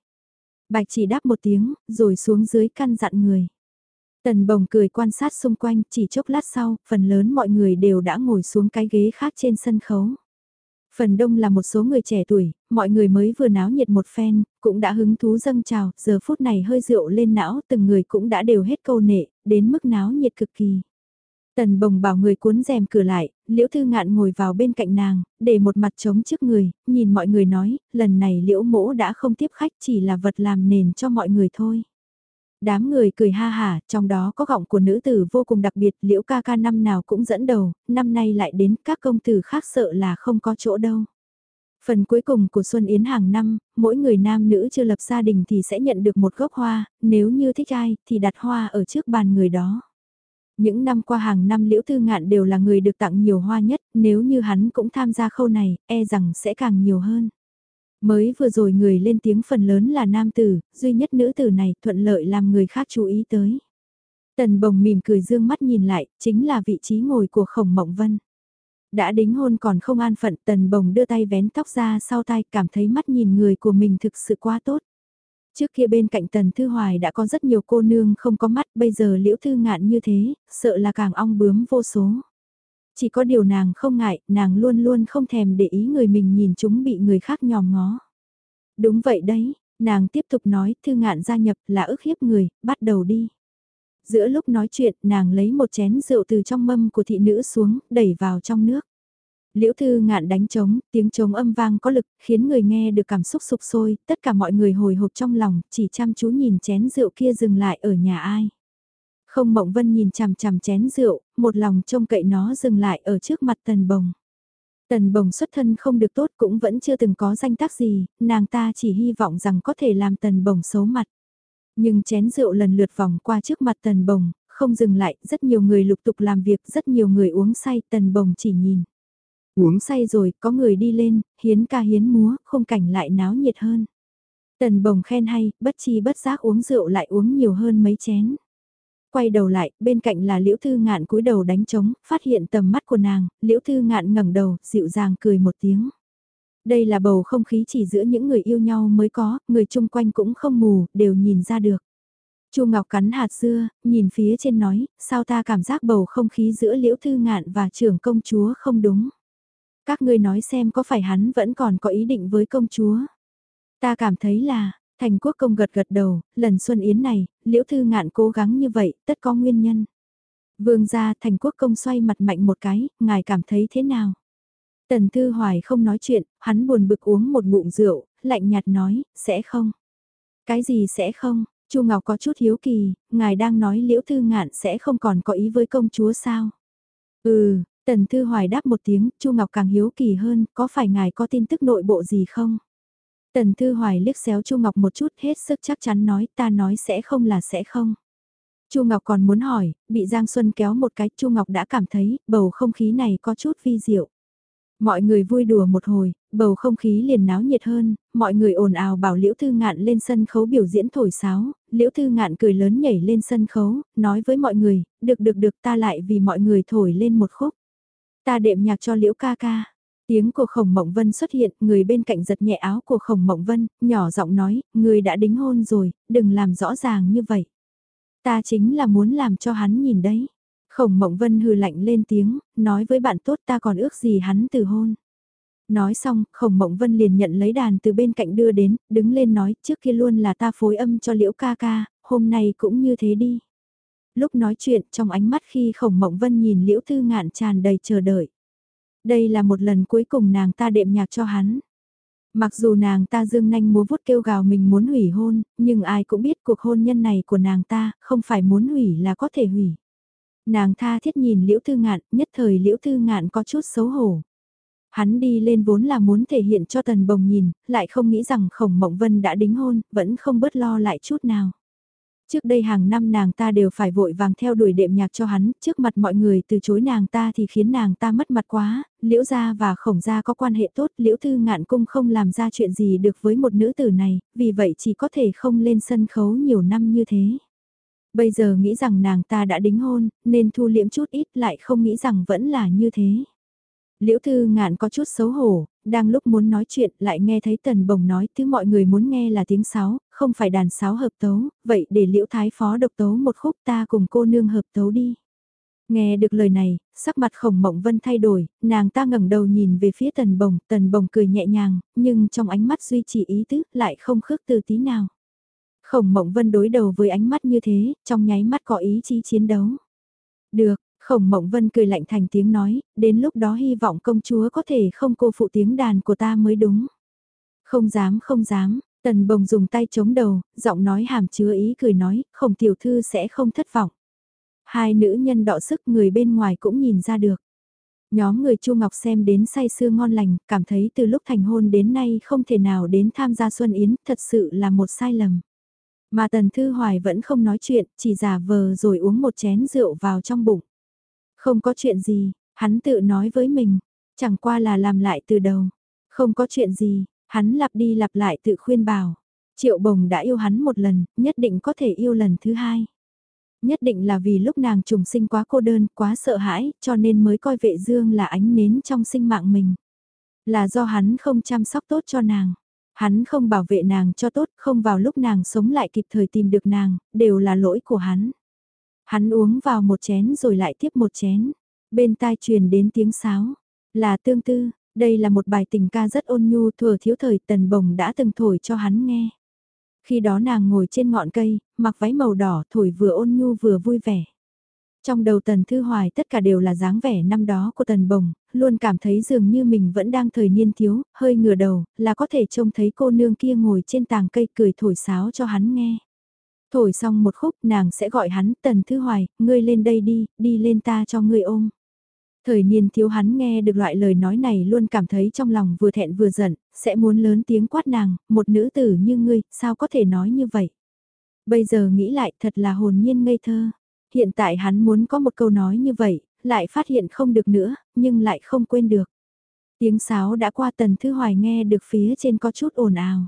[SPEAKER 1] Bạch chỉ đáp một tiếng, rồi xuống dưới căn dặn người. Tần bồng cười quan sát xung quanh, chỉ chốc lát sau, phần lớn mọi người đều đã ngồi xuống cái ghế khác trên sân khấu. Phần đông là một số người trẻ tuổi, mọi người mới vừa náo nhiệt một phen, cũng đã hứng thú dâng trào, giờ phút này hơi rượu lên não, từng người cũng đã đều hết câu nệ, đến mức náo nhiệt cực kỳ. Tần bồng bảo người cuốn rèm cửa lại, liễu thư ngạn ngồi vào bên cạnh nàng, để một mặt trống trước người, nhìn mọi người nói, lần này liễu mỗ đã không tiếp khách chỉ là vật làm nền cho mọi người thôi. Đám người cười ha hả, trong đó có gọng của nữ tử vô cùng đặc biệt, liễu ca ca năm nào cũng dẫn đầu, năm nay lại đến các công tử khác sợ là không có chỗ đâu. Phần cuối cùng của Xuân Yến hàng năm, mỗi người nam nữ chưa lập gia đình thì sẽ nhận được một gốc hoa, nếu như thích ai thì đặt hoa ở trước bàn người đó. Những năm qua hàng năm Liễu Thư Ngạn đều là người được tặng nhiều hoa nhất, nếu như hắn cũng tham gia khâu này, e rằng sẽ càng nhiều hơn. Mới vừa rồi người lên tiếng phần lớn là nam tử, duy nhất nữ tử này thuận lợi làm người khác chú ý tới. Tần bồng mỉm cười dương mắt nhìn lại, chính là vị trí ngồi của khổng mộng vân. Đã đính hôn còn không an phận tần bồng đưa tay vén tóc ra sau tai cảm thấy mắt nhìn người của mình thực sự quá tốt. Trước kia bên cạnh Tần Thư Hoài đã có rất nhiều cô nương không có mắt, bây giờ liễu thư ngạn như thế, sợ là càng ong bướm vô số. Chỉ có điều nàng không ngại, nàng luôn luôn không thèm để ý người mình nhìn chúng bị người khác nhòm ngó. Đúng vậy đấy, nàng tiếp tục nói, thư ngạn gia nhập là ức hiếp người, bắt đầu đi. Giữa lúc nói chuyện, nàng lấy một chén rượu từ trong mâm của thị nữ xuống, đẩy vào trong nước. Liễu thư ngạn đánh trống, tiếng trống âm vang có lực, khiến người nghe được cảm xúc sụp sôi, tất cả mọi người hồi hộp trong lòng, chỉ chăm chú nhìn chén rượu kia dừng lại ở nhà ai. Không mộng vân nhìn chằm chằm chén rượu, một lòng trông cậy nó dừng lại ở trước mặt tần bồng. Tần bồng xuất thân không được tốt cũng vẫn chưa từng có danh tác gì, nàng ta chỉ hy vọng rằng có thể làm tần bồng xấu mặt. Nhưng chén rượu lần lượt vòng qua trước mặt tần bồng, không dừng lại, rất nhiều người lục tục làm việc, rất nhiều người uống say, tần bồng chỉ nhìn. Uống say rồi, có người đi lên, hiến ca hiến múa, không cảnh lại náo nhiệt hơn. Tần bồng khen hay, bất chi bất giác uống rượu lại uống nhiều hơn mấy chén. Quay đầu lại, bên cạnh là Liễu Thư Ngạn cúi đầu đánh trống, phát hiện tầm mắt của nàng, Liễu Thư Ngạn ngẩng đầu, dịu dàng cười một tiếng. Đây là bầu không khí chỉ giữa những người yêu nhau mới có, người chung quanh cũng không mù, đều nhìn ra được. Chu Ngọc cắn hạt dưa, nhìn phía trên nói, sao ta cảm giác bầu không khí giữa Liễu Thư Ngạn và trưởng công chúa không đúng. Các ngươi nói xem có phải hắn vẫn còn có ý định với công chúa. Ta cảm thấy là, thành quốc công gật gật đầu, lần xuân yến này, liễu thư ngạn cố gắng như vậy, tất có nguyên nhân. Vương gia thành quốc công xoay mặt mạnh một cái, ngài cảm thấy thế nào? Tần Thư Hoài không nói chuyện, hắn buồn bực uống một ngụm rượu, lạnh nhạt nói, sẽ không. Cái gì sẽ không? Chu Ngọc có chút hiếu kỳ, ngài đang nói Liễu Thư Ngạn sẽ không còn có ý với công chúa sao? Ừ, Tần Thư Hoài đáp một tiếng, Chu Ngọc càng hiếu kỳ hơn, có phải ngài có tin tức nội bộ gì không? Tần Thư Hoài liếc xéo Chu Ngọc một chút hết sức chắc chắn nói ta nói sẽ không là sẽ không. Chu Ngọc còn muốn hỏi, bị Giang Xuân kéo một cái, Chu Ngọc đã cảm thấy bầu không khí này có chút vi diệu. Mọi người vui đùa một hồi, bầu không khí liền náo nhiệt hơn, mọi người ồn ào bảo Liễu Thư Ngạn lên sân khấu biểu diễn thổi sáo, Liễu Thư Ngạn cười lớn nhảy lên sân khấu, nói với mọi người, được được được ta lại vì mọi người thổi lên một khúc. Ta đệm nhạc cho liễu ca ca. Tiếng của khổng mộng vân xuất hiện, người bên cạnh giật nhẹ áo của khổng mộng vân, nhỏ giọng nói, người đã đính hôn rồi, đừng làm rõ ràng như vậy. Ta chính là muốn làm cho hắn nhìn đấy. Khổng mộng vân hừ lạnh lên tiếng, nói với bạn tốt ta còn ước gì hắn từ hôn. Nói xong, khổng mộng vân liền nhận lấy đàn từ bên cạnh đưa đến, đứng lên nói trước kia luôn là ta phối âm cho liễu ca ca, hôm nay cũng như thế đi. Lúc nói chuyện trong ánh mắt khi khổng mộng vân nhìn liễu thư ngạn tràn đầy chờ đợi. Đây là một lần cuối cùng nàng ta đệm nhạc cho hắn. Mặc dù nàng ta dương nanh múa vuốt kêu gào mình muốn hủy hôn, nhưng ai cũng biết cuộc hôn nhân này của nàng ta không phải muốn hủy là có thể hủy. Nàng tha thiết nhìn liễu thư ngạn, nhất thời liễu thư ngạn có chút xấu hổ. Hắn đi lên vốn là muốn thể hiện cho tần bồng nhìn, lại không nghĩ rằng khổng mộng vân đã đính hôn, vẫn không bớt lo lại chút nào. Trước đây hàng năm nàng ta đều phải vội vàng theo đuổi đệm nhạc cho hắn, trước mặt mọi người từ chối nàng ta thì khiến nàng ta mất mặt quá, liễu gia và khổng gia có quan hệ tốt, liễu thư ngạn cung không làm ra chuyện gì được với một nữ tử này, vì vậy chỉ có thể không lên sân khấu nhiều năm như thế. Bây giờ nghĩ rằng nàng ta đã đính hôn, nên thu liễm chút ít lại không nghĩ rằng vẫn là như thế. Liễu Thư Ngạn có chút xấu hổ, đang lúc muốn nói chuyện lại nghe thấy Tần Bồng nói thứ mọi người muốn nghe là tiếng sáo, không phải đàn sáo hợp tấu, vậy để Liễu Thái Phó độc tấu một khúc ta cùng cô nương hợp tấu đi. Nghe được lời này, sắc mặt khổng mộng vân thay đổi, nàng ta ngẩng đầu nhìn về phía tần bồng, tần bồng cười nhẹ nhàng, nhưng trong ánh mắt duy trì ý tứ lại không khước từ tí nào. Khổng mộng vân đối đầu với ánh mắt như thế, trong nháy mắt có ý chí chiến đấu. Được, khổng mộng vân cười lạnh thành tiếng nói, đến lúc đó hy vọng công chúa có thể không cô phụ tiếng đàn của ta mới đúng. Không dám không dám, tần bồng dùng tay chống đầu, giọng nói hàm chứa ý cười nói, khổng tiểu thư sẽ không thất vọng. Hai nữ nhân đọ sức người bên ngoài cũng nhìn ra được. Nhóm người Chu Ngọc xem đến say sưa ngon lành, cảm thấy từ lúc thành hôn đến nay không thể nào đến tham gia Xuân Yến, thật sự là một sai lầm. Mà Tần Thư Hoài vẫn không nói chuyện, chỉ giả vờ rồi uống một chén rượu vào trong bụng. Không có chuyện gì, hắn tự nói với mình, chẳng qua là làm lại từ đầu. Không có chuyện gì, hắn lặp đi lặp lại tự khuyên bảo. Triệu bồng đã yêu hắn một lần, nhất định có thể yêu lần thứ hai. Nhất định là vì lúc nàng trùng sinh quá cô đơn, quá sợ hãi, cho nên mới coi vệ dương là ánh nến trong sinh mạng mình. Là do hắn không chăm sóc tốt cho nàng. Hắn không bảo vệ nàng cho tốt, không vào lúc nàng sống lại kịp thời tìm được nàng, đều là lỗi của hắn. Hắn uống vào một chén rồi lại tiếp một chén. Bên tai truyền đến tiếng sáo. Là tương tư, đây là một bài tình ca rất ôn nhu thừa thiếu thời tần bồng đã từng thổi cho hắn nghe. Khi đó nàng ngồi trên ngọn cây, mặc váy màu đỏ thổi vừa ôn nhu vừa vui vẻ. Trong đầu Tần Thư Hoài tất cả đều là dáng vẻ năm đó của Tần Bồng, luôn cảm thấy dường như mình vẫn đang thời niên thiếu, hơi ngửa đầu, là có thể trông thấy cô nương kia ngồi trên tàng cây cười thổi sáo cho hắn nghe. Thổi xong một khúc nàng sẽ gọi hắn Tần Thư Hoài, ngươi lên đây đi, đi lên ta cho ngươi ôm. Thời niên thiếu hắn nghe được loại lời nói này luôn cảm thấy trong lòng vừa thẹn vừa giận, sẽ muốn lớn tiếng quát nàng, một nữ tử như ngươi, sao có thể nói như vậy. Bây giờ nghĩ lại thật là hồn nhiên ngây thơ. Hiện tại hắn muốn có một câu nói như vậy, lại phát hiện không được nữa, nhưng lại không quên được. Tiếng sáo đã qua tần thư hoài nghe được phía trên có chút ồn ào.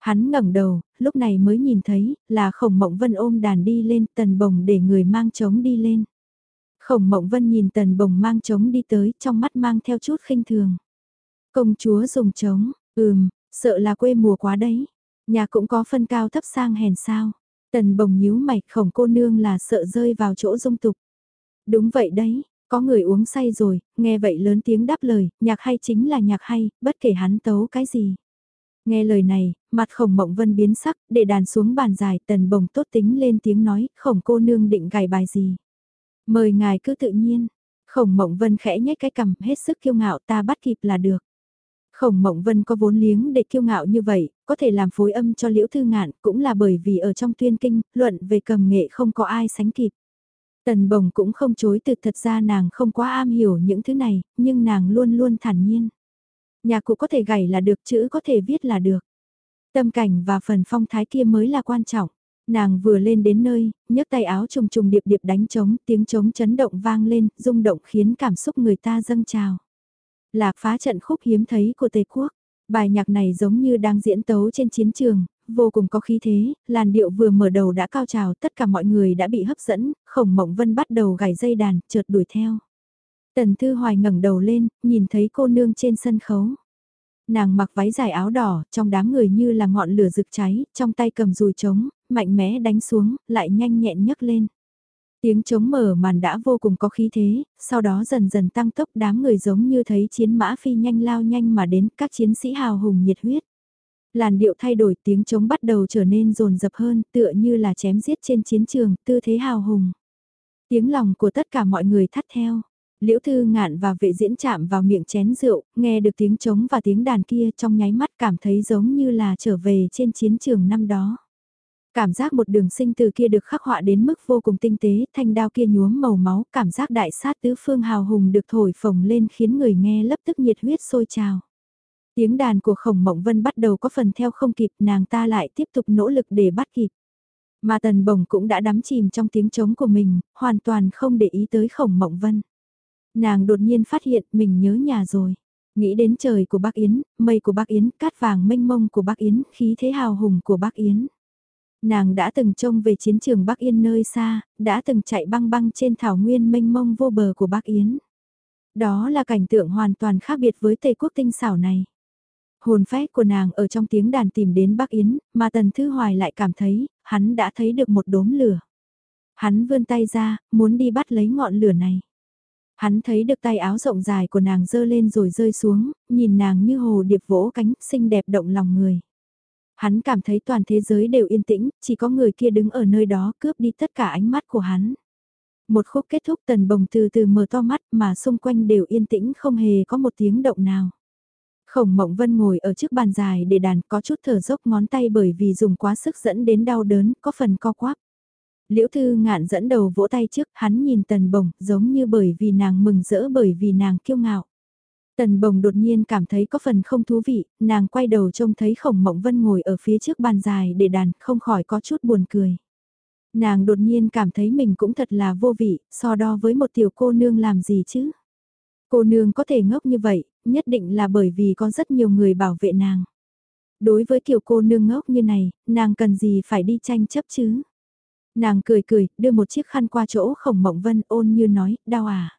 [SPEAKER 1] Hắn ngẩng đầu, lúc này mới nhìn thấy, là khổng mộng vân ôm đàn đi lên tần bồng để người mang trống đi lên. Khổng mộng vân nhìn tần bồng mang trống đi tới, trong mắt mang theo chút khinh thường. Công chúa dùng trống, ừm, sợ là quê mùa quá đấy. Nhà cũng có phân cao thấp sang hèn sao. Tần bồng nhíu mày khổng cô nương là sợ rơi vào chỗ dung tục. Đúng vậy đấy, có người uống say rồi, nghe vậy lớn tiếng đáp lời, nhạc hay chính là nhạc hay, bất kể hắn tấu cái gì. Nghe lời này, mặt khổng mộng vân biến sắc, để đàn xuống bàn dài, tần bồng tốt tính lên tiếng nói, khổng cô nương định gài bài gì. Mời ngài cứ tự nhiên, khổng mộng vân khẽ nhếch cái cằm hết sức kiêu ngạo ta bắt kịp là được. Khổng Mộng Vân có vốn liếng để kiêu ngạo như vậy, có thể làm phối âm cho Liễu Thư Ngạn cũng là bởi vì ở trong tuyên kinh, luận về cầm nghệ không có ai sánh kịp. Tần Bồng cũng không chối từ thật ra nàng không quá am hiểu những thứ này, nhưng nàng luôn luôn thản nhiên nhà cụ có thể gảy là được, chữ có thể viết là được. Tâm cảnh và phần phong thái kia mới là quan trọng. Nàng vừa lên đến nơi, nhấc tay áo trùng trùng điệp điệp đánh trống, tiếng trống chấn động vang lên, rung động khiến cảm xúc người ta dâng trào. Lạc phá trận khúc hiếm thấy của tây Quốc. Bài nhạc này giống như đang diễn tấu trên chiến trường, vô cùng có khí thế, làn điệu vừa mở đầu đã cao trào, tất cả mọi người đã bị hấp dẫn, khổng mộng vân bắt đầu gảy dây đàn, chợt đuổi theo. Tần Thư Hoài ngẩng đầu lên, nhìn thấy cô nương trên sân khấu. Nàng mặc váy dài áo đỏ, trong đám người như là ngọn lửa rực cháy, trong tay cầm dùi trống, mạnh mẽ đánh xuống, lại nhanh nhẹn nhấc lên. Tiếng trống mở màn đã vô cùng có khí thế, sau đó dần dần tăng tốc đám người giống như thấy chiến mã phi nhanh lao nhanh mà đến các chiến sĩ hào hùng nhiệt huyết. Làn điệu thay đổi tiếng trống bắt đầu trở nên rồn rập hơn tựa như là chém giết trên chiến trường, tư thế hào hùng. Tiếng lòng của tất cả mọi người thắt theo. Liễu Thư Ngạn và vệ diễn chạm vào miệng chén rượu, nghe được tiếng trống và tiếng đàn kia trong nháy mắt cảm thấy giống như là trở về trên chiến trường năm đó. Cảm giác một đường sinh từ kia được khắc họa đến mức vô cùng tinh tế, thanh đao kia nhuốm màu máu, cảm giác đại sát tứ phương hào hùng được thổi phồng lên khiến người nghe lập tức nhiệt huyết sôi trào. Tiếng đàn của khổng mộng vân bắt đầu có phần theo không kịp, nàng ta lại tiếp tục nỗ lực để bắt kịp. Mà tần bồng cũng đã đắm chìm trong tiếng trống của mình, hoàn toàn không để ý tới khổng mộng vân. Nàng đột nhiên phát hiện mình nhớ nhà rồi. Nghĩ đến trời của bác Yến, mây của bác Yến, cát vàng mênh mông của bác Yến, khí thế hào hùng của bác Yến. Nàng đã từng trông về chiến trường Bắc Yên nơi xa, đã từng chạy băng băng trên thảo nguyên mênh mông vô bờ của Bắc Yến. Đó là cảnh tượng hoàn toàn khác biệt với Tây quốc tinh xảo này. Hồn phách của nàng ở trong tiếng đàn tìm đến bác Yến, mà Tần Thư Hoài lại cảm thấy, hắn đã thấy được một đốm lửa. Hắn vươn tay ra, muốn đi bắt lấy ngọn lửa này. Hắn thấy được tay áo rộng dài của nàng dơ lên rồi rơi xuống, nhìn nàng như hồ điệp vỗ cánh, xinh đẹp động lòng người. Hắn cảm thấy toàn thế giới đều yên tĩnh, chỉ có người kia đứng ở nơi đó cướp đi tất cả ánh mắt của hắn. Một khúc kết thúc tần bồng từ từ mở to mắt mà xung quanh đều yên tĩnh không hề có một tiếng động nào. Khổng Mộng Vân ngồi ở trước bàn dài để đàn có chút thở dốc ngón tay bởi vì dùng quá sức dẫn đến đau đớn, có phần co quắp. Liễu Thư ngạn dẫn đầu vỗ tay trước, hắn nhìn tần bồng, giống như bởi vì nàng mừng rỡ bởi vì nàng kiêu ngạo. Tần bồng đột nhiên cảm thấy có phần không thú vị, nàng quay đầu trông thấy khổng mộng vân ngồi ở phía trước bàn dài để đàn, không khỏi có chút buồn cười. Nàng đột nhiên cảm thấy mình cũng thật là vô vị, so đo với một tiểu cô nương làm gì chứ. Cô nương có thể ngốc như vậy, nhất định là bởi vì có rất nhiều người bảo vệ nàng. Đối với kiểu cô nương ngốc như này, nàng cần gì phải đi tranh chấp chứ? Nàng cười cười, đưa một chiếc khăn qua chỗ khổng mộng vân ôn như nói, đau à.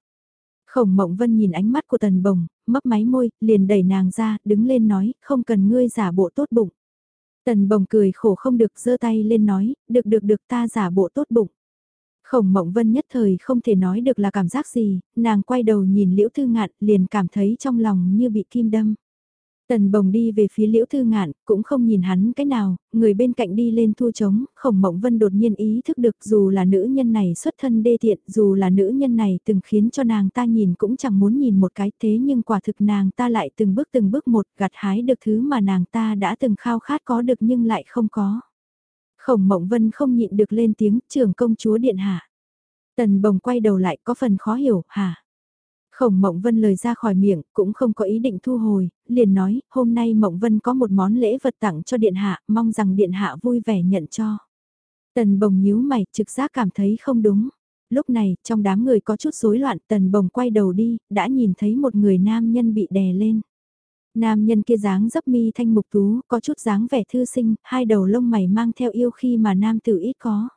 [SPEAKER 1] Khổng mộng vân nhìn ánh mắt của tần bồng, mấp máy môi, liền đẩy nàng ra, đứng lên nói, không cần ngươi giả bộ tốt bụng. Tần bồng cười khổ không được giơ tay lên nói, được được được ta giả bộ tốt bụng. Khổng mộng vân nhất thời không thể nói được là cảm giác gì, nàng quay đầu nhìn liễu thư ngạn liền cảm thấy trong lòng như bị kim đâm. Tần bồng đi về phía liễu thư ngạn, cũng không nhìn hắn cái nào, người bên cạnh đi lên thu trống, khổng mộng vân đột nhiên ý thức được dù là nữ nhân này xuất thân đê tiện, dù là nữ nhân này từng khiến cho nàng ta nhìn cũng chẳng muốn nhìn một cái thế nhưng quả thực nàng ta lại từng bước từng bước một gặt hái được thứ mà nàng ta đã từng khao khát có được nhưng lại không có. Khổng mộng vân không nhịn được lên tiếng trưởng công chúa điện hạ. Tần bồng quay đầu lại có phần khó hiểu, hả? Khổng Mộng Vân lời ra khỏi miệng, cũng không có ý định thu hồi, liền nói, hôm nay Mộng Vân có một món lễ vật tặng cho Điện Hạ, mong rằng Điện Hạ vui vẻ nhận cho. Tần bồng nhíu mày, trực giác cảm thấy không đúng. Lúc này, trong đám người có chút rối loạn, tần bồng quay đầu đi, đã nhìn thấy một người nam nhân bị đè lên. Nam nhân kia dáng dấp mi thanh mục tú, có chút dáng vẻ thư sinh, hai đầu lông mày mang theo yêu khi mà nam tử ít có.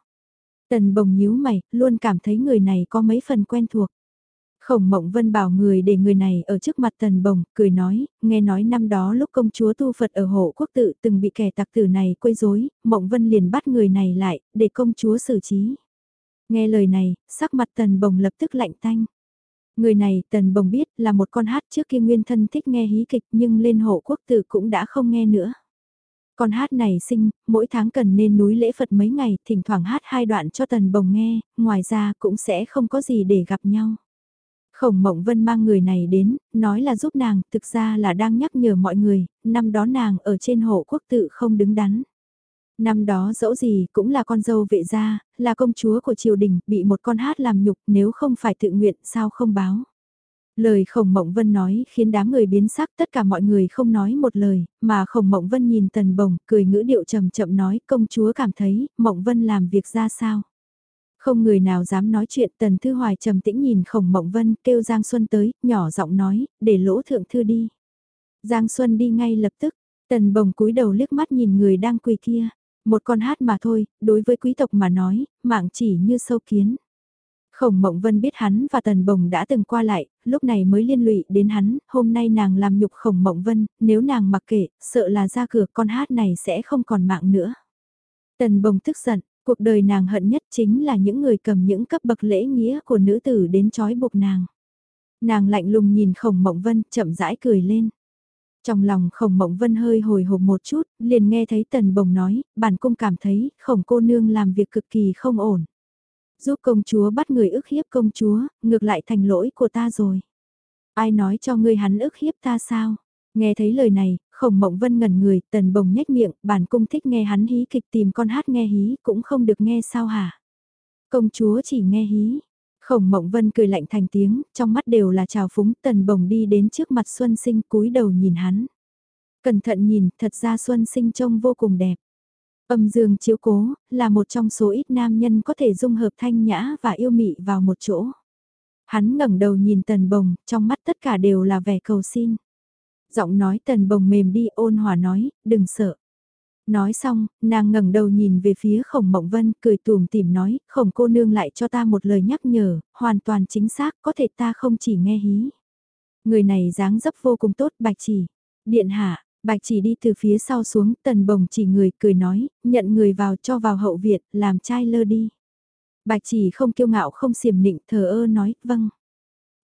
[SPEAKER 1] Tần bồng nhíu mày, luôn cảm thấy người này có mấy phần quen thuộc. Khổng Mộng Vân bảo người để người này ở trước mặt Tần Bồng, cười nói, nghe nói năm đó lúc công chúa tu Phật ở hộ quốc tự từng bị kẻ tặc tử này quấy rối, Mộng Vân liền bắt người này lại, để công chúa xử trí. Nghe lời này, sắc mặt Tần Bồng lập tức lạnh tanh. Người này Tần Bồng biết là một con hát trước kia nguyên thân thích nghe hí kịch nhưng lên hộ quốc tự cũng đã không nghe nữa. Con hát này sinh, mỗi tháng cần nên núi lễ Phật mấy ngày, thỉnh thoảng hát hai đoạn cho Tần Bồng nghe, ngoài ra cũng sẽ không có gì để gặp nhau. Khổng Mộng Vân mang người này đến, nói là giúp nàng, thực ra là đang nhắc nhở mọi người, năm đó nàng ở trên hộ quốc tự không đứng đắn. Năm đó dẫu gì cũng là con dâu vệ gia, là công chúa của triều đình, bị một con hát làm nhục nếu không phải tự nguyện sao không báo. Lời khổng mộng vân nói khiến đám người biến sắc tất cả mọi người không nói một lời, mà khổng mộng vân nhìn tần bồng cười ngữ điệu chậm chậm nói công chúa cảm thấy mộng vân làm việc ra sao. Không người nào dám nói chuyện Tần Thư Hoài trầm tĩnh nhìn Khổng Mộng Vân kêu Giang Xuân tới, nhỏ giọng nói, để lỗ thượng thư đi. Giang Xuân đi ngay lập tức, Tần Bồng cúi đầu liếc mắt nhìn người đang quỳ kia. Một con hát mà thôi, đối với quý tộc mà nói, mạng chỉ như sâu kiến. Khổng Mộng Vân biết hắn và Tần Bồng đã từng qua lại, lúc này mới liên lụy đến hắn, hôm nay nàng làm nhục Khổng Mộng Vân, nếu nàng mặc kệ, sợ là ra cửa con hát này sẽ không còn mạng nữa. Tần Bồng tức giận, Cuộc đời nàng hận nhất chính là những người cầm những cấp bậc lễ nghĩa của nữ tử đến trói buộc nàng. Nàng lạnh lùng nhìn khổng mộng vân chậm rãi cười lên. Trong lòng khổng mộng vân hơi hồi hộp một chút, liền nghe thấy tần bồng nói, bản cung cảm thấy khổng cô nương làm việc cực kỳ không ổn. Giúp công chúa bắt người ức hiếp công chúa, ngược lại thành lỗi của ta rồi. Ai nói cho ngươi hắn ức hiếp ta sao? Nghe thấy lời này, Khổng Mộng Vân ngẩn người, tần bồng nhếch miệng, bản cung thích nghe hắn hí kịch tìm con hát nghe hí, cũng không được nghe sao hả? Công chúa chỉ nghe hí. Khổng Mộng Vân cười lạnh thành tiếng, trong mắt đều là trào phúng, tần bồng đi đến trước mặt Xuân Sinh cúi đầu nhìn hắn. Cẩn thận nhìn, thật ra Xuân Sinh trông vô cùng đẹp. Âm dương chiếu cố, là một trong số ít nam nhân có thể dung hợp thanh nhã và yêu mị vào một chỗ. Hắn ngẩng đầu nhìn tần bồng, trong mắt tất cả đều là vẻ cầu xin. Giọng nói tần bồng mềm đi ôn hòa nói, đừng sợ. Nói xong, nàng ngẩng đầu nhìn về phía khổng mộng vân, cười tùm tìm nói, khổng cô nương lại cho ta một lời nhắc nhở, hoàn toàn chính xác, có thể ta không chỉ nghe hí. Người này dáng dấp vô cùng tốt, bạch chỉ. Điện hạ, bạch chỉ đi từ phía sau xuống, tần bồng chỉ người, cười nói, nhận người vào cho vào hậu viện, làm trai lơ đi. Bạch chỉ không kiêu ngạo không siềm nịnh, thờ ơ nói, vâng.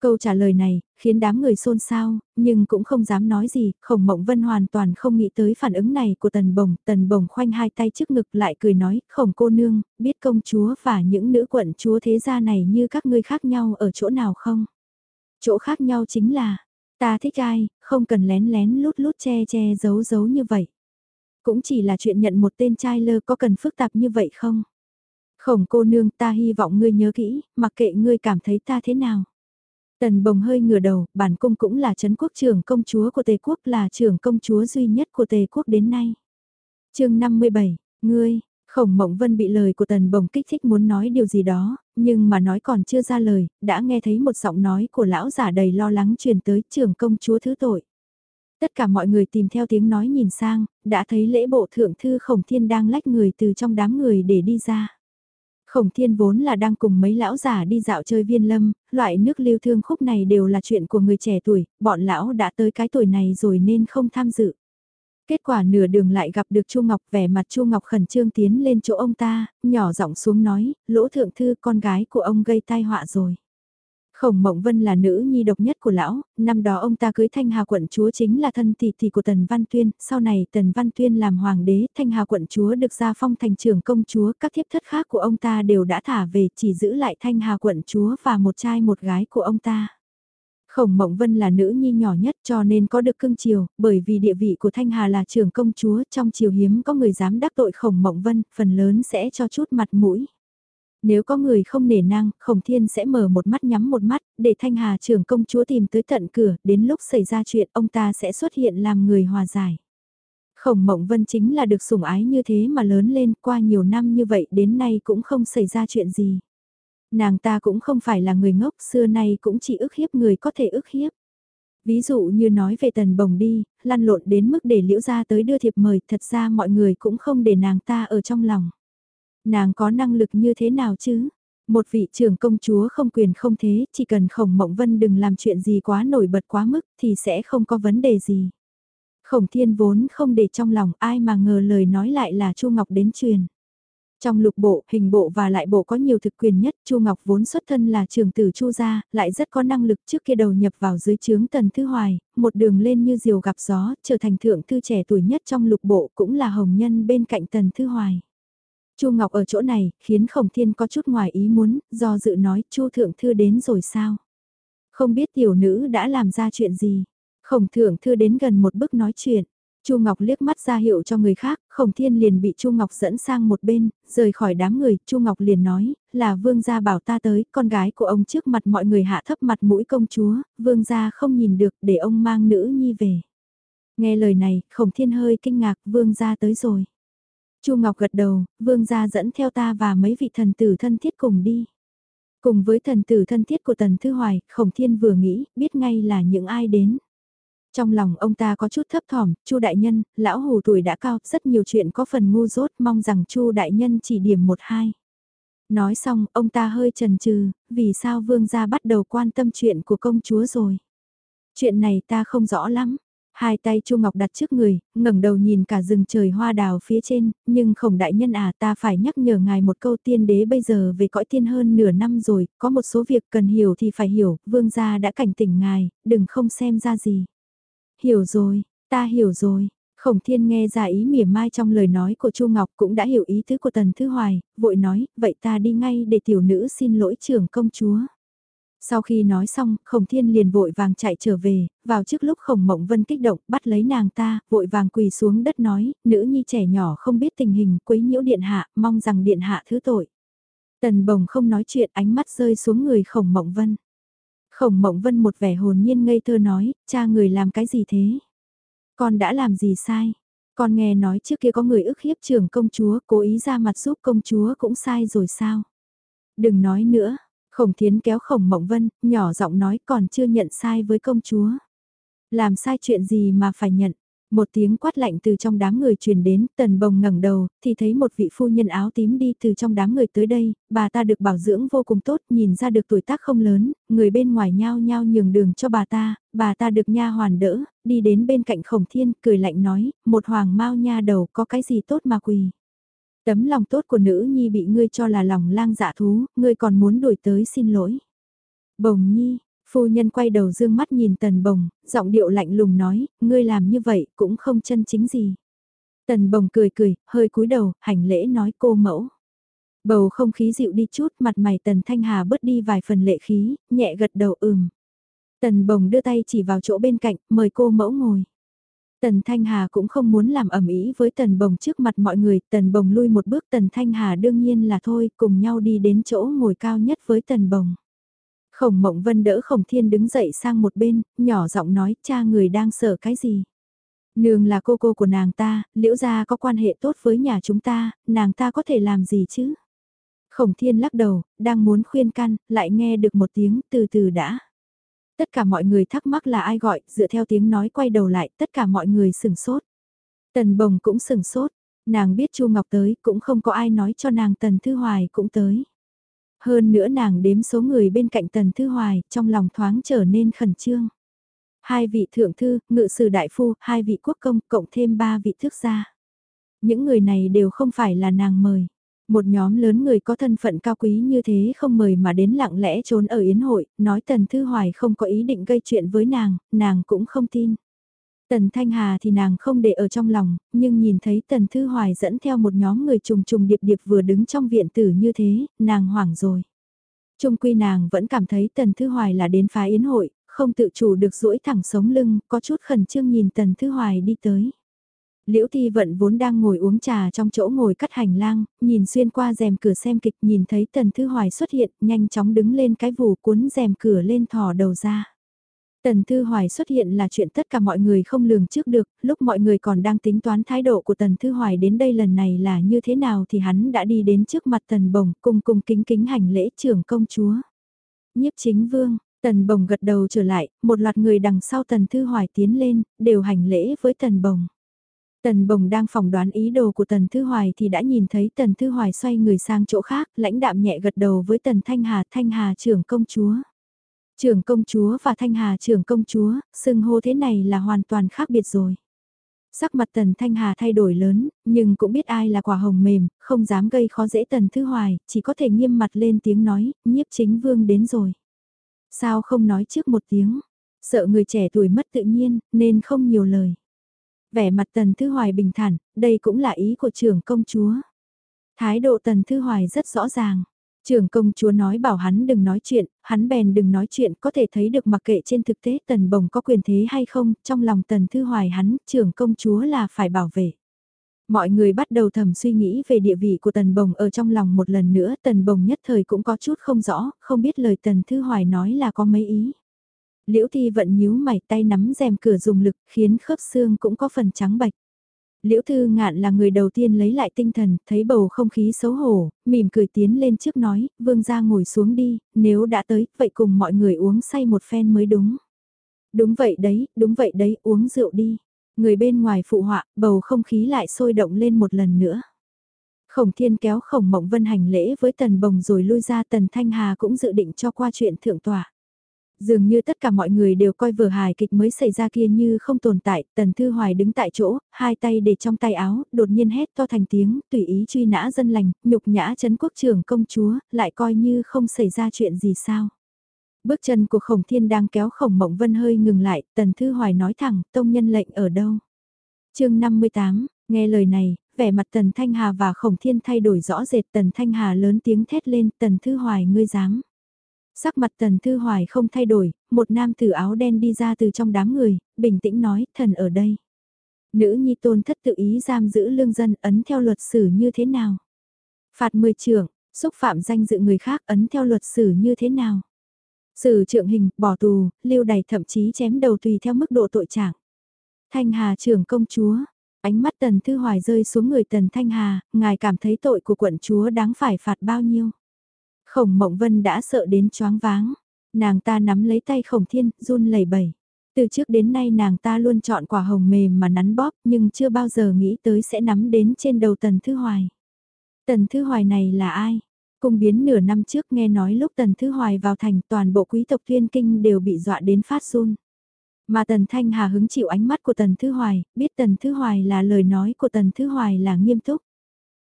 [SPEAKER 1] Câu trả lời này, khiến đám người xôn xao, nhưng cũng không dám nói gì, khổng mộng vân hoàn toàn không nghĩ tới phản ứng này của tần bồng, tần bồng khoanh hai tay trước ngực lại cười nói, khổng cô nương, biết công chúa và những nữ quận chúa thế gia này như các ngươi khác nhau ở chỗ nào không? Chỗ khác nhau chính là, ta thích ai, không cần lén lén lút lút che che giấu giấu như vậy. Cũng chỉ là chuyện nhận một tên trai lơ có cần phức tạp như vậy không? Khổng cô nương ta hy vọng ngươi nhớ kỹ, mặc kệ ngươi cảm thấy ta thế nào. Tần bồng hơi ngửa đầu, bản cung cũng là chấn quốc trưởng công chúa của Tề quốc là trưởng công chúa duy nhất của Tề quốc đến nay. chương 57, ngươi, khổng mộng vân bị lời của tần bồng kích thích muốn nói điều gì đó, nhưng mà nói còn chưa ra lời, đã nghe thấy một giọng nói của lão giả đầy lo lắng truyền tới trưởng công chúa thứ tội. Tất cả mọi người tìm theo tiếng nói nhìn sang, đã thấy lễ bộ thượng thư khổng thiên đang lách người từ trong đám người để đi ra. Khổng Thiên vốn là đang cùng mấy lão già đi dạo chơi viên lâm, loại nước lưu thương khúc này đều là chuyện của người trẻ tuổi, bọn lão đã tới cái tuổi này rồi nên không tham dự. Kết quả nửa đường lại gặp được Chu Ngọc vẻ mặt Chu Ngọc khẩn trương tiến lên chỗ ông ta, nhỏ giọng xuống nói, lỗ thượng thư con gái của ông gây tai họa rồi. Khổng Mộng Vân là nữ nhi độc nhất của lão, năm đó ông ta cưới Thanh Hà quận chúa chính là thân tỷ tỷ của Tần Văn Tuyên, sau này Tần Văn Tuyên làm hoàng đế, Thanh Hà quận chúa được gia phong thành trưởng công chúa, các thiếp thất khác của ông ta đều đã thả về, chỉ giữ lại Thanh Hà quận chúa và một trai một gái của ông ta. Khổng Mộng Vân là nữ nhi nhỏ nhất cho nên có được cưng chiều, bởi vì địa vị của Thanh Hà là trưởng công chúa, trong chiều hiếm có người dám đắc tội Khổng Mộng Vân, phần lớn sẽ cho chút mặt mũi. Nếu có người không nể nang, Khổng Thiên sẽ mở một mắt nhắm một mắt, để Thanh Hà trưởng công chúa tìm tới tận cửa, đến lúc xảy ra chuyện ông ta sẽ xuất hiện làm người hòa giải. Khổng Mộng Vân chính là được sủng ái như thế mà lớn lên qua nhiều năm như vậy đến nay cũng không xảy ra chuyện gì. Nàng ta cũng không phải là người ngốc xưa nay cũng chỉ ức hiếp người có thể ức hiếp. Ví dụ như nói về tần bồng đi, lăn lộn đến mức để liễu ra tới đưa thiệp mời thật ra mọi người cũng không để nàng ta ở trong lòng. Nàng có năng lực như thế nào chứ? Một vị trưởng công chúa không quyền không thế, chỉ cần khổng mộng vân đừng làm chuyện gì quá nổi bật quá mức thì sẽ không có vấn đề gì. Khổng thiên vốn không để trong lòng ai mà ngờ lời nói lại là Chu Ngọc đến truyền. Trong lục bộ, hình bộ và lại bộ có nhiều thực quyền nhất, Chu Ngọc vốn xuất thân là trường tử Chu gia, lại rất có năng lực trước kia đầu nhập vào dưới trướng Tần Thư Hoài, một đường lên như diều gặp gió, trở thành thượng thư trẻ tuổi nhất trong lục bộ cũng là hồng nhân bên cạnh Tần Thư Hoài. Chu Ngọc ở chỗ này, khiến Khổng Thiên có chút ngoài ý muốn, do dự nói, Chu Thượng Thư đến rồi sao? Không biết tiểu nữ đã làm ra chuyện gì? Khổng Thượng Thư đến gần một bước nói chuyện. Chu Ngọc liếc mắt ra hiệu cho người khác, Khổng Thiên liền bị Chu Ngọc dẫn sang một bên, rời khỏi đám người, Chu Ngọc liền nói, là vương gia bảo ta tới, con gái của ông trước mặt mọi người hạ thấp mặt mũi công chúa, vương gia không nhìn được để ông mang nữ nhi về. Nghe lời này, Khổng Thiên hơi kinh ngạc, vương gia tới rồi. Chu Ngọc gật đầu, vương gia dẫn theo ta và mấy vị thần tử thân thiết cùng đi. Cùng với thần tử thân thiết của Tần Thư Hoài, Khổng Thiên vừa nghĩ, biết ngay là những ai đến. Trong lòng ông ta có chút thấp thỏm, Chu đại nhân, lão hù tuổi đã cao, rất nhiều chuyện có phần ngu dốt, mong rằng Chu đại nhân chỉ điểm một hai. Nói xong, ông ta hơi chần chừ, vì sao vương gia bắt đầu quan tâm chuyện của công chúa rồi. Chuyện này ta không rõ lắm. Hai tay Chu Ngọc đặt trước người, ngẩng đầu nhìn cả rừng trời hoa đào phía trên, nhưng khổng đại nhân à ta phải nhắc nhở ngài một câu tiên đế bây giờ về cõi tiên hơn nửa năm rồi, có một số việc cần hiểu thì phải hiểu, vương gia đã cảnh tỉnh ngài, đừng không xem ra gì. Hiểu rồi, ta hiểu rồi. Khổng Thiên nghe ra ý mỉa mai trong lời nói của Chu Ngọc cũng đã hiểu ý tứ của Tần Thư Hoài, vội nói, vậy ta đi ngay để tiểu nữ xin lỗi trưởng công chúa. Sau khi nói xong, Khổng Thiên liền vội vàng chạy trở về, vào trước lúc Khổng Mộng Vân kích động, bắt lấy nàng ta, vội vàng quỳ xuống đất nói, nữ nhi trẻ nhỏ không biết tình hình, quấy nhiễu điện hạ, mong rằng điện hạ thứ tội. Tần bồng không nói chuyện, ánh mắt rơi xuống người Khổng Mộng Vân. Khổng Mộng Vân một vẻ hồn nhiên ngây thơ nói, cha người làm cái gì thế? Con đã làm gì sai? Con nghe nói trước kia có người ức hiếp trưởng công chúa, cố ý ra mặt giúp công chúa cũng sai rồi sao? Đừng nói nữa, Khổng Thiến kéo Khổng Mộng Vân, nhỏ giọng nói còn chưa nhận sai với công chúa. Làm sai chuyện gì mà phải nhận? Một tiếng quát lạnh từ trong đám người truyền đến, tần bồng ngẩng đầu, thì thấy một vị phu nhân áo tím đi từ trong đám người tới đây, bà ta được bảo dưỡng vô cùng tốt, nhìn ra được tuổi tác không lớn, người bên ngoài nhao nhao nhường đường cho bà ta, bà ta được nha hoàn đỡ, đi đến bên cạnh khổng thiên, cười lạnh nói, một hoàng mau nha đầu có cái gì tốt mà quỳ. Tấm lòng tốt của nữ nhi bị ngươi cho là lòng lang dạ thú, ngươi còn muốn đuổi tới xin lỗi. Bồng nhi, phu nhân quay đầu dương mắt nhìn tần bồng, giọng điệu lạnh lùng nói, ngươi làm như vậy cũng không chân chính gì. Tần bồng cười cười, hơi cúi đầu, hành lễ nói cô mẫu. Bầu không khí dịu đi chút, mặt mày tần thanh hà bớt đi vài phần lệ khí, nhẹ gật đầu ừm. Tần bồng đưa tay chỉ vào chỗ bên cạnh, mời cô mẫu ngồi. Tần Thanh Hà cũng không muốn làm ẩm ý với Tần Bồng trước mặt mọi người, Tần Bồng lui một bước Tần Thanh Hà đương nhiên là thôi, cùng nhau đi đến chỗ ngồi cao nhất với Tần Bồng. Khổng Mộng Vân đỡ Khổng Thiên đứng dậy sang một bên, nhỏ giọng nói cha người đang sợ cái gì. Nương là cô cô của nàng ta, liễu gia có quan hệ tốt với nhà chúng ta, nàng ta có thể làm gì chứ? Khổng Thiên lắc đầu, đang muốn khuyên can, lại nghe được một tiếng từ từ đã. Tất cả mọi người thắc mắc là ai gọi, dựa theo tiếng nói quay đầu lại, tất cả mọi người sừng sốt. Tần Bồng cũng sừng sốt, nàng biết Chu Ngọc tới, cũng không có ai nói cho nàng Tần Thư Hoài cũng tới. Hơn nữa nàng đếm số người bên cạnh Tần Thư Hoài, trong lòng thoáng trở nên khẩn trương. Hai vị thượng thư, ngự sử đại phu, hai vị quốc công, cộng thêm ba vị thước gia. Những người này đều không phải là nàng mời. Một nhóm lớn người có thân phận cao quý như thế không mời mà đến lặng lẽ trốn ở yến hội, nói Tần Thư Hoài không có ý định gây chuyện với nàng, nàng cũng không tin. Tần Thanh Hà thì nàng không để ở trong lòng, nhưng nhìn thấy Tần Thư Hoài dẫn theo một nhóm người trùng trùng điệp điệp vừa đứng trong viện tử như thế, nàng hoảng rồi. Trung quy nàng vẫn cảm thấy Tần Thư Hoài là đến phá yến hội, không tự chủ được duỗi thẳng sống lưng, có chút khẩn trương nhìn Tần Thư Hoài đi tới. Liễu Thi Vận vốn đang ngồi uống trà trong chỗ ngồi cắt hành lang, nhìn xuyên qua rèm cửa xem kịch nhìn thấy Tần Thư Hoài xuất hiện, nhanh chóng đứng lên cái vù cuốn rèm cửa lên thò đầu ra. Tần Thư Hoài xuất hiện là chuyện tất cả mọi người không lường trước được, lúc mọi người còn đang tính toán thái độ của Tần Thư Hoài đến đây lần này là như thế nào thì hắn đã đi đến trước mặt Tần Bồng cùng cùng kính kính hành lễ trưởng công chúa. Nhiếp chính vương, Tần Bồng gật đầu trở lại, một loạt người đằng sau Tần Thư Hoài tiến lên, đều hành lễ với Tần Bồng. Tần Bồng đang phỏng đoán ý đồ của Tần Thư Hoài thì đã nhìn thấy Tần Thư Hoài xoay người sang chỗ khác, lãnh đạm nhẹ gật đầu với Tần Thanh Hà, Thanh Hà trưởng công chúa. Trưởng công chúa và Thanh Hà trưởng công chúa, xưng hô thế này là hoàn toàn khác biệt rồi. Sắc mặt Tần Thanh Hà thay đổi lớn, nhưng cũng biết ai là quả hồng mềm, không dám gây khó dễ Tần Thư Hoài, chỉ có thể nghiêm mặt lên tiếng nói, nhiếp chính vương đến rồi. Sao không nói trước một tiếng, sợ người trẻ tuổi mất tự nhiên, nên không nhiều lời vẻ mặt Tần Thư Hoài bình thản, đây cũng là ý của trưởng công chúa. Thái độ Tần Thư Hoài rất rõ ràng. Trưởng công chúa nói bảo hắn đừng nói chuyện, hắn bèn đừng nói chuyện có thể thấy được mặc kệ trên thực tế tần bồng có quyền thế hay không, trong lòng tần thư hoài hắn, trưởng công chúa là phải bảo vệ. Mọi người bắt đầu thầm suy nghĩ về địa vị của tần bồng ở trong lòng một lần nữa, tần bồng nhất thời cũng có chút không rõ, không biết lời tần thư hoài nói là có mấy ý. Liễu Thi vận nhíu mày tay nắm rèm cửa dùng lực khiến khớp xương cũng có phần trắng bạch. Liễu Thư Ngạn là người đầu tiên lấy lại tinh thần, thấy bầu không khí xấu hổ, mỉm cười tiến lên trước nói, vương gia ngồi xuống đi, nếu đã tới, vậy cùng mọi người uống say một phen mới đúng. Đúng vậy đấy, đúng vậy đấy, uống rượu đi. Người bên ngoài phụ họa, bầu không khí lại sôi động lên một lần nữa. Khổng Thiên kéo Khổng Mộng Vân hành lễ với Tần Bồng rồi lui ra Tần Thanh Hà cũng dự định cho qua chuyện thượng tòa. Dường như tất cả mọi người đều coi vở hài kịch mới xảy ra kia như không tồn tại, Tần Thư Hoài đứng tại chỗ, hai tay để trong tay áo, đột nhiên hét to thành tiếng, tùy ý truy nã dân lành, nhục nhã chấn quốc trưởng công chúa, lại coi như không xảy ra chuyện gì sao. Bước chân của Khổng Thiên đang kéo Khổng Mộng Vân hơi ngừng lại, Tần Thư Hoài nói thẳng, tông nhân lệnh ở đâu? chương 58, nghe lời này, vẻ mặt Tần Thanh Hà và Khổng Thiên thay đổi rõ rệt Tần Thanh Hà lớn tiếng thét lên, Tần Thư Hoài ngươi dám. Sắc mặt Tần Thư Hoài không thay đổi, một nam tử áo đen đi ra từ trong đám người, bình tĩnh nói, thần ở đây. Nữ nhi tôn thất tự ý giam giữ lương dân ấn theo luật sử như thế nào? Phạt 10 trưởng, xúc phạm danh dự người khác ấn theo luật sử như thế nào? Sử trượng hình, bỏ tù, lưu đày thậm chí chém đầu tùy theo mức độ tội trạng. Thanh Hà trưởng công chúa, ánh mắt Tần Thư Hoài rơi xuống người Tần Thanh Hà, ngài cảm thấy tội của quận chúa đáng phải phạt bao nhiêu? Khổng Mộng Vân đã sợ đến choáng váng, nàng ta nắm lấy tay Khổng Thiên, run lẩy bẩy. Từ trước đến nay nàng ta luôn chọn quả hồng mềm mà nắn bóp nhưng chưa bao giờ nghĩ tới sẽ nắm đến trên đầu Tần Thư Hoài. Tần Thư Hoài này là ai? Cung biến nửa năm trước nghe nói lúc Tần Thư Hoài vào thành toàn bộ quý tộc thiên kinh đều bị dọa đến phát run. Mà Tần Thanh Hà hứng chịu ánh mắt của Tần Thư Hoài, biết Tần Thư Hoài là lời nói của Tần Thư Hoài là nghiêm túc.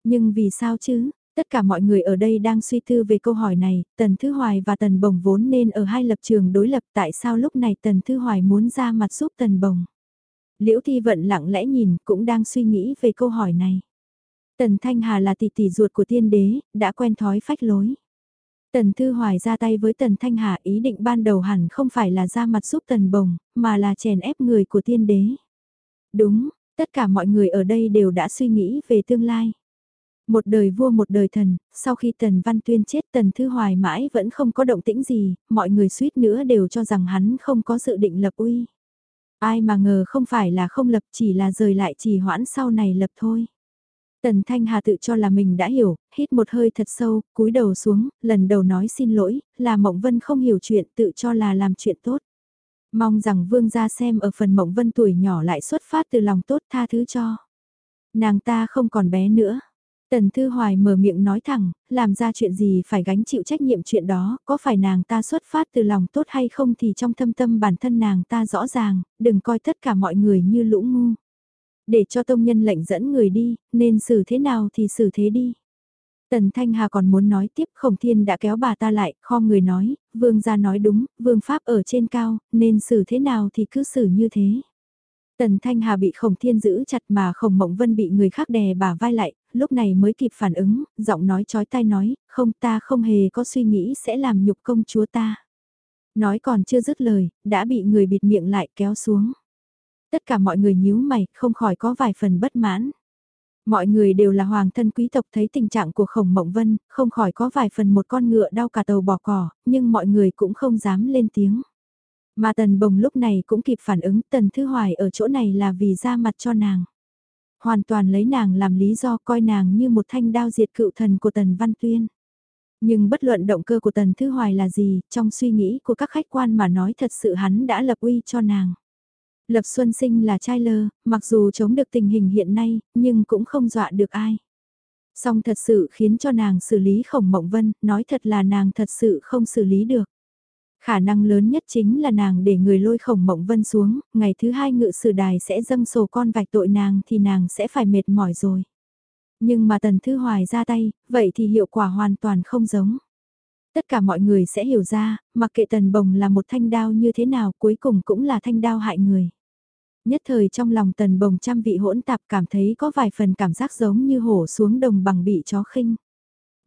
[SPEAKER 1] Nhưng vì sao chứ? Tất cả mọi người ở đây đang suy tư về câu hỏi này, Tần Thư Hoài và Tần Bồng vốn nên ở hai lập trường đối lập tại sao lúc này Tần Thư Hoài muốn ra mặt giúp Tần Bồng. Liễu Thi Vận lặng lẽ nhìn cũng đang suy nghĩ về câu hỏi này. Tần Thanh Hà là tỷ tỷ ruột của tiên đế, đã quen thói phách lối. Tần Thư Hoài ra tay với Tần Thanh Hà ý định ban đầu hẳn không phải là ra mặt giúp Tần Bồng, mà là chèn ép người của tiên đế. Đúng, tất cả mọi người ở đây đều đã suy nghĩ về tương lai. Một đời vua một đời thần, sau khi Tần Văn Tuyên chết Tần Thư Hoài mãi vẫn không có động tĩnh gì, mọi người suýt nữa đều cho rằng hắn không có dự định lập uy. Ai mà ngờ không phải là không lập chỉ là rời lại trì hoãn sau này lập thôi. Tần Thanh Hà tự cho là mình đã hiểu, hít một hơi thật sâu, cúi đầu xuống, lần đầu nói xin lỗi, là Mộng Vân không hiểu chuyện tự cho là làm chuyện tốt. Mong rằng vương gia xem ở phần Mộng Vân tuổi nhỏ lại xuất phát từ lòng tốt tha thứ cho. Nàng ta không còn bé nữa. Tần Thư Hoài mở miệng nói thẳng, làm ra chuyện gì phải gánh chịu trách nhiệm chuyện đó, có phải nàng ta xuất phát từ lòng tốt hay không thì trong thâm tâm bản thân nàng ta rõ ràng, đừng coi tất cả mọi người như lũ ngu. Để cho tông nhân lệnh dẫn người đi, nên xử thế nào thì xử thế đi. Tần Thanh Hà còn muốn nói tiếp khổng thiên đã kéo bà ta lại, kho người nói, vương gia nói đúng, vương pháp ở trên cao, nên xử thế nào thì cứ xử như thế. Tần Thanh Hà bị khổng thiên giữ chặt mà khổng mộng vân bị người khác đè bà vai lại, lúc này mới kịp phản ứng, giọng nói chói tai nói, không ta không hề có suy nghĩ sẽ làm nhục công chúa ta. Nói còn chưa dứt lời, đã bị người bịt miệng lại kéo xuống. Tất cả mọi người nhíu mày, không khỏi có vài phần bất mãn. Mọi người đều là hoàng thân quý tộc thấy tình trạng của khổng mộng vân, không khỏi có vài phần một con ngựa đau cả tàu bỏ cỏ, nhưng mọi người cũng không dám lên tiếng. Mà tần bồng lúc này cũng kịp phản ứng tần thư hoài ở chỗ này là vì ra mặt cho nàng. Hoàn toàn lấy nàng làm lý do coi nàng như một thanh đao diệt cựu thần của tần văn tuyên. Nhưng bất luận động cơ của tần Thứ hoài là gì, trong suy nghĩ của các khách quan mà nói thật sự hắn đã lập uy cho nàng. Lập Xuân Sinh là trai lơ, mặc dù chống được tình hình hiện nay, nhưng cũng không dọa được ai. Song thật sự khiến cho nàng xử lý khổng mộng vân, nói thật là nàng thật sự không xử lý được. Khả năng lớn nhất chính là nàng để người lôi khổng mộng vân xuống, ngày thứ hai ngự sử đài sẽ dâng sổ con vạch tội nàng thì nàng sẽ phải mệt mỏi rồi. Nhưng mà tần thư hoài ra tay, vậy thì hiệu quả hoàn toàn không giống. Tất cả mọi người sẽ hiểu ra, mặc kệ tần bồng là một thanh đao như thế nào cuối cùng cũng là thanh đao hại người. Nhất thời trong lòng tần bồng trăm vị hỗn tạp cảm thấy có vài phần cảm giác giống như hổ xuống đồng bằng bị chó khinh.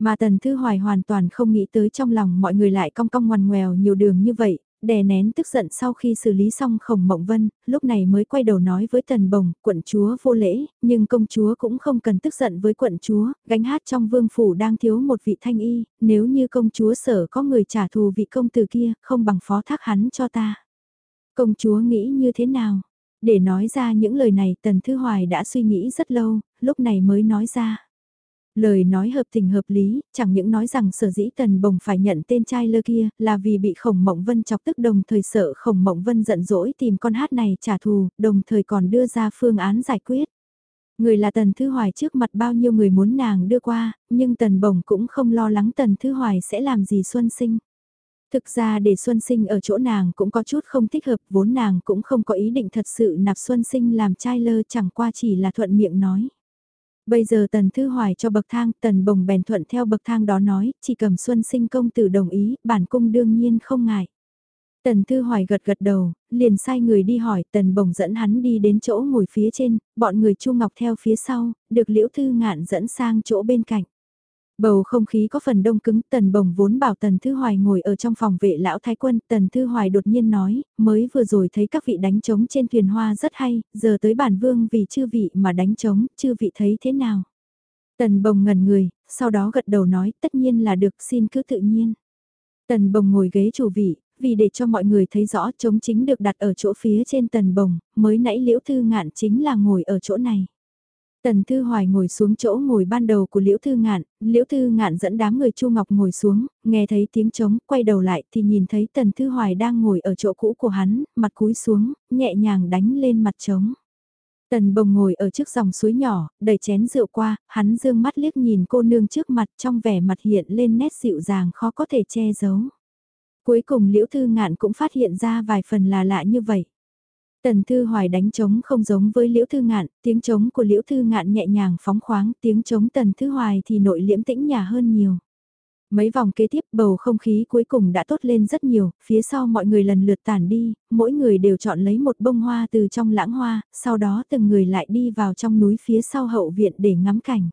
[SPEAKER 1] Mà tần thư hoài hoàn toàn không nghĩ tới trong lòng mọi người lại cong cong ngoằn ngoèo nhiều đường như vậy, đè nén tức giận sau khi xử lý xong khổng mộng vân, lúc này mới quay đầu nói với tần bồng, quận chúa vô lễ, nhưng công chúa cũng không cần tức giận với quận chúa, gánh hát trong vương phủ đang thiếu một vị thanh y, nếu như công chúa sở có người trả thù vị công tử kia, không bằng phó thác hắn cho ta. Công chúa nghĩ như thế nào? Để nói ra những lời này Tần Thư Hoài đã suy nghĩ rất lâu, lúc này mới nói ra. Lời nói hợp tình hợp lý, chẳng những nói rằng sở dĩ Tần Bồng phải nhận tên trai lơ kia là vì bị Khổng Mộng Vân chọc tức đồng thời sợ Khổng Mộng Vân giận dỗi tìm con hát này trả thù, đồng thời còn đưa ra phương án giải quyết. Người là Tần Thư Hoài trước mặt bao nhiêu người muốn nàng đưa qua, nhưng Tần Bồng cũng không lo lắng Tần Thư Hoài sẽ làm gì xuân sinh. Thực ra để Xuân Sinh ở chỗ nàng cũng có chút không thích hợp, vốn nàng cũng không có ý định thật sự nạp Xuân Sinh làm trai lơ chẳng qua chỉ là thuận miệng nói. Bây giờ Tần Thư Hoài cho bậc thang, Tần Bồng bèn thuận theo bậc thang đó nói, chỉ cầm Xuân Sinh công tử đồng ý, bản cung đương nhiên không ngại. Tần Thư Hoài gật gật đầu, liền sai người đi hỏi, Tần Bồng dẫn hắn đi đến chỗ ngồi phía trên, bọn người Chu Ngọc theo phía sau, được Liễu Thư Ngạn dẫn sang chỗ bên cạnh. Bầu không khí có phần đông cứng, Tần Bồng vốn bảo Tần Thư Hoài ngồi ở trong phòng vệ lão thái quân, Tần Thư Hoài đột nhiên nói, mới vừa rồi thấy các vị đánh trống trên thuyền hoa rất hay, giờ tới bản vương vì chư vị mà đánh trống, chư vị thấy thế nào? Tần Bồng ngẩn người, sau đó gật đầu nói, tất nhiên là được, xin cứ tự nhiên. Tần Bồng ngồi ghế chủ vị, vì để cho mọi người thấy rõ trống chính được đặt ở chỗ phía trên Tần Bồng, mới nãy Liễu Thư Ngạn chính là ngồi ở chỗ này. Tần Thư Hoài ngồi xuống chỗ ngồi ban đầu của Liễu Thư Ngạn, Liễu Thư Ngạn dẫn đám người Chu Ngọc ngồi xuống, nghe thấy tiếng trống, quay đầu lại thì nhìn thấy Tần Thư Hoài đang ngồi ở chỗ cũ của hắn, mặt cúi xuống, nhẹ nhàng đánh lên mặt trống. Tần Bồng ngồi ở trước dòng suối nhỏ, đẩy chén rượu qua, hắn dương mắt liếc nhìn cô nương trước mặt trong vẻ mặt hiện lên nét dịu dàng khó có thể che giấu. Cuối cùng Liễu Thư Ngạn cũng phát hiện ra vài phần là lạ như vậy. Tần Thư Hoài đánh trống không giống với Liễu Thư Ngạn, tiếng trống của Liễu Thư Ngạn nhẹ nhàng phóng khoáng, tiếng trống Tần Thư Hoài thì nội liễm tĩnh nhà hơn nhiều. Mấy vòng kế tiếp bầu không khí cuối cùng đã tốt lên rất nhiều, phía sau mọi người lần lượt tản đi, mỗi người đều chọn lấy một bông hoa từ trong lãng hoa, sau đó từng người lại đi vào trong núi phía sau hậu viện để ngắm cảnh.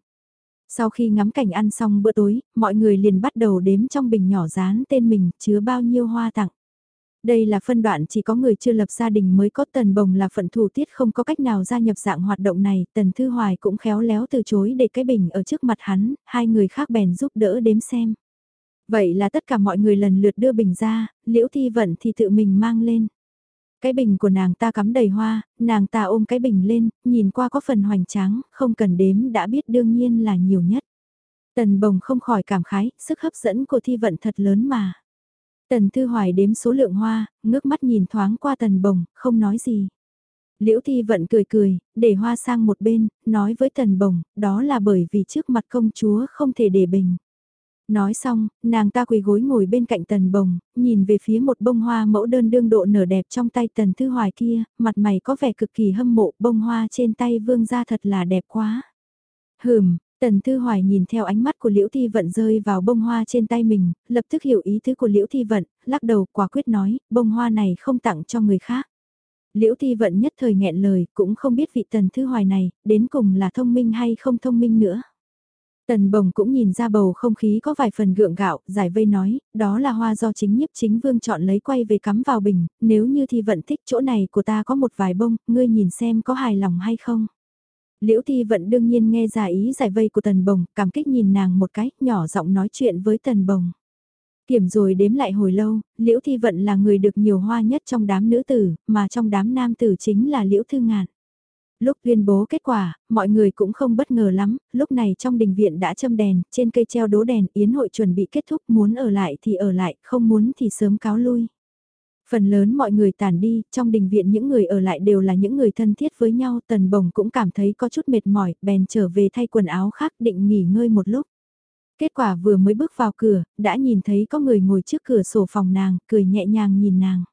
[SPEAKER 1] Sau khi ngắm cảnh ăn xong bữa tối, mọi người liền bắt đầu đếm trong bình nhỏ dán tên mình, chứa bao nhiêu hoa tặng. Đây là phân đoạn chỉ có người chưa lập gia đình mới có tần bồng là phận thủ tiết không có cách nào gia nhập dạng hoạt động này, tần thư hoài cũng khéo léo từ chối để cái bình ở trước mặt hắn, hai người khác bèn giúp đỡ đếm xem. Vậy là tất cả mọi người lần lượt đưa bình ra, liễu thi vận thì tự mình mang lên. Cái bình của nàng ta cắm đầy hoa, nàng ta ôm cái bình lên, nhìn qua có phần hoành tráng, không cần đếm đã biết đương nhiên là nhiều nhất. Tần bồng không khỏi cảm khái, sức hấp dẫn của thi vận thật lớn mà. Tần Thư Hoài đếm số lượng hoa, ngước mắt nhìn thoáng qua tần bồng, không nói gì. Liễu Thi Vận cười cười, để hoa sang một bên, nói với tần bồng, đó là bởi vì trước mặt công chúa không thể để bình. Nói xong, nàng ta quỳ gối ngồi bên cạnh tần bồng, nhìn về phía một bông hoa mẫu đơn đương độ nở đẹp trong tay tần thư hoài kia, mặt mày có vẻ cực kỳ hâm mộ, bông hoa trên tay vương ra thật là đẹp quá. Hừm, Tần Thư Hoài nhìn theo ánh mắt của Liễu Thi Vận rơi vào bông hoa trên tay mình, lập tức hiểu ý thứ của Liễu Thi Vận, lắc đầu quả quyết nói, bông hoa này không tặng cho người khác. Liễu Thi Vận nhất thời nghẹn lời, cũng không biết vị Tần Thư Hoài này, đến cùng là thông minh hay không thông minh nữa. Tần bồng cũng nhìn ra bầu không khí có vài phần gượng gạo, giải vây nói, đó là hoa do chính nhiếp chính vương chọn lấy quay về cắm vào bình, nếu như thì vận thích chỗ này của ta có một vài bông, ngươi nhìn xem có hài lòng hay không. Liễu Thi Vận đương nhiên nghe ra ý giải vây của Tần Bồng, cảm kích nhìn nàng một cái, nhỏ giọng nói chuyện với Tần Bồng. Kiểm rồi đếm lại hồi lâu, Liễu Thi Vận là người được nhiều hoa nhất trong đám nữ tử, mà trong đám nam tử chính là Liễu Thư Ngạn. Lúc tuyên bố kết quả, mọi người cũng không bất ngờ lắm, lúc này trong đình viện đã châm đèn, trên cây treo đố đèn, yến hội chuẩn bị kết thúc, muốn ở lại thì ở lại, không muốn thì sớm cáo lui. Phần lớn mọi người tản đi, trong đình viện những người ở lại đều là những người thân thiết với nhau, tần bồng cũng cảm thấy có chút mệt mỏi, bèn trở về thay quần áo khác định nghỉ ngơi một lúc. Kết quả vừa mới bước vào cửa, đã nhìn thấy có người ngồi trước cửa sổ phòng nàng, cười nhẹ nhàng nhìn nàng.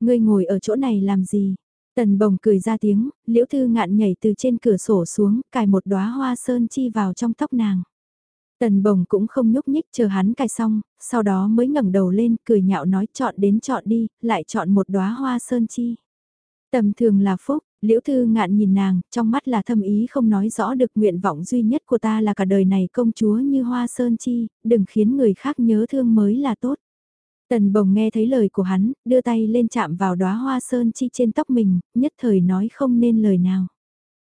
[SPEAKER 1] Ngươi ngồi ở chỗ này làm gì? Tần bồng cười ra tiếng, liễu thư ngạn nhảy từ trên cửa sổ xuống, cài một đóa hoa sơn chi vào trong tóc nàng. Tần bồng cũng không nhúc nhích chờ hắn cài xong, sau đó mới ngẩng đầu lên, cười nhạo nói chọn đến chọn đi, lại chọn một đóa hoa sơn chi. Tầm thường là phúc, liễu thư ngạn nhìn nàng, trong mắt là thâm ý không nói rõ được nguyện vọng duy nhất của ta là cả đời này công chúa như hoa sơn chi, đừng khiến người khác nhớ thương mới là tốt. Tần bồng nghe thấy lời của hắn, đưa tay lên chạm vào đóa hoa sơn chi trên tóc mình, nhất thời nói không nên lời nào.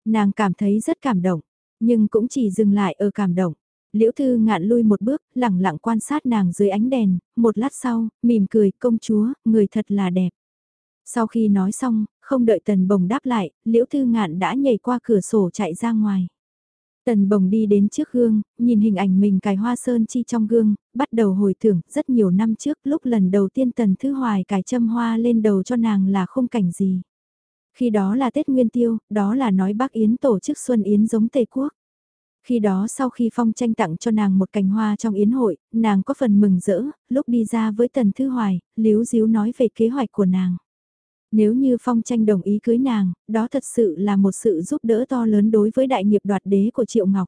[SPEAKER 1] Nàng cảm thấy rất cảm động, nhưng cũng chỉ dừng lại ở cảm động. Liễu Thư ngạn lui một bước, lẳng lặng quan sát nàng dưới ánh đèn, một lát sau, mỉm cười, công chúa, người thật là đẹp. Sau khi nói xong, không đợi tần bồng đáp lại, Liễu Thư ngạn đã nhảy qua cửa sổ chạy ra ngoài. Tần bồng đi đến trước gương, nhìn hình ảnh mình cài hoa sơn chi trong gương, bắt đầu hồi tưởng rất nhiều năm trước lúc lần đầu tiên tần Thứ hoài cài châm hoa lên đầu cho nàng là khung cảnh gì. Khi đó là Tết Nguyên Tiêu, đó là nói bác Yến tổ chức Xuân Yến giống Tây Quốc. Khi đó sau khi Phong tranh tặng cho nàng một cành hoa trong yến hội, nàng có phần mừng rỡ, lúc đi ra với Tần Thư Hoài, liếu díu nói về kế hoạch của nàng. Nếu như Phong tranh đồng ý cưới nàng, đó thật sự là một sự giúp đỡ to lớn đối với đại nghiệp đoạt đế của Triệu Ngọc.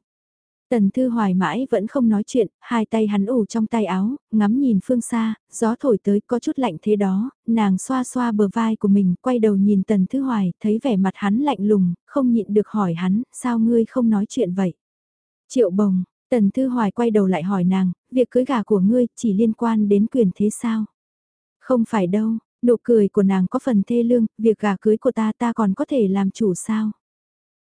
[SPEAKER 1] Tần Thư Hoài mãi vẫn không nói chuyện, hai tay hắn ủ trong tay áo, ngắm nhìn phương xa, gió thổi tới có chút lạnh thế đó, nàng xoa xoa bờ vai của mình, quay đầu nhìn Tần Thư Hoài, thấy vẻ mặt hắn lạnh lùng, không nhịn được hỏi hắn, sao ngươi không nói chuyện vậy? Triệu bồng, Tần Thư Hoài quay đầu lại hỏi nàng, việc cưới gà của ngươi chỉ liên quan đến quyền thế sao? Không phải đâu, nụ cười của nàng có phần thê lương, việc gà cưới của ta ta còn có thể làm chủ sao?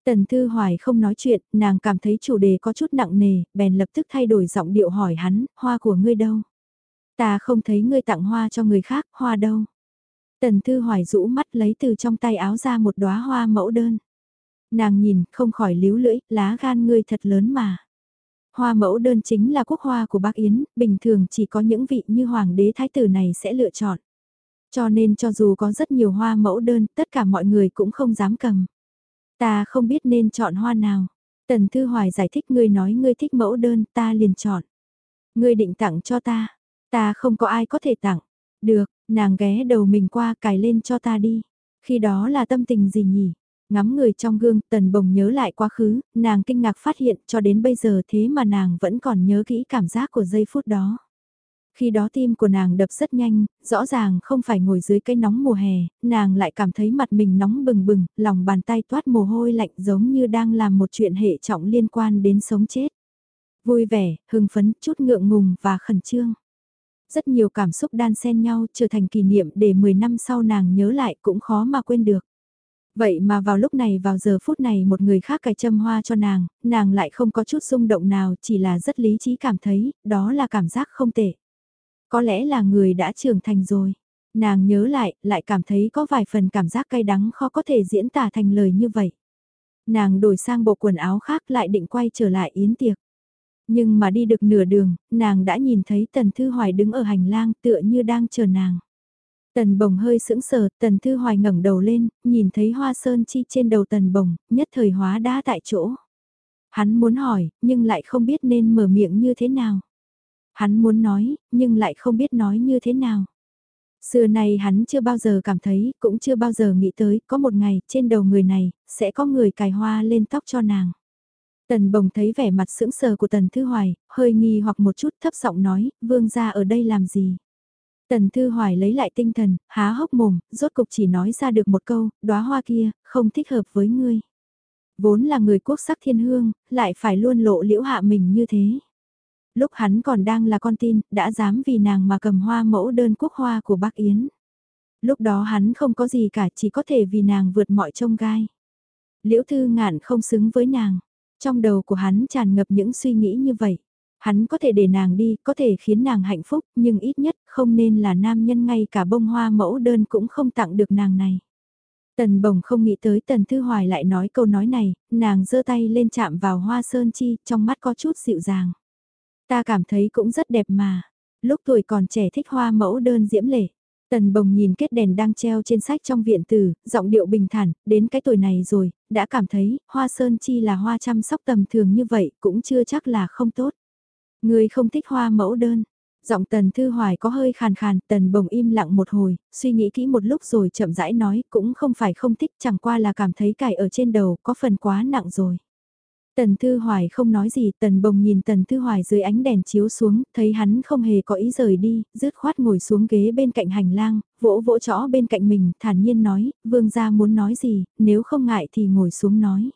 [SPEAKER 1] Tần Thư Hoài không nói chuyện, nàng cảm thấy chủ đề có chút nặng nề, bèn lập tức thay đổi giọng điệu hỏi hắn, hoa của ngươi đâu? Ta không thấy ngươi tặng hoa cho người khác, hoa đâu? Tần Thư Hoài rũ mắt lấy từ trong tay áo ra một đóa hoa mẫu đơn. Nàng nhìn, không khỏi líu lưỡi, lá gan ngươi thật lớn mà. Hoa mẫu đơn chính là quốc hoa của bác Yến, bình thường chỉ có những vị như hoàng đế thái tử này sẽ lựa chọn. Cho nên cho dù có rất nhiều hoa mẫu đơn, tất cả mọi người cũng không dám cầm. Ta không biết nên chọn hoa nào. Tần Thư Hoài giải thích ngươi nói ngươi thích mẫu đơn, ta liền chọn. Ngươi định tặng cho ta. Ta không có ai có thể tặng. Được, nàng ghé đầu mình qua cài lên cho ta đi. Khi đó là tâm tình gì nhỉ? Ngắm người trong gương, tần bồng nhớ lại quá khứ, nàng kinh ngạc phát hiện cho đến bây giờ thế mà nàng vẫn còn nhớ kỹ cảm giác của giây phút đó. Khi đó tim của nàng đập rất nhanh, rõ ràng không phải ngồi dưới cây nóng mùa hè, nàng lại cảm thấy mặt mình nóng bừng bừng, lòng bàn tay toát mồ hôi lạnh giống như đang làm một chuyện hệ trọng liên quan đến sống chết. Vui vẻ, hưng phấn, chút ngượng ngùng và khẩn trương. Rất nhiều cảm xúc đan xen nhau trở thành kỷ niệm để 10 năm sau nàng nhớ lại cũng khó mà quên được. Vậy mà vào lúc này vào giờ phút này một người khác cài châm hoa cho nàng, nàng lại không có chút xung động nào chỉ là rất lý trí cảm thấy, đó là cảm giác không tệ. Có lẽ là người đã trưởng thành rồi. Nàng nhớ lại, lại cảm thấy có vài phần cảm giác cay đắng khó có thể diễn tả thành lời như vậy. Nàng đổi sang bộ quần áo khác lại định quay trở lại yến tiệc. Nhưng mà đi được nửa đường, nàng đã nhìn thấy Tần Thư Hoài đứng ở hành lang tựa như đang chờ nàng. Tần bồng hơi sững sờ, tần thư hoài ngẩng đầu lên, nhìn thấy hoa sơn chi trên đầu tần bồng, nhất thời hóa đá tại chỗ. Hắn muốn hỏi, nhưng lại không biết nên mở miệng như thế nào. Hắn muốn nói, nhưng lại không biết nói như thế nào. Xưa này hắn chưa bao giờ cảm thấy, cũng chưa bao giờ nghĩ tới, có một ngày, trên đầu người này, sẽ có người cài hoa lên tóc cho nàng. Tần bồng thấy vẻ mặt sững sờ của tần thư hoài, hơi nghi hoặc một chút thấp giọng nói, vương gia ở đây làm gì? Tần Thư Hoài lấy lại tinh thần, há hốc mồm, rốt cục chỉ nói ra được một câu, đóa hoa kia, không thích hợp với ngươi. Vốn là người quốc sắc thiên hương, lại phải luôn lộ liễu hạ mình như thế. Lúc hắn còn đang là con tin, đã dám vì nàng mà cầm hoa mẫu đơn quốc hoa của bác Yến. Lúc đó hắn không có gì cả, chỉ có thể vì nàng vượt mọi trông gai. Liễu Thư ngạn không xứng với nàng. Trong đầu của hắn tràn ngập những suy nghĩ như vậy. Hắn có thể để nàng đi, có thể khiến nàng hạnh phúc, nhưng ít nhất không nên là nam nhân ngay cả bông hoa mẫu đơn cũng không tặng được nàng này. Tần bồng không nghĩ tới tần thư hoài lại nói câu nói này, nàng giơ tay lên chạm vào hoa sơn chi, trong mắt có chút dịu dàng. Ta cảm thấy cũng rất đẹp mà, lúc tuổi còn trẻ thích hoa mẫu đơn diễm lệ. Tần bồng nhìn kết đèn đang treo trên sách trong viện tử, giọng điệu bình thản, đến cái tuổi này rồi, đã cảm thấy, hoa sơn chi là hoa chăm sóc tầm thường như vậy, cũng chưa chắc là không tốt. Người không thích hoa mẫu đơn. Giọng tần thư hoài có hơi khàn khàn, tần bồng im lặng một hồi, suy nghĩ kỹ một lúc rồi chậm rãi nói, cũng không phải không thích, chẳng qua là cảm thấy cài ở trên đầu, có phần quá nặng rồi. Tần Thư Hoài không nói gì, Tần Bồng nhìn Tần Thư Hoài dưới ánh đèn chiếu xuống, thấy hắn không hề có ý rời đi, rứt khoát ngồi xuống ghế bên cạnh hành lang, vỗ vỗ chõ bên cạnh mình, thản nhiên nói, vương gia muốn nói gì, nếu không ngại thì ngồi xuống nói.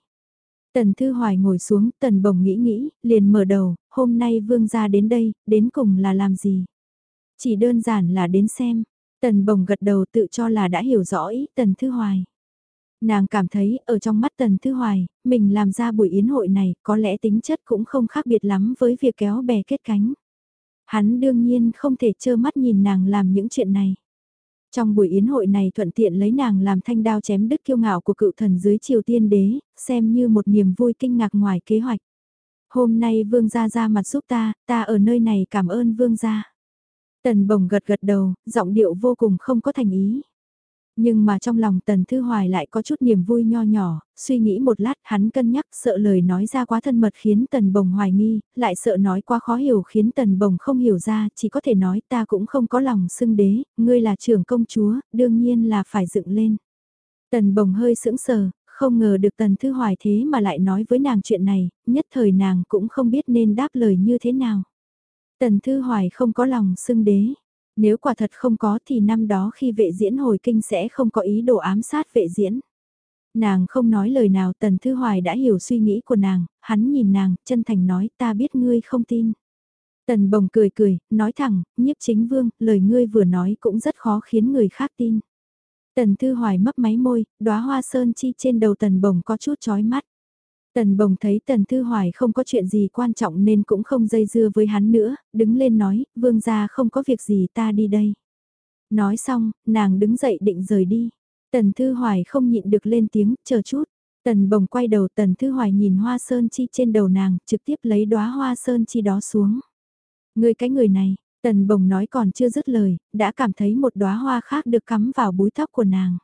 [SPEAKER 1] Tần Thư Hoài ngồi xuống, Tần Bồng nghĩ nghĩ, liền mở đầu, hôm nay vương gia đến đây, đến cùng là làm gì? Chỉ đơn giản là đến xem, Tần Bồng gật đầu tự cho là đã hiểu rõ ý Tần Thư Hoài. Nàng cảm thấy, ở trong mắt Tần Thư Hoài, mình làm ra buổi yến hội này, có lẽ tính chất cũng không khác biệt lắm với việc kéo bè kết cánh. Hắn đương nhiên không thể trơ mắt nhìn nàng làm những chuyện này. Trong buổi yến hội này thuận tiện lấy nàng làm thanh đao chém đứt kiêu ngạo của cựu thần dưới triều tiên đế, xem như một niềm vui kinh ngạc ngoài kế hoạch. Hôm nay vương gia ra mặt giúp ta, ta ở nơi này cảm ơn vương gia. Tần bồng gật gật đầu, giọng điệu vô cùng không có thành ý. Nhưng mà trong lòng Tần Thư Hoài lại có chút niềm vui nho nhỏ, suy nghĩ một lát hắn cân nhắc sợ lời nói ra quá thân mật khiến Tần Bồng hoài nghi, lại sợ nói quá khó hiểu khiến Tần Bồng không hiểu ra, chỉ có thể nói ta cũng không có lòng xưng đế, ngươi là trưởng công chúa, đương nhiên là phải dựng lên. Tần Bồng hơi sững sờ, không ngờ được Tần Thư Hoài thế mà lại nói với nàng chuyện này, nhất thời nàng cũng không biết nên đáp lời như thế nào. Tần Thư Hoài không có lòng xưng đế. Nếu quả thật không có thì năm đó khi vệ diễn hồi kinh sẽ không có ý đồ ám sát vệ diễn. Nàng không nói lời nào Tần Thư Hoài đã hiểu suy nghĩ của nàng, hắn nhìn nàng, chân thành nói ta biết ngươi không tin. Tần Bồng cười cười, nói thẳng, nhiếp chính vương, lời ngươi vừa nói cũng rất khó khiến người khác tin. Tần Thư Hoài mấp máy môi, đóa hoa sơn chi trên đầu Tần Bồng có chút chói mắt. Tần Bồng thấy Tần Thư Hoài không có chuyện gì quan trọng nên cũng không dây dưa với hắn nữa, đứng lên nói, vương gia không có việc gì ta đi đây. Nói xong, nàng đứng dậy định rời đi. Tần Thư Hoài không nhịn được lên tiếng, chờ chút. Tần Bồng quay đầu Tần Thư Hoài nhìn hoa sơn chi trên đầu nàng, trực tiếp lấy đóa hoa sơn chi đó xuống. Người cái người này, Tần Bồng nói còn chưa dứt lời, đã cảm thấy một đóa hoa khác được cắm vào búi tóc của nàng.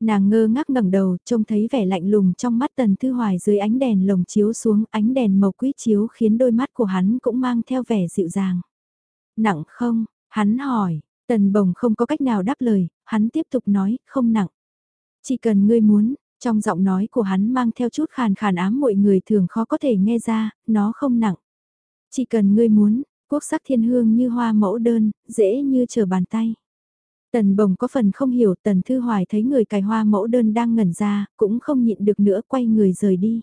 [SPEAKER 1] Nàng ngơ ngác ngẩng đầu, trông thấy vẻ lạnh lùng trong mắt Tần Thư Hoài dưới ánh đèn lồng chiếu xuống, ánh đèn màu quý chiếu khiến đôi mắt của hắn cũng mang theo vẻ dịu dàng. Nặng không? Hắn hỏi, Tần Bồng không có cách nào đáp lời, hắn tiếp tục nói, không nặng. Chỉ cần ngươi muốn, trong giọng nói của hắn mang theo chút khàn khàn ám mọi người thường khó có thể nghe ra, nó không nặng. Chỉ cần ngươi muốn, quốc sắc thiên hương như hoa mẫu đơn, dễ như trở bàn tay. Tần bồng có phần không hiểu tần thư hoài thấy người cài hoa mẫu đơn đang ngẩn ra, cũng không nhịn được nữa quay người rời đi.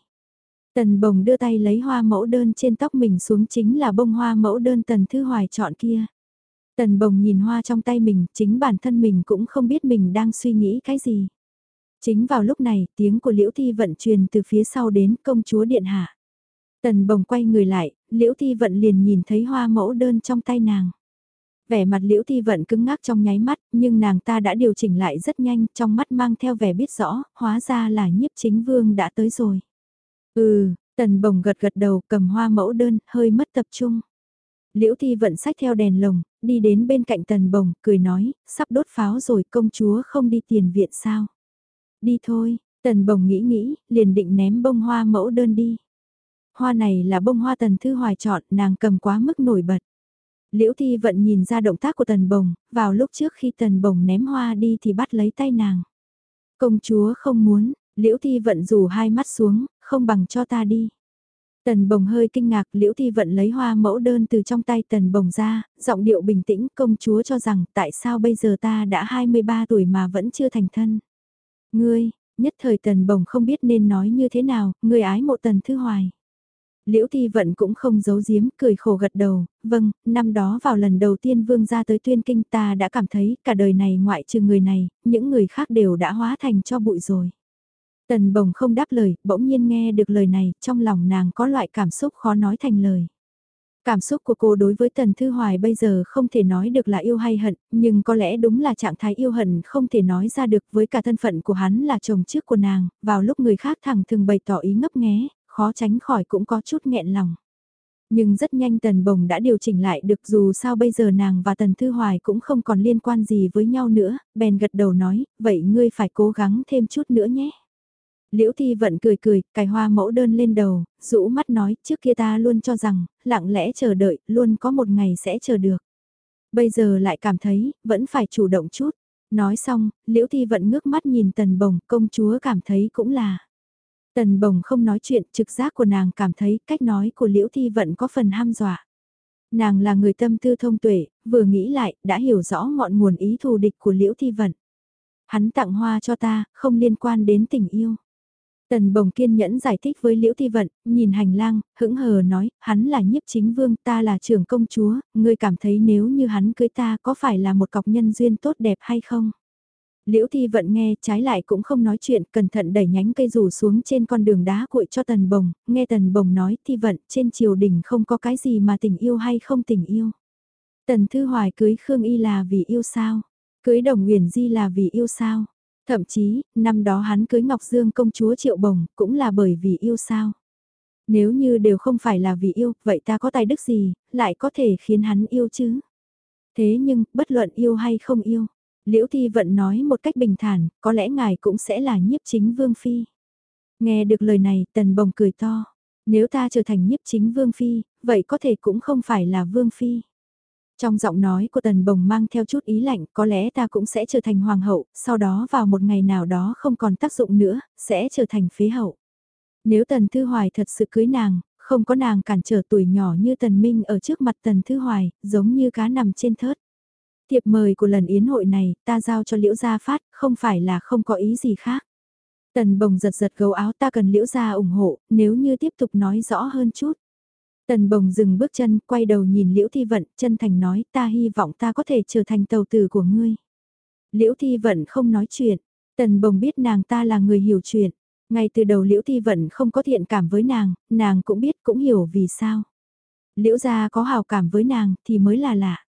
[SPEAKER 1] Tần bồng đưa tay lấy hoa mẫu đơn trên tóc mình xuống chính là bông hoa mẫu đơn tần thư hoài chọn kia. Tần bồng nhìn hoa trong tay mình, chính bản thân mình cũng không biết mình đang suy nghĩ cái gì. Chính vào lúc này, tiếng của Liễu Thi vận truyền từ phía sau đến công chúa điện hạ. Tần bồng quay người lại, Liễu Thi vận liền nhìn thấy hoa mẫu đơn trong tay nàng. Vẻ mặt liễu thi vận cứng ngắc trong nháy mắt, nhưng nàng ta đã điều chỉnh lại rất nhanh, trong mắt mang theo vẻ biết rõ, hóa ra là nhiếp chính vương đã tới rồi. Ừ, tần bồng gật gật đầu cầm hoa mẫu đơn, hơi mất tập trung. Liễu thi vận sách theo đèn lồng, đi đến bên cạnh tần bồng, cười nói, sắp đốt pháo rồi công chúa không đi tiền viện sao. Đi thôi, tần bồng nghĩ nghĩ, liền định ném bông hoa mẫu đơn đi. Hoa này là bông hoa tần thư hoài chọn, nàng cầm quá mức nổi bật. Liễu Thi Vận nhìn ra động tác của Tần Bồng, vào lúc trước khi Tần Bồng ném hoa đi thì bắt lấy tay nàng. Công chúa không muốn, Liễu Thi Vận rủ hai mắt xuống, không bằng cho ta đi. Tần Bồng hơi kinh ngạc, Liễu Thi Vận lấy hoa mẫu đơn từ trong tay Tần Bồng ra, giọng điệu bình tĩnh, công chúa cho rằng tại sao bây giờ ta đã 23 tuổi mà vẫn chưa thành thân. Ngươi, nhất thời Tần Bồng không biết nên nói như thế nào, ngươi ái mộ Tần Thư Hoài. Liễu Thi Vận cũng không giấu giếm, cười khổ gật đầu, vâng, năm đó vào lần đầu tiên vương gia tới tuyên kinh ta đã cảm thấy cả đời này ngoại trừ người này, những người khác đều đã hóa thành cho bụi rồi. Tần bồng không đáp lời, bỗng nhiên nghe được lời này, trong lòng nàng có loại cảm xúc khó nói thành lời. Cảm xúc của cô đối với Tần Thư Hoài bây giờ không thể nói được là yêu hay hận, nhưng có lẽ đúng là trạng thái yêu hận không thể nói ra được với cả thân phận của hắn là chồng trước của nàng, vào lúc người khác thẳng thường bày tỏ ý ngấp nghé, khó tránh khỏi cũng có chút nghẹn lòng. Nhưng rất nhanh Tần Bồng đã điều chỉnh lại được dù sao bây giờ nàng và Tần Thư Hoài cũng không còn liên quan gì với nhau nữa, bèn gật đầu nói, vậy ngươi phải cố gắng thêm chút nữa nhé. Liễu Thi Vận cười cười, cài hoa mẫu đơn lên đầu, rũ mắt nói, trước kia ta luôn cho rằng, lặng lẽ chờ đợi, luôn có một ngày sẽ chờ được. Bây giờ lại cảm thấy, vẫn phải chủ động chút. Nói xong, Liễu Thi Vận ngước mắt nhìn Tần Bồng, công chúa cảm thấy cũng là. Tần bồng không nói chuyện, trực giác của nàng cảm thấy cách nói của Liễu Thi Vận có phần ham dọa. Nàng là người tâm tư thông tuệ, vừa nghĩ lại, đã hiểu rõ ngọn nguồn ý thù địch của Liễu Thi Vận. Hắn tặng hoa cho ta, không liên quan đến tình yêu. Tần bồng kiên nhẫn giải thích với Liễu Thi Vận, nhìn hành lang, hững hờ nói, hắn là nhiếp chính vương, ta là trưởng công chúa, ngươi cảm thấy nếu như hắn cưới ta có phải là một cọc nhân duyên tốt đẹp hay không? Liễu Thi Vận nghe trái lại cũng không nói chuyện, cẩn thận đẩy nhánh cây rủ xuống trên con đường đá cuội cho Tần Bồng, nghe Tần Bồng nói Thi Vận trên triều đình không có cái gì mà tình yêu hay không tình yêu. Tần Thư Hoài cưới Khương Y là vì yêu sao, cưới Đồng Nguyền Di là vì yêu sao, thậm chí, năm đó hắn cưới Ngọc Dương công chúa Triệu Bồng cũng là bởi vì yêu sao. Nếu như đều không phải là vì yêu, vậy ta có tài đức gì, lại có thể khiến hắn yêu chứ? Thế nhưng, bất luận yêu hay không yêu, Liễu Thi Vận nói một cách bình thản, có lẽ ngài cũng sẽ là nhiếp chính Vương Phi. Nghe được lời này, Tần Bồng cười to. Nếu ta trở thành nhiếp chính Vương Phi, vậy có thể cũng không phải là Vương Phi. Trong giọng nói của Tần Bồng mang theo chút ý lạnh, có lẽ ta cũng sẽ trở thành hoàng hậu, sau đó vào một ngày nào đó không còn tác dụng nữa, sẽ trở thành phế hậu. Nếu Tần Thư Hoài thật sự cưới nàng, không có nàng cản trở tuổi nhỏ như Tần Minh ở trước mặt Tần Thư Hoài, giống như cá nằm trên thớt. Thiệp mời của lần yến hội này, ta giao cho Liễu Gia Phát, không phải là không có ý gì khác. Tần bồng giật giật gấu áo ta cần liễu gia ủng hộ, nếu như tiếp tục nói rõ hơn chút. Tần bồng dừng bước chân, quay đầu nhìn liễu thi vận, chân thành nói ta hy vọng ta có thể trở thành tàu tử của ngươi. Liễu thi vận không nói chuyện, tần bồng biết nàng ta là người hiểu chuyện. Ngay từ đầu liễu thi vận không có thiện cảm với nàng, nàng cũng biết cũng hiểu vì sao. Liễu gia có hào cảm với nàng thì mới là lạ.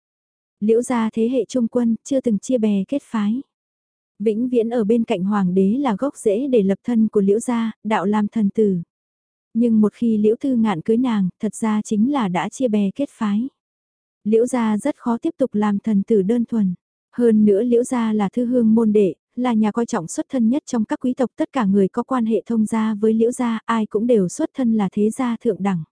[SPEAKER 1] Liễu gia thế hệ trung quân chưa từng chia bè kết phái. Vĩnh viễn ở bên cạnh hoàng đế là gốc rễ để lập thân của liễu gia, đạo làm thần tử. Nhưng một khi liễu thư ngạn cưới nàng, thật ra chính là đã chia bè kết phái. Liễu gia rất khó tiếp tục làm thần tử đơn thuần. Hơn nữa liễu gia là thư hương môn đệ, là nhà coi trọng xuất thân nhất trong các quý tộc tất cả người có quan hệ thông gia với liễu gia, ai cũng đều xuất thân là thế gia thượng đẳng.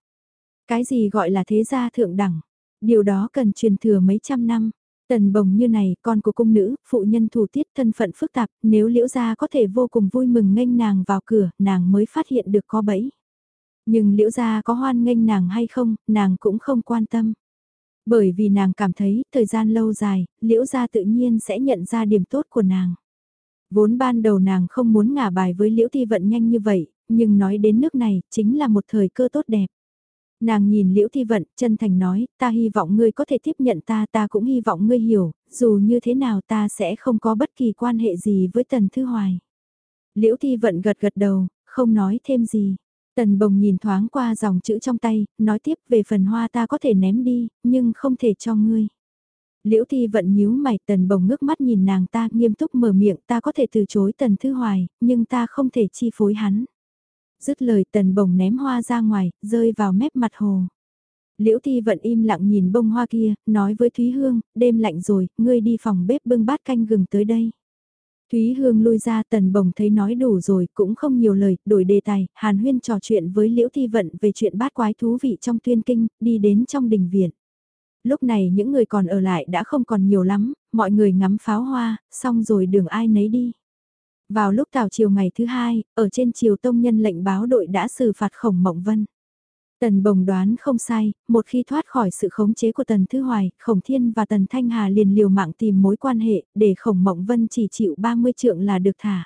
[SPEAKER 1] Cái gì gọi là thế gia thượng đẳng? Điều đó cần truyền thừa mấy trăm năm. Tần bồng như này, con của cung nữ, phụ nhân thủ tiết thân phận phức tạp, nếu liễu gia có thể vô cùng vui mừng nghênh nàng vào cửa, nàng mới phát hiện được có bẫy. Nhưng liễu gia có hoan nghênh nàng hay không, nàng cũng không quan tâm. Bởi vì nàng cảm thấy, thời gian lâu dài, liễu gia tự nhiên sẽ nhận ra điểm tốt của nàng. Vốn ban đầu nàng không muốn ngả bài với liễu thi vận nhanh như vậy, nhưng nói đến nước này, chính là một thời cơ tốt đẹp. Nàng nhìn Liễu Thi Vận, chân thành nói, ta hy vọng ngươi có thể tiếp nhận ta, ta cũng hy vọng ngươi hiểu, dù như thế nào ta sẽ không có bất kỳ quan hệ gì với Tần Thư Hoài. Liễu Thi Vận gật gật đầu, không nói thêm gì. Tần Bồng nhìn thoáng qua dòng chữ trong tay, nói tiếp về phần hoa ta có thể ném đi, nhưng không thể cho ngươi. Liễu Thi Vận nhíu mày, Tần Bồng ngước mắt nhìn nàng ta, nghiêm túc mở miệng, ta có thể từ chối Tần Thư Hoài, nhưng ta không thể chi phối hắn dứt lời tần bồng ném hoa ra ngoài, rơi vào mép mặt hồ. Liễu Thi vẫn im lặng nhìn bông hoa kia, nói với Thúy Hương, đêm lạnh rồi, ngươi đi phòng bếp bưng bát canh gừng tới đây. Thúy Hương lui ra tần bồng thấy nói đủ rồi, cũng không nhiều lời, đổi đề tài, Hàn Huyên trò chuyện với Liễu Thi Vận về chuyện bát quái thú vị trong tuyên kinh, đi đến trong đình viện. Lúc này những người còn ở lại đã không còn nhiều lắm, mọi người ngắm pháo hoa, xong rồi đường ai nấy đi. Vào lúc tào chiều ngày thứ hai, ở trên chiều tông nhân lệnh báo đội đã xử phạt khổng mộng vân. Tần bồng đoán không sai, một khi thoát khỏi sự khống chế của Tần Thư Hoài, Khổng Thiên và Tần Thanh Hà liền liều mạng tìm mối quan hệ, để Khổng Mộng Vân chỉ chịu 30 trượng là được thả.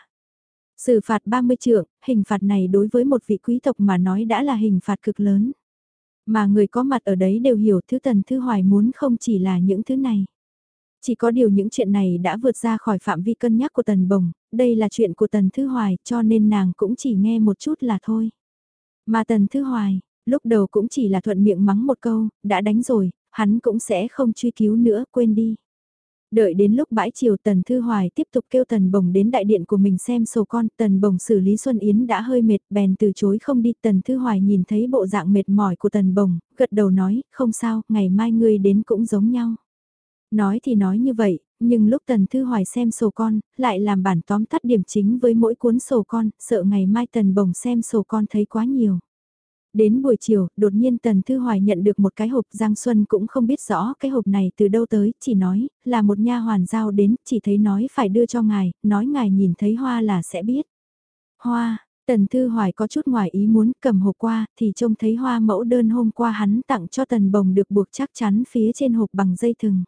[SPEAKER 1] Xử phạt 30 trượng, hình phạt này đối với một vị quý tộc mà nói đã là hình phạt cực lớn. Mà người có mặt ở đấy đều hiểu thứ Tần Thư Hoài muốn không chỉ là những thứ này. Chỉ có điều những chuyện này đã vượt ra khỏi phạm vi cân nhắc của Tần Bồng, đây là chuyện của Tần Thư Hoài cho nên nàng cũng chỉ nghe một chút là thôi. Mà Tần Thư Hoài, lúc đầu cũng chỉ là thuận miệng mắng một câu, đã đánh rồi, hắn cũng sẽ không truy cứu nữa, quên đi. Đợi đến lúc bãi chiều Tần Thư Hoài tiếp tục kêu Tần Bồng đến đại điện của mình xem sổ con, Tần Bồng xử lý Xuân Yến đã hơi mệt, bèn từ chối không đi. Tần Thư Hoài nhìn thấy bộ dạng mệt mỏi của Tần Bồng, gật đầu nói, không sao, ngày mai ngươi đến cũng giống nhau. Nói thì nói như vậy, nhưng lúc Tần Thư Hoài xem sổ con, lại làm bản tóm tắt điểm chính với mỗi cuốn sổ con, sợ ngày mai Tần Bồng xem sổ con thấy quá nhiều. Đến buổi chiều, đột nhiên Tần Thư Hoài nhận được một cái hộp Giang Xuân cũng không biết rõ cái hộp này từ đâu tới, chỉ nói, là một nha hoàn giao đến, chỉ thấy nói phải đưa cho ngài, nói ngài nhìn thấy hoa là sẽ biết. Hoa, Tần Thư Hoài có chút ngoài ý muốn cầm hộp qua, thì trông thấy hoa mẫu đơn hôm qua hắn tặng cho Tần Bồng được buộc chắc chắn phía trên hộp bằng dây thừng.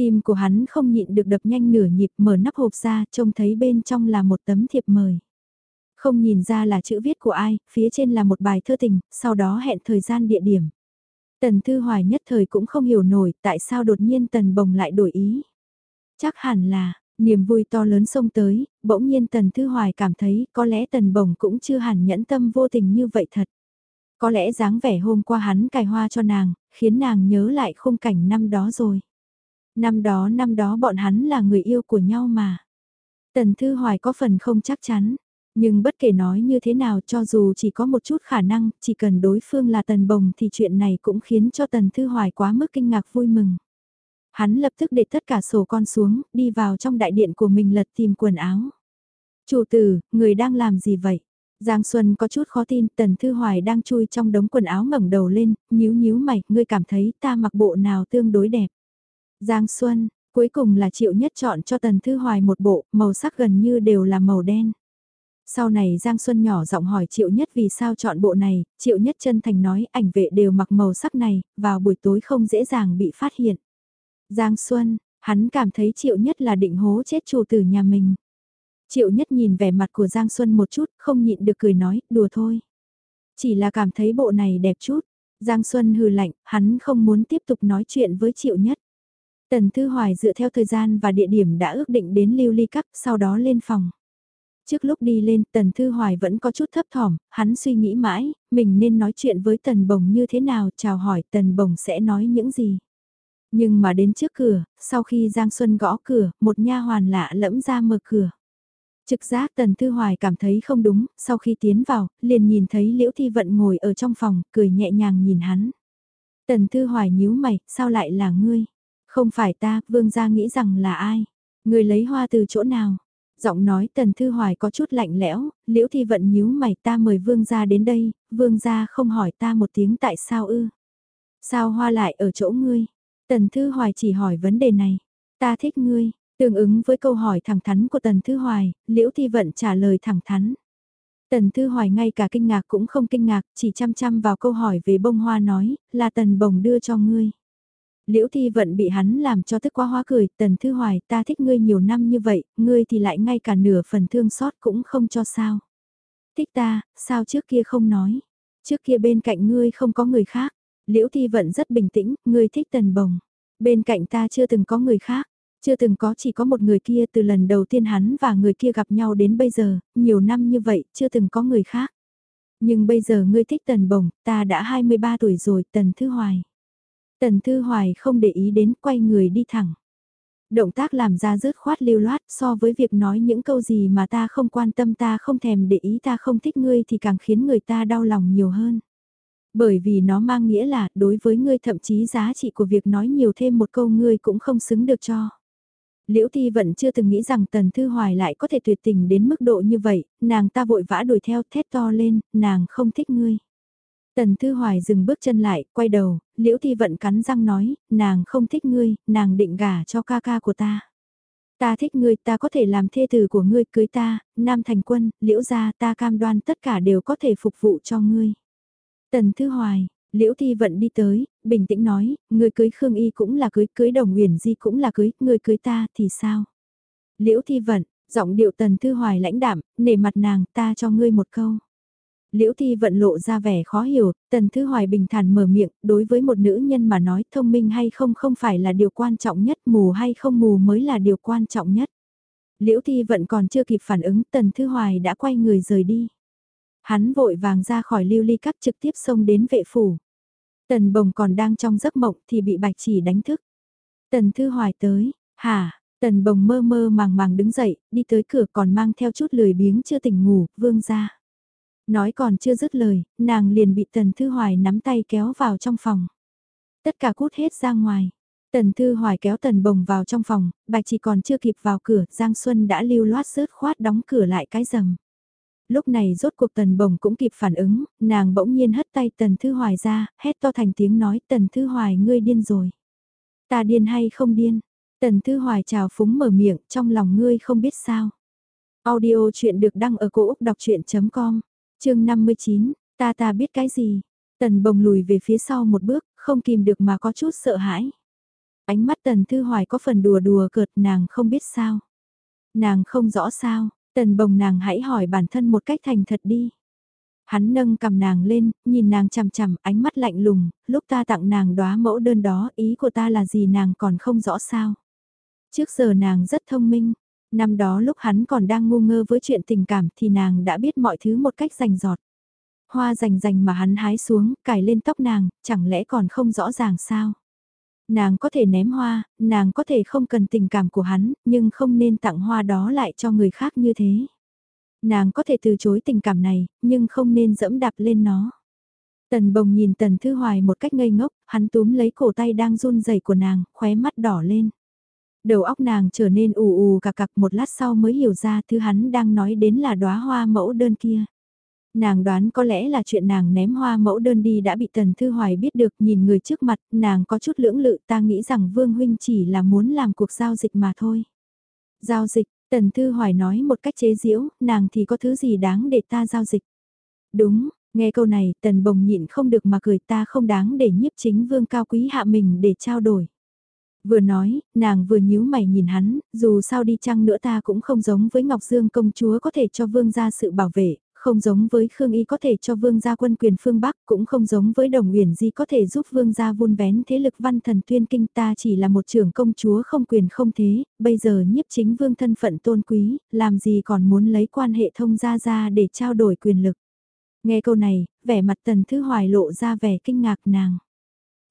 [SPEAKER 1] Tim của hắn không nhịn được đập nhanh nửa nhịp mở nắp hộp ra trông thấy bên trong là một tấm thiệp mời. Không nhìn ra là chữ viết của ai, phía trên là một bài thơ tình, sau đó hẹn thời gian địa điểm. Tần Thư Hoài nhất thời cũng không hiểu nổi tại sao đột nhiên Tần Bồng lại đổi ý. Chắc hẳn là, niềm vui to lớn xông tới, bỗng nhiên Tần Thư Hoài cảm thấy có lẽ Tần Bồng cũng chưa hẳn nhẫn tâm vô tình như vậy thật. Có lẽ dáng vẻ hôm qua hắn cài hoa cho nàng, khiến nàng nhớ lại khung cảnh năm đó rồi. Năm đó năm đó bọn hắn là người yêu của nhau mà. Tần Thư Hoài có phần không chắc chắn, nhưng bất kể nói như thế nào cho dù chỉ có một chút khả năng, chỉ cần đối phương là Tần Bồng thì chuyện này cũng khiến cho Tần Thư Hoài quá mức kinh ngạc vui mừng. Hắn lập tức để tất cả sổ con xuống, đi vào trong đại điện của mình lật tìm quần áo. Chủ tử, người đang làm gì vậy? Giang Xuân có chút khó tin, Tần Thư Hoài đang chui trong đống quần áo ngẩng đầu lên, nhíu nhíu mày, ngươi cảm thấy ta mặc bộ nào tương đối đẹp. Giang Xuân, cuối cùng là Triệu Nhất chọn cho Tần Thư Hoài một bộ, màu sắc gần như đều là màu đen. Sau này Giang Xuân nhỏ giọng hỏi Triệu Nhất vì sao chọn bộ này, Triệu Nhất chân thành nói ảnh vệ đều mặc màu sắc này, vào buổi tối không dễ dàng bị phát hiện. Giang Xuân, hắn cảm thấy Triệu Nhất là định hố chết chủ tử nhà mình. Triệu nhất nhìn vẻ mặt của Giang Xuân một chút, không nhịn được cười nói, đùa thôi. Chỉ là cảm thấy bộ này đẹp chút. Giang Xuân hừ lạnh, hắn không muốn tiếp tục nói chuyện với Triệu nhất. Tần Thư Hoài dựa theo thời gian và địa điểm đã ước định đến lưu ly cắp, sau đó lên phòng. Trước lúc đi lên, Tần Thư Hoài vẫn có chút thấp thỏm, hắn suy nghĩ mãi, mình nên nói chuyện với Tần Bồng như thế nào, chào hỏi Tần Bồng sẽ nói những gì. Nhưng mà đến trước cửa, sau khi Giang Xuân gõ cửa, một nha hoàn lạ lẫm ra mở cửa. Trực giác Tần Thư Hoài cảm thấy không đúng, sau khi tiến vào, liền nhìn thấy Liễu Thi Vận ngồi ở trong phòng, cười nhẹ nhàng nhìn hắn. Tần Thư Hoài nhíu mày, sao lại là ngươi? Không phải ta, vương gia nghĩ rằng là ai? người lấy hoa từ chỗ nào? Giọng nói Tần Thư Hoài có chút lạnh lẽo, Liễu Thi Vận nhíu mày ta mời vương gia đến đây, vương gia không hỏi ta một tiếng tại sao ư? Sao hoa lại ở chỗ ngươi? Tần Thư Hoài chỉ hỏi vấn đề này. Ta thích ngươi, tương ứng với câu hỏi thẳng thắn của Tần Thư Hoài, Liễu Thi Vận trả lời thẳng thắn. Tần Thư Hoài ngay cả kinh ngạc cũng không kinh ngạc, chỉ chăm chăm vào câu hỏi về bông hoa nói, là Tần Bồng đưa cho ngươi. Liễu Thi Vận bị hắn làm cho tức quá hóa cười, Tần Thư Hoài ta thích ngươi nhiều năm như vậy, ngươi thì lại ngay cả nửa phần thương xót cũng không cho sao. Thích ta, sao trước kia không nói, trước kia bên cạnh ngươi không có người khác, Liễu Thi Vận rất bình tĩnh, ngươi thích Tần Bồng, bên cạnh ta chưa từng có người khác. Chưa từng có chỉ có một người kia từ lần đầu tiên hắn và người kia gặp nhau đến bây giờ, nhiều năm như vậy, chưa từng có người khác. Nhưng bây giờ ngươi thích Tần Bồng, ta đã 23 tuổi rồi, Tần Thư Hoài. Tần Thư Hoài không để ý đến quay người đi thẳng. Động tác làm ra rớt khoát lưu loát so với việc nói những câu gì mà ta không quan tâm ta không thèm để ý ta không thích ngươi thì càng khiến người ta đau lòng nhiều hơn. Bởi vì nó mang nghĩa là đối với ngươi thậm chí giá trị của việc nói nhiều thêm một câu ngươi cũng không xứng được cho. Liễu Thi vẫn chưa từng nghĩ rằng Tần Thư Hoài lại có thể tuyệt tình đến mức độ như vậy, nàng ta vội vã đuổi theo thét to lên, nàng không thích ngươi. Tần Thư Hoài dừng bước chân lại, quay đầu, Liễu Thi Vận cắn răng nói, nàng không thích ngươi, nàng định gả cho ca ca của ta. Ta thích ngươi, ta có thể làm thê tử của ngươi cưới ta, Nam Thành Quân, Liễu gia ta cam đoan tất cả đều có thể phục vụ cho ngươi. Tần Thư Hoài, Liễu Thi Vận đi tới, bình tĩnh nói, ngươi cưới Khương Y cũng là cưới, cưới Đồng Huyền Di cũng là cưới, ngươi cưới ta thì sao? Liễu Thi Vận, giọng điệu Tần Thư Hoài lãnh đạm, nể mặt nàng, ta cho ngươi một câu. Liễu Thi vận lộ ra vẻ khó hiểu, Tần Thư Hoài bình thản mở miệng, đối với một nữ nhân mà nói thông minh hay không không phải là điều quan trọng nhất, mù hay không mù mới là điều quan trọng nhất. Liễu Thi vận còn chưa kịp phản ứng, Tần Thư Hoài đã quay người rời đi. Hắn vội vàng ra khỏi lưu ly cắt trực tiếp xông đến vệ phủ. Tần Bồng còn đang trong giấc mộng thì bị bạch chỉ đánh thức. Tần Thư Hoài tới, hả, Tần Bồng mơ mơ màng màng đứng dậy, đi tới cửa còn mang theo chút lười biếng chưa tỉnh ngủ, vương ra. Nói còn chưa dứt lời, nàng liền bị Tần Thư Hoài nắm tay kéo vào trong phòng. Tất cả cút hết ra ngoài. Tần Thư Hoài kéo Tần Bồng vào trong phòng, bạch chỉ còn chưa kịp vào cửa, Giang Xuân đã lưu loát rớt khoát đóng cửa lại cái rầm. Lúc này rốt cuộc Tần Bồng cũng kịp phản ứng, nàng bỗng nhiên hất tay Tần Thư Hoài ra, hét to thành tiếng nói Tần Thư Hoài ngươi điên rồi. Ta điên hay không điên? Tần Thư Hoài chào phúng mở miệng, trong lòng ngươi không biết sao. Audio chuyện được đăng ở cổ Úc đọc chuyện.com chương 59, ta ta biết cái gì? Tần bồng lùi về phía sau một bước, không kìm được mà có chút sợ hãi. Ánh mắt tần thư hoài có phần đùa đùa cợt nàng không biết sao. Nàng không rõ sao, tần bồng nàng hãy hỏi bản thân một cách thành thật đi. Hắn nâng cầm nàng lên, nhìn nàng chằm chằm, ánh mắt lạnh lùng, lúc ta tặng nàng đóa mẫu đơn đó, ý của ta là gì nàng còn không rõ sao. Trước giờ nàng rất thông minh, Năm đó lúc hắn còn đang ngu ngơ với chuyện tình cảm thì nàng đã biết mọi thứ một cách rành giọt. Hoa rành rành mà hắn hái xuống, cài lên tóc nàng, chẳng lẽ còn không rõ ràng sao? Nàng có thể ném hoa, nàng có thể không cần tình cảm của hắn, nhưng không nên tặng hoa đó lại cho người khác như thế. Nàng có thể từ chối tình cảm này, nhưng không nên dẫm đạp lên nó. Tần bồng nhìn tần thư hoài một cách ngây ngốc, hắn túm lấy cổ tay đang run rẩy của nàng, khóe mắt đỏ lên. Đầu óc nàng trở nên ù ù cà cặc một lát sau mới hiểu ra thứ hắn đang nói đến là đóa hoa mẫu đơn kia. Nàng đoán có lẽ là chuyện nàng ném hoa mẫu đơn đi đã bị Tần Thư Hoài biết được nhìn người trước mặt, nàng có chút lưỡng lự ta nghĩ rằng Vương Huynh chỉ là muốn làm cuộc giao dịch mà thôi. Giao dịch, Tần Thư Hoài nói một cách chế giễu, nàng thì có thứ gì đáng để ta giao dịch. Đúng, nghe câu này Tần Bồng nhịn không được mà cười ta không đáng để nhiếp chính Vương Cao Quý hạ mình để trao đổi. Vừa nói, nàng vừa nhíu mày nhìn hắn, dù sao đi chăng nữa ta cũng không giống với Ngọc Dương công chúa có thể cho vương gia sự bảo vệ, không giống với Khương Y có thể cho vương gia quân quyền phương Bắc, cũng không giống với Đồng Uyển Di có thể giúp vương gia vun vén thế lực văn thần tuyên kinh ta chỉ là một trưởng công chúa không quyền không thế, bây giờ nhiếp chính vương thân phận tôn quý, làm gì còn muốn lấy quan hệ thông gia ra để trao đổi quyền lực. Nghe câu này, vẻ mặt tần thư hoài lộ ra vẻ kinh ngạc nàng.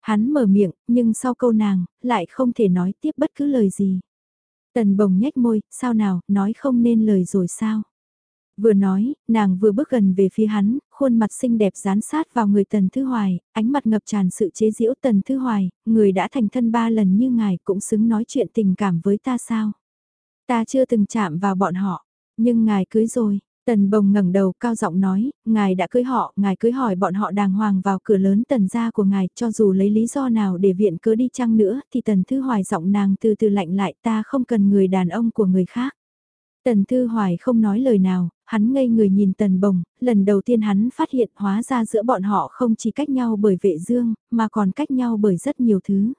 [SPEAKER 1] Hắn mở miệng, nhưng sau câu nàng, lại không thể nói tiếp bất cứ lời gì. Tần bồng nhếch môi, sao nào, nói không nên lời rồi sao? Vừa nói, nàng vừa bước gần về phía hắn, khuôn mặt xinh đẹp dán sát vào người Tần Thư Hoài, ánh mặt ngập tràn sự chế giễu Tần Thư Hoài, người đã thành thân ba lần như ngài cũng xứng nói chuyện tình cảm với ta sao? Ta chưa từng chạm vào bọn họ, nhưng ngài cưới rồi, Tần bồng ngẩng đầu cao giọng nói, ngài đã cưới họ, ngài cưới hỏi bọn họ đàng hoàng vào cửa lớn tần gia của ngài, cho dù lấy lý do nào để viện cớ đi chăng nữa, thì tần thư hoài giọng nàng từ từ lạnh lại ta không cần người đàn ông của người khác. Tần thư hoài không nói lời nào, hắn ngây người nhìn tần bồng, lần đầu tiên hắn phát hiện hóa ra giữa bọn họ không chỉ cách nhau bởi vệ dương, mà còn cách nhau bởi rất nhiều thứ.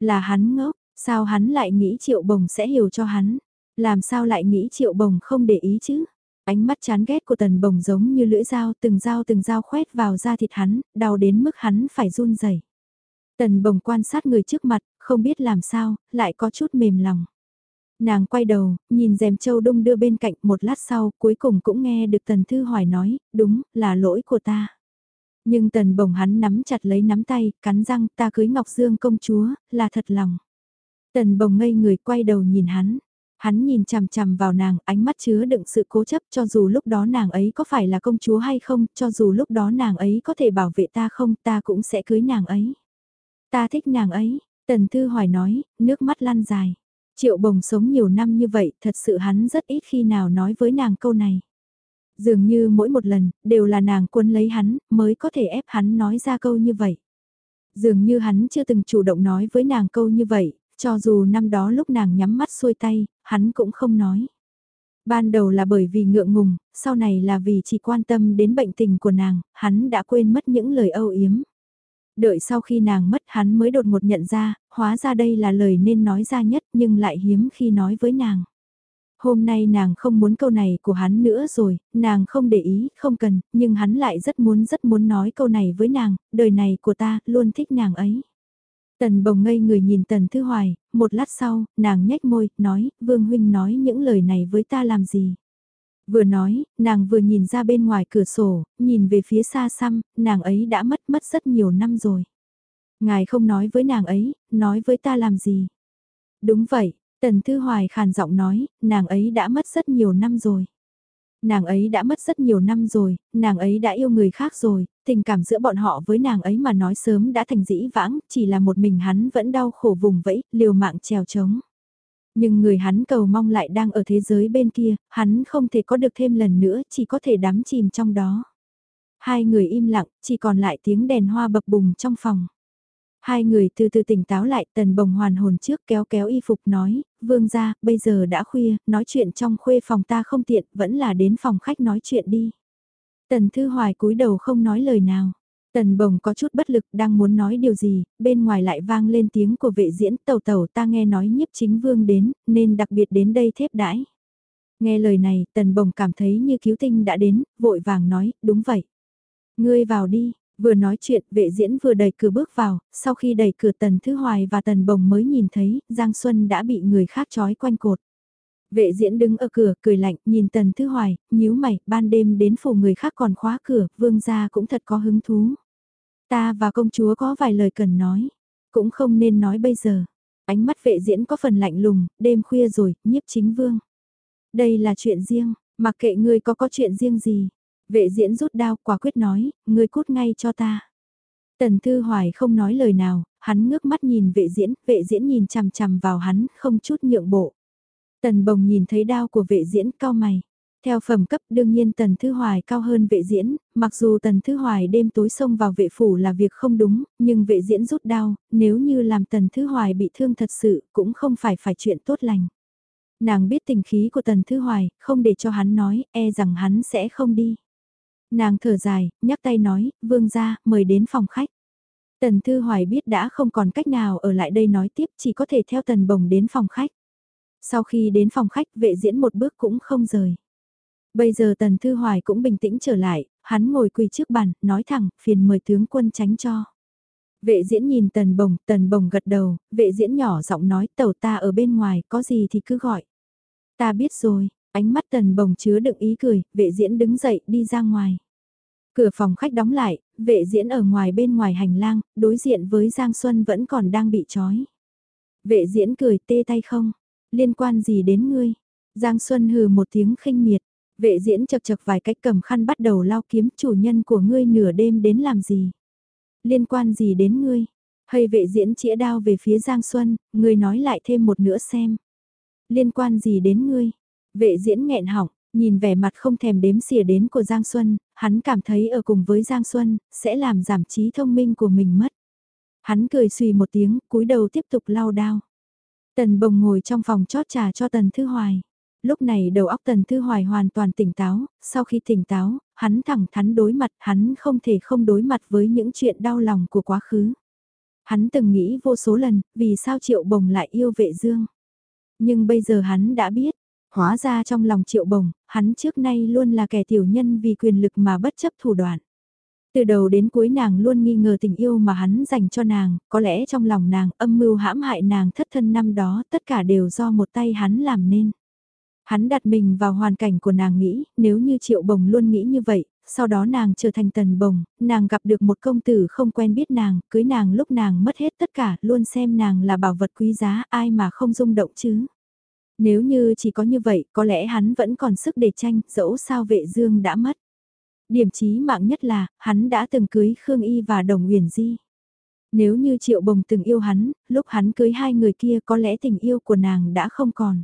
[SPEAKER 1] Là hắn ngốc, sao hắn lại nghĩ triệu bồng sẽ hiểu cho hắn, làm sao lại nghĩ triệu bồng không để ý chứ? Ánh mắt chán ghét của tần bồng giống như lưỡi dao từng dao từng dao khoét vào da thịt hắn, đau đến mức hắn phải run rẩy. Tần bồng quan sát người trước mặt, không biết làm sao, lại có chút mềm lòng. Nàng quay đầu, nhìn dèm châu đông đưa bên cạnh một lát sau, cuối cùng cũng nghe được tần thư hỏi nói, đúng, là lỗi của ta. Nhưng tần bồng hắn nắm chặt lấy nắm tay, cắn răng, ta cưới Ngọc Dương công chúa, là thật lòng. Tần bồng ngây người quay đầu nhìn hắn, Hắn nhìn chằm chằm vào nàng, ánh mắt chứa đựng sự cố chấp cho dù lúc đó nàng ấy có phải là công chúa hay không, cho dù lúc đó nàng ấy có thể bảo vệ ta không, ta cũng sẽ cưới nàng ấy. Ta thích nàng ấy, Tần Thư Hoài nói, nước mắt lăn dài. Triệu bồng sống nhiều năm như vậy, thật sự hắn rất ít khi nào nói với nàng câu này. Dường như mỗi một lần, đều là nàng quân lấy hắn, mới có thể ép hắn nói ra câu như vậy. Dường như hắn chưa từng chủ động nói với nàng câu như vậy, cho dù năm đó lúc nàng nhắm mắt xuôi tay, hắn cũng không nói. Ban đầu là bởi vì ngượng ngùng, sau này là vì chỉ quan tâm đến bệnh tình của nàng, hắn đã quên mất những lời âu yếm. Đợi sau khi nàng mất hắn mới đột ngột nhận ra, hóa ra đây là lời nên nói ra nhất nhưng lại hiếm khi nói với nàng. Hôm nay nàng không muốn câu này của hắn nữa rồi, nàng không để ý, không cần, nhưng hắn lại rất muốn rất muốn nói câu này với nàng, đời này của ta luôn thích nàng ấy. Tần bồng ngây người nhìn tần thư hoài, một lát sau, nàng nhếch môi, nói, vương huynh nói những lời này với ta làm gì. Vừa nói, nàng vừa nhìn ra bên ngoài cửa sổ, nhìn về phía xa xăm, nàng ấy đã mất mất rất nhiều năm rồi. Ngài không nói với nàng ấy, nói với ta làm gì. Đúng vậy, tần thư hoài khàn giọng nói, nàng ấy đã mất rất nhiều năm rồi nàng ấy đã mất rất nhiều năm rồi, nàng ấy đã yêu người khác rồi, tình cảm giữa bọn họ với nàng ấy mà nói sớm đã thành dĩ vãng, chỉ là một mình hắn vẫn đau khổ vùng vẫy, liều mạng trèo trống. Nhưng người hắn cầu mong lại đang ở thế giới bên kia, hắn không thể có được thêm lần nữa, chỉ có thể đắm chìm trong đó. Hai người im lặng, chỉ còn lại tiếng đèn hoa bập bùng trong phòng. Hai người từ từ tỉnh táo lại tần bồng hoàn hồn trước kéo kéo y phục nói, vương ra, bây giờ đã khuya, nói chuyện trong khuê phòng ta không tiện, vẫn là đến phòng khách nói chuyện đi. Tần Thư Hoài cúi đầu không nói lời nào. Tần bồng có chút bất lực đang muốn nói điều gì, bên ngoài lại vang lên tiếng của vệ diễn tàu tàu ta nghe nói nhiếp chính vương đến, nên đặc biệt đến đây thép đãi. Nghe lời này, tần bồng cảm thấy như cứu tinh đã đến, vội vàng nói, đúng vậy. Ngươi vào đi, vừa nói chuyện vệ diễn vừa đẩy cửa bước vào, sau khi đẩy cửa tần thứ hoài và tần bồng mới nhìn thấy, Giang Xuân đã bị người khác trói quanh cột. Vệ diễn đứng ở cửa cười lạnh nhìn tần thứ hoài, nhíu mày, ban đêm đến phủ người khác còn khóa cửa, vương gia cũng thật có hứng thú. Ta và công chúa có vài lời cần nói, cũng không nên nói bây giờ. Ánh mắt vệ diễn có phần lạnh lùng, đêm khuya rồi, nhiếp chính vương. Đây là chuyện riêng, mặc kệ ngươi có có chuyện riêng gì. Vệ diễn rút đao quả quyết nói, ngươi cút ngay cho ta. Tần Thư Hoài không nói lời nào, hắn ngước mắt nhìn vệ diễn, vệ diễn nhìn chằm chằm vào hắn, không chút nhượng bộ. Tần bồng nhìn thấy đao của vệ diễn cao mày. Theo phẩm cấp đương nhiên Tần Thư Hoài cao hơn vệ diễn, mặc dù Tần Thư Hoài đêm tối xông vào vệ phủ là việc không đúng, nhưng vệ diễn rút đao, nếu như làm Tần Thư Hoài bị thương thật sự cũng không phải phải chuyện tốt lành. Nàng biết tình khí của Tần Thư Hoài, không để cho hắn nói, e rằng hắn sẽ không đi. Nàng thở dài, nhắc tay nói, vương ra, mời đến phòng khách. Tần Thư Hoài biết đã không còn cách nào ở lại đây nói tiếp chỉ có thể theo Tần Bồng đến phòng khách. Sau khi đến phòng khách vệ diễn một bước cũng không rời. Bây giờ Tần Thư Hoài cũng bình tĩnh trở lại, hắn ngồi quỳ trước bàn, nói thẳng, phiền mời tướng quân tránh cho. Vệ diễn nhìn Tần Bồng, Tần Bồng gật đầu, vệ diễn nhỏ giọng nói tàu ta ở bên ngoài, có gì thì cứ gọi. Ta biết rồi, ánh mắt Tần Bồng chứa đựng ý cười, vệ diễn đứng dậy đi ra ngoài. Cửa phòng khách đóng lại, vệ diễn ở ngoài bên ngoài hành lang, đối diện với Giang Xuân vẫn còn đang bị trói. Vệ diễn cười tê tay không, liên quan gì đến ngươi? Giang Xuân hừ một tiếng khinh miệt, vệ diễn chật chật vài cách cầm khăn bắt đầu lao kiếm chủ nhân của ngươi nửa đêm đến làm gì? Liên quan gì đến ngươi? Hay vệ diễn chĩa đao về phía Giang Xuân, ngươi nói lại thêm một nữa xem. Liên quan gì đến ngươi? Vệ diễn nghẹn họng, nhìn vẻ mặt không thèm đếm xỉa đến của Giang Xuân, hắn cảm thấy ở cùng với Giang Xuân, sẽ làm giảm trí thông minh của mình mất. Hắn cười suy một tiếng, cúi đầu tiếp tục lau đao. Tần bồng ngồi trong phòng chót trà cho Tần Thư Hoài. Lúc này đầu óc Tần Thư Hoài hoàn toàn tỉnh táo, sau khi tỉnh táo, hắn thẳng thắn đối mặt, hắn không thể không đối mặt với những chuyện đau lòng của quá khứ. Hắn từng nghĩ vô số lần, vì sao Triệu Bồng lại yêu vệ dương. Nhưng bây giờ hắn đã biết, hóa ra trong lòng Triệu Bồng, hắn trước nay luôn là kẻ tiểu nhân vì quyền lực mà bất chấp thủ đoạn. Từ đầu đến cuối nàng luôn nghi ngờ tình yêu mà hắn dành cho nàng, có lẽ trong lòng nàng âm mưu hãm hại nàng thất thân năm đó tất cả đều do một tay hắn làm nên. Hắn đặt mình vào hoàn cảnh của nàng nghĩ, nếu như triệu bồng luôn nghĩ như vậy, sau đó nàng trở thành tần bồng, nàng gặp được một công tử không quen biết nàng, cưới nàng lúc nàng mất hết tất cả, luôn xem nàng là bảo vật quý giá, ai mà không rung động chứ. Nếu như chỉ có như vậy, có lẽ hắn vẫn còn sức để tranh, dẫu sao vệ dương đã mất. Điểm chí mạng nhất là, hắn đã từng cưới Khương Y và Đồng Huyền Di. Nếu như Triệu Bồng từng yêu hắn, lúc hắn cưới hai người kia có lẽ tình yêu của nàng đã không còn.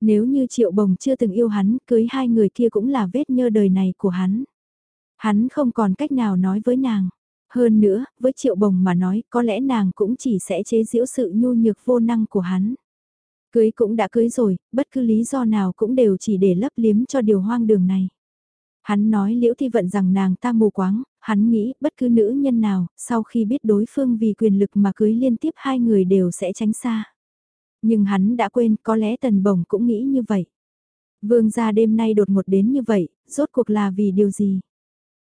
[SPEAKER 1] Nếu như Triệu Bồng chưa từng yêu hắn, cưới hai người kia cũng là vết nhơ đời này của hắn. Hắn không còn cách nào nói với nàng. Hơn nữa, với Triệu Bồng mà nói, có lẽ nàng cũng chỉ sẽ chế giễu sự nhu nhược vô năng của hắn. Cưới cũng đã cưới rồi, bất cứ lý do nào cũng đều chỉ để lấp liếm cho điều hoang đường này. Hắn nói liễu thi vận rằng nàng ta mù quáng, hắn nghĩ bất cứ nữ nhân nào, sau khi biết đối phương vì quyền lực mà cưới liên tiếp hai người đều sẽ tránh xa. Nhưng hắn đã quên có lẽ tần bổng cũng nghĩ như vậy. Vương gia đêm nay đột ngột đến như vậy, rốt cuộc là vì điều gì?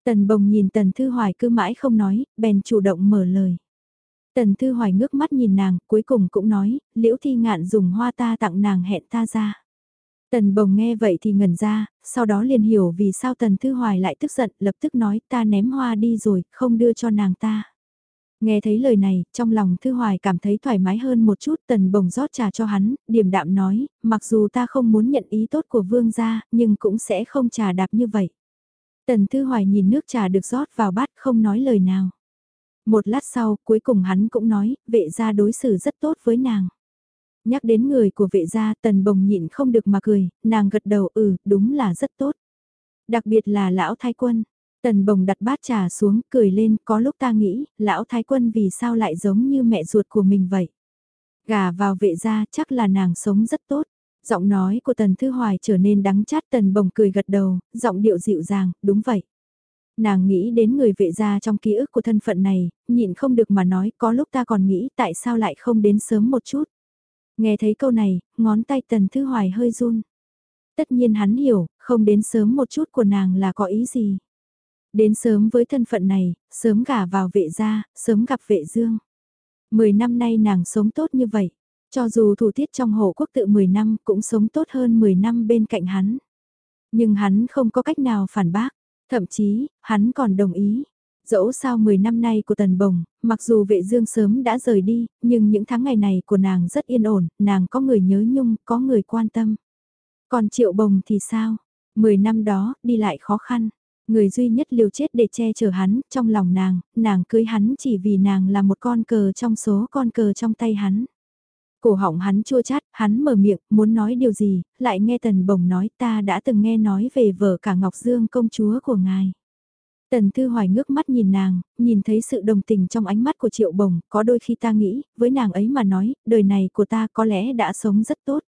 [SPEAKER 1] Tần bồng nhìn tần thư hoài cứ mãi không nói, bèn chủ động mở lời. Tần thư hoài ngước mắt nhìn nàng, cuối cùng cũng nói, liễu thi ngạn dùng hoa ta tặng nàng hẹn ta ra. Tần bồng nghe vậy thì ngẩn ra, sau đó liền hiểu vì sao tần thư hoài lại tức giận, lập tức nói ta ném hoa đi rồi, không đưa cho nàng ta. Nghe thấy lời này, trong lòng Thư Hoài cảm thấy thoải mái hơn một chút tần bồng rót trà cho hắn, điềm đạm nói, mặc dù ta không muốn nhận ý tốt của vương gia, nhưng cũng sẽ không trà đạp như vậy. Tần Thư Hoài nhìn nước trà được rót vào bát không nói lời nào. Một lát sau, cuối cùng hắn cũng nói, vệ gia đối xử rất tốt với nàng. Nhắc đến người của vệ gia, tần bồng nhịn không được mà cười, nàng gật đầu ừ, đúng là rất tốt. Đặc biệt là lão thái quân, Tần bồng đặt bát trà xuống, cười lên, có lúc ta nghĩ, lão thái quân vì sao lại giống như mẹ ruột của mình vậy. Gà vào vệ gia chắc là nàng sống rất tốt. Giọng nói của Tần Thư Hoài trở nên đắng chát Tần bồng cười gật đầu, giọng điệu dịu dàng, đúng vậy. Nàng nghĩ đến người vệ gia trong ký ức của thân phận này, nhịn không được mà nói có lúc ta còn nghĩ tại sao lại không đến sớm một chút. Nghe thấy câu này, ngón tay Tần Thư Hoài hơi run. Tất nhiên hắn hiểu, không đến sớm một chút của nàng là có ý gì. Đến sớm với thân phận này, sớm gả vào vệ gia, sớm gặp vệ dương. Mười năm nay nàng sống tốt như vậy, cho dù thủ tiết trong hộ quốc tự 10 năm cũng sống tốt hơn 10 năm bên cạnh hắn. Nhưng hắn không có cách nào phản bác, thậm chí, hắn còn đồng ý. Dẫu sao 10 năm nay của Tần Bồng, mặc dù vệ dương sớm đã rời đi, nhưng những tháng ngày này của nàng rất yên ổn, nàng có người nhớ nhung, có người quan tâm. Còn Triệu Bồng thì sao? 10 năm đó, đi lại khó khăn. Người duy nhất liều chết để che chở hắn, trong lòng nàng, nàng cưới hắn chỉ vì nàng là một con cờ trong số con cờ trong tay hắn. Cổ họng hắn chua chát, hắn mở miệng, muốn nói điều gì, lại nghe Tần Bồng nói ta đã từng nghe nói về vợ cả Ngọc Dương công chúa của ngài. Tần Thư Hoài ngước mắt nhìn nàng, nhìn thấy sự đồng tình trong ánh mắt của Triệu Bồng, có đôi khi ta nghĩ, với nàng ấy mà nói, đời này của ta có lẽ đã sống rất tốt.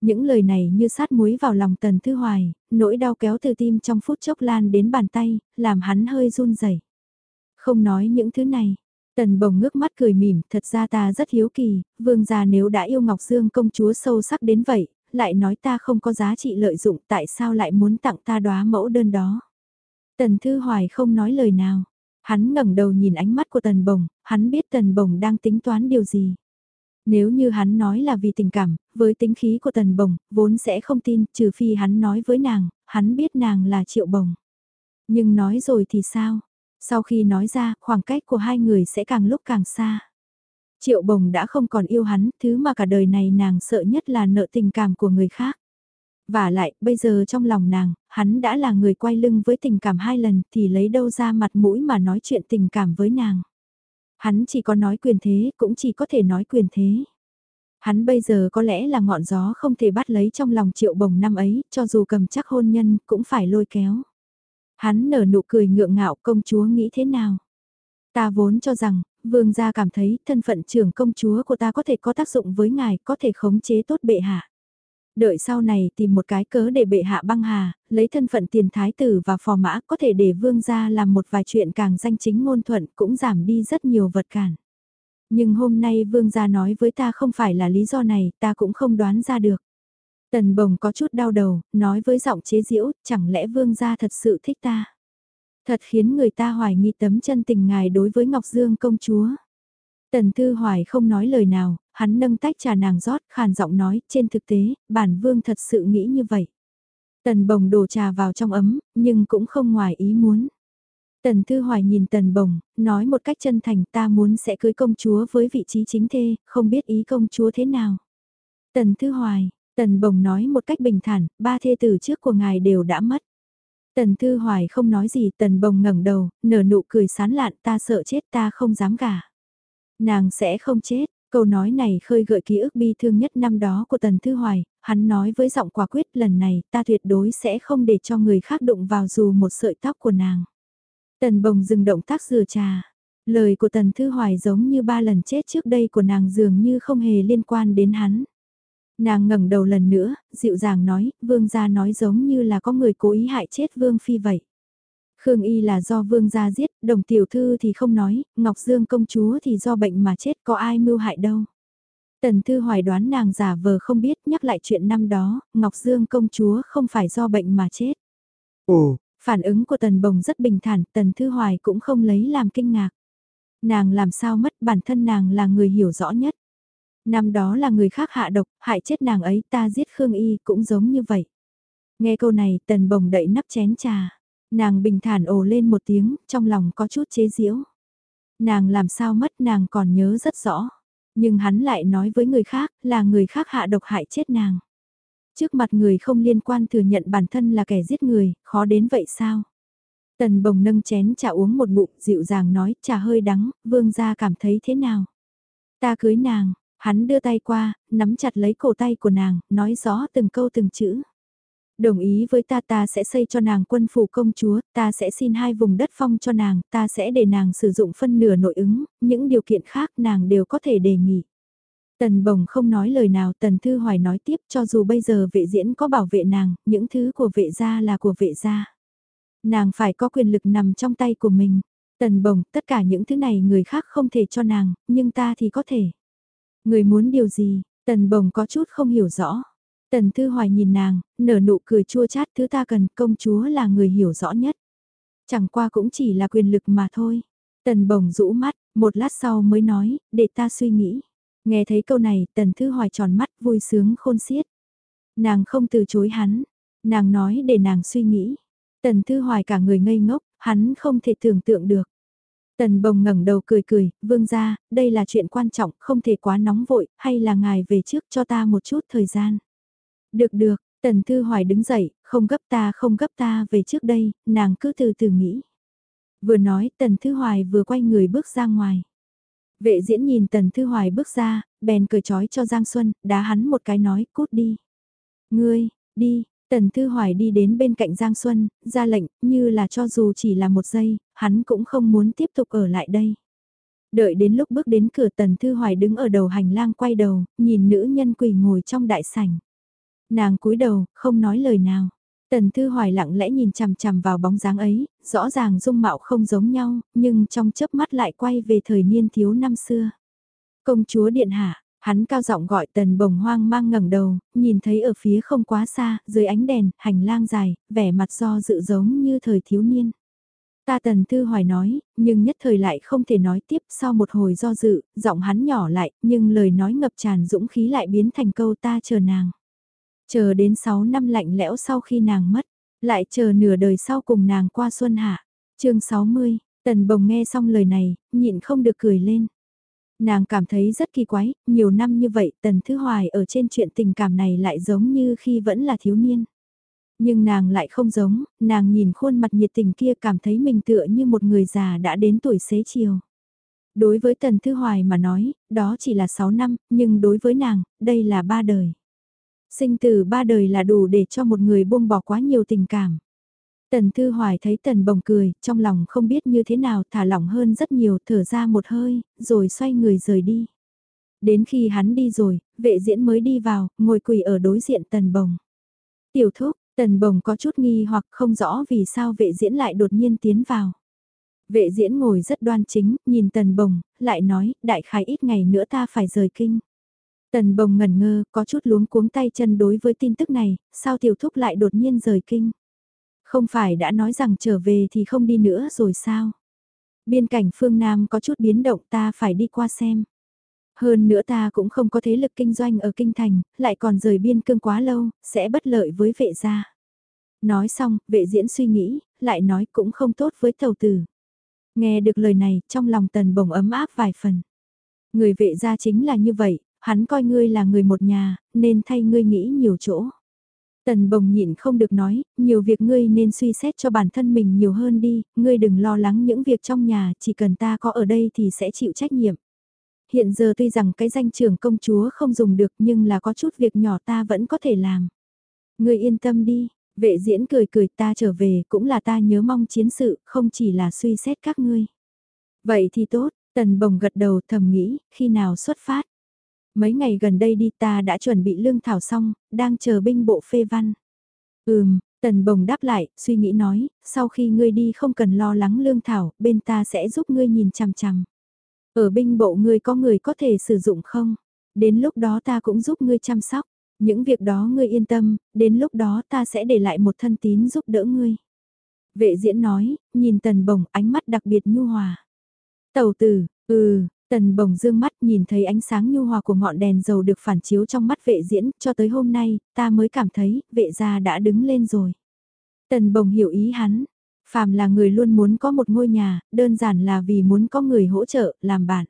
[SPEAKER 1] Những lời này như sát muối vào lòng Tần Thư Hoài, nỗi đau kéo từ tim trong phút chốc lan đến bàn tay, làm hắn hơi run rẩy. Không nói những thứ này, Tần bồng ngước mắt cười mỉm, thật ra ta rất hiếu kỳ, vương gia nếu đã yêu Ngọc Dương công chúa sâu sắc đến vậy, lại nói ta không có giá trị lợi dụng tại sao lại muốn tặng ta đóa mẫu đơn đó. Tần Thư Hoài không nói lời nào, hắn ngẩng đầu nhìn ánh mắt của Tần Bồng, hắn biết Tần Bồng đang tính toán điều gì. Nếu như hắn nói là vì tình cảm, với tính khí của Tần Bồng, vốn sẽ không tin, trừ phi hắn nói với nàng, hắn biết nàng là Triệu Bồng. Nhưng nói rồi thì sao? Sau khi nói ra, khoảng cách của hai người sẽ càng lúc càng xa. Triệu Bồng đã không còn yêu hắn, thứ mà cả đời này nàng sợ nhất là nợ tình cảm của người khác. Và lại, bây giờ trong lòng nàng, hắn đã là người quay lưng với tình cảm hai lần thì lấy đâu ra mặt mũi mà nói chuyện tình cảm với nàng. Hắn chỉ có nói quyền thế, cũng chỉ có thể nói quyền thế. Hắn bây giờ có lẽ là ngọn gió không thể bắt lấy trong lòng triệu bồng năm ấy, cho dù cầm chắc hôn nhân, cũng phải lôi kéo. Hắn nở nụ cười ngượng ngạo công chúa nghĩ thế nào? Ta vốn cho rằng, vương gia cảm thấy thân phận trưởng công chúa của ta có thể có tác dụng với ngài, có thể khống chế tốt bệ hạ. Đợi sau này tìm một cái cớ để bệ hạ băng hà, lấy thân phận tiền thái tử và phò mã có thể để vương gia làm một vài chuyện càng danh chính ngôn thuận cũng giảm đi rất nhiều vật cản. Nhưng hôm nay vương gia nói với ta không phải là lý do này, ta cũng không đoán ra được. Tần bồng có chút đau đầu, nói với giọng chế giễu, chẳng lẽ vương gia thật sự thích ta? Thật khiến người ta hoài nghi tấm chân tình ngài đối với Ngọc Dương công chúa. Tần Thư Hoài không nói lời nào, hắn nâng tách trà nàng rót, khàn giọng nói, trên thực tế, bản vương thật sự nghĩ như vậy. Tần bồng đổ trà vào trong ấm, nhưng cũng không ngoài ý muốn. Tần Thư Hoài nhìn Tần Bồng, nói một cách chân thành ta muốn sẽ cưới công chúa với vị trí chính thê, không biết ý công chúa thế nào. Tần Thư Hoài, Tần Bồng nói một cách bình thản, ba thê tử trước của ngài đều đã mất. Tần Thư Hoài không nói gì, Tần Bồng ngẩng đầu, nở nụ cười sán lạn ta sợ chết ta không dám gả. Nàng sẽ không chết, câu nói này khơi gợi ký ức bi thương nhất năm đó của Tần Thư Hoài, hắn nói với giọng quả quyết lần này ta tuyệt đối sẽ không để cho người khác đụng vào dù một sợi tóc của nàng. Tần Bồng dừng động tác rửa trà. Lời của Tần Thư Hoài giống như ba lần chết trước đây của nàng dường như không hề liên quan đến hắn. Nàng ngẩng đầu lần nữa, dịu dàng nói, vương gia nói giống như là có người cố ý hại chết vương phi vậy. Khương Y là do vương gia giết, đồng tiểu thư thì không nói, Ngọc Dương công chúa thì do bệnh mà chết có ai mưu hại đâu. Tần Thư Hoài đoán nàng giả vờ không biết nhắc lại chuyện năm đó, Ngọc Dương công chúa không phải do bệnh mà chết. Ồ, phản ứng của Tần Bồng rất bình thản, Tần Thư Hoài cũng không lấy làm kinh ngạc. Nàng làm sao mất bản thân nàng là người hiểu rõ nhất. Năm đó là người khác hạ độc, hại chết nàng ấy ta giết Khương Y cũng giống như vậy. Nghe câu này tần bồng đậy nắp chén trà. Nàng bình thản ồ lên một tiếng, trong lòng có chút chế giễu. Nàng làm sao mất nàng còn nhớ rất rõ. Nhưng hắn lại nói với người khác là người khác hạ độc hại chết nàng. Trước mặt người không liên quan thừa nhận bản thân là kẻ giết người, khó đến vậy sao? Tần bồng nâng chén trà uống một bụng, dịu dàng nói, trà hơi đắng, vương gia cảm thấy thế nào? Ta cưới nàng, Hắn đưa tay qua, nắm chặt lấy cổ tay của nàng, nói rõ từng câu từng chữ. Đồng ý với ta ta sẽ xây cho nàng quân phủ công chúa, ta sẽ xin hai vùng đất phong cho nàng, ta sẽ để nàng sử dụng phân nửa nội ứng, những điều kiện khác nàng đều có thể đề nghị. Tần bồng không nói lời nào, tần thư hoài nói tiếp cho dù bây giờ vệ diễn có bảo vệ nàng, những thứ của vệ gia là của vệ gia. Nàng phải có quyền lực nằm trong tay của mình. Tần bồng, tất cả những thứ này người khác không thể cho nàng, nhưng ta thì có thể. Người muốn điều gì, tần bồng có chút không hiểu rõ. Tần Thư Hoài nhìn nàng, nở nụ cười chua chát thứ ta cần công chúa là người hiểu rõ nhất. Chẳng qua cũng chỉ là quyền lực mà thôi. Tần bồng rũ mắt, một lát sau mới nói, để ta suy nghĩ. Nghe thấy câu này, Tần Thư Hoài tròn mắt vui sướng khôn xiết. Nàng không từ chối hắn, nàng nói để nàng suy nghĩ. Tần Thư Hoài cả người ngây ngốc, hắn không thể tưởng tượng được. Tần bồng ngẩng đầu cười cười, vương gia, đây là chuyện quan trọng, không thể quá nóng vội, hay là ngài về trước cho ta một chút thời gian. Được được, tần thư hoài đứng dậy, không gấp ta không gấp ta về trước đây, nàng cứ từ từ nghĩ. Vừa nói tần thư hoài vừa quay người bước ra ngoài. Vệ diễn nhìn tần thư hoài bước ra, bèn cười chói cho Giang Xuân, đá hắn một cái nói, cút đi. Ngươi, đi, Tần Thư Hoài đi đến bên cạnh Giang Xuân, ra lệnh, như là cho dù chỉ là một giây, hắn cũng không muốn tiếp tục ở lại đây. Đợi đến lúc bước đến cửa Tần Thư Hoài đứng ở đầu hành lang quay đầu, nhìn nữ nhân quỳ ngồi trong đại sảnh. Nàng cúi đầu, không nói lời nào. Tần Thư Hoài lặng lẽ nhìn chằm chằm vào bóng dáng ấy, rõ ràng dung mạo không giống nhau, nhưng trong chớp mắt lại quay về thời niên thiếu năm xưa. Công chúa điện hạ, hắn cao giọng gọi tần bồng hoang mang ngẩng đầu, nhìn thấy ở phía không quá xa, dưới ánh đèn, hành lang dài, vẻ mặt do dự giống như thời thiếu niên. Ta tần thư hoài nói, nhưng nhất thời lại không thể nói tiếp sau một hồi do dự, giọng hắn nhỏ lại, nhưng lời nói ngập tràn dũng khí lại biến thành câu ta chờ nàng. Chờ đến 6 năm lạnh lẽo sau khi nàng mất, lại chờ nửa đời sau cùng nàng qua xuân hạ. chương 60, tần bồng nghe xong lời này, nhịn không được cười lên. Nàng cảm thấy rất kỳ quái, nhiều năm như vậy tần thứ hoài ở trên chuyện tình cảm này lại giống như khi vẫn là thiếu niên. Nhưng nàng lại không giống, nàng nhìn khuôn mặt nhiệt tình kia cảm thấy mình tựa như một người già đã đến tuổi xế chiều. Đối với Tần Thư Hoài mà nói, đó chỉ là 6 năm, nhưng đối với nàng, đây là ba đời. Sinh từ ba đời là đủ để cho một người buông bỏ quá nhiều tình cảm. Tần Thư Hoài thấy Tần Bồng cười, trong lòng không biết như thế nào thả lỏng hơn rất nhiều, thở ra một hơi, rồi xoay người rời đi. Đến khi hắn đi rồi, vệ diễn mới đi vào, ngồi quỳ ở đối diện Tần Bồng. Tiểu thúc, Tần Bồng có chút nghi hoặc không rõ vì sao vệ diễn lại đột nhiên tiến vào. Vệ diễn ngồi rất đoan chính, nhìn Tần Bồng, lại nói, đại khái ít ngày nữa ta phải rời kinh. Tần Bồng ngẩn ngơ, có chút luống cuống tay chân đối với tin tức này, sao tiểu thúc lại đột nhiên rời kinh. Không phải đã nói rằng trở về thì không đi nữa rồi sao? Biên cảnh phương Nam có chút biến động ta phải đi qua xem. Hơn nữa ta cũng không có thế lực kinh doanh ở kinh thành, lại còn rời biên cương quá lâu, sẽ bất lợi với vệ gia. Nói xong, vệ diễn suy nghĩ, lại nói cũng không tốt với tàu tử. Nghe được lời này, trong lòng tần bồng ấm áp vài phần. Người vệ gia chính là như vậy, hắn coi ngươi là người một nhà, nên thay ngươi nghĩ nhiều chỗ. Tần bồng nhịn không được nói, nhiều việc ngươi nên suy xét cho bản thân mình nhiều hơn đi, ngươi đừng lo lắng những việc trong nhà, chỉ cần ta có ở đây thì sẽ chịu trách nhiệm. Hiện giờ tuy rằng cái danh trưởng công chúa không dùng được nhưng là có chút việc nhỏ ta vẫn có thể làm. Ngươi yên tâm đi, vệ diễn cười cười ta trở về cũng là ta nhớ mong chiến sự, không chỉ là suy xét các ngươi. Vậy thì tốt, tần bồng gật đầu thầm nghĩ, khi nào xuất phát. Mấy ngày gần đây đi ta đã chuẩn bị lương thảo xong, đang chờ binh bộ phê văn. Ừm, Tần Bồng đáp lại, suy nghĩ nói, sau khi ngươi đi không cần lo lắng lương thảo, bên ta sẽ giúp ngươi nhìn chằm chằm. Ở binh bộ ngươi có người có thể sử dụng không? Đến lúc đó ta cũng giúp ngươi chăm sóc. Những việc đó ngươi yên tâm, đến lúc đó ta sẽ để lại một thân tín giúp đỡ ngươi. Vệ diễn nói, nhìn tần bồng ánh mắt đặc biệt nhu hòa. Tầu tử, ừ, tần bồng dương mắt nhìn thấy ánh sáng nhu hòa của ngọn đèn dầu được phản chiếu trong mắt vệ diễn, cho tới hôm nay, ta mới cảm thấy, vệ gia đã đứng lên rồi. Tần bồng hiểu ý hắn, Phàm là người luôn muốn có một ngôi nhà, đơn giản là vì muốn có người hỗ trợ, làm bạn.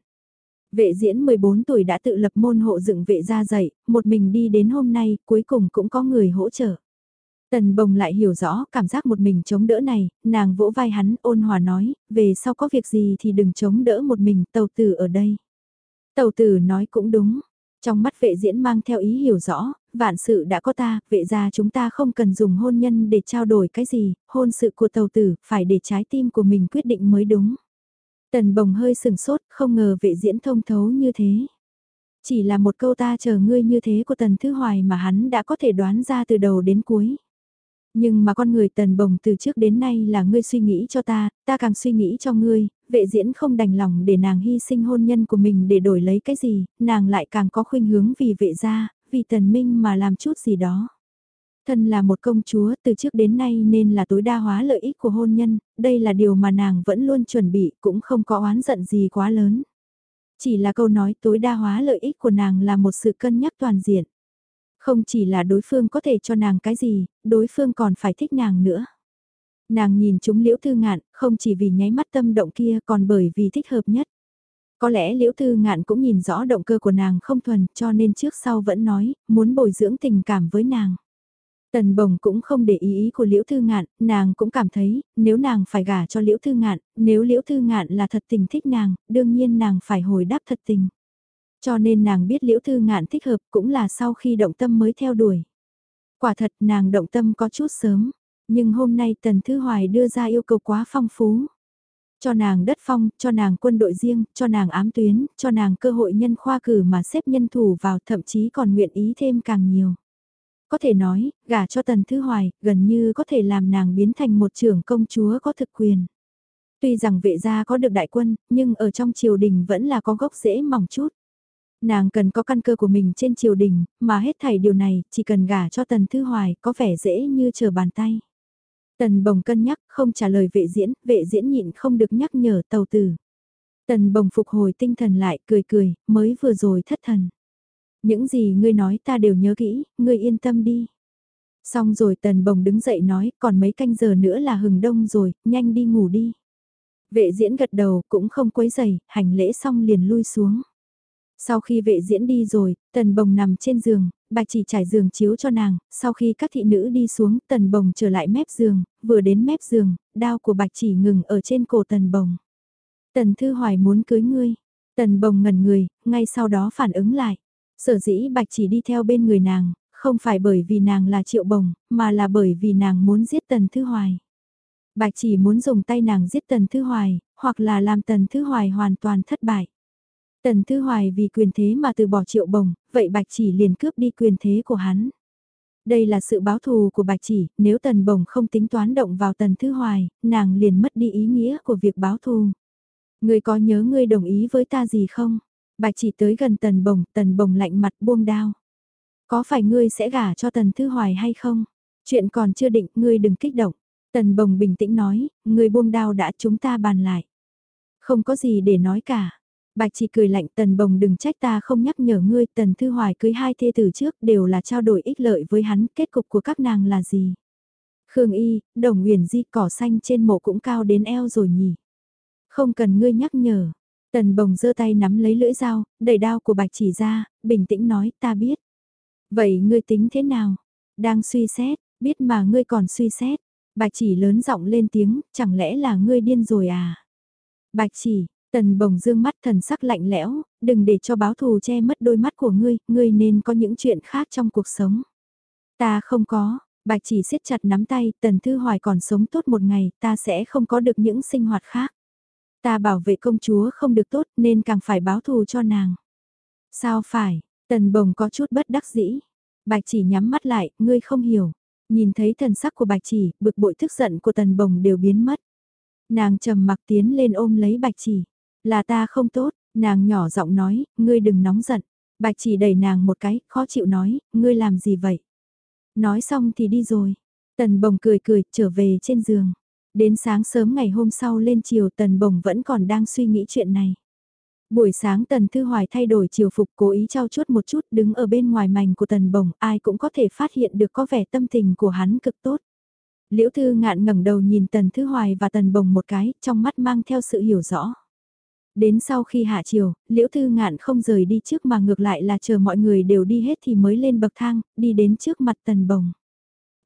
[SPEAKER 1] Vệ diễn 14 tuổi đã tự lập môn hộ dựng vệ gia dạy, một mình đi đến hôm nay, cuối cùng cũng có người hỗ trợ. Tần bồng lại hiểu rõ cảm giác một mình chống đỡ này, nàng vỗ vai hắn ôn hòa nói, về sau có việc gì thì đừng chống đỡ một mình, tàu tử ở đây. Tàu tử nói cũng đúng, trong mắt vệ diễn mang theo ý hiểu rõ, vạn sự đã có ta, vệ ra chúng ta không cần dùng hôn nhân để trao đổi cái gì, hôn sự của tàu tử, phải để trái tim của mình quyết định mới đúng. Tần bồng hơi sừng sốt, không ngờ vệ diễn thông thấu như thế. Chỉ là một câu ta chờ ngươi như thế của tần thứ hoài mà hắn đã có thể đoán ra từ đầu đến cuối. Nhưng mà con người tần bồng từ trước đến nay là ngươi suy nghĩ cho ta, ta càng suy nghĩ cho ngươi, vệ diễn không đành lòng để nàng hy sinh hôn nhân của mình để đổi lấy cái gì, nàng lại càng có khuynh hướng vì vệ gia, vì tần minh mà làm chút gì đó. Thân là một công chúa từ trước đến nay nên là tối đa hóa lợi ích của hôn nhân, đây là điều mà nàng vẫn luôn chuẩn bị cũng không có oán giận gì quá lớn. Chỉ là câu nói tối đa hóa lợi ích của nàng là một sự cân nhắc toàn diện. Không chỉ là đối phương có thể cho nàng cái gì, đối phương còn phải thích nàng nữa. Nàng nhìn chúng liễu thư ngạn, không chỉ vì nháy mắt tâm động kia còn bởi vì thích hợp nhất. Có lẽ liễu thư ngạn cũng nhìn rõ động cơ của nàng không thuần cho nên trước sau vẫn nói, muốn bồi dưỡng tình cảm với nàng. Tần bồng cũng không để ý ý của liễu thư ngạn, nàng cũng cảm thấy, nếu nàng phải gả cho liễu thư ngạn, nếu liễu thư ngạn là thật tình thích nàng, đương nhiên nàng phải hồi đáp thật tình. Cho nên nàng biết liễu thư ngạn thích hợp cũng là sau khi động tâm mới theo đuổi. Quả thật nàng động tâm có chút sớm, nhưng hôm nay Tần Thư Hoài đưa ra yêu cầu quá phong phú. Cho nàng đất phong, cho nàng quân đội riêng, cho nàng ám tuyến, cho nàng cơ hội nhân khoa cử mà xếp nhân thủ vào thậm chí còn nguyện ý thêm càng nhiều. Có thể nói, gả cho Tần Thư Hoài, gần như có thể làm nàng biến thành một trưởng công chúa có thực quyền. Tuy rằng vệ gia có được đại quân, nhưng ở trong triều đình vẫn là có gốc rễ mỏng chút. Nàng cần có căn cơ của mình trên triều đình, mà hết thảy điều này, chỉ cần gả cho Tần Thư Hoài, có vẻ dễ như trở bàn tay. Tần Bồng cân nhắc, không trả lời vệ diễn, vệ diễn nhịn không được nhắc nhở tàu tử. Tần Bồng phục hồi tinh thần lại, cười cười, mới vừa rồi thất thần. Những gì ngươi nói ta đều nhớ kỹ, ngươi yên tâm đi. Xong rồi Tần Bồng đứng dậy nói, còn mấy canh giờ nữa là hừng đông rồi, nhanh đi ngủ đi. Vệ diễn gật đầu cũng không quấy giày, hành lễ xong liền lui xuống. Sau khi vệ diễn đi rồi, tần bồng nằm trên giường, bạch chỉ trải giường chiếu cho nàng, sau khi các thị nữ đi xuống, tần bồng trở lại mép giường, vừa đến mép giường, đao của bạch chỉ ngừng ở trên cổ tần bồng. Tần Thư Hoài muốn cưới ngươi, tần bồng ngẩn người, ngay sau đó phản ứng lại. Sở dĩ bạch chỉ đi theo bên người nàng, không phải bởi vì nàng là triệu bồng, mà là bởi vì nàng muốn giết tần Thư Hoài. Bạch chỉ muốn dùng tay nàng giết tần Thư Hoài, hoặc là làm tần Thư Hoài hoàn toàn thất bại. Tần Thư Hoài vì quyền thế mà từ bỏ triệu bồng, vậy Bạch Chỉ liền cướp đi quyền thế của hắn. Đây là sự báo thù của Bạch Chỉ, nếu Tần Bồng không tính toán động vào Tần Thư Hoài, nàng liền mất đi ý nghĩa của việc báo thù. Ngươi có nhớ ngươi đồng ý với ta gì không? Bạch Chỉ tới gần Tần Bồng, Tần Bồng lạnh mặt buông đao. Có phải ngươi sẽ gả cho Tần Thư Hoài hay không? Chuyện còn chưa định, ngươi đừng kích động. Tần Bồng bình tĩnh nói, ngươi buông đao đã chúng ta bàn lại. Không có gì để nói cả. Bạch chỉ cười lạnh tần bồng đừng trách ta không nhắc nhở ngươi tần thư hoài cưới hai thê tử trước đều là trao đổi ích lợi với hắn kết cục của các nàng là gì. Khương y, đồng huyền di cỏ xanh trên mộ cũng cao đến eo rồi nhỉ. Không cần ngươi nhắc nhở. Tần bồng giơ tay nắm lấy lưỡi dao, đẩy đao của bạch chỉ ra, bình tĩnh nói ta biết. Vậy ngươi tính thế nào? Đang suy xét, biết mà ngươi còn suy xét. Bạch chỉ lớn giọng lên tiếng, chẳng lẽ là ngươi điên rồi à? Bạch chỉ, Tần bồng dương mắt thần sắc lạnh lẽo, đừng để cho báo thù che mất đôi mắt của ngươi, ngươi nên có những chuyện khác trong cuộc sống. Ta không có, bạch chỉ siết chặt nắm tay, tần thư hoài còn sống tốt một ngày, ta sẽ không có được những sinh hoạt khác. Ta bảo vệ công chúa không được tốt nên càng phải báo thù cho nàng. Sao phải, tần bồng có chút bất đắc dĩ. Bạch chỉ nhắm mắt lại, ngươi không hiểu. Nhìn thấy thần sắc của bạch chỉ, bực bội tức giận của tần bồng đều biến mất. Nàng trầm mặc tiến lên ôm lấy bạch chỉ. Là ta không tốt, nàng nhỏ giọng nói, ngươi đừng nóng giận. Bạch chỉ đẩy nàng một cái, khó chịu nói, ngươi làm gì vậy? Nói xong thì đi rồi. Tần bồng cười cười, trở về trên giường. Đến sáng sớm ngày hôm sau lên chiều tần bồng vẫn còn đang suy nghĩ chuyện này. Buổi sáng tần thư hoài thay đổi chiều phục cố ý trao chuốt một chút đứng ở bên ngoài mảnh của tần bồng ai cũng có thể phát hiện được có vẻ tâm tình của hắn cực tốt. Liễu thư ngạn ngẩng đầu nhìn tần thư hoài và tần bồng một cái trong mắt mang theo sự hiểu rõ. Đến sau khi hạ chiều, liễu thư ngạn không rời đi trước mà ngược lại là chờ mọi người đều đi hết thì mới lên bậc thang, đi đến trước mặt tần bồng.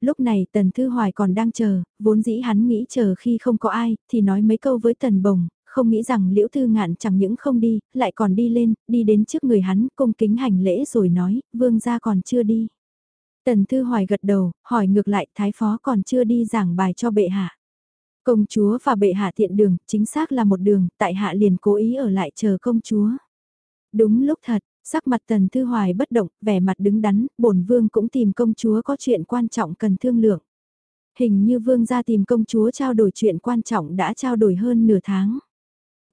[SPEAKER 1] Lúc này tần thư hoài còn đang chờ, vốn dĩ hắn nghĩ chờ khi không có ai, thì nói mấy câu với tần bồng, không nghĩ rằng liễu thư ngạn chẳng những không đi, lại còn đi lên, đi đến trước người hắn, cung kính hành lễ rồi nói, vương gia còn chưa đi. Tần thư hoài gật đầu, hỏi ngược lại thái phó còn chưa đi giảng bài cho bệ hạ. Công chúa và bệ hạ tiện đường, chính xác là một đường, tại hạ liền cố ý ở lại chờ công chúa. Đúng lúc thật, sắc mặt tần thư hoài bất động, vẻ mặt đứng đắn, bổn vương cũng tìm công chúa có chuyện quan trọng cần thương lượng. Hình như vương ra tìm công chúa trao đổi chuyện quan trọng đã trao đổi hơn nửa tháng.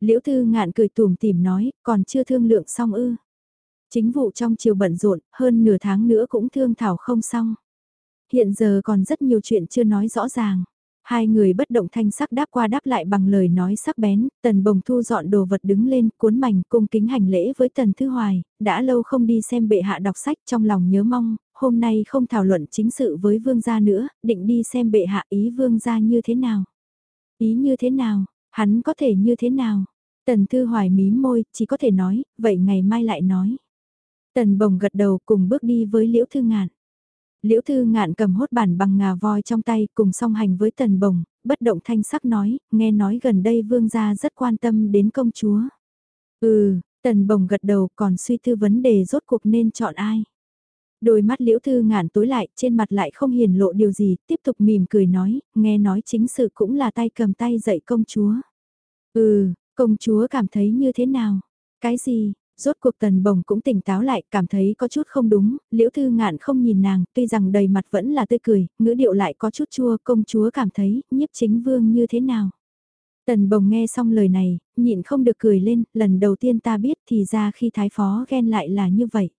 [SPEAKER 1] Liễu thư ngạn cười tùm tìm nói, còn chưa thương lượng xong ư. Chính vụ trong chiều bận rộn, hơn nửa tháng nữa cũng thương thảo không xong. Hiện giờ còn rất nhiều chuyện chưa nói rõ ràng. Hai người bất động thanh sắc đáp qua đáp lại bằng lời nói sắc bén, tần bồng thu dọn đồ vật đứng lên, cuốn mảnh cung kính hành lễ với tần thư hoài, đã lâu không đi xem bệ hạ đọc sách trong lòng nhớ mong, hôm nay không thảo luận chính sự với vương gia nữa, định đi xem bệ hạ ý vương gia như thế nào. Ý như thế nào, hắn có thể như thế nào. Tần thư hoài mím môi, chỉ có thể nói, vậy ngày mai lại nói. Tần bồng gật đầu cùng bước đi với liễu thư ngạn. Liễu Thư Ngạn cầm hốt bản bằng ngà voi trong tay cùng song hành với Tần Bồng, bất động thanh sắc nói, nghe nói gần đây vương gia rất quan tâm đến công chúa. Ừ, Tần Bồng gật đầu còn suy tư vấn đề rốt cuộc nên chọn ai. Đôi mắt Liễu Thư Ngạn tối lại, trên mặt lại không hiền lộ điều gì, tiếp tục mỉm cười nói, nghe nói chính sự cũng là tay cầm tay dạy công chúa. Ừ, công chúa cảm thấy như thế nào? Cái gì? Rốt cuộc tần bồng cũng tỉnh táo lại, cảm thấy có chút không đúng, liễu thư ngạn không nhìn nàng, tuy rằng đầy mặt vẫn là tươi cười, ngữ điệu lại có chút chua, công chúa cảm thấy, nhiếp chính vương như thế nào. Tần bồng nghe xong lời này, nhịn không được cười lên, lần đầu tiên ta biết thì ra khi thái phó ghen lại là như vậy.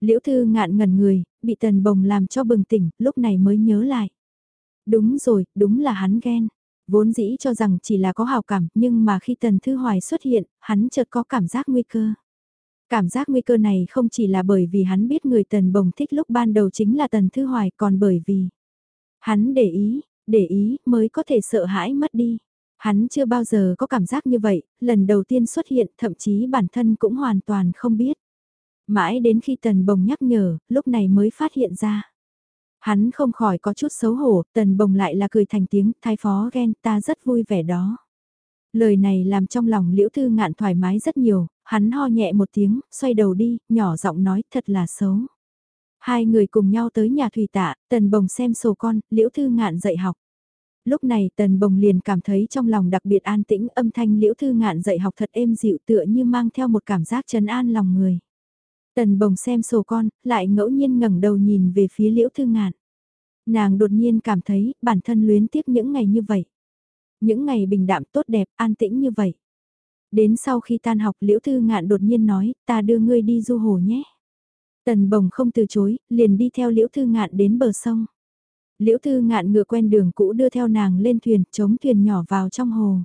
[SPEAKER 1] Liễu thư ngạn ngẩn người, bị tần bồng làm cho bừng tỉnh, lúc này mới nhớ lại. Đúng rồi, đúng là hắn ghen. Vốn dĩ cho rằng chỉ là có hào cảm, nhưng mà khi tần thư hoài xuất hiện, hắn chợt có cảm giác nguy cơ. Cảm giác nguy cơ này không chỉ là bởi vì hắn biết người tần bồng thích lúc ban đầu chính là tần thư hoài còn bởi vì hắn để ý, để ý mới có thể sợ hãi mất đi. Hắn chưa bao giờ có cảm giác như vậy, lần đầu tiên xuất hiện thậm chí bản thân cũng hoàn toàn không biết. Mãi đến khi tần bồng nhắc nhở, lúc này mới phát hiện ra. Hắn không khỏi có chút xấu hổ, tần bồng lại là cười thành tiếng, thái phó ghen ta rất vui vẻ đó. Lời này làm trong lòng liễu thư ngạn thoải mái rất nhiều, hắn ho nhẹ một tiếng, xoay đầu đi, nhỏ giọng nói thật là xấu. Hai người cùng nhau tới nhà thủy tạ, tần bồng xem sổ con, liễu thư ngạn dạy học. Lúc này tần bồng liền cảm thấy trong lòng đặc biệt an tĩnh âm thanh liễu thư ngạn dạy học thật êm dịu tựa như mang theo một cảm giác trấn an lòng người. Tần bồng xem sổ con, lại ngẫu nhiên ngẩng đầu nhìn về phía liễu thư ngạn. Nàng đột nhiên cảm thấy bản thân luyến tiếc những ngày như vậy. Những ngày bình đạm tốt đẹp, an tĩnh như vậy. Đến sau khi tan học liễu thư ngạn đột nhiên nói, ta đưa ngươi đi du hồ nhé. Tần bồng không từ chối, liền đi theo liễu thư ngạn đến bờ sông. Liễu thư ngạn ngựa quen đường cũ đưa theo nàng lên thuyền, chống thuyền nhỏ vào trong hồ.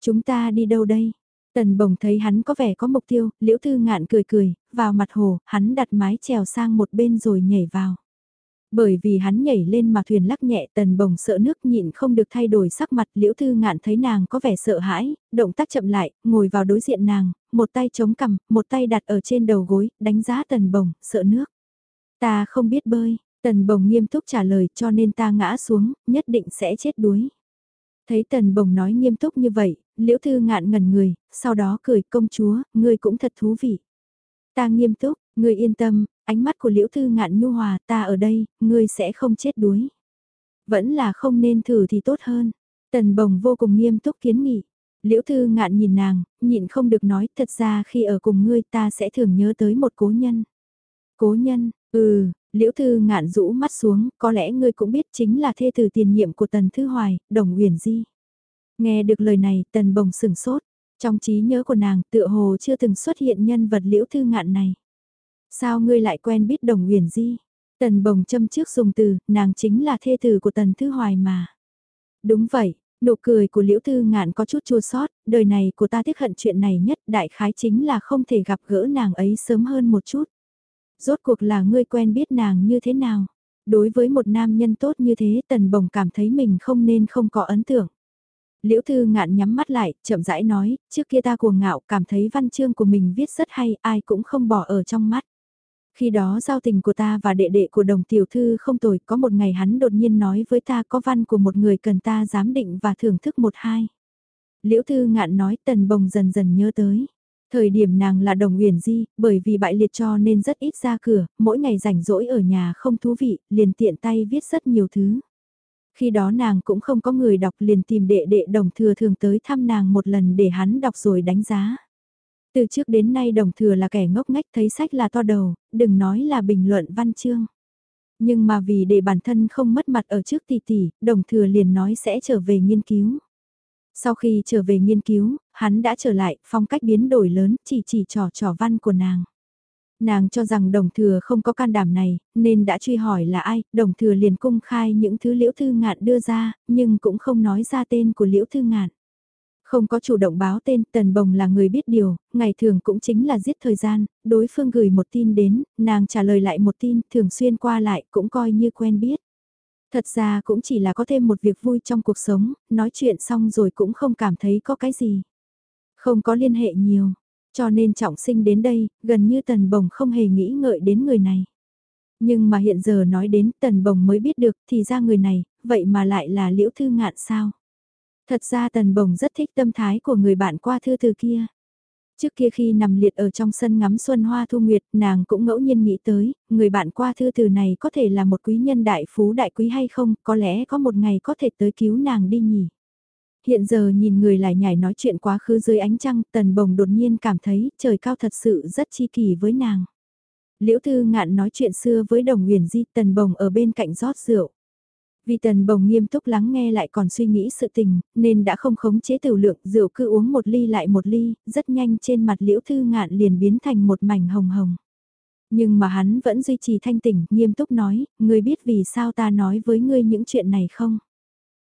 [SPEAKER 1] Chúng ta đi đâu đây? Tần bồng thấy hắn có vẻ có mục tiêu, liễu thư ngạn cười cười, vào mặt hồ, hắn đặt mái chèo sang một bên rồi nhảy vào. Bởi vì hắn nhảy lên mà thuyền lắc nhẹ tần bồng sợ nước nhịn không được thay đổi sắc mặt liễu thư ngạn thấy nàng có vẻ sợ hãi, động tác chậm lại, ngồi vào đối diện nàng, một tay chống cằm, một tay đặt ở trên đầu gối, đánh giá tần bồng, sợ nước. Ta không biết bơi, tần bồng nghiêm túc trả lời cho nên ta ngã xuống, nhất định sẽ chết đuối. Thấy tần bồng nói nghiêm túc như vậy, liễu thư ngạn ngẩn người, sau đó cười công chúa, ngươi cũng thật thú vị. Ta nghiêm túc, ngươi yên tâm, ánh mắt của liễu thư ngạn nhu hòa, ta ở đây, ngươi sẽ không chết đuối. Vẫn là không nên thử thì tốt hơn. Tần bồng vô cùng nghiêm túc kiến nghị. Liễu thư ngạn nhìn nàng, nhịn không được nói, thật ra khi ở cùng ngươi ta sẽ thường nhớ tới một cố nhân. Cố nhân, ừ, liễu thư ngạn rũ mắt xuống, có lẽ ngươi cũng biết chính là thê tử tiền nhiệm của tần thư hoài, đồng Uyển di. Nghe được lời này, tần bồng sừng sốt. Trong trí nhớ của nàng tựa hồ chưa từng xuất hiện nhân vật liễu thư ngạn này. Sao ngươi lại quen biết đồng huyền di? Tần bồng châm trước dùng từ, nàng chính là thê tử của tần thư hoài mà. Đúng vậy, nụ cười của liễu thư ngạn có chút chua sót, đời này của ta tiếc hận chuyện này nhất đại khái chính là không thể gặp gỡ nàng ấy sớm hơn một chút. Rốt cuộc là ngươi quen biết nàng như thế nào? Đối với một nam nhân tốt như thế tần bồng cảm thấy mình không nên không có ấn tượng. Liễu Thư ngạn nhắm mắt lại, chậm rãi nói, trước kia ta cuồng ngạo cảm thấy văn chương của mình viết rất hay, ai cũng không bỏ ở trong mắt. Khi đó giao tình của ta và đệ đệ của đồng tiểu thư không tồi, có một ngày hắn đột nhiên nói với ta có văn của một người cần ta giám định và thưởng thức một hai. Liễu Thư ngạn nói tần bồng dần dần nhớ tới. Thời điểm nàng là đồng huyền di, bởi vì bại liệt cho nên rất ít ra cửa, mỗi ngày rảnh rỗi ở nhà không thú vị, liền tiện tay viết rất nhiều thứ. Khi đó nàng cũng không có người đọc liền tìm đệ đệ đồng thừa thường tới thăm nàng một lần để hắn đọc rồi đánh giá. Từ trước đến nay đồng thừa là kẻ ngốc ngách thấy sách là to đầu, đừng nói là bình luận văn chương. Nhưng mà vì để bản thân không mất mặt ở trước tỷ tỷ, đồng thừa liền nói sẽ trở về nghiên cứu. Sau khi trở về nghiên cứu, hắn đã trở lại, phong cách biến đổi lớn, chỉ chỉ trò trò văn của nàng. Nàng cho rằng đồng thừa không có can đảm này, nên đã truy hỏi là ai, đồng thừa liền cung khai những thứ liễu thư ngạn đưa ra, nhưng cũng không nói ra tên của liễu thư ngạn. Không có chủ động báo tên, Tần Bồng là người biết điều, ngày thường cũng chính là giết thời gian, đối phương gửi một tin đến, nàng trả lời lại một tin, thường xuyên qua lại, cũng coi như quen biết. Thật ra cũng chỉ là có thêm một việc vui trong cuộc sống, nói chuyện xong rồi cũng không cảm thấy có cái gì. Không có liên hệ nhiều, cho nên trọng sinh đến đây, gần như tần bồng không hề nghĩ ngợi đến người này. Nhưng mà hiện giờ nói đến tần bồng mới biết được thì ra người này, vậy mà lại là liễu thư ngạn sao. Thật ra tần bồng rất thích tâm thái của người bạn qua thư từ kia. Trước kia khi nằm liệt ở trong sân ngắm xuân hoa thu nguyệt, nàng cũng ngẫu nhiên nghĩ tới, người bạn qua thư từ này có thể là một quý nhân đại phú đại quý hay không, có lẽ có một ngày có thể tới cứu nàng đi nhỉ. Hiện giờ nhìn người lại nhảy nói chuyện quá khứ dưới ánh trăng, tần bồng đột nhiên cảm thấy trời cao thật sự rất chi kỳ với nàng. Liễu Thư Ngạn nói chuyện xưa với Đồng huyền Di tần bồng ở bên cạnh rót rượu. Vì tần bồng nghiêm túc lắng nghe lại còn suy nghĩ sự tình, nên đã không khống chế tiểu lượng rượu cứ uống một ly lại một ly, rất nhanh trên mặt Liễu Thư Ngạn liền biến thành một mảnh hồng hồng. Nhưng mà hắn vẫn duy trì thanh tỉnh, nghiêm túc nói, ngươi biết vì sao ta nói với ngươi những chuyện này không?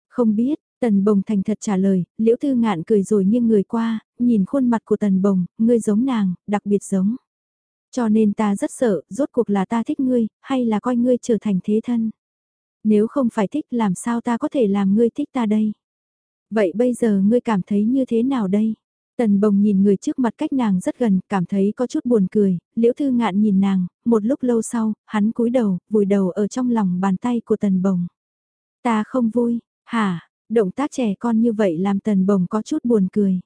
[SPEAKER 1] Không biết, Tần Bồng thành thật trả lời, Liễu Thư Ngạn cười rồi nghiêng người qua, nhìn khuôn mặt của Tần Bồng, ngươi giống nàng, đặc biệt giống. Cho nên ta rất sợ, rốt cuộc là ta thích ngươi, hay là coi ngươi trở thành thế thân. Nếu không phải thích làm sao ta có thể làm ngươi thích ta đây? Vậy bây giờ ngươi cảm thấy như thế nào đây? Tần bồng nhìn người trước mặt cách nàng rất gần, cảm thấy có chút buồn cười, liễu thư ngạn nhìn nàng, một lúc lâu sau, hắn cúi đầu, vùi đầu ở trong lòng bàn tay của tần bồng. Ta không vui, hả, động tác trẻ con như vậy làm tần bồng có chút buồn cười.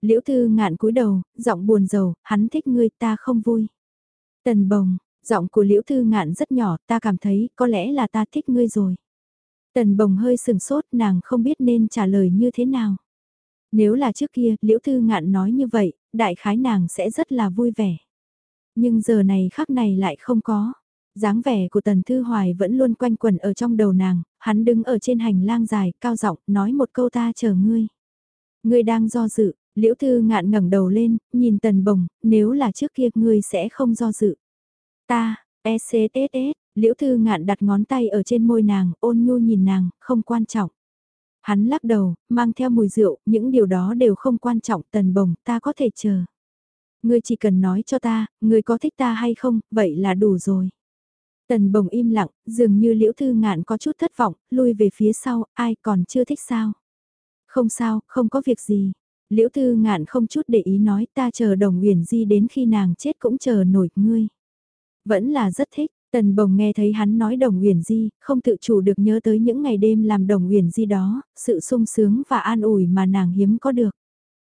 [SPEAKER 1] Liễu thư ngạn cúi đầu, giọng buồn rầu, hắn thích ngươi ta không vui. Tần bồng, giọng của liễu thư ngạn rất nhỏ, ta cảm thấy có lẽ là ta thích ngươi rồi. Tần bồng hơi sừng sốt nàng không biết nên trả lời như thế nào. Nếu là trước kia, Liễu Thư Ngạn nói như vậy, đại khái nàng sẽ rất là vui vẻ. Nhưng giờ này khắc này lại không có. dáng vẻ của Tần Thư Hoài vẫn luôn quanh quẩn ở trong đầu nàng, hắn đứng ở trên hành lang dài, cao giọng nói một câu ta chờ ngươi. Ngươi đang do dự, Liễu Thư Ngạn ngẩng đầu lên, nhìn Tần Bồng, nếu là trước kia ngươi sẽ không do dự. Ta, ECTS, Liễu Thư Ngạn đặt ngón tay ở trên môi nàng, ôn nhu nhìn nàng, không quan trọng. Hắn lắc đầu, mang theo mùi rượu, những điều đó đều không quan trọng, tần bồng, ta có thể chờ. Ngươi chỉ cần nói cho ta, ngươi có thích ta hay không, vậy là đủ rồi. Tần bồng im lặng, dường như liễu thư ngạn có chút thất vọng, lui về phía sau, ai còn chưa thích sao? Không sao, không có việc gì. Liễu thư ngạn không chút để ý nói ta chờ đồng huyền di đến khi nàng chết cũng chờ nổi ngươi. Vẫn là rất thích, Tần bồng nghe thấy hắn nói đồng huyền di, không tự chủ được nhớ tới những ngày đêm làm đồng huyền di đó, sự sung sướng và an ủi mà nàng hiếm có được.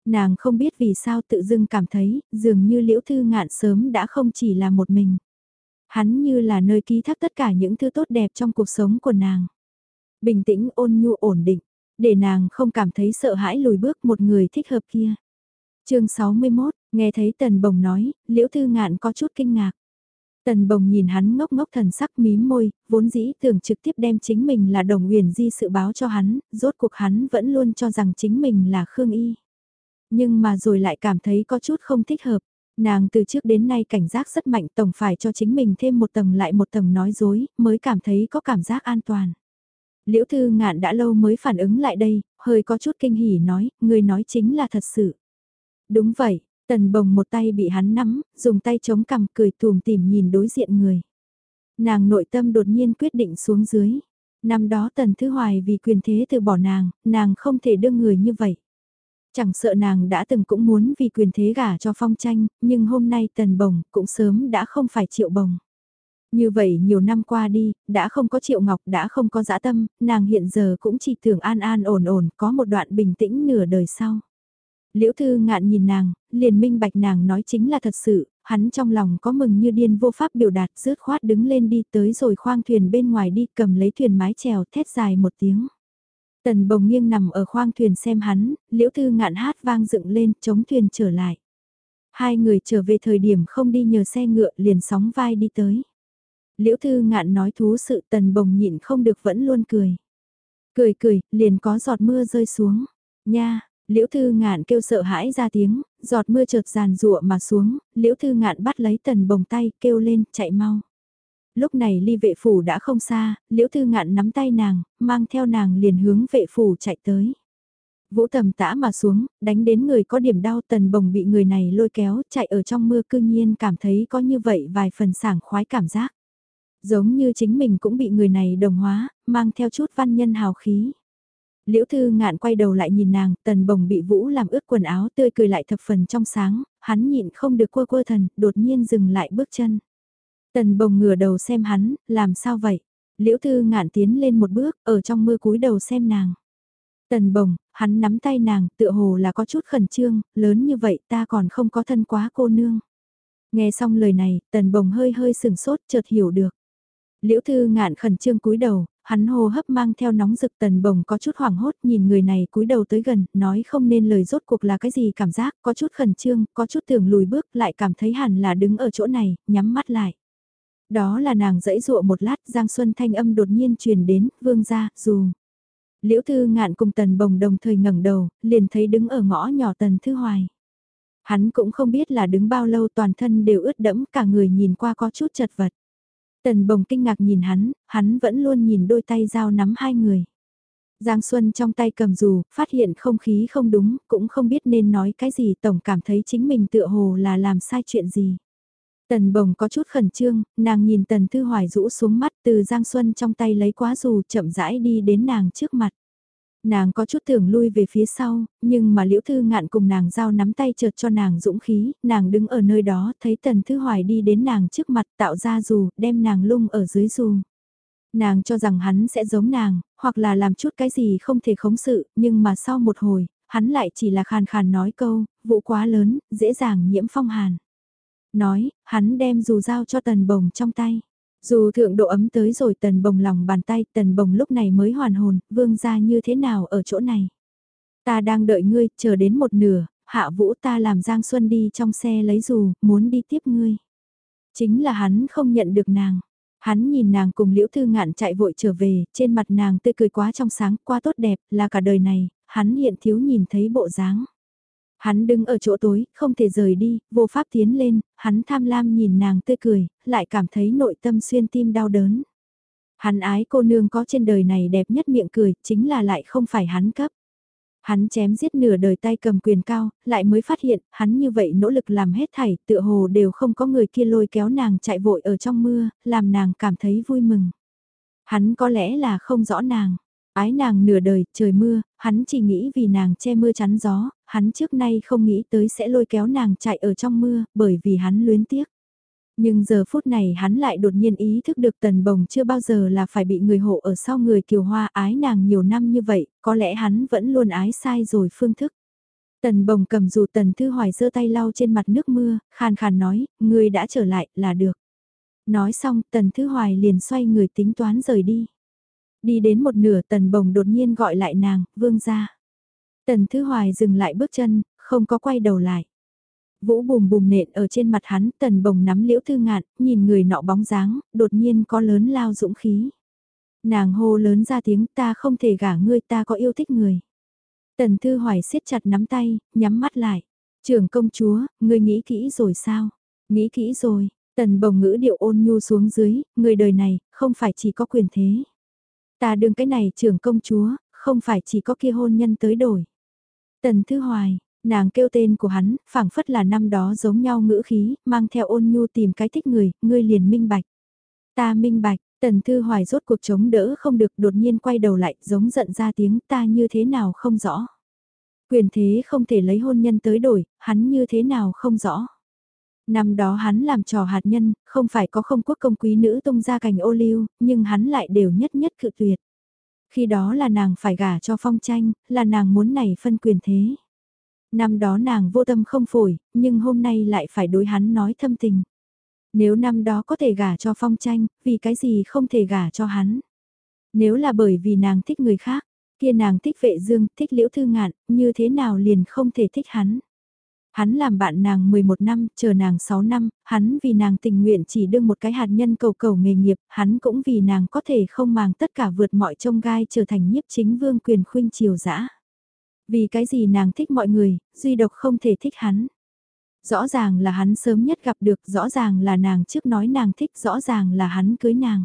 [SPEAKER 1] Nàng không biết vì sao tự dưng cảm thấy, dường như liễu thư ngạn sớm đã không chỉ là một mình. Hắn như là nơi ký thác tất cả những thứ tốt đẹp trong cuộc sống của nàng. Bình tĩnh ôn nhu ổn định, để nàng không cảm thấy sợ hãi lùi bước một người thích hợp kia. chương 61, nghe thấy tần bồng nói, liễu thư ngạn có chút kinh ngạc. Tần bồng nhìn hắn ngốc ngốc thần sắc mím môi, vốn dĩ tưởng trực tiếp đem chính mình là đồng huyền di sự báo cho hắn, rốt cuộc hắn vẫn luôn cho rằng chính mình là Khương Y. Nhưng mà rồi lại cảm thấy có chút không thích hợp. Nàng từ trước đến nay cảnh giác rất mạnh tổng phải cho chính mình thêm một tầng lại một tầng nói dối, mới cảm thấy có cảm giác an toàn. Liễu Thư Ngạn đã lâu mới phản ứng lại đây, hơi có chút kinh hỉ nói, người nói chính là thật sự. Đúng vậy, Tần bồng một tay bị hắn nắm, dùng tay chống cằm cười tùm tìm nhìn đối diện người. Nàng nội tâm đột nhiên quyết định xuống dưới. Năm đó Tần Thứ Hoài vì quyền thế từ bỏ nàng, nàng không thể đương người như vậy. Chẳng sợ nàng đã từng cũng muốn vì quyền thế gả cho phong tranh, nhưng hôm nay Tần Bồng cũng sớm đã không phải triệu bồng. Như vậy nhiều năm qua đi, đã không có triệu ngọc, đã không có dã tâm, nàng hiện giờ cũng chỉ tưởng an an ổn ổn, có một đoạn bình tĩnh nửa đời sau. Liễu Thư ngạn nhìn nàng, liền minh bạch nàng nói chính là thật sự, hắn trong lòng có mừng như điên vô pháp biểu đạt rớt khoát đứng lên đi tới rồi khoang thuyền bên ngoài đi cầm lấy thuyền mái chèo thét dài một tiếng. Tần bồng nghiêng nằm ở khoang thuyền xem hắn, liễu thư ngạn hát vang dựng lên chống thuyền trở lại. Hai người trở về thời điểm không đi nhờ xe ngựa liền sóng vai đi tới. Liễu thư ngạn nói thú sự tần bồng nhịn không được vẫn luôn cười. Cười cười, liền có giọt mưa rơi xuống. Nha, Liễu Thư Ngạn kêu sợ hãi ra tiếng, giọt mưa chợt giàn rụa mà xuống, Liễu Thư Ngạn bắt lấy tần bồng tay, kêu lên, chạy mau. Lúc này ly vệ phủ đã không xa, Liễu Thư Ngạn nắm tay nàng, mang theo nàng liền hướng vệ phủ chạy tới. Vũ tầm tã mà xuống, đánh đến người có điểm đau tần bồng bị người này lôi kéo, chạy ở trong mưa cư nhiên cảm thấy có như vậy vài phần sảng khoái cảm giác. Giống như chính mình cũng bị người này đồng hóa, mang theo chút văn nhân hào khí. Liễu Thư Ngạn quay đầu lại nhìn nàng, tần bồng bị Vũ làm ướt quần áo tươi cười lại thập phần trong sáng, hắn nhịn không được quơ quơ thần, đột nhiên dừng lại bước chân. Tần bồng ngửa đầu xem hắn, làm sao vậy? Liễu Thư Ngạn tiến lên một bước, ở trong mưa cúi đầu xem nàng. Tần bồng, hắn nắm tay nàng, tựa hồ là có chút khẩn trương, lớn như vậy ta còn không có thân quá cô nương. Nghe xong lời này, tần bồng hơi hơi sừng sốt chợt hiểu được. Liễu Thư Ngạn khẩn trương cúi đầu, hắn hô hấp mang theo nóng rực tần bồng có chút hoảng hốt nhìn người này cúi đầu tới gần, nói không nên lời rốt cuộc là cái gì cảm giác, có chút khẩn trương, có chút tưởng lùi bước, lại cảm thấy hẳn là đứng ở chỗ này, nhắm mắt lại. Đó là nàng dẫy dụa một lát, Giang Xuân thanh âm đột nhiên truyền đến, vương ra, dù. Liễu Thư ngạn cùng tần bồng đồng thời ngẩng đầu, liền thấy đứng ở ngõ nhỏ tần Thư Hoài. Hắn cũng không biết là đứng bao lâu toàn thân đều ướt đẫm cả người nhìn qua có chút chật vật. Tần bồng kinh ngạc nhìn hắn, hắn vẫn luôn nhìn đôi tay dao nắm hai người. Giang Xuân trong tay cầm dù, phát hiện không khí không đúng, cũng không biết nên nói cái gì, tổng cảm thấy chính mình tựa hồ là làm sai chuyện gì. Tần bồng có chút khẩn trương, nàng nhìn tần thư hoài rũ xuống mắt từ Giang Xuân trong tay lấy quá dù chậm rãi đi đến nàng trước mặt. Nàng có chút tưởng lui về phía sau, nhưng mà liễu thư ngạn cùng nàng giao nắm tay chợt cho nàng dũng khí, nàng đứng ở nơi đó thấy tần thư hoài đi đến nàng trước mặt tạo ra dù, đem nàng lung ở dưới dù. Nàng cho rằng hắn sẽ giống nàng, hoặc là làm chút cái gì không thể khống sự, nhưng mà sau một hồi, hắn lại chỉ là khàn khàn nói câu, vụ quá lớn, dễ dàng nhiễm phong hàn. Nói, hắn đem dù giao cho tần bồng trong tay. Dù thượng độ ấm tới rồi tần bồng lòng bàn tay, tần bồng lúc này mới hoàn hồn, vương ra như thế nào ở chỗ này. Ta đang đợi ngươi, chờ đến một nửa, hạ vũ ta làm Giang Xuân đi trong xe lấy dù, muốn đi tiếp ngươi. Chính là hắn không nhận được nàng. Hắn nhìn nàng cùng liễu thư ngạn chạy vội trở về, trên mặt nàng tươi cười quá trong sáng, quá tốt đẹp, là cả đời này, hắn hiện thiếu nhìn thấy bộ dáng. Hắn đứng ở chỗ tối, không thể rời đi, vô pháp tiến lên, hắn tham lam nhìn nàng tươi cười, lại cảm thấy nội tâm xuyên tim đau đớn. Hắn ái cô nương có trên đời này đẹp nhất miệng cười, chính là lại không phải hắn cấp. Hắn chém giết nửa đời tay cầm quyền cao, lại mới phát hiện, hắn như vậy nỗ lực làm hết thảy, tựa hồ đều không có người kia lôi kéo nàng chạy vội ở trong mưa, làm nàng cảm thấy vui mừng. Hắn có lẽ là không rõ nàng, ái nàng nửa đời, trời mưa, hắn chỉ nghĩ vì nàng che mưa chắn gió, hắn trước nay không nghĩ tới sẽ lôi kéo nàng chạy ở trong mưa, bởi vì hắn luyến tiếc. Nhưng giờ phút này hắn lại đột nhiên ý thức được tần bồng chưa bao giờ là phải bị người hộ ở sau người kiều hoa ái nàng nhiều năm như vậy, có lẽ hắn vẫn luôn ái sai rồi phương thức. Tần bồng cầm dù tần thư hoài giơ tay lau trên mặt nước mưa, khàn khàn nói, người đã trở lại là được. Nói xong tần thư hoài liền xoay người tính toán rời đi. Đi đến một nửa tần bồng đột nhiên gọi lại nàng, vương ra. Tần Thư Hoài dừng lại bước chân, không có quay đầu lại. Vũ bùm bùm nện ở trên mặt hắn, tần bồng nắm liễu thư ngạn, nhìn người nọ bóng dáng, đột nhiên có lớn lao dũng khí. Nàng hô lớn ra tiếng ta không thể gả ngươi ta có yêu thích người. Tần Thư Hoài siết chặt nắm tay, nhắm mắt lại. Trưởng công chúa, ngươi nghĩ kỹ rồi sao? Nghĩ kỹ rồi, tần bồng ngữ điệu ôn nhu xuống dưới, người đời này, không phải chỉ có quyền thế. Ta đương cái này trưởng công chúa, không phải chỉ có kia hôn nhân tới đổi. Tần Thư Hoài, nàng kêu tên của hắn, phảng phất là năm đó giống nhau ngữ khí, mang theo ôn nhu tìm cái thích người, ngươi liền minh bạch. Ta minh bạch, Tần Thư Hoài rốt cuộc chống đỡ không được đột nhiên quay đầu lại giống giận ra tiếng ta như thế nào không rõ. Quyền thế không thể lấy hôn nhân tới đổi, hắn như thế nào không rõ. Năm đó hắn làm trò hạt nhân, không phải có không quốc công quý nữ tung ra cành ô liu, nhưng hắn lại đều nhất nhất cự tuyệt. Khi đó là nàng phải gả cho phong tranh, là nàng muốn này phân quyền thế. Năm đó nàng vô tâm không phổi, nhưng hôm nay lại phải đối hắn nói thâm tình. Nếu năm đó có thể gả cho phong tranh, vì cái gì không thể gả cho hắn? Nếu là bởi vì nàng thích người khác, kia nàng thích vệ dương, thích liễu thư ngạn, như thế nào liền không thể thích hắn? Hắn làm bạn nàng 11 năm, chờ nàng 6 năm, hắn vì nàng tình nguyện chỉ đương một cái hạt nhân cầu cầu nghề nghiệp, hắn cũng vì nàng có thể không màng tất cả vượt mọi trông gai trở thành nhiếp chính vương quyền khuynh triều dã. Vì cái gì nàng thích mọi người, duy độc không thể thích hắn. Rõ ràng là hắn sớm nhất gặp được, rõ ràng là nàng trước nói nàng thích, rõ ràng là hắn cưới nàng.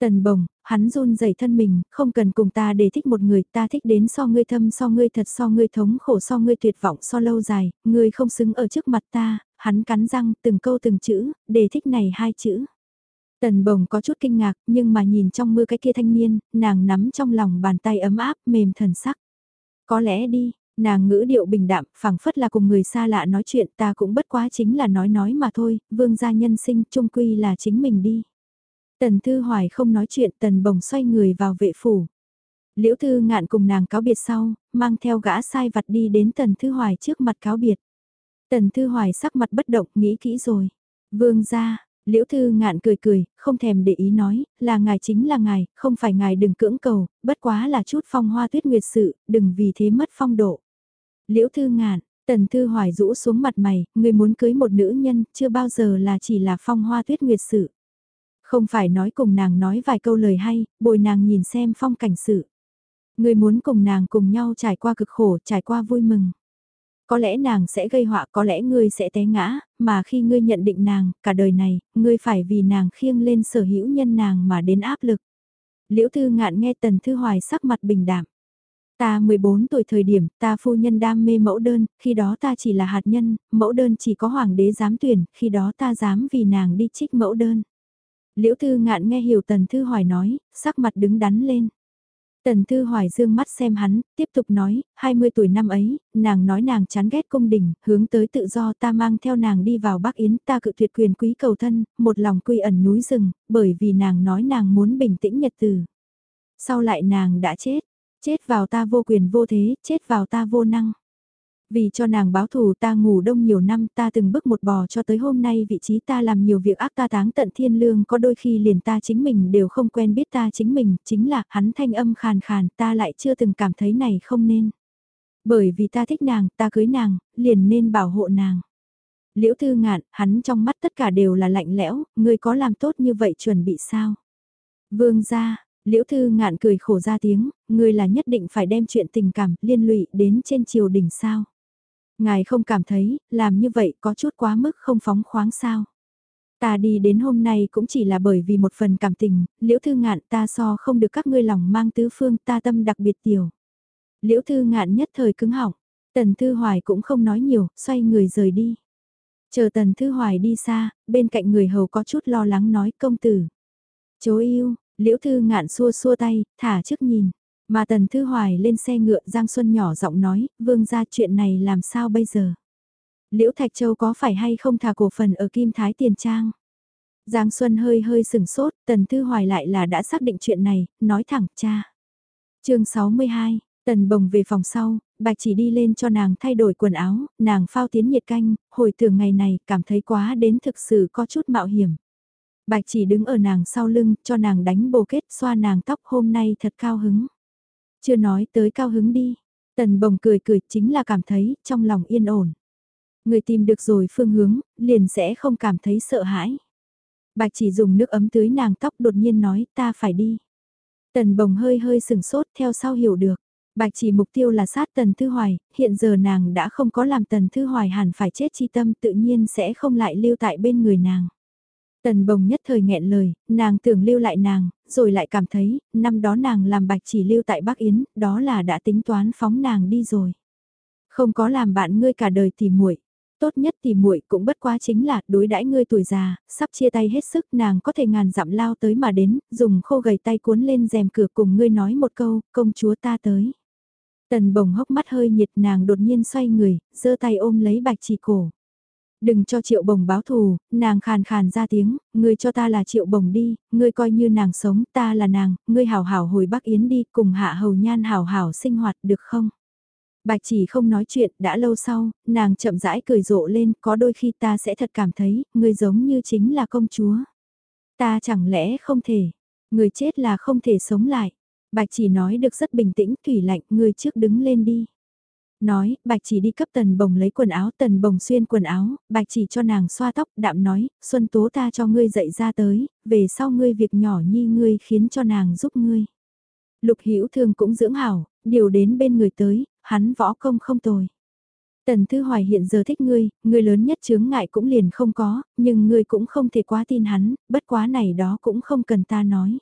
[SPEAKER 1] Tần bồng, hắn run rẩy thân mình, không cần cùng ta để thích một người, ta thích đến so ngươi thâm so ngươi thật so ngươi thống khổ so ngươi tuyệt vọng so lâu dài, ngươi không xứng ở trước mặt ta, hắn cắn răng từng câu từng chữ, để thích này hai chữ. Tần bồng có chút kinh ngạc, nhưng mà nhìn trong mưa cái kia thanh niên, nàng nắm trong lòng bàn tay ấm áp, mềm thần sắc. Có lẽ đi, nàng ngữ điệu bình đạm, phảng phất là cùng người xa lạ nói chuyện ta cũng bất quá chính là nói nói mà thôi, vương gia nhân sinh trung quy là chính mình đi. Tần Thư Hoài không nói chuyện tần bồng xoay người vào vệ phủ. Liễu Thư ngạn cùng nàng cáo biệt sau, mang theo gã sai vặt đi đến Tần Thư Hoài trước mặt cáo biệt. Tần Thư Hoài sắc mặt bất động nghĩ kỹ rồi. Vương ra, Liễu Thư ngạn cười cười, không thèm để ý nói, là ngài chính là ngài, không phải ngài đừng cưỡng cầu, bất quá là chút phong hoa tuyết nguyệt sự, đừng vì thế mất phong độ. Liễu Thư ngạn, Tần Thư Hoài rũ xuống mặt mày, người muốn cưới một nữ nhân, chưa bao giờ là chỉ là phong hoa tuyết nguyệt sự. Không phải nói cùng nàng nói vài câu lời hay, bồi nàng nhìn xem phong cảnh sự. Người muốn cùng nàng cùng nhau trải qua cực khổ, trải qua vui mừng. Có lẽ nàng sẽ gây họa, có lẽ ngươi sẽ té ngã, mà khi ngươi nhận định nàng, cả đời này, ngươi phải vì nàng khiêng lên sở hữu nhân nàng mà đến áp lực. Liễu Thư Ngạn nghe Tần Thư Hoài sắc mặt bình đạm. Ta 14 tuổi thời điểm, ta phu nhân đam mê mẫu đơn, khi đó ta chỉ là hạt nhân, mẫu đơn chỉ có hoàng đế dám tuyển, khi đó ta dám vì nàng đi trích mẫu đơn. Liễu Thư Ngạn nghe hiểu Tần Thư Hoài nói, sắc mặt đứng đắn lên. Tần Thư Hoài dương mắt xem hắn, tiếp tục nói, 20 tuổi năm ấy, nàng nói nàng chán ghét cung đình, hướng tới tự do ta mang theo nàng đi vào Bắc Yến, ta cự tuyệt quyền quý cầu thân, một lòng quy ẩn núi rừng, bởi vì nàng nói nàng muốn bình tĩnh nhật từ. Sau lại nàng đã chết, chết vào ta vô quyền vô thế, chết vào ta vô năng. Vì cho nàng báo thù ta ngủ đông nhiều năm ta từng bước một bò cho tới hôm nay vị trí ta làm nhiều việc ác ta táng tận thiên lương có đôi khi liền ta chính mình đều không quen biết ta chính mình, chính là hắn thanh âm khàn khàn ta lại chưa từng cảm thấy này không nên. Bởi vì ta thích nàng, ta cưới nàng, liền nên bảo hộ nàng. Liễu thư ngạn, hắn trong mắt tất cả đều là lạnh lẽo, ngươi có làm tốt như vậy chuẩn bị sao? Vương gia, Liễu Thư ngạn cười khổ ra tiếng, ngươi là nhất định phải đem chuyện tình cảm liên lụy đến trên triều đình sao. Ngài không cảm thấy, làm như vậy có chút quá mức không phóng khoáng sao. Ta đi đến hôm nay cũng chỉ là bởi vì một phần cảm tình, liễu thư ngạn ta so không được các ngươi lòng mang tứ phương ta tâm đặc biệt tiểu. Liễu thư ngạn nhất thời cứng họng, tần thư hoài cũng không nói nhiều, xoay người rời đi. Chờ tần thư hoài đi xa, bên cạnh người hầu có chút lo lắng nói công tử. Chố yêu, liễu thư ngạn xua xua tay, thả trước nhìn. Mà Tần Thư Hoài lên xe ngựa Giang Xuân nhỏ giọng nói, vương ra chuyện này làm sao bây giờ? Liễu Thạch Châu có phải hay không thả cổ phần ở Kim Thái Tiền Trang? Giang Xuân hơi hơi sừng sốt, Tần Thư Hoài lại là đã xác định chuyện này, nói thẳng, cha. chương 62, Tần Bồng về phòng sau, Bạch chỉ đi lên cho nàng thay đổi quần áo, nàng phao tiến nhiệt canh, hồi tưởng ngày này, cảm thấy quá đến thực sự có chút mạo hiểm. Bạch chỉ đứng ở nàng sau lưng, cho nàng đánh bồ kết, xoa nàng tóc hôm nay thật cao hứng. Chưa nói tới cao hứng đi. Tần bồng cười cười chính là cảm thấy trong lòng yên ổn. Người tìm được rồi phương hướng, liền sẽ không cảm thấy sợ hãi. Bạch chỉ dùng nước ấm tưới nàng tóc đột nhiên nói ta phải đi. Tần bồng hơi hơi sừng sốt theo sau hiểu được. Bạch chỉ mục tiêu là sát Tần Thư Hoài, hiện giờ nàng đã không có làm Tần Thư Hoài hẳn phải chết chi tâm tự nhiên sẽ không lại lưu tại bên người nàng. Tần bồng nhất thời nghẹn lời, nàng tưởng lưu lại nàng, rồi lại cảm thấy, năm đó nàng làm bạch chỉ lưu tại Bắc Yến, đó là đã tính toán phóng nàng đi rồi. Không có làm bạn ngươi cả đời thì muội tốt nhất thì muội cũng bất quá chính là đối đãi ngươi tuổi già, sắp chia tay hết sức nàng có thể ngàn dặm lao tới mà đến, dùng khô gầy tay cuốn lên rèm cửa cùng ngươi nói một câu, công chúa ta tới. Tần bồng hốc mắt hơi nhiệt nàng đột nhiên xoay người, giơ tay ôm lấy bạch chỉ cổ. Đừng cho triệu bồng báo thù, nàng khàn khàn ra tiếng, ngươi cho ta là triệu bồng đi, ngươi coi như nàng sống, ta là nàng, ngươi hảo hảo hồi Bắc Yến đi, cùng hạ hầu nhan hảo hảo sinh hoạt được không? Bạch chỉ không nói chuyện, đã lâu sau, nàng chậm rãi cười rộ lên, có đôi khi ta sẽ thật cảm thấy, ngươi giống như chính là công chúa. Ta chẳng lẽ không thể, người chết là không thể sống lại. Bạch chỉ nói được rất bình tĩnh, thủy lạnh, ngươi trước đứng lên đi. Nói, bạch chỉ đi cấp tần bồng lấy quần áo, tần bồng xuyên quần áo, bạch chỉ cho nàng xoa tóc, đạm nói, xuân tố ta cho ngươi dậy ra tới, về sau ngươi việc nhỏ nhi ngươi khiến cho nàng giúp ngươi. Lục hữu thương cũng dưỡng hảo, điều đến bên người tới, hắn võ công không tồi. Tần Thư Hoài hiện giờ thích ngươi, ngươi lớn nhất chướng ngại cũng liền không có, nhưng ngươi cũng không thể quá tin hắn, bất quá này đó cũng không cần ta nói.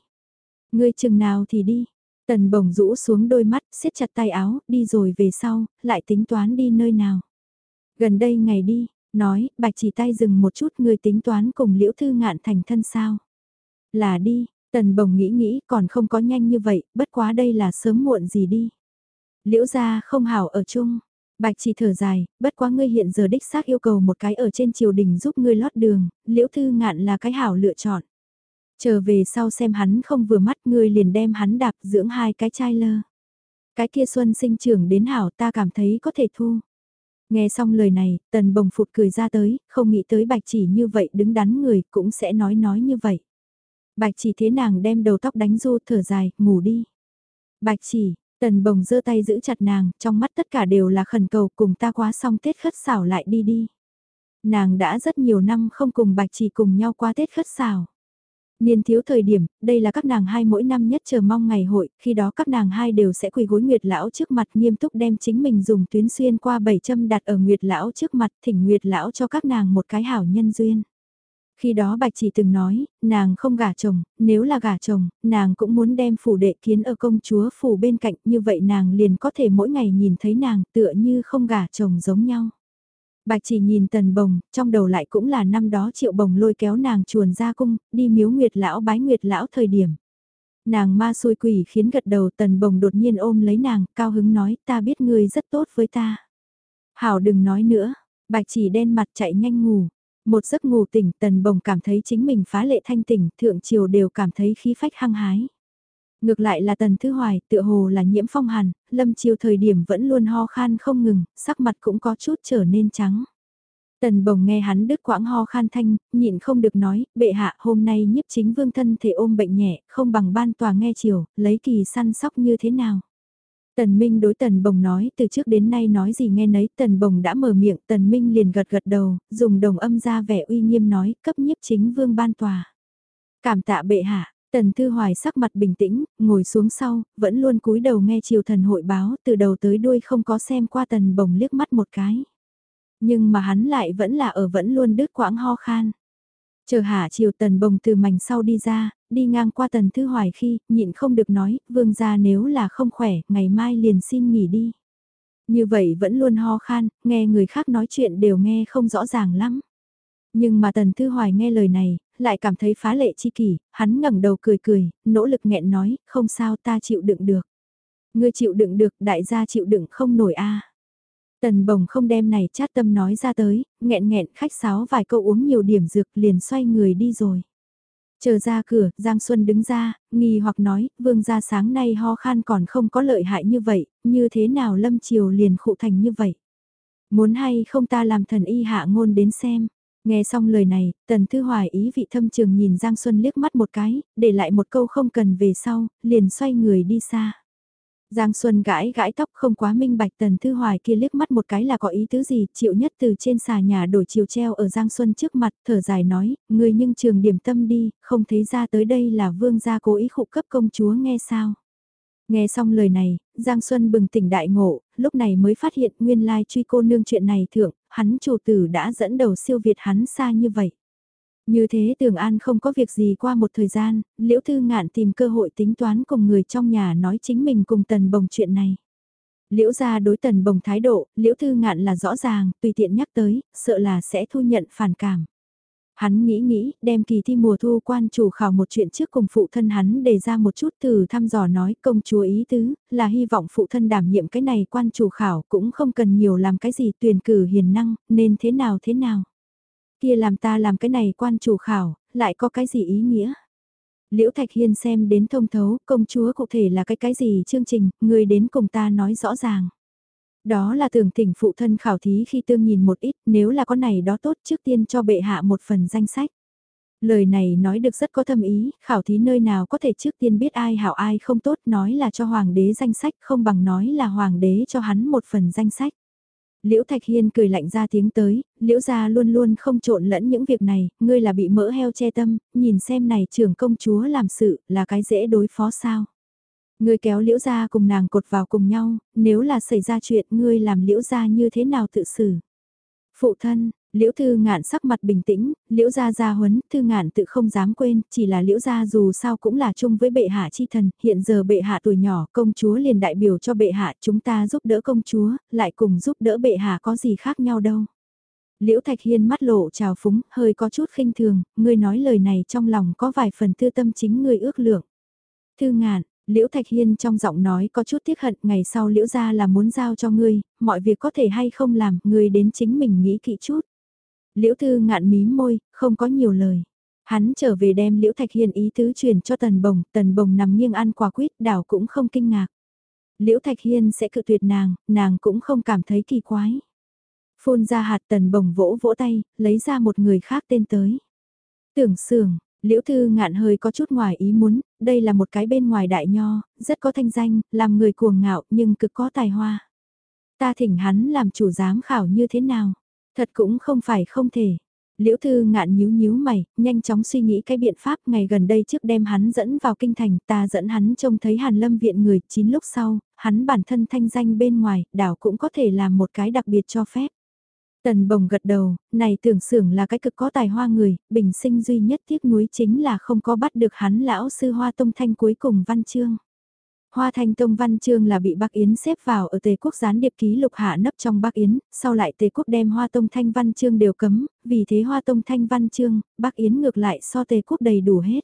[SPEAKER 1] Ngươi chừng nào thì đi, Tần bồng rũ xuống đôi mắt, siết chặt tay áo, đi rồi về sau, lại tính toán đi nơi nào. Gần đây ngày đi, nói, bạch chỉ tay dừng một chút người tính toán cùng liễu thư ngạn thành thân sao. Là đi, tần bồng nghĩ nghĩ còn không có nhanh như vậy, bất quá đây là sớm muộn gì đi. Liễu gia không hảo ở chung. Bạch chỉ thở dài, bất quá ngươi hiện giờ đích xác yêu cầu một cái ở trên triều đình giúp ngươi lót đường, liễu thư ngạn là cái hảo lựa chọn. Chờ về sau xem hắn không vừa mắt ngươi liền đem hắn đạp dưỡng hai cái chai lơ. Cái kia xuân sinh trưởng đến hảo ta cảm thấy có thể thu. Nghe xong lời này, tần bồng phụt cười ra tới, không nghĩ tới bạch chỉ như vậy đứng đắn người cũng sẽ nói nói như vậy. Bạch chỉ thế nàng đem đầu tóc đánh du thở dài, ngủ đi. Bạch chỉ, tần bồng dơ tay giữ chặt nàng, trong mắt tất cả đều là khẩn cầu cùng ta quá xong Tết khất xảo lại đi đi. Nàng đã rất nhiều năm không cùng bạch chỉ cùng nhau qua Tết khất xảo. Niên thiếu thời điểm, đây là các nàng hai mỗi năm nhất chờ mong ngày hội, khi đó các nàng hai đều sẽ quỳ gối Nguyệt Lão trước mặt nghiêm túc đem chính mình dùng tuyến xuyên qua bảy châm đặt ở Nguyệt Lão trước mặt thỉnh Nguyệt Lão cho các nàng một cái hảo nhân duyên. Khi đó Bạch chỉ từng nói, nàng không gả chồng, nếu là gả chồng, nàng cũng muốn đem phủ đệ kiến ở công chúa phủ bên cạnh như vậy nàng liền có thể mỗi ngày nhìn thấy nàng tựa như không gả chồng giống nhau. Bạch chỉ nhìn tần bồng, trong đầu lại cũng là năm đó triệu bồng lôi kéo nàng chuồn ra cung, đi miếu nguyệt lão bái nguyệt lão thời điểm. Nàng ma xôi quỷ khiến gật đầu tần bồng đột nhiên ôm lấy nàng, cao hứng nói ta biết ngươi rất tốt với ta. Hảo đừng nói nữa, bạch chỉ đen mặt chạy nhanh ngủ. Một giấc ngủ tỉnh tần bồng cảm thấy chính mình phá lệ thanh tỉnh, thượng triều đều cảm thấy khí phách hăng hái. Ngược lại là tần thứ hoài, tựa hồ là nhiễm phong hàn, lâm chiều thời điểm vẫn luôn ho khan không ngừng, sắc mặt cũng có chút trở nên trắng. Tần bồng nghe hắn đứt quãng ho khan thanh, nhịn không được nói, bệ hạ hôm nay nhiếp chính vương thân thể ôm bệnh nhẹ, không bằng ban tòa nghe chiều, lấy kỳ săn sóc như thế nào. Tần Minh đối Tần Bồng nói từ trước đến nay nói gì nghe nấy Tần Bồng đã mở miệng Tần Minh liền gật gật đầu, dùng đồng âm ra vẻ uy nghiêm nói cấp nhiếp chính vương ban tòa. Cảm tạ bệ hạ, Tần Thư Hoài sắc mặt bình tĩnh, ngồi xuống sau, vẫn luôn cúi đầu nghe triều thần hội báo từ đầu tới đuôi không có xem qua Tần Bồng liếc mắt một cái. Nhưng mà hắn lại vẫn là ở vẫn luôn đứt quãng ho khan. Chờ hạ chiều Tần Bồng từ mảnh sau đi ra, đi ngang qua Tần Thư Hoài khi, nhịn không được nói, vương gia nếu là không khỏe, ngày mai liền xin nghỉ đi. Như vậy vẫn luôn ho khan, nghe người khác nói chuyện đều nghe không rõ ràng lắm. Nhưng mà Tần Thư Hoài nghe lời này, lại cảm thấy phá lệ chi kỷ, hắn ngẩng đầu cười cười, nỗ lực nghẹn nói, không sao ta chịu đựng được. Ngươi chịu đựng được, đại gia chịu đựng không nổi a. Tần bồng không đem này chát tâm nói ra tới, nghẹn nghẹn khách sáo vài câu uống nhiều điểm dược liền xoay người đi rồi. Chờ ra cửa, Giang Xuân đứng ra, nghi hoặc nói, vương gia sáng nay ho khan còn không có lợi hại như vậy, như thế nào lâm chiều liền khụ thành như vậy. Muốn hay không ta làm thần y hạ ngôn đến xem. Nghe xong lời này, Tần Thư Hoài ý vị thâm trường nhìn Giang Xuân liếc mắt một cái, để lại một câu không cần về sau, liền xoay người đi xa. Giang Xuân gãi gãi tóc không quá minh bạch Tần Thư Hoài kia liếc mắt một cái là có ý tứ gì, chịu nhất từ trên xà nhà đổi chiều treo ở Giang Xuân trước mặt, thở dài nói, người nhưng trường điểm tâm đi, không thấy ra tới đây là vương gia cố ý khụ cấp công chúa nghe sao. Nghe xong lời này, Giang Xuân bừng tỉnh đại ngộ, lúc này mới phát hiện nguyên lai truy cô nương chuyện này thượng, hắn chủ tử đã dẫn đầu siêu việt hắn xa như vậy. Như thế Tường An không có việc gì qua một thời gian, Liễu Thư Ngạn tìm cơ hội tính toán cùng người trong nhà nói chính mình cùng Tần Bồng chuyện này. Liễu ra đối Tần Bồng thái độ, Liễu Thư Ngạn là rõ ràng, tùy tiện nhắc tới, sợ là sẽ thu nhận phản cảm. Hắn nghĩ nghĩ, đem kỳ thi mùa thu quan chủ khảo một chuyện trước cùng phụ thân hắn đề ra một chút từ thăm dò nói công chúa ý tứ, là hy vọng phụ thân đảm nhiệm cái này quan chủ khảo cũng không cần nhiều làm cái gì tuyển cử hiền năng, nên thế nào thế nào. Kia làm ta làm cái này quan chủ khảo, lại có cái gì ý nghĩa. Liễu Thạch Hiên xem đến thông thấu, công chúa cụ thể là cái cái gì chương trình, người đến cùng ta nói rõ ràng. Đó là tưởng thỉnh phụ thân khảo thí khi tương nhìn một ít, nếu là con này đó tốt trước tiên cho bệ hạ một phần danh sách. Lời này nói được rất có thâm ý, khảo thí nơi nào có thể trước tiên biết ai hảo ai không tốt nói là cho hoàng đế danh sách không bằng nói là hoàng đế cho hắn một phần danh sách. Liễu Thạch Hiên cười lạnh ra tiếng tới, Liễu gia luôn luôn không trộn lẫn những việc này, ngươi là bị mỡ heo che tâm, nhìn xem này trưởng công chúa làm sự, là cái dễ đối phó sao. Ngươi kéo liễu gia cùng nàng cột vào cùng nhau, nếu là xảy ra chuyện ngươi làm liễu gia như thế nào tự xử. Phụ thân, liễu thư ngạn sắc mặt bình tĩnh, liễu gia gia huấn, thư ngạn tự không dám quên, chỉ là liễu gia dù sao cũng là chung với bệ hạ chi thần, hiện giờ bệ hạ tuổi nhỏ, công chúa liền đại biểu cho bệ hạ, chúng ta giúp đỡ công chúa, lại cùng giúp đỡ bệ hạ có gì khác nhau đâu. Liễu Thạch Hiên mắt lộ trào phúng, hơi có chút khinh thường, ngươi nói lời này trong lòng có vài phần tư tâm chính ngươi ước lượng. Thư ngạn, Liễu Thạch Hiên trong giọng nói có chút tiếc hận, ngày sau Liễu gia là muốn giao cho ngươi, mọi việc có thể hay không làm, ngươi đến chính mình nghĩ kỹ chút. Liễu Thư ngạn mím môi, không có nhiều lời. Hắn trở về đem Liễu Thạch Hiên ý tứ truyền cho Tần Bồng, Tần Bồng nằm nghiêng ăn quả quýt, đảo cũng không kinh ngạc. Liễu Thạch Hiên sẽ cự tuyệt nàng, nàng cũng không cảm thấy kỳ quái. Phun ra hạt tần bồng vỗ vỗ tay, lấy ra một người khác tên tới. Tưởng sưởng, Liễu Thư ngạn hơi có chút ngoài ý muốn, đây là một cái bên ngoài đại nho, rất có thanh danh, làm người cuồng ngạo nhưng cực có tài hoa. Ta thỉnh hắn làm chủ giám khảo như thế nào? Thật cũng không phải không thể. Liễu Thư ngạn nhíu nhíu mày, nhanh chóng suy nghĩ cái biện pháp ngày gần đây trước đem hắn dẫn vào kinh thành, ta dẫn hắn trông thấy Hàn Lâm viện người, chín lúc sau, hắn bản thân thanh danh bên ngoài, đảo cũng có thể làm một cái đặc biệt cho phép. Tần bồng gật đầu, này tưởng sưởng là cái cực có tài hoa người, bình sinh duy nhất tiếc nuối chính là không có bắt được hắn lão sư hoa tông thanh cuối cùng văn chương. Hoa Thanh Tông Văn Chương là bị Bắc Yến xếp vào ở Tề Quốc gián điệp ký lục hạ nấp trong Bắc Yến, sau lại Tề Quốc đem Hoa Tông Thanh Văn Chương đều cấm, vì thế Hoa Tông Thanh Văn Chương, Bắc Yến ngược lại so Tề Quốc đầy đủ hết.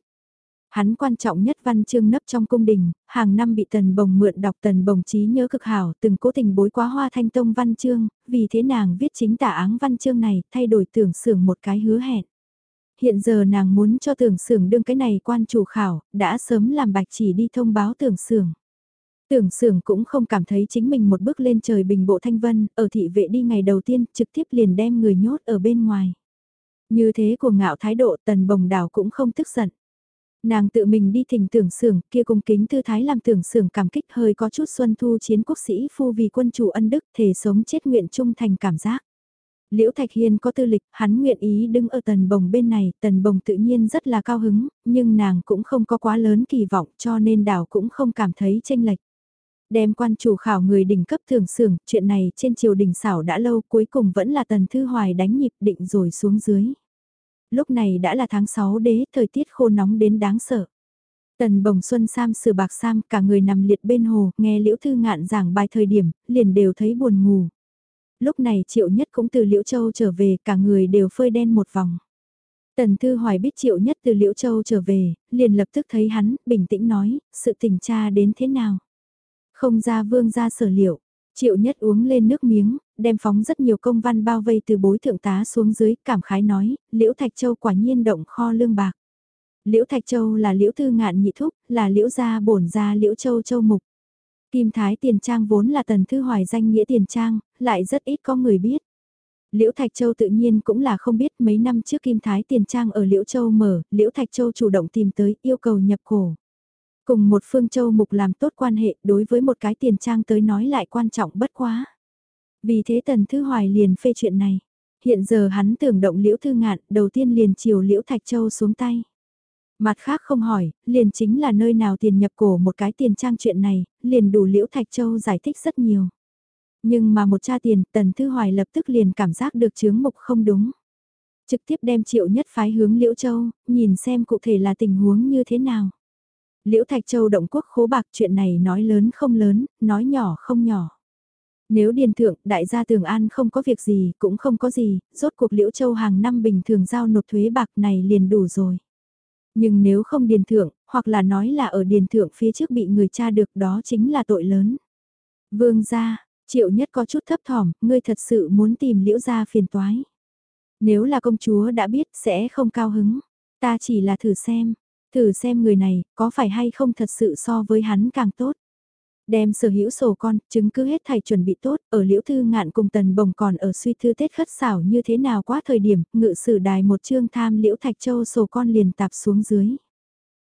[SPEAKER 1] Hắn quan trọng nhất văn chương nấp trong cung đình, hàng năm bị tần bồng mượn đọc tần bồng trí nhớ cực hảo từng cố tình bối quá hoa thanh tông văn chương, vì thế nàng viết chính tả áng văn chương này thay đổi tưởng xưởng một cái hứa hẹn. Hiện giờ nàng muốn cho tưởng xưởng đương cái này quan chủ khảo, đã sớm làm bạch chỉ đi thông báo tưởng xưởng Tưởng sưởng cũng không cảm thấy chính mình một bước lên trời bình bộ thanh vân, ở thị vệ đi ngày đầu tiên trực tiếp liền đem người nhốt ở bên ngoài. Như thế của ngạo thái độ tần bồng đảo cũng không tức giận. Nàng tự mình đi thỉnh tưởng sưởng kia cung kính tư thái làm tưởng sưởng cảm kích hơi có chút xuân thu chiến quốc sĩ phu vì quân chủ ân đức thể sống chết nguyện trung thành cảm giác. Liễu Thạch Hiên có tư lịch, hắn nguyện ý đứng ở tần bồng bên này, tần bồng tự nhiên rất là cao hứng, nhưng nàng cũng không có quá lớn kỳ vọng cho nên đảo cũng không cảm thấy tranh lệch. Đem quan chủ khảo người đỉnh cấp thường sưởng, chuyện này trên triều đình xảo đã lâu cuối cùng vẫn là tần thư hoài đánh nhịp định rồi xuống dưới lúc này đã là tháng 6 đế, thời tiết khô nóng đến đáng sợ. Tần bồng xuân sam sửa bạc sam, cả người nằm liệt bên hồ, nghe liễu thư ngạn giảng bài thời điểm, liền đều thấy buồn ngủ. Lúc này triệu nhất cũng từ liễu châu trở về, cả người đều phơi đen một vòng. Tần Thư Hoài biết Triệu Nhất từ Liễu Châu trở về, liền lập tức thấy hắn, bình tĩnh nói, sự tình tra đến thế nào. Không ra vương ra sở liệu, Triệu Nhất uống lên nước miếng, đem phóng rất nhiều công văn bao vây từ bối thượng tá xuống dưới, cảm khái nói, Liễu Thạch Châu quả nhiên động kho lương bạc. Liễu Thạch Châu là Liễu Thư Ngạn nhị thúc, là Liễu gia bổn gia Liễu Châu Châu Mục. Kim Thái Tiền Trang vốn là tần thư hoài danh nghĩa Tiền Trang, lại rất ít có người biết. Liễu Thạch Châu tự nhiên cũng là không biết mấy năm trước Kim Thái Tiền Trang ở Liễu Châu mở, Liễu Thạch Châu chủ động tìm tới yêu cầu nhập cổ. Cùng một phương châu mục làm tốt quan hệ đối với một cái tiền trang tới nói lại quan trọng bất quá. Vì thế Tần Thư Hoài liền phê chuyện này. Hiện giờ hắn tưởng động Liễu Thư Ngạn, đầu tiên liền chiều Liễu Thạch Châu xuống tay. Mặt khác không hỏi, liền chính là nơi nào tiền nhập cổ một cái tiền trang chuyện này, liền đủ Liễu Thạch Châu giải thích rất nhiều. Nhưng mà một cha tiền, Tần Thư Hoài lập tức liền cảm giác được chướng mục không đúng. Trực tiếp đem triệu nhất phái hướng Liễu Châu, nhìn xem cụ thể là tình huống như thế nào. Liễu Thạch Châu động quốc khố bạc chuyện này nói lớn không lớn, nói nhỏ không nhỏ. Nếu điền thượng, đại gia Tường An không có việc gì, cũng không có gì, rốt cuộc Liễu Châu hàng năm bình thường giao nộp thuế bạc này liền đủ rồi. Nhưng nếu không điền thượng, hoặc là nói là ở điền thượng phía trước bị người cha được đó chính là tội lớn. Vương gia, triệu nhất có chút thấp thỏm, ngươi thật sự muốn tìm liễu gia phiền toái. Nếu là công chúa đã biết sẽ không cao hứng, ta chỉ là thử xem, thử xem người này có phải hay không thật sự so với hắn càng tốt. Đem sở hữu sổ con, chứng cứ hết thầy chuẩn bị tốt, ở liễu thư ngạn cùng tần bồng còn ở suy thư Tết khất xảo như thế nào quá thời điểm, ngự sử đài một chương tham liễu thạch châu sổ con liền tạp xuống dưới.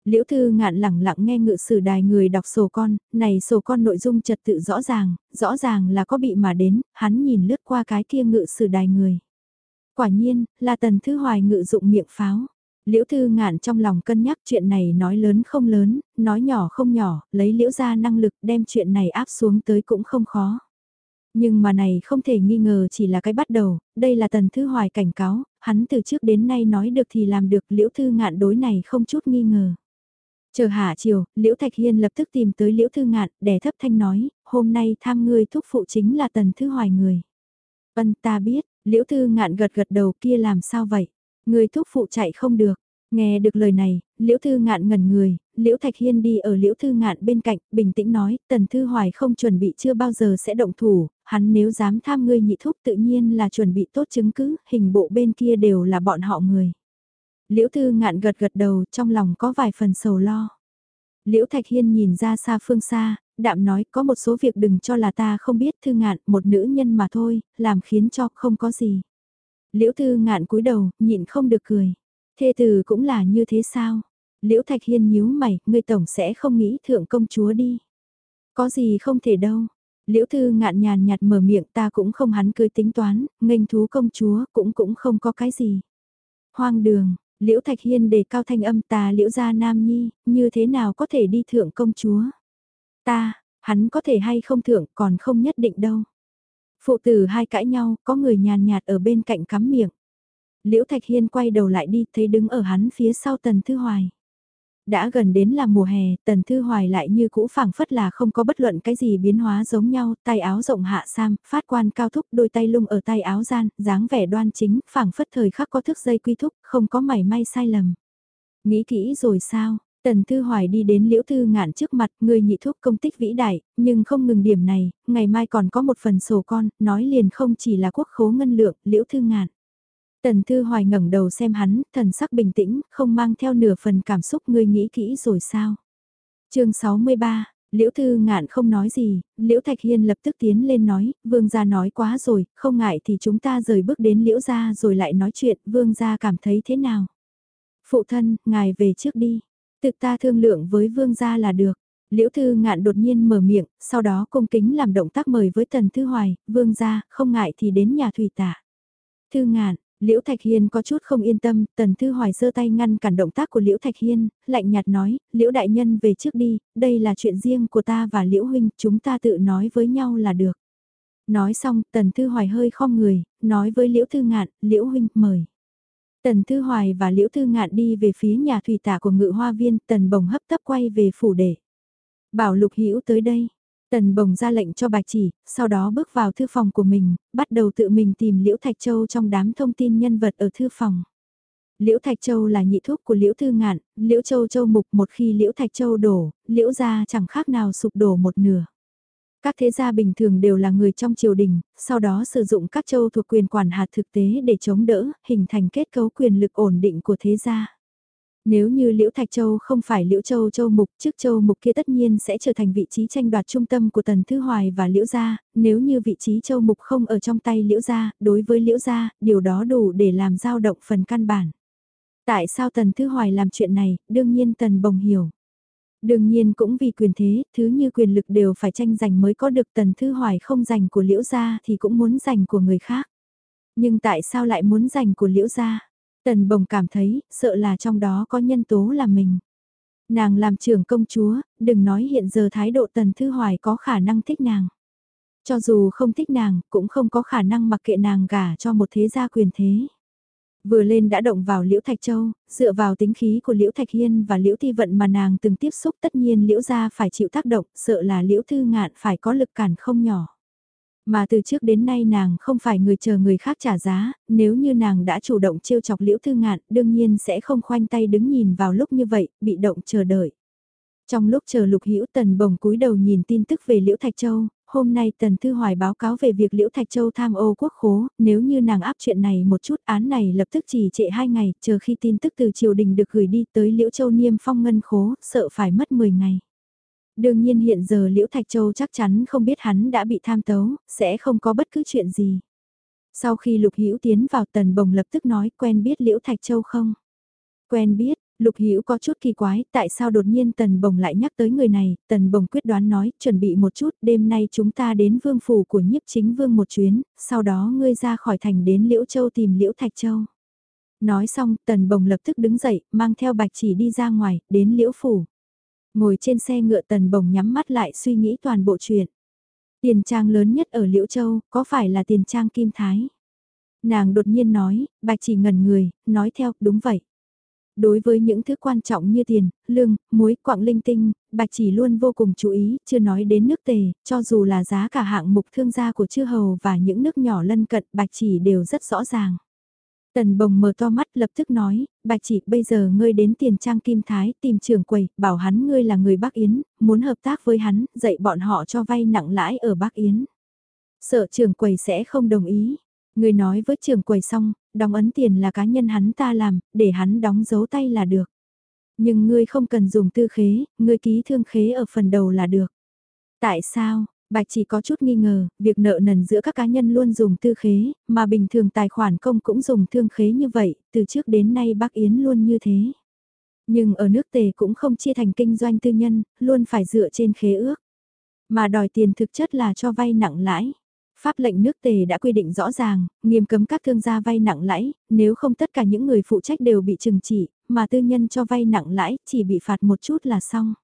[SPEAKER 1] Liễu thư ngạn lẳng lặng nghe ngự sử đài người đọc sổ con, này sổ con nội dung trật tự rõ ràng, rõ ràng là có bị mà đến, hắn nhìn lướt qua cái kia ngự sử đài người. Quả nhiên, là tần thư hoài ngự dụng miệng pháo. Liễu Thư Ngạn trong lòng cân nhắc chuyện này nói lớn không lớn, nói nhỏ không nhỏ, lấy liễu ra năng lực đem chuyện này áp xuống tới cũng không khó. Nhưng mà này không thể nghi ngờ chỉ là cái bắt đầu, đây là tần thư hoài cảnh cáo, hắn từ trước đến nay nói được thì làm được liễu thư ngạn đối này không chút nghi ngờ. Chờ hạ chiều, liễu thạch hiên lập tức tìm tới liễu thư ngạn, đè thấp thanh nói, hôm nay tham ngươi thúc phụ chính là tần thư hoài người. Vân ta biết, liễu thư ngạn gật gật đầu kia làm sao vậy? Người thúc phụ chạy không được. Nghe được lời này, Liễu Thư Ngạn ngẩn người, Liễu Thạch Hiên đi ở Liễu Thư Ngạn bên cạnh, bình tĩnh nói, Tần Thư Hoài không chuẩn bị chưa bao giờ sẽ động thủ, hắn nếu dám tham ngươi nhị thúc tự nhiên là chuẩn bị tốt chứng cứ, hình bộ bên kia đều là bọn họ người. Liễu Thư Ngạn gật gật đầu trong lòng có vài phần sầu lo. Liễu Thạch Hiên nhìn ra xa phương xa, đạm nói có một số việc đừng cho là ta không biết thư ngạn, một nữ nhân mà thôi, làm khiến cho không có gì. Liễu thư ngạn cúi đầu, nhịn không được cười. Thê từ cũng là như thế sao? Liễu Thạch Hiên nhíu mày, ngươi tổng sẽ không nghĩ thượng công chúa đi. Có gì không thể đâu. Liễu Thư ngạn nhàn nhạt mở miệng ta cũng không hắn cưới tính toán, nghênh thú công chúa cũng cũng không có cái gì. Hoang đường, Liễu Thạch Hiên đề cao thanh âm ta Liễu gia Nam Nhi, như thế nào có thể đi thượng công chúa? Ta, hắn có thể hay không thượng còn không nhất định đâu. Phụ tử hai cãi nhau, có người nhàn nhạt ở bên cạnh cắm miệng. Liễu Thạch Hiên quay đầu lại đi, thấy đứng ở hắn phía sau Tần Thư Hoài. Đã gần đến là mùa hè, Tần Thư Hoài lại như cũ phảng phất là không có bất luận cái gì biến hóa giống nhau, tay áo rộng hạ sam, phát quan cao thúc đôi tay lung ở tay áo gian, dáng vẻ đoan chính, phảng phất thời khắc có thước dây quy thúc, không có mảy may sai lầm. Nghĩ kỹ rồi sao? Tần Thư Hoài đi đến Liễu Thư Ngạn trước mặt, người nhị thuốc công tích vĩ đại, nhưng không ngừng điểm này, ngày mai còn có một phần sổ con, nói liền không chỉ là quốc khố ngân lượng, Liễu Thư Ngạn. Tần Thư Hoài ngẩng đầu xem hắn, thần sắc bình tĩnh, không mang theo nửa phần cảm xúc ngươi nghĩ kỹ rồi sao. chương 63, Liễu Thư Ngạn không nói gì, Liễu Thạch Hiên lập tức tiến lên nói, Vương gia nói quá rồi, không ngại thì chúng ta rời bước đến Liễu gia rồi lại nói chuyện, Vương gia cảm thấy thế nào. Phụ thân, ngài về trước đi, tự ta thương lượng với Vương gia là được. Liễu Thư Ngạn đột nhiên mở miệng, sau đó cung kính làm động tác mời với Tần Thư Hoài, Vương gia, không ngại thì đến nhà thủy tả. Thư Ngạn, Liễu Thạch Hiên có chút không yên tâm, Tần Thư Hoài giơ tay ngăn cản động tác của Liễu Thạch Hiên, lạnh nhạt nói, Liễu Đại Nhân về trước đi, đây là chuyện riêng của ta và Liễu Huynh, chúng ta tự nói với nhau là được. Nói xong, Tần Thư Hoài hơi khom người, nói với Liễu Thư Ngạn, Liễu Huynh, mời. Tần Thư Hoài và Liễu Thư Ngạn đi về phía nhà thủy tả của ngự hoa viên, Tần Bồng hấp tấp quay về phủ để. Bảo Lục Hữu tới đây, Tần bồng ra lệnh cho bạch chỉ, sau đó bước vào thư phòng của mình, bắt đầu tự mình tìm Liễu Thạch Châu trong đám thông tin nhân vật ở thư phòng. Liễu Thạch Châu là nhị thúc của Liễu Thư Ngạn, Liễu Châu Châu Mục một khi Liễu Thạch Châu đổ, Liễu gia chẳng khác nào sụp đổ một nửa. Các thế gia bình thường đều là người trong triều đình, sau đó sử dụng các châu thuộc quyền quản hạt thực tế để chống đỡ, hình thành kết cấu quyền lực ổn định của thế gia. Nếu như Liễu Thạch Châu không phải Liễu Châu Châu Mục, trước Châu Mục kia tất nhiên sẽ trở thành vị trí tranh đoạt trung tâm của Tần Thư Hoài và Liễu Gia, nếu như vị trí Châu Mục không ở trong tay Liễu Gia, đối với Liễu Gia, điều đó đủ để làm dao động phần căn bản. Tại sao Tần Thư Hoài làm chuyện này, đương nhiên Tần Bồng hiểu. Đương nhiên cũng vì quyền thế, thứ như quyền lực đều phải tranh giành mới có được Tần Thư Hoài không giành của Liễu Gia thì cũng muốn giành của người khác. Nhưng tại sao lại muốn giành của Liễu Gia? Tần bồng cảm thấy, sợ là trong đó có nhân tố là mình. Nàng làm trưởng công chúa, đừng nói hiện giờ thái độ tần thư hoài có khả năng thích nàng. Cho dù không thích nàng, cũng không có khả năng mặc kệ nàng gả cho một thế gia quyền thế. Vừa lên đã động vào Liễu Thạch Châu, dựa vào tính khí của Liễu Thạch Hiên và Liễu Thi Vận mà nàng từng tiếp xúc tất nhiên Liễu gia phải chịu tác động, sợ là Liễu Thư Ngạn phải có lực cản không nhỏ. Mà từ trước đến nay nàng không phải người chờ người khác trả giá, nếu như nàng đã chủ động trêu chọc liễu thư ngạn, đương nhiên sẽ không khoanh tay đứng nhìn vào lúc như vậy, bị động chờ đợi. Trong lúc chờ lục hữu tần bồng cúi đầu nhìn tin tức về Liễu Thạch Châu, hôm nay Tần Thư Hoài báo cáo về việc Liễu Thạch Châu tham ô quốc khố, nếu như nàng áp chuyện này một chút án này lập tức chỉ trệ hai ngày, chờ khi tin tức từ triều đình được gửi đi tới Liễu Châu Niêm phong ngân khố, sợ phải mất 10 ngày. Đương nhiên hiện giờ Liễu Thạch Châu chắc chắn không biết hắn đã bị tham tấu, sẽ không có bất cứ chuyện gì. Sau khi Lục Hữu tiến vào Tần Bồng lập tức nói quen biết Liễu Thạch Châu không? Quen biết, Lục Hữu có chút kỳ quái, tại sao đột nhiên Tần Bồng lại nhắc tới người này, Tần Bồng quyết đoán nói, chuẩn bị một chút, đêm nay chúng ta đến vương phủ của nhiếp chính vương một chuyến, sau đó ngươi ra khỏi thành đến Liễu Châu tìm Liễu Thạch Châu. Nói xong, Tần Bồng lập tức đứng dậy, mang theo bạch chỉ đi ra ngoài, đến Liễu Phủ. Ngồi trên xe ngựa tần bồng nhắm mắt lại suy nghĩ toàn bộ chuyện. Tiền trang lớn nhất ở Liễu Châu, có phải là tiền trang Kim Thái? Nàng đột nhiên nói, bạch chỉ ngẩn người, nói theo, đúng vậy. Đối với những thứ quan trọng như tiền, lương, muối, quạng linh tinh, bạch chỉ luôn vô cùng chú ý, chưa nói đến nước tề, cho dù là giá cả hạng mục thương gia của chư hầu và những nước nhỏ lân cận, bạch chỉ đều rất rõ ràng. Tần bồng mở to mắt lập tức nói, bạch chỉ bây giờ ngươi đến tiền trang kim thái tìm trưởng quầy, bảo hắn ngươi là người Bắc Yến, muốn hợp tác với hắn, dạy bọn họ cho vay nặng lãi ở Bắc Yến. Sợ trưởng quầy sẽ không đồng ý. Ngươi nói với trưởng quầy xong, đóng ấn tiền là cá nhân hắn ta làm, để hắn đóng dấu tay là được. Nhưng ngươi không cần dùng tư khế, ngươi ký thương khế ở phần đầu là được. Tại sao? Bạch chỉ có chút nghi ngờ, việc nợ nần giữa các cá nhân luôn dùng tư khế, mà bình thường tài khoản công cũng dùng thương khế như vậy, từ trước đến nay bác Yến luôn như thế. Nhưng ở nước tề cũng không chia thành kinh doanh tư nhân, luôn phải dựa trên khế ước. Mà đòi tiền thực chất là cho vay nặng lãi. Pháp lệnh nước tề đã quy định rõ ràng, nghiêm cấm các thương gia vay nặng lãi, nếu không tất cả những người phụ trách đều bị trừng trị, mà tư nhân cho vay nặng lãi chỉ bị phạt một chút là xong.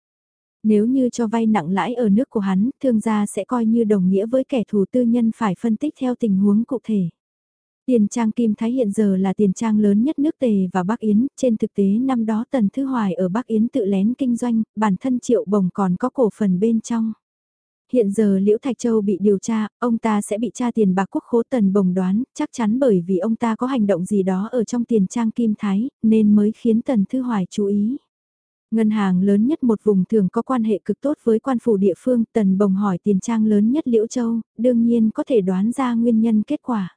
[SPEAKER 1] Nếu như cho vay nặng lãi ở nước của hắn, thương gia sẽ coi như đồng nghĩa với kẻ thù tư nhân phải phân tích theo tình huống cụ thể. Tiền trang Kim Thái hiện giờ là tiền trang lớn nhất nước Tề và Bắc Yến, trên thực tế năm đó Tần Thư Hoài ở Bắc Yến tự lén kinh doanh, bản thân Triệu Bồng còn có cổ phần bên trong. Hiện giờ Liễu Thạch Châu bị điều tra, ông ta sẽ bị tra tiền bạc quốc khố Tần Bồng đoán, chắc chắn bởi vì ông ta có hành động gì đó ở trong tiền trang Kim Thái, nên mới khiến Tần Thư Hoài chú ý. Ngân hàng lớn nhất một vùng thường có quan hệ cực tốt với quan phủ địa phương, Tần Bồng hỏi tiền trang lớn nhất Liễu Châu, đương nhiên có thể đoán ra nguyên nhân kết quả.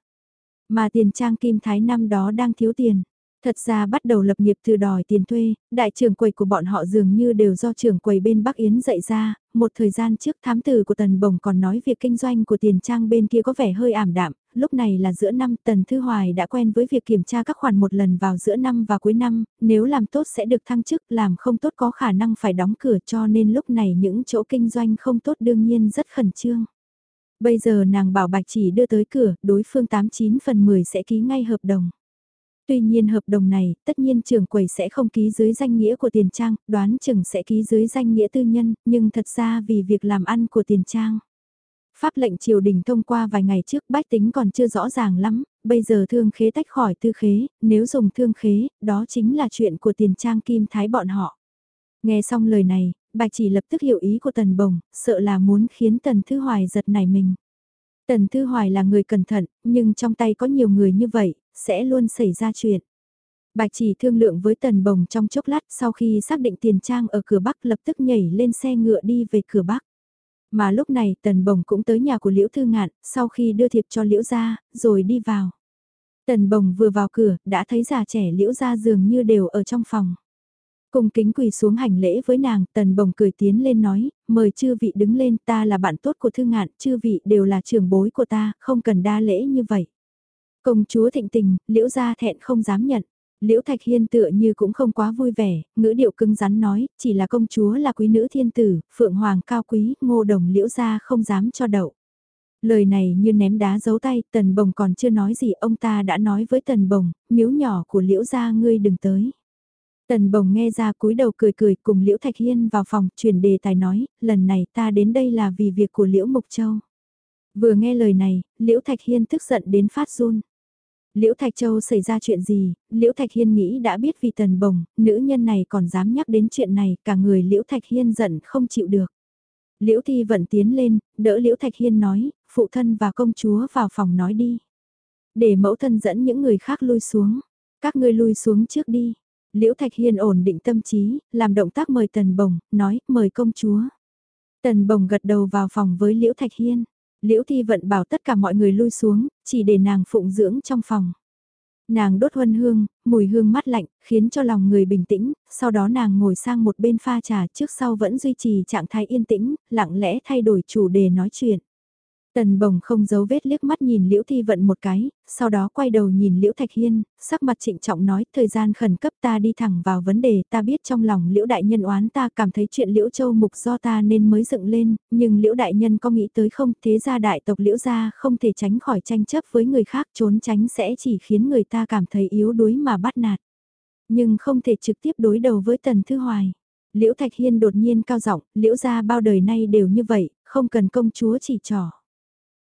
[SPEAKER 1] Mà tiền trang Kim Thái năm đó đang thiếu tiền. Thật ra bắt đầu lập nghiệp từ đòi tiền thuê, đại trưởng quầy của bọn họ dường như đều do trưởng quầy bên Bắc Yến dạy ra, một thời gian trước thám tử của Tần Bồng còn nói việc kinh doanh của tiền trang bên kia có vẻ hơi ảm đạm, lúc này là giữa năm Tần Thư Hoài đã quen với việc kiểm tra các khoản một lần vào giữa năm và cuối năm, nếu làm tốt sẽ được thăng chức, làm không tốt có khả năng phải đóng cửa cho nên lúc này những chỗ kinh doanh không tốt đương nhiên rất khẩn trương. Bây giờ nàng bảo bạch chỉ đưa tới cửa, đối phương 89 phần 10 sẽ ký ngay hợp đồng. Tuy nhiên hợp đồng này, tất nhiên trưởng quầy sẽ không ký dưới danh nghĩa của tiền trang, đoán chừng sẽ ký dưới danh nghĩa tư nhân, nhưng thật ra vì việc làm ăn của tiền trang. Pháp lệnh triều đình thông qua vài ngày trước bách tính còn chưa rõ ràng lắm, bây giờ thương khế tách khỏi tư khế, nếu dùng thương khế, đó chính là chuyện của tiền trang kim thái bọn họ. Nghe xong lời này, bạch chỉ lập tức hiểu ý của tần bồng, sợ là muốn khiến tần thư hoài giật nảy mình. Tần Thư Hoài là người cẩn thận, nhưng trong tay có nhiều người như vậy, sẽ luôn xảy ra chuyện. Bạch chỉ thương lượng với Tần Bồng trong chốc lát sau khi xác định tiền trang ở cửa Bắc lập tức nhảy lên xe ngựa đi về cửa Bắc. Mà lúc này Tần Bồng cũng tới nhà của Liễu Thư Ngạn, sau khi đưa thiệp cho Liễu ra, rồi đi vào. Tần Bồng vừa vào cửa, đã thấy già trẻ Liễu ra dường như đều ở trong phòng. Cùng kính quỳ xuống hành lễ với nàng, tần bồng cười tiến lên nói, mời chư vị đứng lên, ta là bạn tốt của thư ngạn, chư vị đều là trưởng bối của ta, không cần đa lễ như vậy. Công chúa thịnh tình, liễu gia thẹn không dám nhận. Liễu Thạch Hiên tựa như cũng không quá vui vẻ, ngữ điệu cứng rắn nói, chỉ là công chúa là quý nữ thiên tử, phượng hoàng cao quý, ngô đồng liễu gia không dám cho đậu. Lời này như ném đá giấu tay, tần bồng còn chưa nói gì, ông ta đã nói với tần bồng, miếu nhỏ của liễu gia ngươi đừng tới. Tần bồng nghe ra cúi đầu cười cười cùng Liễu Thạch Hiên vào phòng, chuyển đề tài nói, lần này ta đến đây là vì việc của Liễu Mục Châu. Vừa nghe lời này, Liễu Thạch Hiên tức giận đến phát run. Liễu Thạch Châu xảy ra chuyện gì, Liễu Thạch Hiên nghĩ đã biết vì tần bồng, nữ nhân này còn dám nhắc đến chuyện này, cả người Liễu Thạch Hiên giận không chịu được. Liễu Thi vẫn tiến lên, đỡ Liễu Thạch Hiên nói, phụ thân và công chúa vào phòng nói đi. Để mẫu thân dẫn những người khác lui xuống, các ngươi lui xuống trước đi. Liễu Thạch Hiên ổn định tâm trí, làm động tác mời Tần Bồng, nói, mời công chúa. Tần Bồng gật đầu vào phòng với Liễu Thạch Hiên. Liễu Thi vận bảo tất cả mọi người lui xuống, chỉ để nàng phụng dưỡng trong phòng. Nàng đốt huân hương, mùi hương mát lạnh, khiến cho lòng người bình tĩnh, sau đó nàng ngồi sang một bên pha trà trước sau vẫn duy trì trạng thái yên tĩnh, lặng lẽ thay đổi chủ đề nói chuyện. Tần bồng không giấu vết liếc mắt nhìn Liễu Thi Vận một cái, sau đó quay đầu nhìn Liễu Thạch Hiên, sắc mặt trịnh trọng nói thời gian khẩn cấp ta đi thẳng vào vấn đề ta biết trong lòng Liễu Đại Nhân oán ta cảm thấy chuyện Liễu Châu Mục do ta nên mới dựng lên, nhưng Liễu Đại Nhân có nghĩ tới không thế ra đại tộc Liễu gia không thể tránh khỏi tranh chấp với người khác trốn tránh sẽ chỉ khiến người ta cảm thấy yếu đuối mà bắt nạt. Nhưng không thể trực tiếp đối đầu với Tần Thư Hoài. Liễu Thạch Hiên đột nhiên cao giọng, Liễu gia bao đời nay đều như vậy, không cần công chúa chỉ trò.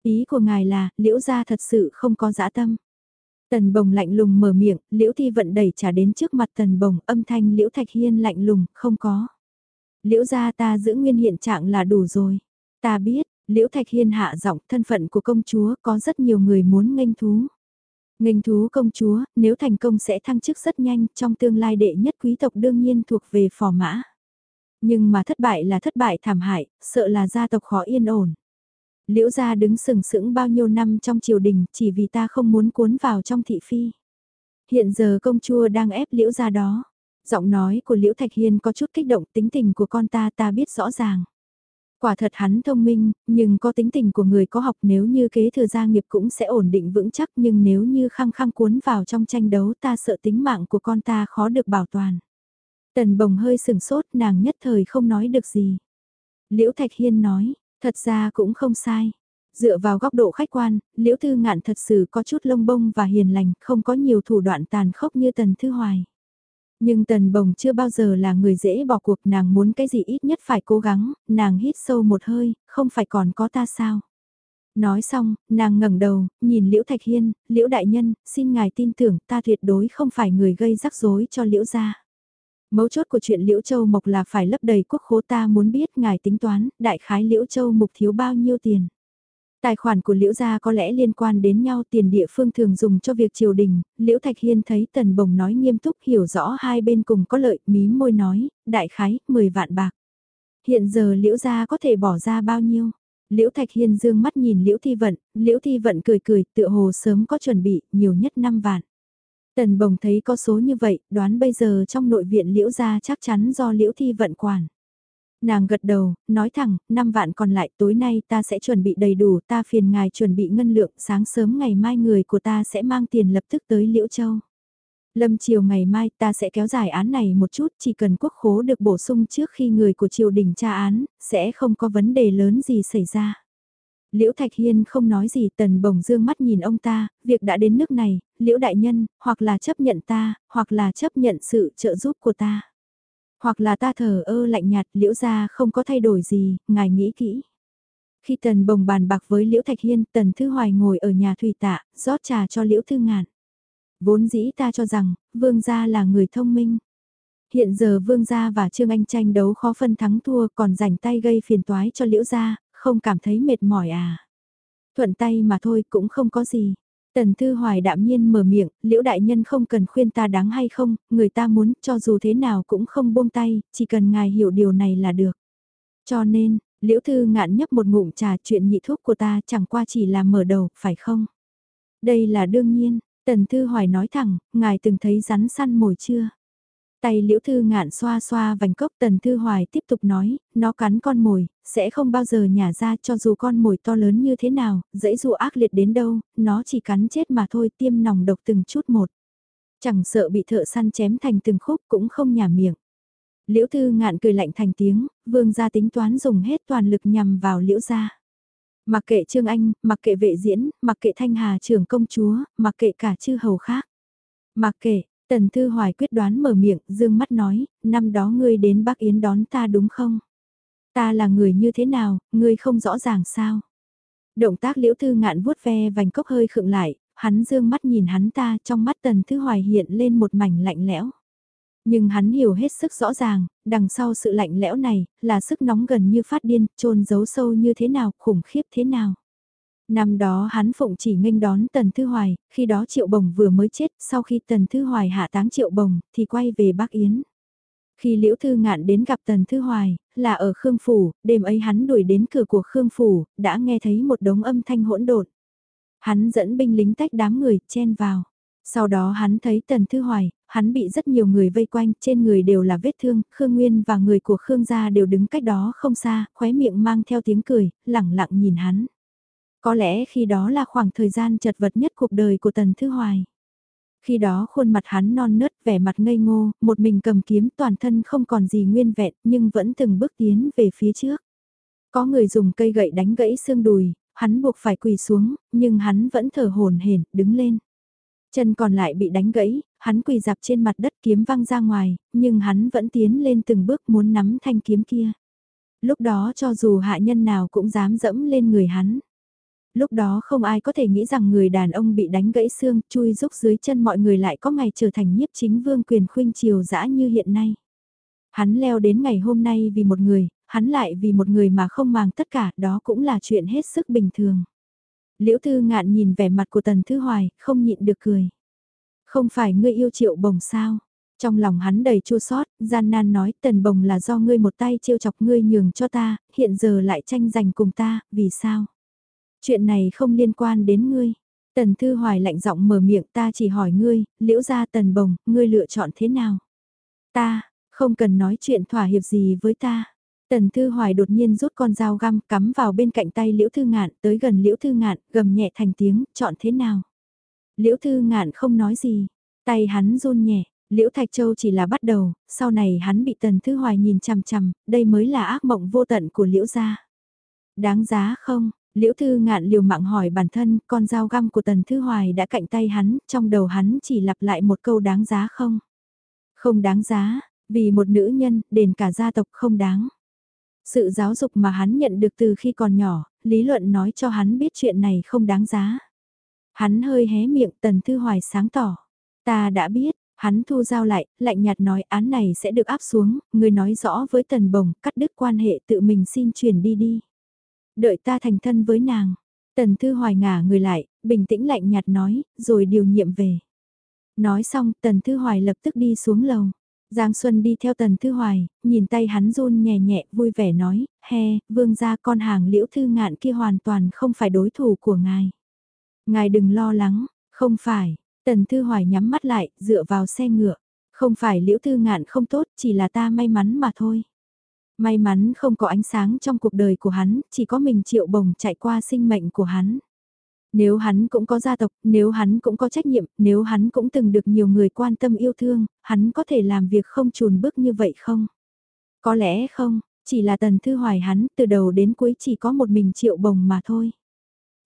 [SPEAKER 1] Ý của ngài là, liễu gia thật sự không có dã tâm. Tần bồng lạnh lùng mở miệng, liễu thi vận đẩy trả đến trước mặt tần bồng âm thanh liễu thạch hiên lạnh lùng, không có. Liễu gia ta giữ nguyên hiện trạng là đủ rồi. Ta biết, liễu thạch hiên hạ giọng thân phận của công chúa có rất nhiều người muốn nghênh thú. Nghênh thú công chúa, nếu thành công sẽ thăng chức rất nhanh, trong tương lai đệ nhất quý tộc đương nhiên thuộc về phò mã. Nhưng mà thất bại là thất bại thảm hại, sợ là gia tộc khó yên ổn. Liễu gia đứng sừng sững bao nhiêu năm trong triều đình chỉ vì ta không muốn cuốn vào trong thị phi. Hiện giờ công chúa đang ép liễu gia đó. Giọng nói của Liễu Thạch Hiên có chút kích động tính tình của con ta ta biết rõ ràng. Quả thật hắn thông minh, nhưng có tính tình của người có học nếu như kế thừa gia nghiệp cũng sẽ ổn định vững chắc nhưng nếu như khăng khăng cuốn vào trong tranh đấu ta sợ tính mạng của con ta khó được bảo toàn. Tần bồng hơi sừng sốt nàng nhất thời không nói được gì. Liễu Thạch Hiên nói, thật ra cũng không sai. Dựa vào góc độ khách quan, Liễu Thư Ngạn thật sự có chút lông bông và hiền lành, không có nhiều thủ đoạn tàn khốc như Tần Thư Hoài. Nhưng Tần Bồng chưa bao giờ là người dễ bỏ cuộc nàng muốn cái gì ít nhất phải cố gắng, nàng hít sâu một hơi, không phải còn có ta sao. Nói xong, nàng ngẩng đầu, nhìn Liễu Thạch Hiên, Liễu Đại Nhân, xin ngài tin tưởng ta tuyệt đối không phải người gây rắc rối cho Liễu gia. Mấu chốt của chuyện Liễu Châu Mộc là phải lấp đầy quốc khố ta muốn biết ngài tính toán, đại khái Liễu Châu mộc thiếu bao nhiêu tiền. Tài khoản của Liễu gia có lẽ liên quan đến nhau tiền địa phương thường dùng cho việc triều đình, Liễu Thạch Hiên thấy Tần Bồng nói nghiêm túc hiểu rõ hai bên cùng có lợi, mí môi nói, đại khái, 10 vạn bạc. Hiện giờ Liễu gia có thể bỏ ra bao nhiêu? Liễu Thạch Hiên dương mắt nhìn Liễu Thi Vận, Liễu Thi Vận cười cười, tựa hồ sớm có chuẩn bị, nhiều nhất 5 vạn. Tần Bồng thấy có số như vậy, đoán bây giờ trong nội viện Liễu gia chắc chắn do Liễu Thi Vận quản. Nàng gật đầu, nói thẳng, 5 vạn còn lại tối nay ta sẽ chuẩn bị đầy đủ, ta phiền ngài chuẩn bị ngân lượng, sáng sớm ngày mai người của ta sẽ mang tiền lập tức tới Liễu Châu. Lâm chiều ngày mai ta sẽ kéo dài án này một chút, chỉ cần quốc khố được bổ sung trước khi người của triều đình tra án, sẽ không có vấn đề lớn gì xảy ra. Liễu Thạch Hiên không nói gì tần bồng dương mắt nhìn ông ta, việc đã đến nước này, Liễu Đại Nhân, hoặc là chấp nhận ta, hoặc là chấp nhận sự trợ giúp của ta. Hoặc là ta thờ ơ lạnh nhạt liễu ra không có thay đổi gì, ngài nghĩ kỹ. Khi tần bồng bàn bạc với liễu thạch hiên, tần thư hoài ngồi ở nhà thủy tạ, rót trà cho liễu thư ngạn. Vốn dĩ ta cho rằng, vương gia là người thông minh. Hiện giờ vương gia và Trương Anh tranh đấu khó phân thắng thua còn rảnh tay gây phiền toái cho liễu gia, không cảm thấy mệt mỏi à. Thuận tay mà thôi cũng không có gì. Tần Thư Hoài đạm nhiên mở miệng, liễu đại nhân không cần khuyên ta đáng hay không, người ta muốn cho dù thế nào cũng không buông tay, chỉ cần ngài hiểu điều này là được. Cho nên, liễu thư ngạn nhấp một ngụm trà chuyện nhị thuốc của ta chẳng qua chỉ là mở đầu, phải không? Đây là đương nhiên, Tần Thư Hoài nói thẳng, ngài từng thấy rắn săn mồi chưa? Tay liễu thư ngạn xoa xoa vành cốc tần thư hoài tiếp tục nói, nó cắn con mồi, sẽ không bao giờ nhả ra cho dù con mồi to lớn như thế nào, dễ dụ ác liệt đến đâu, nó chỉ cắn chết mà thôi tiêm nòng độc từng chút một. Chẳng sợ bị thợ săn chém thành từng khúc cũng không nhả miệng. Liễu thư ngạn cười lạnh thành tiếng, vương gia tính toán dùng hết toàn lực nhằm vào liễu gia. Mặc kệ Trương Anh, mặc kệ vệ diễn, mặc kệ Thanh Hà trưởng công chúa, mặc kệ cả chư hầu khác. Mặc kệ, Tần Thư Hoài quyết đoán mở miệng, dương mắt nói, năm đó ngươi đến Bắc Yến đón ta đúng không? Ta là người như thế nào, ngươi không rõ ràng sao? Động tác liễu thư ngạn vuốt ve vành cốc hơi khựng lại, hắn dương mắt nhìn hắn ta trong mắt Tần Thư Hoài hiện lên một mảnh lạnh lẽo. Nhưng hắn hiểu hết sức rõ ràng, đằng sau sự lạnh lẽo này, là sức nóng gần như phát điên, trôn giấu sâu như thế nào, khủng khiếp thế nào. Năm đó hắn phụng chỉ nghênh đón Tần Thư Hoài, khi đó Triệu Bồng vừa mới chết, sau khi Tần Thư Hoài hạ táng Triệu Bồng, thì quay về Bắc Yến. Khi Liễu Thư Ngạn đến gặp Tần Thư Hoài, là ở Khương Phủ, đêm ấy hắn đuổi đến cửa của Khương Phủ, đã nghe thấy một đống âm thanh hỗn độn. Hắn dẫn binh lính tách đám người, chen vào. Sau đó hắn thấy Tần Thư Hoài, hắn bị rất nhiều người vây quanh, trên người đều là vết thương, Khương Nguyên và người của Khương gia đều đứng cách đó không xa, khóe miệng mang theo tiếng cười, lẳng lặng nhìn hắn. Có lẽ khi đó là khoảng thời gian chật vật nhất cuộc đời của Tần Thư Hoài. Khi đó khuôn mặt hắn non nớt vẻ mặt ngây ngô, một mình cầm kiếm toàn thân không còn gì nguyên vẹn nhưng vẫn từng bước tiến về phía trước. Có người dùng cây gậy đánh gãy xương đùi, hắn buộc phải quỳ xuống, nhưng hắn vẫn thở hồn hển đứng lên. Chân còn lại bị đánh gãy, hắn quỳ dạp trên mặt đất kiếm văng ra ngoài, nhưng hắn vẫn tiến lên từng bước muốn nắm thanh kiếm kia. Lúc đó cho dù hạ nhân nào cũng dám dẫm lên người hắn lúc đó không ai có thể nghĩ rằng người đàn ông bị đánh gãy xương chui rúc dưới chân mọi người lại có ngày trở thành nhiếp chính vương quyền khuynh triều dã như hiện nay. Hắn leo đến ngày hôm nay vì một người, hắn lại vì một người mà không màng tất cả, đó cũng là chuyện hết sức bình thường. Liễu Thư Ngạn nhìn vẻ mặt của Tần Thư Hoài, không nhịn được cười. Không phải ngươi yêu triệu bồng sao? Trong lòng hắn đầy chua sót, gian nan nói Tần Bồng là do ngươi một tay trêu chọc ngươi nhường cho ta, hiện giờ lại tranh giành cùng ta, vì sao? Chuyện này không liên quan đến ngươi. Tần Thư Hoài lạnh giọng mở miệng ta chỉ hỏi ngươi, liễu ra tần bồng, ngươi lựa chọn thế nào? Ta, không cần nói chuyện thỏa hiệp gì với ta. Tần Thư Hoài đột nhiên rút con dao găm cắm vào bên cạnh tay Liễu Thư Ngạn tới gần Liễu Thư Ngạn gầm nhẹ thành tiếng, chọn thế nào. Liễu Thư Ngạn không nói gì, tay hắn run nhẹ, Liễu Thạch Châu chỉ là bắt đầu, sau này hắn bị Tần Thư Hoài nhìn chằm chằm, đây mới là ác mộng vô tận của Liễu gia. Đáng giá không? Liễu Thư Ngạn liều mạng hỏi bản thân, con dao găm của Tần Thư Hoài đã cạnh tay hắn, trong đầu hắn chỉ lặp lại một câu đáng giá không? Không đáng giá, vì một nữ nhân, đền cả gia tộc không đáng. Sự giáo dục mà hắn nhận được từ khi còn nhỏ, lý luận nói cho hắn biết chuyện này không đáng giá. Hắn hơi hé miệng Tần Thư Hoài sáng tỏ. Ta đã biết, hắn thu dao lại, lạnh nhạt nói án này sẽ được áp xuống, người nói rõ với Tần Bồng, cắt đứt quan hệ tự mình xin chuyển đi đi. Đợi ta thành thân với nàng. Tần Thư Hoài ngả người lại, bình tĩnh lạnh nhạt nói, rồi điều nhiệm về. Nói xong, Tần Thư Hoài lập tức đi xuống lầu. Giang Xuân đi theo Tần Thư Hoài, nhìn tay hắn run nhẹ nhẹ, vui vẻ nói, he, vương gia con hàng liễu thư ngạn kia hoàn toàn không phải đối thủ của ngài. Ngài đừng lo lắng, không phải, Tần Thư Hoài nhắm mắt lại, dựa vào xe ngựa. Không phải liễu thư ngạn không tốt, chỉ là ta may mắn mà thôi. May mắn không có ánh sáng trong cuộc đời của hắn, chỉ có mình triệu bồng chạy qua sinh mệnh của hắn. Nếu hắn cũng có gia tộc, nếu hắn cũng có trách nhiệm, nếu hắn cũng từng được nhiều người quan tâm yêu thương, hắn có thể làm việc không chùn bước như vậy không? Có lẽ không, chỉ là Tần Thư Hoài hắn từ đầu đến cuối chỉ có một mình triệu bồng mà thôi.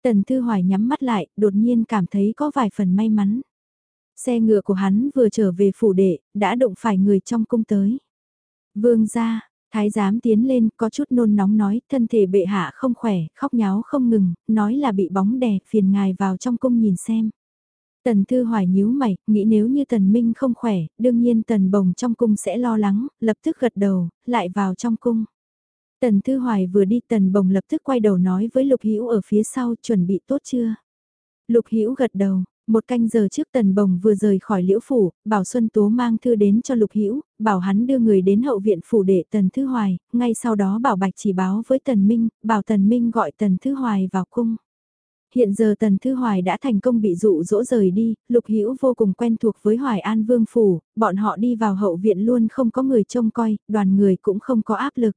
[SPEAKER 1] Tần Thư Hoài nhắm mắt lại, đột nhiên cảm thấy có vài phần may mắn. Xe ngựa của hắn vừa trở về phủ đệ, đã đụng phải người trong cung tới. Vương ra, Thái giám tiến lên, có chút nôn nóng nói, thân thể bệ hạ không khỏe, khóc nháo không ngừng, nói là bị bóng đè, phiền ngài vào trong cung nhìn xem. Tần Thư Hoài nhíu mày, nghĩ nếu như Tần Minh không khỏe, đương nhiên Tần Bồng trong cung sẽ lo lắng, lập tức gật đầu, lại vào trong cung. Tần Thư Hoài vừa đi Tần Bồng lập tức quay đầu nói với Lục Hữu ở phía sau chuẩn bị tốt chưa. Lục Hữu gật đầu, một canh giờ trước Tần Bồng vừa rời khỏi liễu phủ, bảo Xuân Tố mang thư đến cho Lục Hữu bảo hắn đưa người đến hậu viện phủ để Tần Thư Hoài, ngay sau đó bảo Bạch chỉ báo với Tần Minh, bảo Tần Minh gọi Tần Thư Hoài vào cung. Hiện giờ Tần Thư Hoài đã thành công bị dụ dỗ rời đi, Lục Hữu vô cùng quen thuộc với Hoài An Vương phủ, bọn họ đi vào hậu viện luôn không có người trông coi, đoàn người cũng không có áp lực.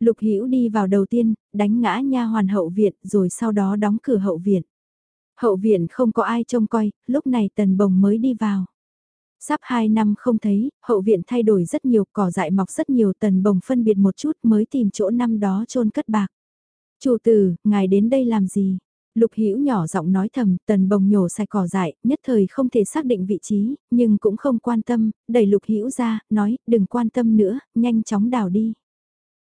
[SPEAKER 1] Lục Hữu đi vào đầu tiên, đánh ngã nha hoàn hậu viện, rồi sau đó đóng cửa hậu viện. Hậu viện không có ai trông coi, lúc này tần bồng mới đi vào. Sắp 2 năm không thấy, hậu viện thay đổi rất nhiều, cỏ dại mọc rất nhiều tần bồng phân biệt một chút mới tìm chỗ năm đó trôn cất bạc. Chủ tử, ngài đến đây làm gì? Lục Hữu nhỏ giọng nói thầm, tần bồng nhổ sạch cỏ dại, nhất thời không thể xác định vị trí, nhưng cũng không quan tâm, đẩy Lục Hữu ra, nói, đừng quan tâm nữa, nhanh chóng đào đi.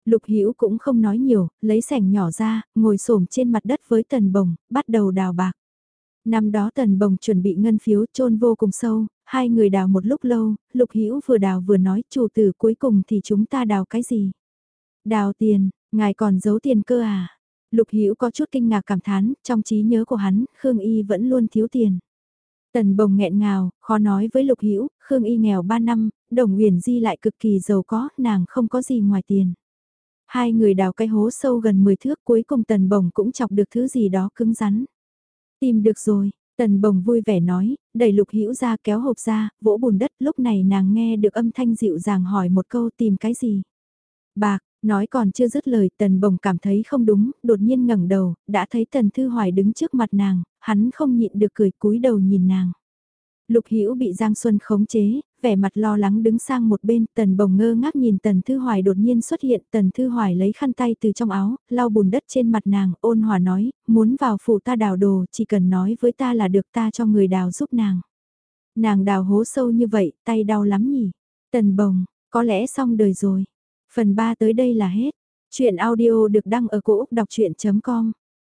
[SPEAKER 1] Lục Hữu cũng không nói nhiều, lấy sẻng nhỏ ra, ngồi xổm trên mặt đất với tần bồng, bắt đầu đào bạc. Năm đó Tần Bồng chuẩn bị ngân phiếu chôn vô cùng sâu, hai người đào một lúc lâu, Lục Hữu vừa đào vừa nói chủ tử cuối cùng thì chúng ta đào cái gì? Đào tiền, ngài còn giấu tiền cơ à? Lục Hữu có chút kinh ngạc cảm thán, trong trí nhớ của hắn, Khương Y vẫn luôn thiếu tiền. Tần Bồng nghẹn ngào, khó nói với Lục Hữu, Khương Y nghèo 3 năm, Đồng Uyển Di lại cực kỳ giàu có, nàng không có gì ngoài tiền. Hai người đào cái hố sâu gần 10 thước, cuối cùng Tần Bồng cũng chọc được thứ gì đó cứng rắn. Tìm được rồi, Tần Bồng vui vẻ nói, đẩy Lục Hữu ra kéo hộp ra, vỗ bùn đất, lúc này nàng nghe được âm thanh dịu dàng hỏi một câu tìm cái gì. Bạc, nói còn chưa dứt lời, Tần Bồng cảm thấy không đúng, đột nhiên ngẩng đầu, đã thấy Tần Thư Hoài đứng trước mặt nàng, hắn không nhịn được cười cúi đầu nhìn nàng. Lục Hữu bị Giang Xuân khống chế, vẻ mặt lo lắng đứng sang một bên, Tần Bồng ngơ ngác nhìn Tần Thư Hoài đột nhiên xuất hiện, Tần Thư Hoài lấy khăn tay từ trong áo, lau bùn đất trên mặt nàng, ôn hòa nói, muốn vào phủ ta đào đồ, chỉ cần nói với ta là được ta cho người đào giúp nàng. Nàng đào hố sâu như vậy, tay đau lắm nhỉ. Tần Bồng, có lẽ xong đời rồi. Phần 3 tới đây là hết. Chuyện audio được đăng ở cổ Úc đọc chuyện.com